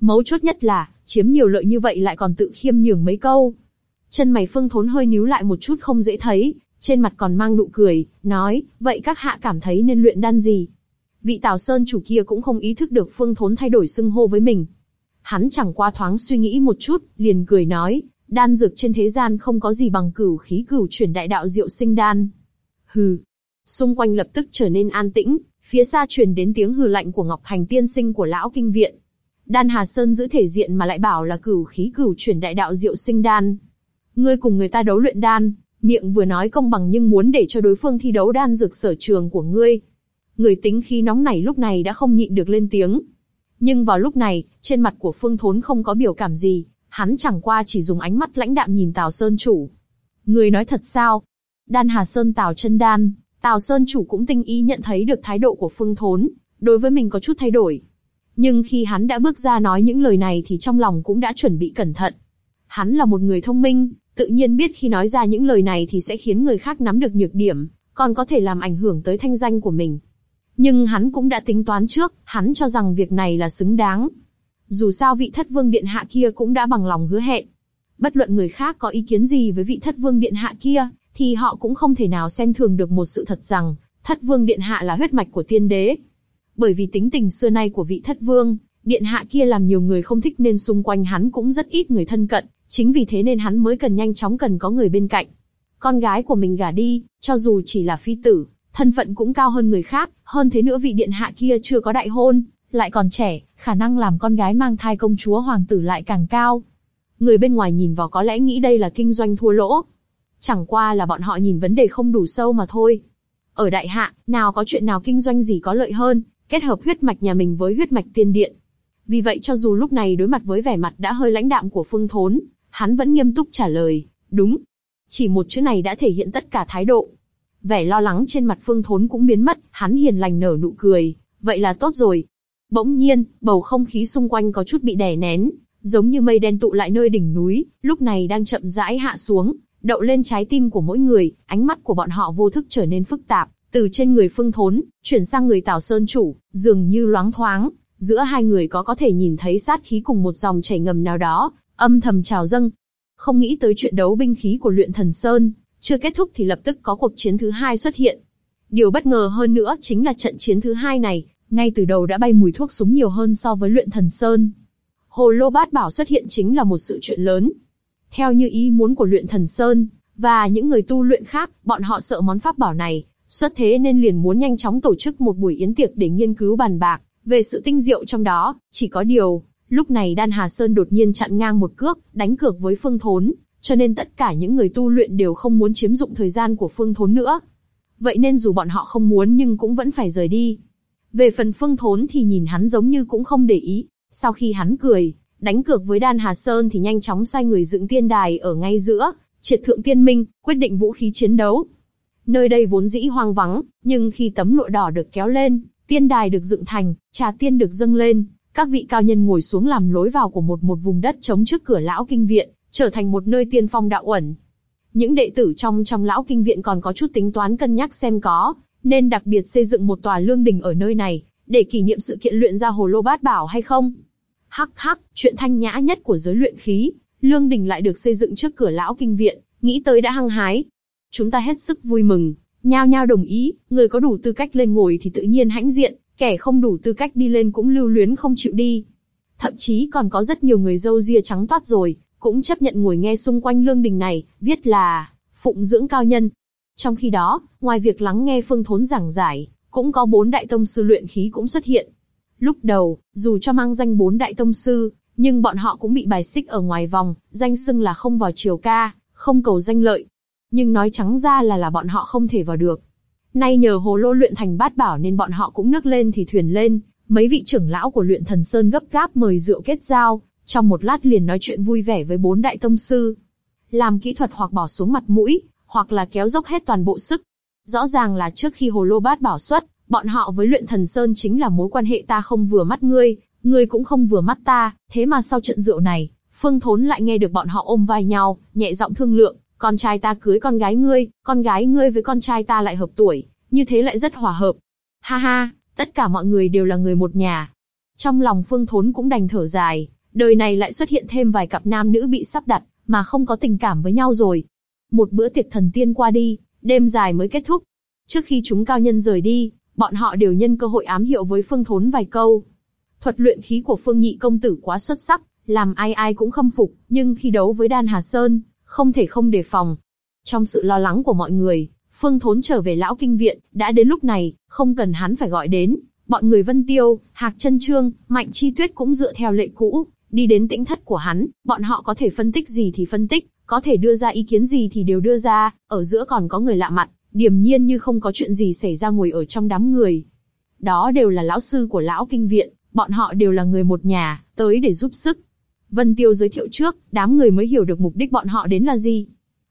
Mấu chốt nhất là, chiếm nhiều lợi như vậy lại còn tự khiêm nhường mấy câu. Chân mày Phương Thốn hơi níu lại một chút không dễ thấy, trên mặt còn mang nụ cười, nói, vậy các hạ cảm thấy nên luyện đan gì? Vị Tào Sơn chủ kia cũng không ý thức được Phương Thốn thay đổi xưng hô với mình. Hắn chẳng qua thoáng suy nghĩ một chút, liền cười nói, đan dược trên thế gian không có gì bằng cửu khí cửu chuyển đại đạo diệu sinh đan. Hừ. Xung quanh lập tức trở nên an tĩnh, phía xa truyền đến tiếng hừ lạnh của Ngọc Hành tiên sinh của lão kinh viện. Đan Hà Sơn giữ thể diện mà lại bảo là cửu khí cửu chuyển đại đạo diệu sinh đan. Ngươi cùng người ta đấu luyện đan, miệng vừa nói công bằng nhưng muốn để cho đối phương thi đấu đan dược sở trường của ngươi. Người tính khí nóng này lúc này đã không nhịn được lên tiếng. Nhưng vào lúc này, trên mặt của Phương Thốn không có biểu cảm gì, hắn chẳng qua chỉ dùng ánh mắt lãnh đạm nhìn Tào Sơn chủ. Người nói thật sao? Đan Hà Sơn Tào chân đan, Tào Sơn chủ cũng tinh ý nhận thấy được thái độ của Phương Thốn, đối với mình có chút thay đổi. Nhưng khi hắn đã bước ra nói những lời này thì trong lòng cũng đã chuẩn bị cẩn thận. Hắn là một người thông minh, tự nhiên biết khi nói ra những lời này thì sẽ khiến người khác nắm được nhược điểm, còn có thể làm ảnh hưởng tới thanh danh của mình. Nhưng hắn cũng đã tính toán trước, hắn cho rằng việc này là xứng đáng. Dù sao vị thất vương điện hạ kia cũng đã bằng lòng hứa hẹn. Bất luận người khác có ý kiến gì với vị thất vương điện hạ kia, thì họ cũng không thể nào xem thường được một sự thật rằng, thất vương điện hạ là huyết mạch của tiên đế. Bởi vì tính tình xưa nay của vị thất vương, điện hạ kia làm nhiều người không thích nên xung quanh hắn cũng rất ít người thân cận, chính vì thế nên hắn mới cần nhanh chóng cần có người bên cạnh. Con gái của mình gả đi, cho dù chỉ là phi tử, thân phận cũng cao hơn người khác, hơn thế nữa vị điện hạ kia chưa có đại hôn, lại còn trẻ, khả năng làm con gái mang thai công chúa hoàng tử lại càng cao. Người bên ngoài nhìn vào có lẽ nghĩ đây là kinh doanh thua lỗ. Chẳng qua là bọn họ nhìn vấn đề không đủ sâu mà thôi. Ở đại hạ, nào có chuyện nào kinh doanh gì có lợi hơn, kết hợp huyết mạch nhà mình với huyết mạch tiên điện. Vì vậy cho dù lúc này đối mặt với vẻ mặt đã hơi lãnh đạm của Phương Thốn, hắn vẫn nghiêm túc trả lời, đúng. Chỉ một chữ này đã thể hiện tất cả thái độ. Vẻ lo lắng trên mặt Phương Thốn cũng biến mất, hắn hiền lành nở nụ cười, vậy là tốt rồi. Bỗng nhiên, bầu không khí xung quanh có chút bị đè nén, giống như mây đen tụ lại nơi đỉnh núi, lúc này đang chậm rãi hạ xuống, đậu lên trái tim của mỗi người, ánh mắt của bọn họ vô thức trở nên phức tạp, từ trên người Phương Thốn, chuyển sang người Tào Sơn chủ, dường như loáng thoáng, giữa hai người có có thể nhìn thấy sát khí cùng một dòng chảy ngầm nào đó, âm thầm trào dâng. Không nghĩ tới chuyện đấu binh khí của luyện thần Sơn, chưa kết thúc thì lập tức có cuộc chiến thứ hai xuất hiện. Điều bất ngờ hơn nữa chính là trận chiến thứ hai này, ngay từ đầu đã bay mùi thuốc súng nhiều hơn so với luyện thần Sơn. Hồ lô bát bảo xuất hiện chính là một sự chuyện lớn. Theo như ý muốn của luyện thần Sơn, và những người tu luyện khác, bọn họ sợ món pháp bảo này, xuất thế nên liền muốn nhanh chóng tổ chức một buổi yến tiệc để nghiên cứu bàn bạc, về sự tinh diệu trong đó, chỉ có điều, lúc này Đan Hà Sơn đột nhiên chặn ngang một cước, đánh cược với Phương Thốn, cho nên tất cả những người tu luyện đều không muốn chiếm dụng thời gian của Phương Thốn nữa. Vậy nên dù bọn họ không muốn nhưng cũng vẫn phải rời đi. Về phần Phương Thốn thì nhìn hắn giống như cũng không để ý. Sau khi hắn cười, đánh cược với Đan Hà Sơn thì nhanh chóng sai người dựng tiên đài ở ngay giữa, triệt thượng tiên minh, quyết định vũ khí chiến đấu. Nơi đây vốn dĩ hoang vắng, nhưng khi tấm lụa đỏ được kéo lên, tiên đài được dựng thành, trà tiên được dâng lên, các vị cao nhân ngồi xuống làm lối vào của một một vùng đất chống trước cửa lão kinh viện, trở thành một nơi tiên phong đạo ẩn. Những đệ tử trong trong lão kinh viện còn có chút tính toán cân nhắc xem có, nên đặc biệt xây dựng một tòa lương đình ở nơi này, để kỷ niệm sự kiện luyện ra hồ lô bát bảo hay không. Hắc hắc, chuyện thanh nhã nhất của giới luyện khí, lương đình lại được xây dựng trước cửa lão kinh viện, nghĩ tới đã hăng hái. Chúng ta hết sức vui mừng, nhao nhao đồng ý, người có đủ tư cách lên ngồi thì tự nhiên hãnh diện, kẻ không đủ tư cách đi lên cũng lưu luyến không chịu đi. Thậm chí còn có rất nhiều người dâu ria trắng toát rồi, cũng chấp nhận ngồi nghe xung quanh lương đình này, viết là phụng dưỡng cao nhân. Trong khi đó, ngoài việc lắng nghe phương thốn giảng giải, cũng có bốn đại tông sư luyện khí cũng xuất hiện. Lúc đầu, dù cho mang danh bốn đại tông sư, nhưng bọn họ cũng bị bài xích ở ngoài vòng, danh xưng là không vào triều ca, không cầu danh lợi. Nhưng nói trắng ra là là bọn họ không thể vào được. Nay nhờ hồ lô luyện thành bát bảo nên bọn họ cũng nước lên thì thuyền lên, mấy vị trưởng lão của luyện thần sơn gấp gáp mời rượu kết giao, trong một lát liền nói chuyện vui vẻ với bốn đại tông sư. Làm kỹ thuật hoặc bỏ xuống mặt mũi, hoặc là kéo dốc hết toàn bộ sức. Rõ ràng là trước khi hồ lô bát bảo xuất, bọn họ với luyện thần sơn chính là mối quan hệ ta không vừa mắt ngươi, ngươi cũng không vừa mắt ta, thế mà sau trận rượu này, Phương Thốn lại nghe được bọn họ ôm vai nhau, nhẹ giọng thương lượng, con trai ta cưới con gái ngươi, con gái ngươi với con trai ta lại hợp tuổi, như thế lại rất hòa hợp. Ha ha, tất cả mọi người đều là người một nhà. Trong lòng Phương Thốn cũng đành thở dài, đời này lại xuất hiện thêm vài cặp nam nữ bị sắp đặt, mà không có tình cảm với nhau rồi. Một bữa tiệc thần tiên qua đi, đêm dài mới kết thúc. Trước khi chúng cao nhân rời đi, bọn họ đều nhân cơ hội ám hiệu với Phương Thốn vài câu. Thuật luyện khí của Phương Nhị công tử quá xuất sắc, làm ai ai cũng khâm phục, nhưng khi đấu với Đan Hà Sơn, không thể không đề phòng. Trong sự lo lắng của mọi người, Phương Thốn trở về lão kinh viện, đã đến lúc này, không cần hắn phải gọi đến, bọn người Vân Tiêu, Hạc Trân Trương, Mạnh Chi Tuyết cũng dựa theo lệ cũ, đi đến tĩnh thất của hắn, bọn họ có thể phân tích gì thì phân tích, có thể đưa ra ý kiến gì thì đều đưa ra, ở giữa còn có người lạ mặt, điềm nhiên như không có chuyện gì xảy ra ngồi ở trong đám người. đó đều là lão sư của lão kinh viện, bọn họ đều là người một nhà, tới để giúp sức. Vân Tiêu giới thiệu trước, đám người mới hiểu được mục đích bọn họ đến là gì.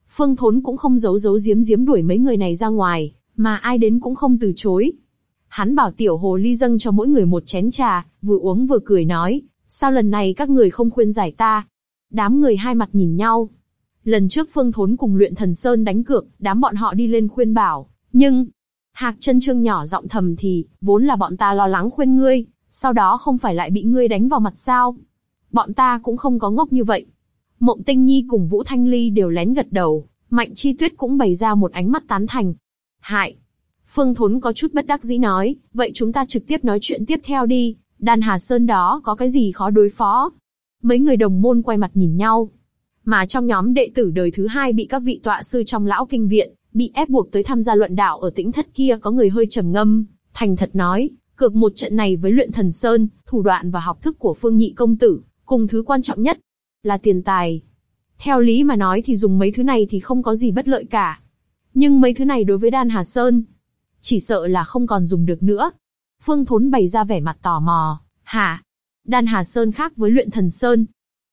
Phương Thốn cũng không giấu giấu giếm giếm đuổi mấy người này ra ngoài, mà ai đến cũng không từ chối. Hắn bảo tiểu hồ ly dâng cho mỗi người một chén trà, vừa uống vừa cười nói, sao lần này các người không khuyên giải ta? Đám người hai mặt nhìn nhau. Lần trước Phương Thốn cùng luyện thần Sơn đánh cược, đám bọn họ đi lên khuyên bảo, nhưng... Hạc chân trương nhỏ giọng thầm thì, vốn là bọn ta lo lắng khuyên ngươi, sau đó không phải lại bị ngươi đánh vào mặt sao? Bọn ta cũng không có ngốc như vậy. Mộng Tinh Nhi cùng Vũ Thanh Ly đều lén gật đầu, Mạnh Chi Tuyết cũng bày ra một ánh mắt tán thành. Hại! Phương Thốn có chút bất đắc dĩ nói, vậy chúng ta trực tiếp nói chuyện tiếp theo đi, Đan Hà Sơn đó có cái gì khó đối phó? Mấy người đồng môn quay mặt nhìn nhau. Mà trong nhóm đệ tử đời thứ hai bị các vị tọa sư trong lão kinh viện, bị ép buộc tới tham gia luận đạo ở tĩnh thất kia có người hơi trầm ngâm, thành thật nói, cược một trận này với luyện thần Sơn, thủ đoạn và học thức của phương nhị công tử, cùng thứ quan trọng nhất, là tiền tài. Theo lý mà nói thì dùng mấy thứ này thì không có gì bất lợi cả. Nhưng mấy thứ này đối với Đan Hà Sơn, chỉ sợ là không còn dùng được nữa. Phương Thốn bày ra vẻ mặt tò mò, hả? Đan Hà Sơn khác với luyện thần Sơn.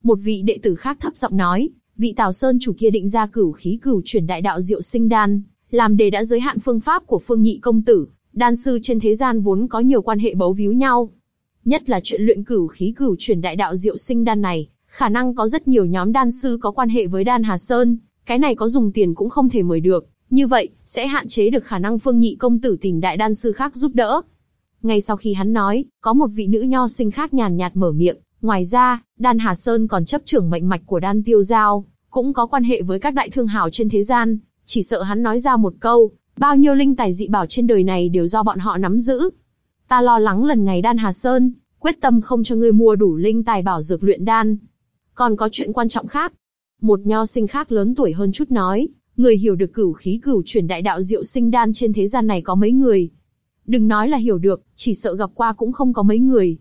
Một vị đệ tử khác thấp giọng nói, vị Tào Sơn chủ kia định ra cửu khí cửu chuyển đại đạo diệu sinh đan, làm đề đã giới hạn phương pháp của phương nhị công tử. Đan sư trên thế gian vốn có nhiều quan hệ bấu víu nhau. Nhất là chuyện luyện cửu khí cửu chuyển đại đạo diệu sinh đan này, khả năng có rất nhiều nhóm đan sư có quan hệ với đan Hà Sơn, cái này có dùng tiền cũng không thể mời được. Như vậy, sẽ hạn chế được khả năng phương nhị công tử tìm đại đan sư khác giúp đỡ. Ngay sau khi hắn nói, có một vị nữ nho sinh khác nhàn nhạt mở miệng, ngoài ra, đan Hà Sơn còn chấp trưởng mệnh mạch của đan tiêu giao, cũng có quan hệ với các đại thương hào trên thế gian, chỉ sợ hắn nói ra một câu, bao nhiêu linh tài dị bảo trên đời này đều do bọn họ nắm giữ. Ta lo lắng lần ngày đan Hà Sơn, quyết tâm không cho ngươi mua đủ linh tài bảo dược luyện đan. Còn có chuyện quan trọng khác. Một nho sinh khác lớn tuổi hơn chút nói, người hiểu được cửu khí cửu chuyển đại đạo diệu sinh đan trên thế gian này có mấy người. Đừng nói là hiểu được, chỉ sợ gặp qua cũng không có mấy người.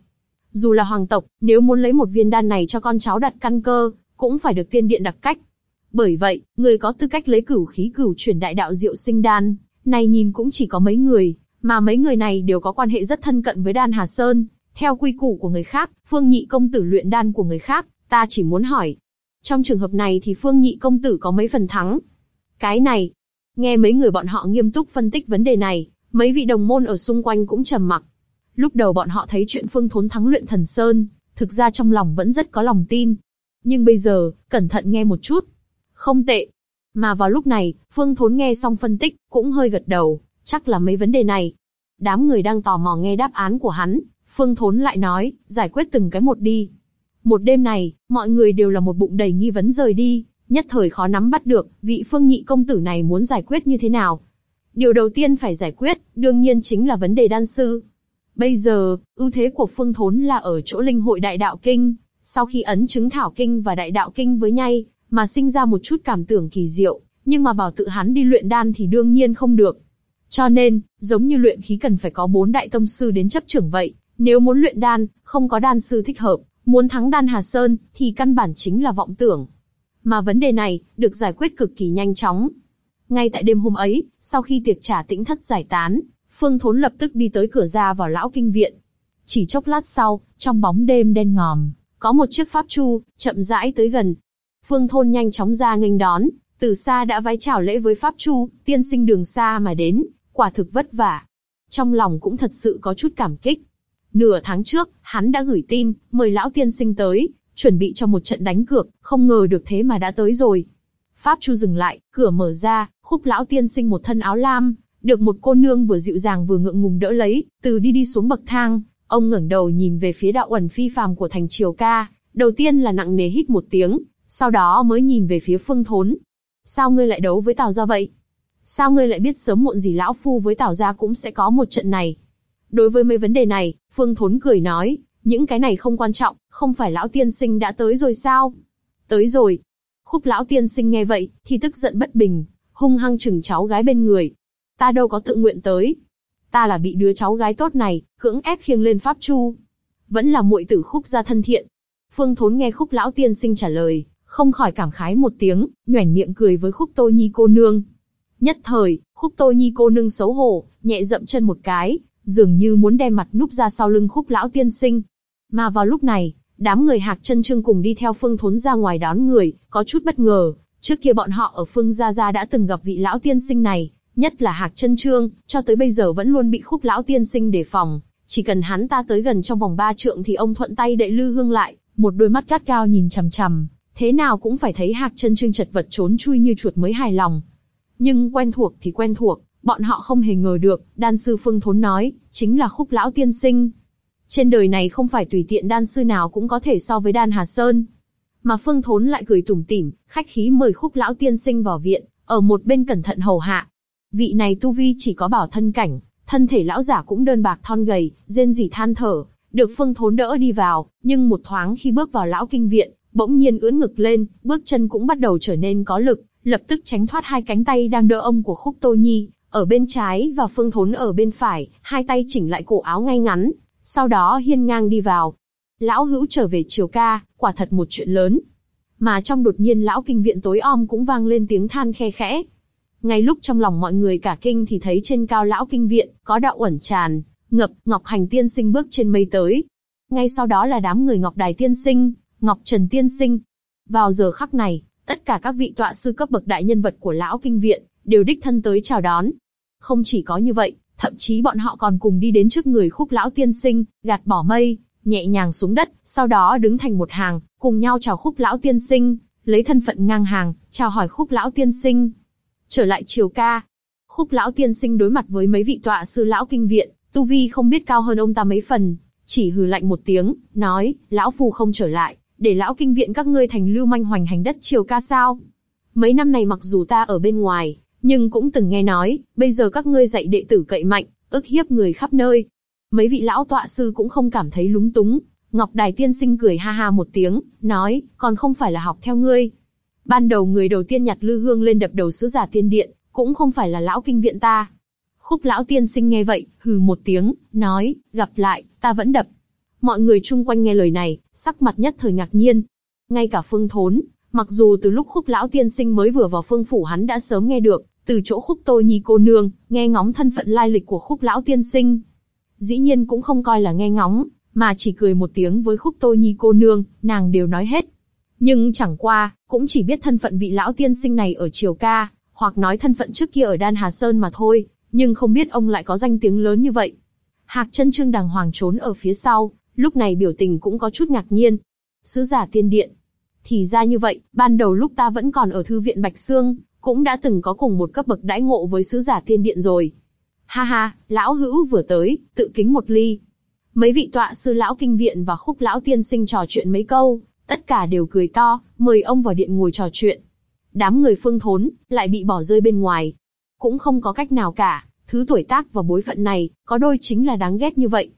Dù là hoàng tộc, nếu muốn lấy một viên đan này cho con cháu đặt căn cơ, cũng phải được tiên điện đặc cách. Bởi vậy, người có tư cách lấy cửu khí cửu chuyển đại đạo diệu sinh đan, này nhìn cũng chỉ có mấy người, mà mấy người này đều có quan hệ rất thân cận với đan Hà Sơn. Theo quy củ của người khác, phương nhị công tử luyện đan của người khác, ta chỉ muốn hỏi. Trong trường hợp này thì phương nhị công tử có mấy phần thắng, cái này, nghe mấy người bọn họ nghiêm túc phân tích vấn đề này, mấy vị đồng môn ở xung quanh cũng trầm mặc. Lúc đầu bọn họ thấy chuyện Phương Thốn thắng luyện thần sơn, thực ra trong lòng vẫn rất có lòng tin. Nhưng bây giờ, cẩn thận nghe một chút. Không tệ. Mà vào lúc này, Phương Thốn nghe xong phân tích, cũng hơi gật đầu, chắc là mấy vấn đề này. Đám người đang tò mò nghe đáp án của hắn, Phương Thốn lại nói, giải quyết từng cái một đi. Một đêm này, mọi người đều là một bụng đầy nghi vấn rời đi, nhất thời khó nắm bắt được, vị phương nhị công tử này muốn giải quyết như thế nào. Điều đầu tiên phải giải quyết, đương nhiên chính là vấn đề đan sư. Bây giờ, ưu thế của phương thốn là ở chỗ linh hội đại đạo kinh, sau khi ấn chứng thảo kinh và đại đạo kinh với nhau, mà sinh ra một chút cảm tưởng kỳ diệu, nhưng mà bảo tự hắn đi luyện đan thì đương nhiên không được. Cho nên, giống như luyện khí cần phải có bốn đại tông sư đến chấp trưởng vậy, nếu muốn luyện đan, không có đan sư thích hợp, muốn thắng đan Hà Sơn, thì căn bản chính là vọng tưởng. Mà vấn đề này, được giải quyết cực kỳ nhanh chóng. Ngay tại đêm hôm ấy, sau khi tiệc trả tĩnh thất giải tán, Phương Thốn lập tức đi tới cửa ra vào lão kinh viện. Chỉ chốc lát sau, trong bóng đêm đen ngòm, có một chiếc pháp chu chậm rãi tới gần. Phương Thôn nhanh chóng ra nghênh đón, từ xa đã vái chào lễ với pháp chu, tiên sinh đường xa mà đến, quả thực vất vả. Trong lòng cũng thật sự có chút cảm kích. Nửa tháng trước, hắn đã gửi tin mời lão tiên sinh tới, chuẩn bị cho một trận đánh cược, không ngờ được thế mà đã tới rồi. Pháp Chu dừng lại, cửa mở ra, khúc lão tiên sinh một thân áo lam, được một cô nương vừa dịu dàng vừa ngượng ngùng đỡ lấy, từ đi đi xuống bậc thang, ông ngẩng đầu nhìn về phía đạo ẩn phi phàm của thành triều ca, đầu tiên là nặng nề hít một tiếng, sau đó mới nhìn về phía phương thốn. Sao ngươi lại đấu với Tào gia vậy? Sao ngươi lại biết sớm muộn gì lão phu với Tào gia cũng sẽ có một trận này? Đối với mấy vấn đề này, Phương Thốn cười nói, những cái này không quan trọng, không phải lão tiên sinh đã tới rồi sao? Tới rồi. Khúc lão tiên sinh nghe vậy, thì tức giận bất bình, hung hăng chừng cháu gái bên người. Ta đâu có tự nguyện tới. Ta là bị đứa cháu gái tốt này, cưỡng ép khiêng lên pháp chu. Vẫn là muội tử khúc gia thân thiện. Phương Thốn nghe khúc lão tiên sinh trả lời, không khỏi cảm khái một tiếng, nhoẻn miệng cười với khúc tô nhi cô nương. Nhất thời, khúc tô nhi cô nương xấu hổ, nhẹ dậm chân một cái, dường như muốn đem mặt núp ra sau lưng khúc lão tiên sinh. Mà vào lúc này, đám người hạc chân trương cùng đi theo phương thốn ra ngoài đón người, có chút bất ngờ. Trước kia bọn họ ở phương gia gia đã từng gặp vị lão tiên sinh này, nhất là hạc chân trương, cho tới bây giờ vẫn luôn bị khúc lão tiên sinh đề phòng. Chỉ cần hắn ta tới gần trong vòng ba trượng thì ông thuận tay đậy lư hương lại, một đôi mắt gắt cao nhìn chằm chằm, thế nào cũng phải thấy hạc chân trương chật vật trốn chui như chuột mới hài lòng. Nhưng quen thuộc thì quen thuộc, bọn họ không hề ngờ được, đan sư phương thốn nói, chính là khúc lão tiên sinh. Trên đời này không phải tùy tiện đan sư nào cũng có thể so với đan Hà Sơn. Mà phương thốn lại cười tủm tỉm, khách khí mời khúc lão tiên sinh vào viện, ở một bên cẩn thận hầu hạ. Vị này tu vi chỉ có bảo thân cảnh, thân thể lão giả cũng đơn bạc thon gầy, rên rỉ than thở, được phương thốn đỡ đi vào, nhưng một thoáng khi bước vào lão kinh viện, bỗng nhiên ưỡn ngực lên, bước chân cũng bắt đầu trở nên có lực, lập tức tránh thoát hai cánh tay đang đỡ ông của khúc tô nhi, ở bên trái và phương thốn ở bên phải, hai tay chỉnh lại cổ áo ngay ngắn, sau đó hiên ngang đi vào. Lão hữu trở về chiều ca, quả thật một chuyện lớn. Mà trong đột nhiên lão kinh viện tối om cũng vang lên tiếng than khe khẽ. Ngay lúc trong lòng mọi người cả kinh thì thấy trên cao lão kinh viện, có đạo uẩn tràn, ngập, Ngọc Hành tiên sinh bước trên mây tới. Ngay sau đó là đám người Ngọc Đài tiên sinh, Ngọc Trần tiên sinh. Vào giờ khắc này, tất cả các vị tọa sư cấp bậc đại nhân vật của lão kinh viện, đều đích thân tới chào đón. Không chỉ có như vậy, thậm chí bọn họ còn cùng đi đến trước người khúc lão tiên sinh, gạt bỏ mây, nhẹ nhàng xuống đất, sau đó đứng thành một hàng, cùng nhau chào khúc lão tiên sinh, lấy thân phận ngang hàng, chào hỏi khúc lão tiên sinh. Trở lại triều ca, khúc lão tiên sinh đối mặt với mấy vị tọa sư lão kinh viện, tu vi không biết cao hơn ông ta mấy phần, chỉ hừ lạnh một tiếng, nói, lão phu không trở lại, để lão kinh viện các ngươi thành lưu manh hoành hành đất triều ca sao? Mấy năm này mặc dù ta ở bên ngoài, nhưng cũng từng nghe nói, bây giờ các ngươi dạy đệ tử cậy mạnh, ức hiếp người khắp nơi. Mấy vị lão tọa sư cũng không cảm thấy lúng túng. Ngọc Đài tiên sinh cười ha ha một tiếng, nói, còn không phải là học theo ngươi. Ban đầu người đầu tiên nhặt lư hương lên đập đầu sứ giả tiên điện, cũng không phải là lão kinh viện ta. Khúc lão tiên sinh nghe vậy, hừ một tiếng, nói, gặp lại, ta vẫn đập. Mọi người chung quanh nghe lời này, sắc mặt nhất thời ngạc nhiên. Ngay cả phương thốn, mặc dù từ lúc khúc lão tiên sinh mới vừa vào phương phủ hắn đã sớm nghe được, từ chỗ khúc tô nhi cô nương, nghe ngóng thân phận lai lịch của khúc lão tiên sinh. Dĩ nhiên cũng không coi là nghe ngóng, mà chỉ cười một tiếng với khúc tô nhi cô nương, nàng đều nói hết. Nhưng chẳng qua, cũng chỉ biết thân phận vị lão tiên sinh này ở Triều Ca, hoặc nói thân phận trước kia ở Đan Hà Sơn mà thôi, nhưng không biết ông lại có danh tiếng lớn như vậy. Hạc chân trương đàng hoàng trốn ở phía sau, lúc này biểu tình cũng có chút ngạc nhiên. Sứ giả tiên điện. Thì ra như vậy, ban đầu lúc ta vẫn còn ở thư viện Bạch Sương, cũng đã từng có cùng một cấp bậc đãi ngộ với sứ giả tiên điện rồi. Ha ha, lão hữu vừa tới, tự kính một ly. Mấy vị tọa sư lão kinh viện và khúc lão tiên sinh trò chuyện mấy câu, tất cả đều cười to, mời ông vào điện ngồi trò chuyện. Đám người phương thốn, lại bị bỏ rơi bên ngoài. Cũng không có cách nào cả, thứ tuổi tác và bối phận này, có đôi chính là đáng ghét như vậy.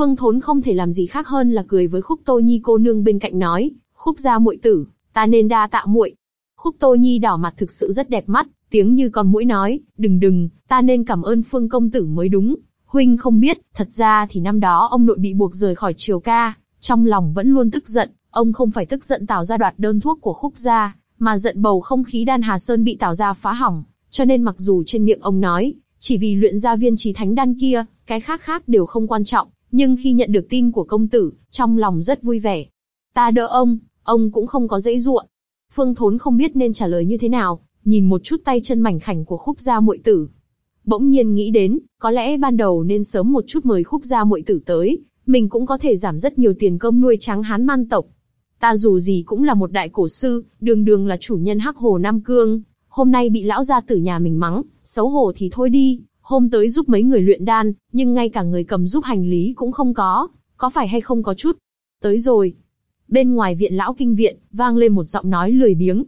Phương thốn không thể làm gì khác hơn là cười với khúc tô nhi cô nương bên cạnh nói, khúc gia muội tử, ta nên đa tạ muội, Khúc Tô Nhi đỏ mặt thực sự rất đẹp mắt, tiếng như con mũi nói, đừng đừng, ta nên cảm ơn Phương công tử mới đúng. Huynh không biết, thật ra thì năm đó ông nội bị buộc rời khỏi triều ca, trong lòng vẫn luôn tức giận, ông không phải tức giận Tào gia đoạt đơn thuốc của Khúc gia, mà giận bầu không khí đan Hà Sơn bị Tào gia phá hỏng, cho nên mặc dù trên miệng ông nói, chỉ vì luyện ra viên trí thánh đan kia, cái khác khác đều không quan trọng, nhưng khi nhận được tin của công tử, trong lòng rất vui vẻ. Ta đỡ ông, ông cũng không có dễ ruộng, Phương Thốn không biết nên trả lời như thế nào, nhìn một chút tay chân mảnh khảnh của khúc gia muội tử. Bỗng nhiên nghĩ đến, có lẽ ban đầu nên sớm một chút mời khúc gia muội tử tới, mình cũng có thể giảm rất nhiều tiền công nuôi trắng hán man tộc. Ta dù gì cũng là một đại cổ sư, đường đường là chủ nhân hắc hồ Nam Cương, hôm nay bị lão gia tử nhà mình mắng, xấu hổ thì thôi đi, hôm tới giúp mấy người luyện đan, nhưng ngay cả người cầm giúp hành lý cũng không có, có phải hay không có chút. Tới rồi, Bên ngoài viện lão kinh viện, vang lên một giọng nói lười biếng.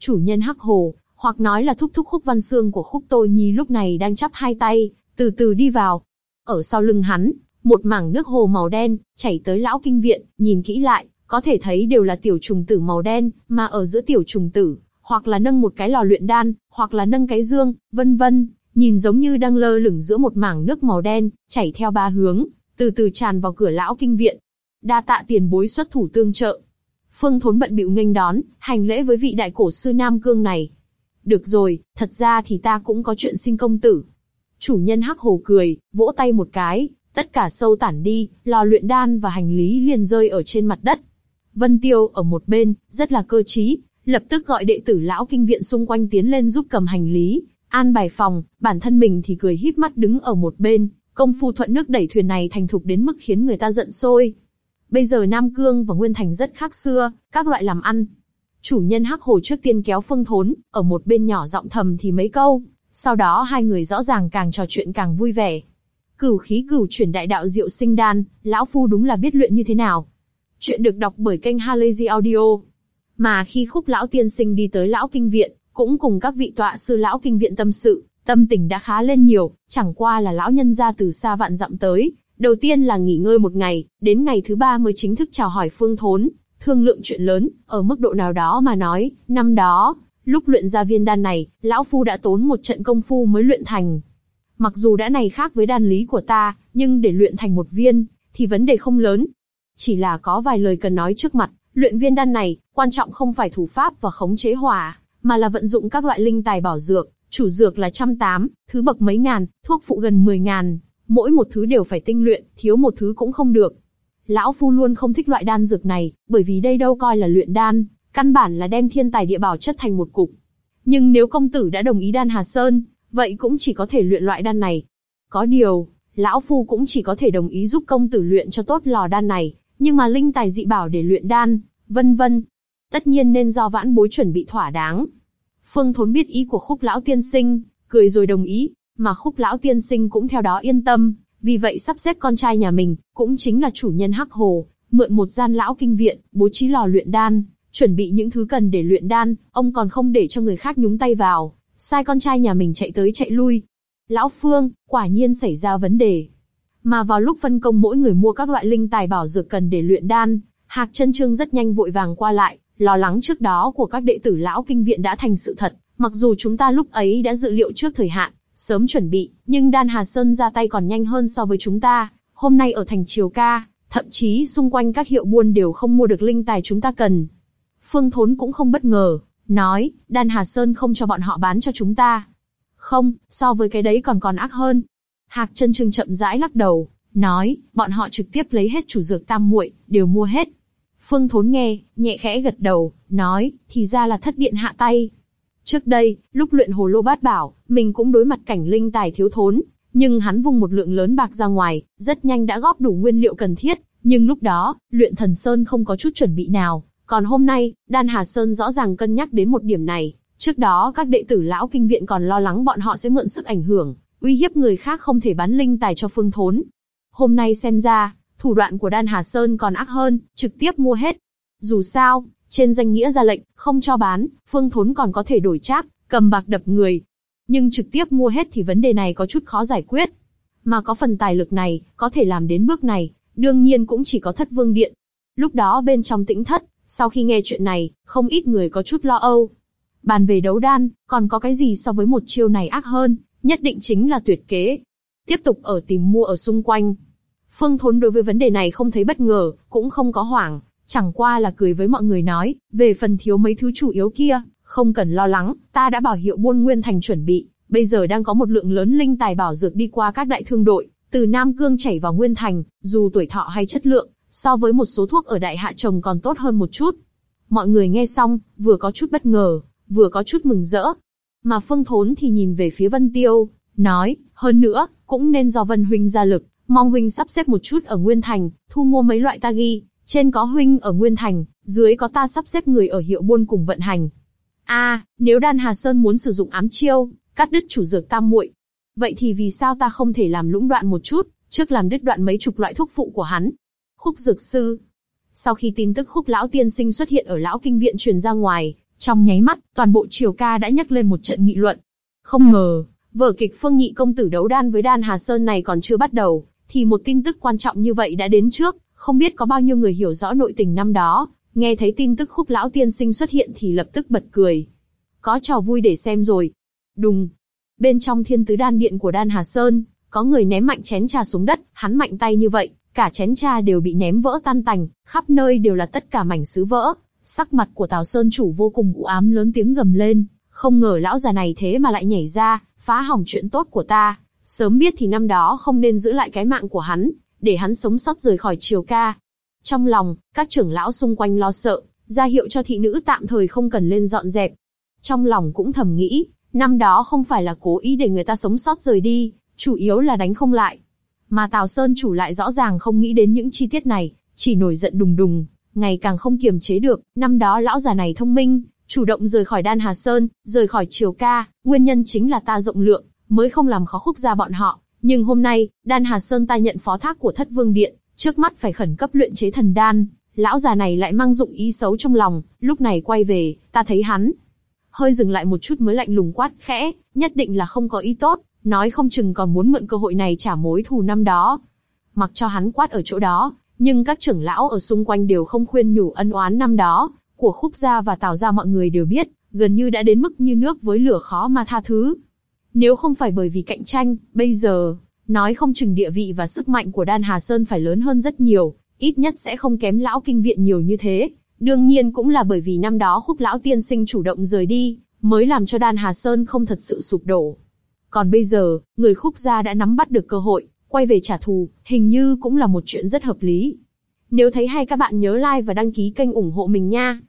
Chủ nhân hắc hồ, hoặc nói là thúc thúc khúc văn xương của khúc tô nhi lúc này đang chắp hai tay, từ từ đi vào. Ở sau lưng hắn, một mảng nước hồ màu đen, chảy tới lão kinh viện, nhìn kỹ lại, có thể thấy đều là tiểu trùng tử màu đen, mà ở giữa tiểu trùng tử, hoặc là nâng một cái lò luyện đan, hoặc là nâng cái dương, vân vân, nhìn giống như đang lơ lửng giữa một mảng nước màu đen, chảy theo ba hướng, từ từ tràn vào cửa lão kinh viện đa tạ tiền bối xuất thủ tương trợ. Phương Thốn bận bịu nghênh đón, hành lễ với vị đại cổ sư Nam Cương này. Được rồi, thật ra thì ta cũng có chuyện xin công tử. Chủ nhân hắc hồ cười, vỗ tay một cái, tất cả sâu tản đi, lò luyện đan và hành lý liền rơi ở trên mặt đất. Vân Tiêu ở một bên, rất là cơ trí, lập tức gọi đệ tử lão kinh viện xung quanh tiến lên giúp cầm hành lý, an bài phòng, bản thân mình thì cười híp mắt đứng ở một bên, công phu thuận nước đẩy thuyền này thành thục đến mức khiến người ta giận sôi. Bây giờ Nam Cương và Nguyên Thành rất khác xưa, các loại làm ăn. Chủ nhân Hắc Hồ trước tiên kéo Phương Thốn, ở một bên nhỏ giọng thầm thì mấy câu, sau đó hai người rõ ràng càng trò chuyện càng vui vẻ. Cửu khí cửu chuyển đại đạo diệu sinh đan, lão phu đúng là biết luyện như thế nào. Chuyện được đọc bởi kênh Halazy Audio. Mà khi khúc lão tiên sinh đi tới lão kinh viện, cũng cùng các vị tọa sư lão kinh viện tâm sự, tâm tình đã khá lên nhiều, chẳng qua là lão nhân ra từ xa vạn dặm tới. Đầu tiên là nghỉ ngơi một ngày, đến ngày thứ ba mới chính thức chào hỏi phương thốn, thương lượng chuyện lớn, ở mức độ nào đó mà nói, năm đó, lúc luyện ra viên đan này, lão phu đã tốn một trận công phu mới luyện thành. Mặc dù đã này khác với đan lý của ta, nhưng để luyện thành một viên, thì vấn đề không lớn. Chỉ là có vài lời cần nói trước mặt, luyện viên đan này, quan trọng không phải thủ pháp và khống chế hỏa, mà là vận dụng các loại linh tài bảo dược, chủ dược là trăm tám, thứ bậc mấy ngàn, thuốc phụ gần mười ngàn, mỗi một thứ đều phải tinh luyện, thiếu một thứ cũng không được. Lão Phu luôn không thích loại đan dược này, bởi vì đây đâu coi là luyện đan, căn bản là đem thiên tài địa bảo chất thành một cục. Nhưng nếu công tử đã đồng ý đan Hà Sơn, vậy cũng chỉ có thể luyện loại đan này. Có điều, lão phu cũng chỉ có thể đồng ý giúp công tử luyện cho tốt lò đan này, nhưng mà linh tài dị bảo để luyện đan, vân vân, tất nhiên nên do vãn bối chuẩn bị thỏa đáng. Phương Thốn biết ý của khúc lão tiên sinh, cười rồi đồng ý, mà khúc lão tiên sinh cũng theo đó yên tâm, vì vậy sắp xếp con trai nhà mình, cũng chính là chủ nhân hắc hồ, mượn một gian lão kinh viện, bố trí lò luyện đan, chuẩn bị những thứ cần để luyện đan, ông còn không để cho người khác nhúng tay vào, sai con trai nhà mình chạy tới chạy lui. Lão Phương, quả nhiên xảy ra vấn đề. Mà vào lúc phân công mỗi người mua các loại linh tài bảo dược cần để luyện đan, Hạc chân Trương rất nhanh vội vàng qua lại, lo lắng trước đó của các đệ tử lão kinh viện đã thành sự thật. Mặc dù chúng ta lúc ấy đã dự liệu trước thời hạn, sớm chuẩn bị, nhưng Đan Hà Sơn ra tay còn nhanh hơn so với chúng ta. Hôm nay ở thành Triều Ca, thậm chí xung quanh các hiệu buôn đều không mua được linh tài chúng ta cần. Phương Thốn cũng không bất ngờ, nói, Đan Hà Sơn không cho bọn họ bán cho chúng ta. Không, so với cái đấy còn còn ác hơn. Hạc chân Trương chậm rãi lắc đầu, nói, bọn họ trực tiếp lấy hết chủ dược tam muội, đều mua hết. Phương Thốn nghe, nhẹ khẽ gật đầu, nói, thì ra là thất điện hạ tay. Trước đây, lúc luyện hồ lô bát bảo, mình cũng đối mặt cảnh linh tài thiếu thốn, nhưng hắn vung một lượng lớn bạc ra ngoài, rất nhanh đã góp đủ nguyên liệu cần thiết. Nhưng lúc đó, luyện thần sơn không có chút chuẩn bị nào. Còn hôm nay, Đan Hà Sơn rõ ràng cân nhắc đến một điểm này. Trước đó các đệ tử lão kinh viện còn lo lắng bọn họ sẽ mượn sức ảnh hưởng, uy hiếp người khác không thể bán linh tài cho phương thốn. Hôm nay xem ra, thủ đoạn của Đan Hà Sơn còn ác hơn, trực tiếp mua hết. Dù sao, trên danh nghĩa ra lệnh, không cho bán, Phương Thốn còn có thể đổi trác, cầm bạc đập người. Nhưng trực tiếp mua hết thì vấn đề này có chút khó giải quyết. Mà có phần tài lực này, có thể làm đến bước này, đương nhiên cũng chỉ có thất vương điện. Lúc đó bên trong tĩnh thất, sau khi nghe chuyện này, không ít người có chút lo âu. Bàn về đấu đan, còn có cái gì so với một chiêu này ác hơn, nhất định chính là tuyệt kế. Tiếp tục ở tìm mua ở xung quanh. Phương Thốn đối với vấn đề này không thấy bất ngờ, cũng không có hoảng, Chẳng qua là cười với mọi người nói, về phần thiếu mấy thứ chủ yếu kia, không cần lo lắng, ta đã bảo hiệu buôn Nguyên Thành chuẩn bị, bây giờ đang có một lượng lớn linh tài bảo dược đi qua các đại thương đội, từ Nam Cương chảy vào Nguyên Thành, dù tuổi thọ hay chất lượng, so với một số thuốc ở đại hạ trồng còn tốt hơn một chút. Mọi người nghe xong, vừa có chút bất ngờ, vừa có chút mừng rỡ. Mà Phương Thốn thì nhìn về phía Vân Tiêu, nói, hơn nữa, cũng nên do Vân Huynh ra lực, mong Huynh sắp xếp một chút ở Nguyên Thành, thu mua mấy loại ta ghi, trên có huynh ở Nguyên Thành, dưới có ta sắp xếp người ở hiệu buôn cùng vận hành. A, nếu Đan Hà Sơn muốn sử dụng ám chiêu, cắt đứt chủ dược tam muội, vậy thì vì sao ta không thể làm lũng đoạn một chút, trước làm đứt đoạn mấy chục loại thuốc phụ của hắn? Khúc dược sư. Sau khi tin tức khúc lão tiên sinh xuất hiện ở lão kinh viện truyền ra ngoài, trong nháy mắt, toàn bộ triều ca đã nhắc lên một trận nghị luận. Không ngờ, vở kịch Phương Nhị công tử đấu đan với Đan Hà Sơn này còn chưa bắt đầu, thì một tin tức quan trọng như vậy đã đến trước, không biết có bao nhiêu người hiểu rõ nội tình năm đó, nghe thấy tin tức khúc lão tiên sinh xuất hiện thì lập tức bật cười. Có trò vui để xem rồi. Đùng. Bên trong thiên tứ đan điện của đan Hà Sơn, có người ném mạnh chén trà xuống đất, hắn mạnh tay như vậy, cả chén trà đều bị ném vỡ tan tành, khắp nơi đều là tất cả mảnh sứ vỡ. Sắc mặt của Tào Sơn chủ vô cùng u ám lớn tiếng gầm lên, không ngờ lão già này thế mà lại nhảy ra, phá hỏng chuyện tốt của ta, Sớm biết thì năm đó không nên giữ lại cái mạng của hắn, để hắn sống sót rời khỏi triều ca. Trong lòng, các trưởng lão xung quanh lo sợ, ra hiệu cho thị nữ tạm thời không cần lên dọn dẹp. Trong lòng cũng thầm nghĩ, năm đó không phải là cố ý để người ta sống sót rời đi, chủ yếu là đánh không lại. Mà Tào Sơn chủ lại rõ ràng không nghĩ đến những chi tiết này, chỉ nổi giận đùng đùng, ngày càng không kiềm chế được, năm đó lão già này thông minh, chủ động rời khỏi Đan Hà Sơn, rời khỏi Triều Ca, nguyên nhân chính là ta rộng lượng, mới không làm khó khúc gia bọn họ. Nhưng hôm nay, Đan Hà Sơn ta nhận phó thác của Thất Vương Điện, trước mắt phải khẩn cấp luyện chế thần đan, lão già này lại mang dụng ý xấu trong lòng, lúc này quay về, ta thấy hắn. Hơi dừng lại một chút mới lạnh lùng quát khẽ, nhất định là không có ý tốt, nói không chừng còn muốn mượn cơ hội này trả mối thù năm đó. Mặc cho hắn quát ở chỗ đó, nhưng các trưởng lão ở xung quanh đều không khuyên nhủ ân oán năm đó, của khúc gia và tào gia mọi người đều biết, gần như đã đến mức như nước với lửa khó mà tha thứ. Nếu không phải bởi vì cạnh tranh, bây giờ, nói không chừng địa vị và sức mạnh của Đan Hà Sơn phải lớn hơn rất nhiều, ít nhất sẽ không kém lão kinh viện nhiều như thế. Đương nhiên cũng là bởi vì năm đó khúc lão tiên sinh chủ động rời đi, mới làm cho Đan Hà Sơn không thật sự sụp đổ. Còn bây giờ, người khúc gia đã nắm bắt được cơ hội, quay về trả thù, hình như cũng là một chuyện rất hợp lý. Nếu thấy hay các bạn nhớ like và đăng ký kênh ủng hộ mình nha.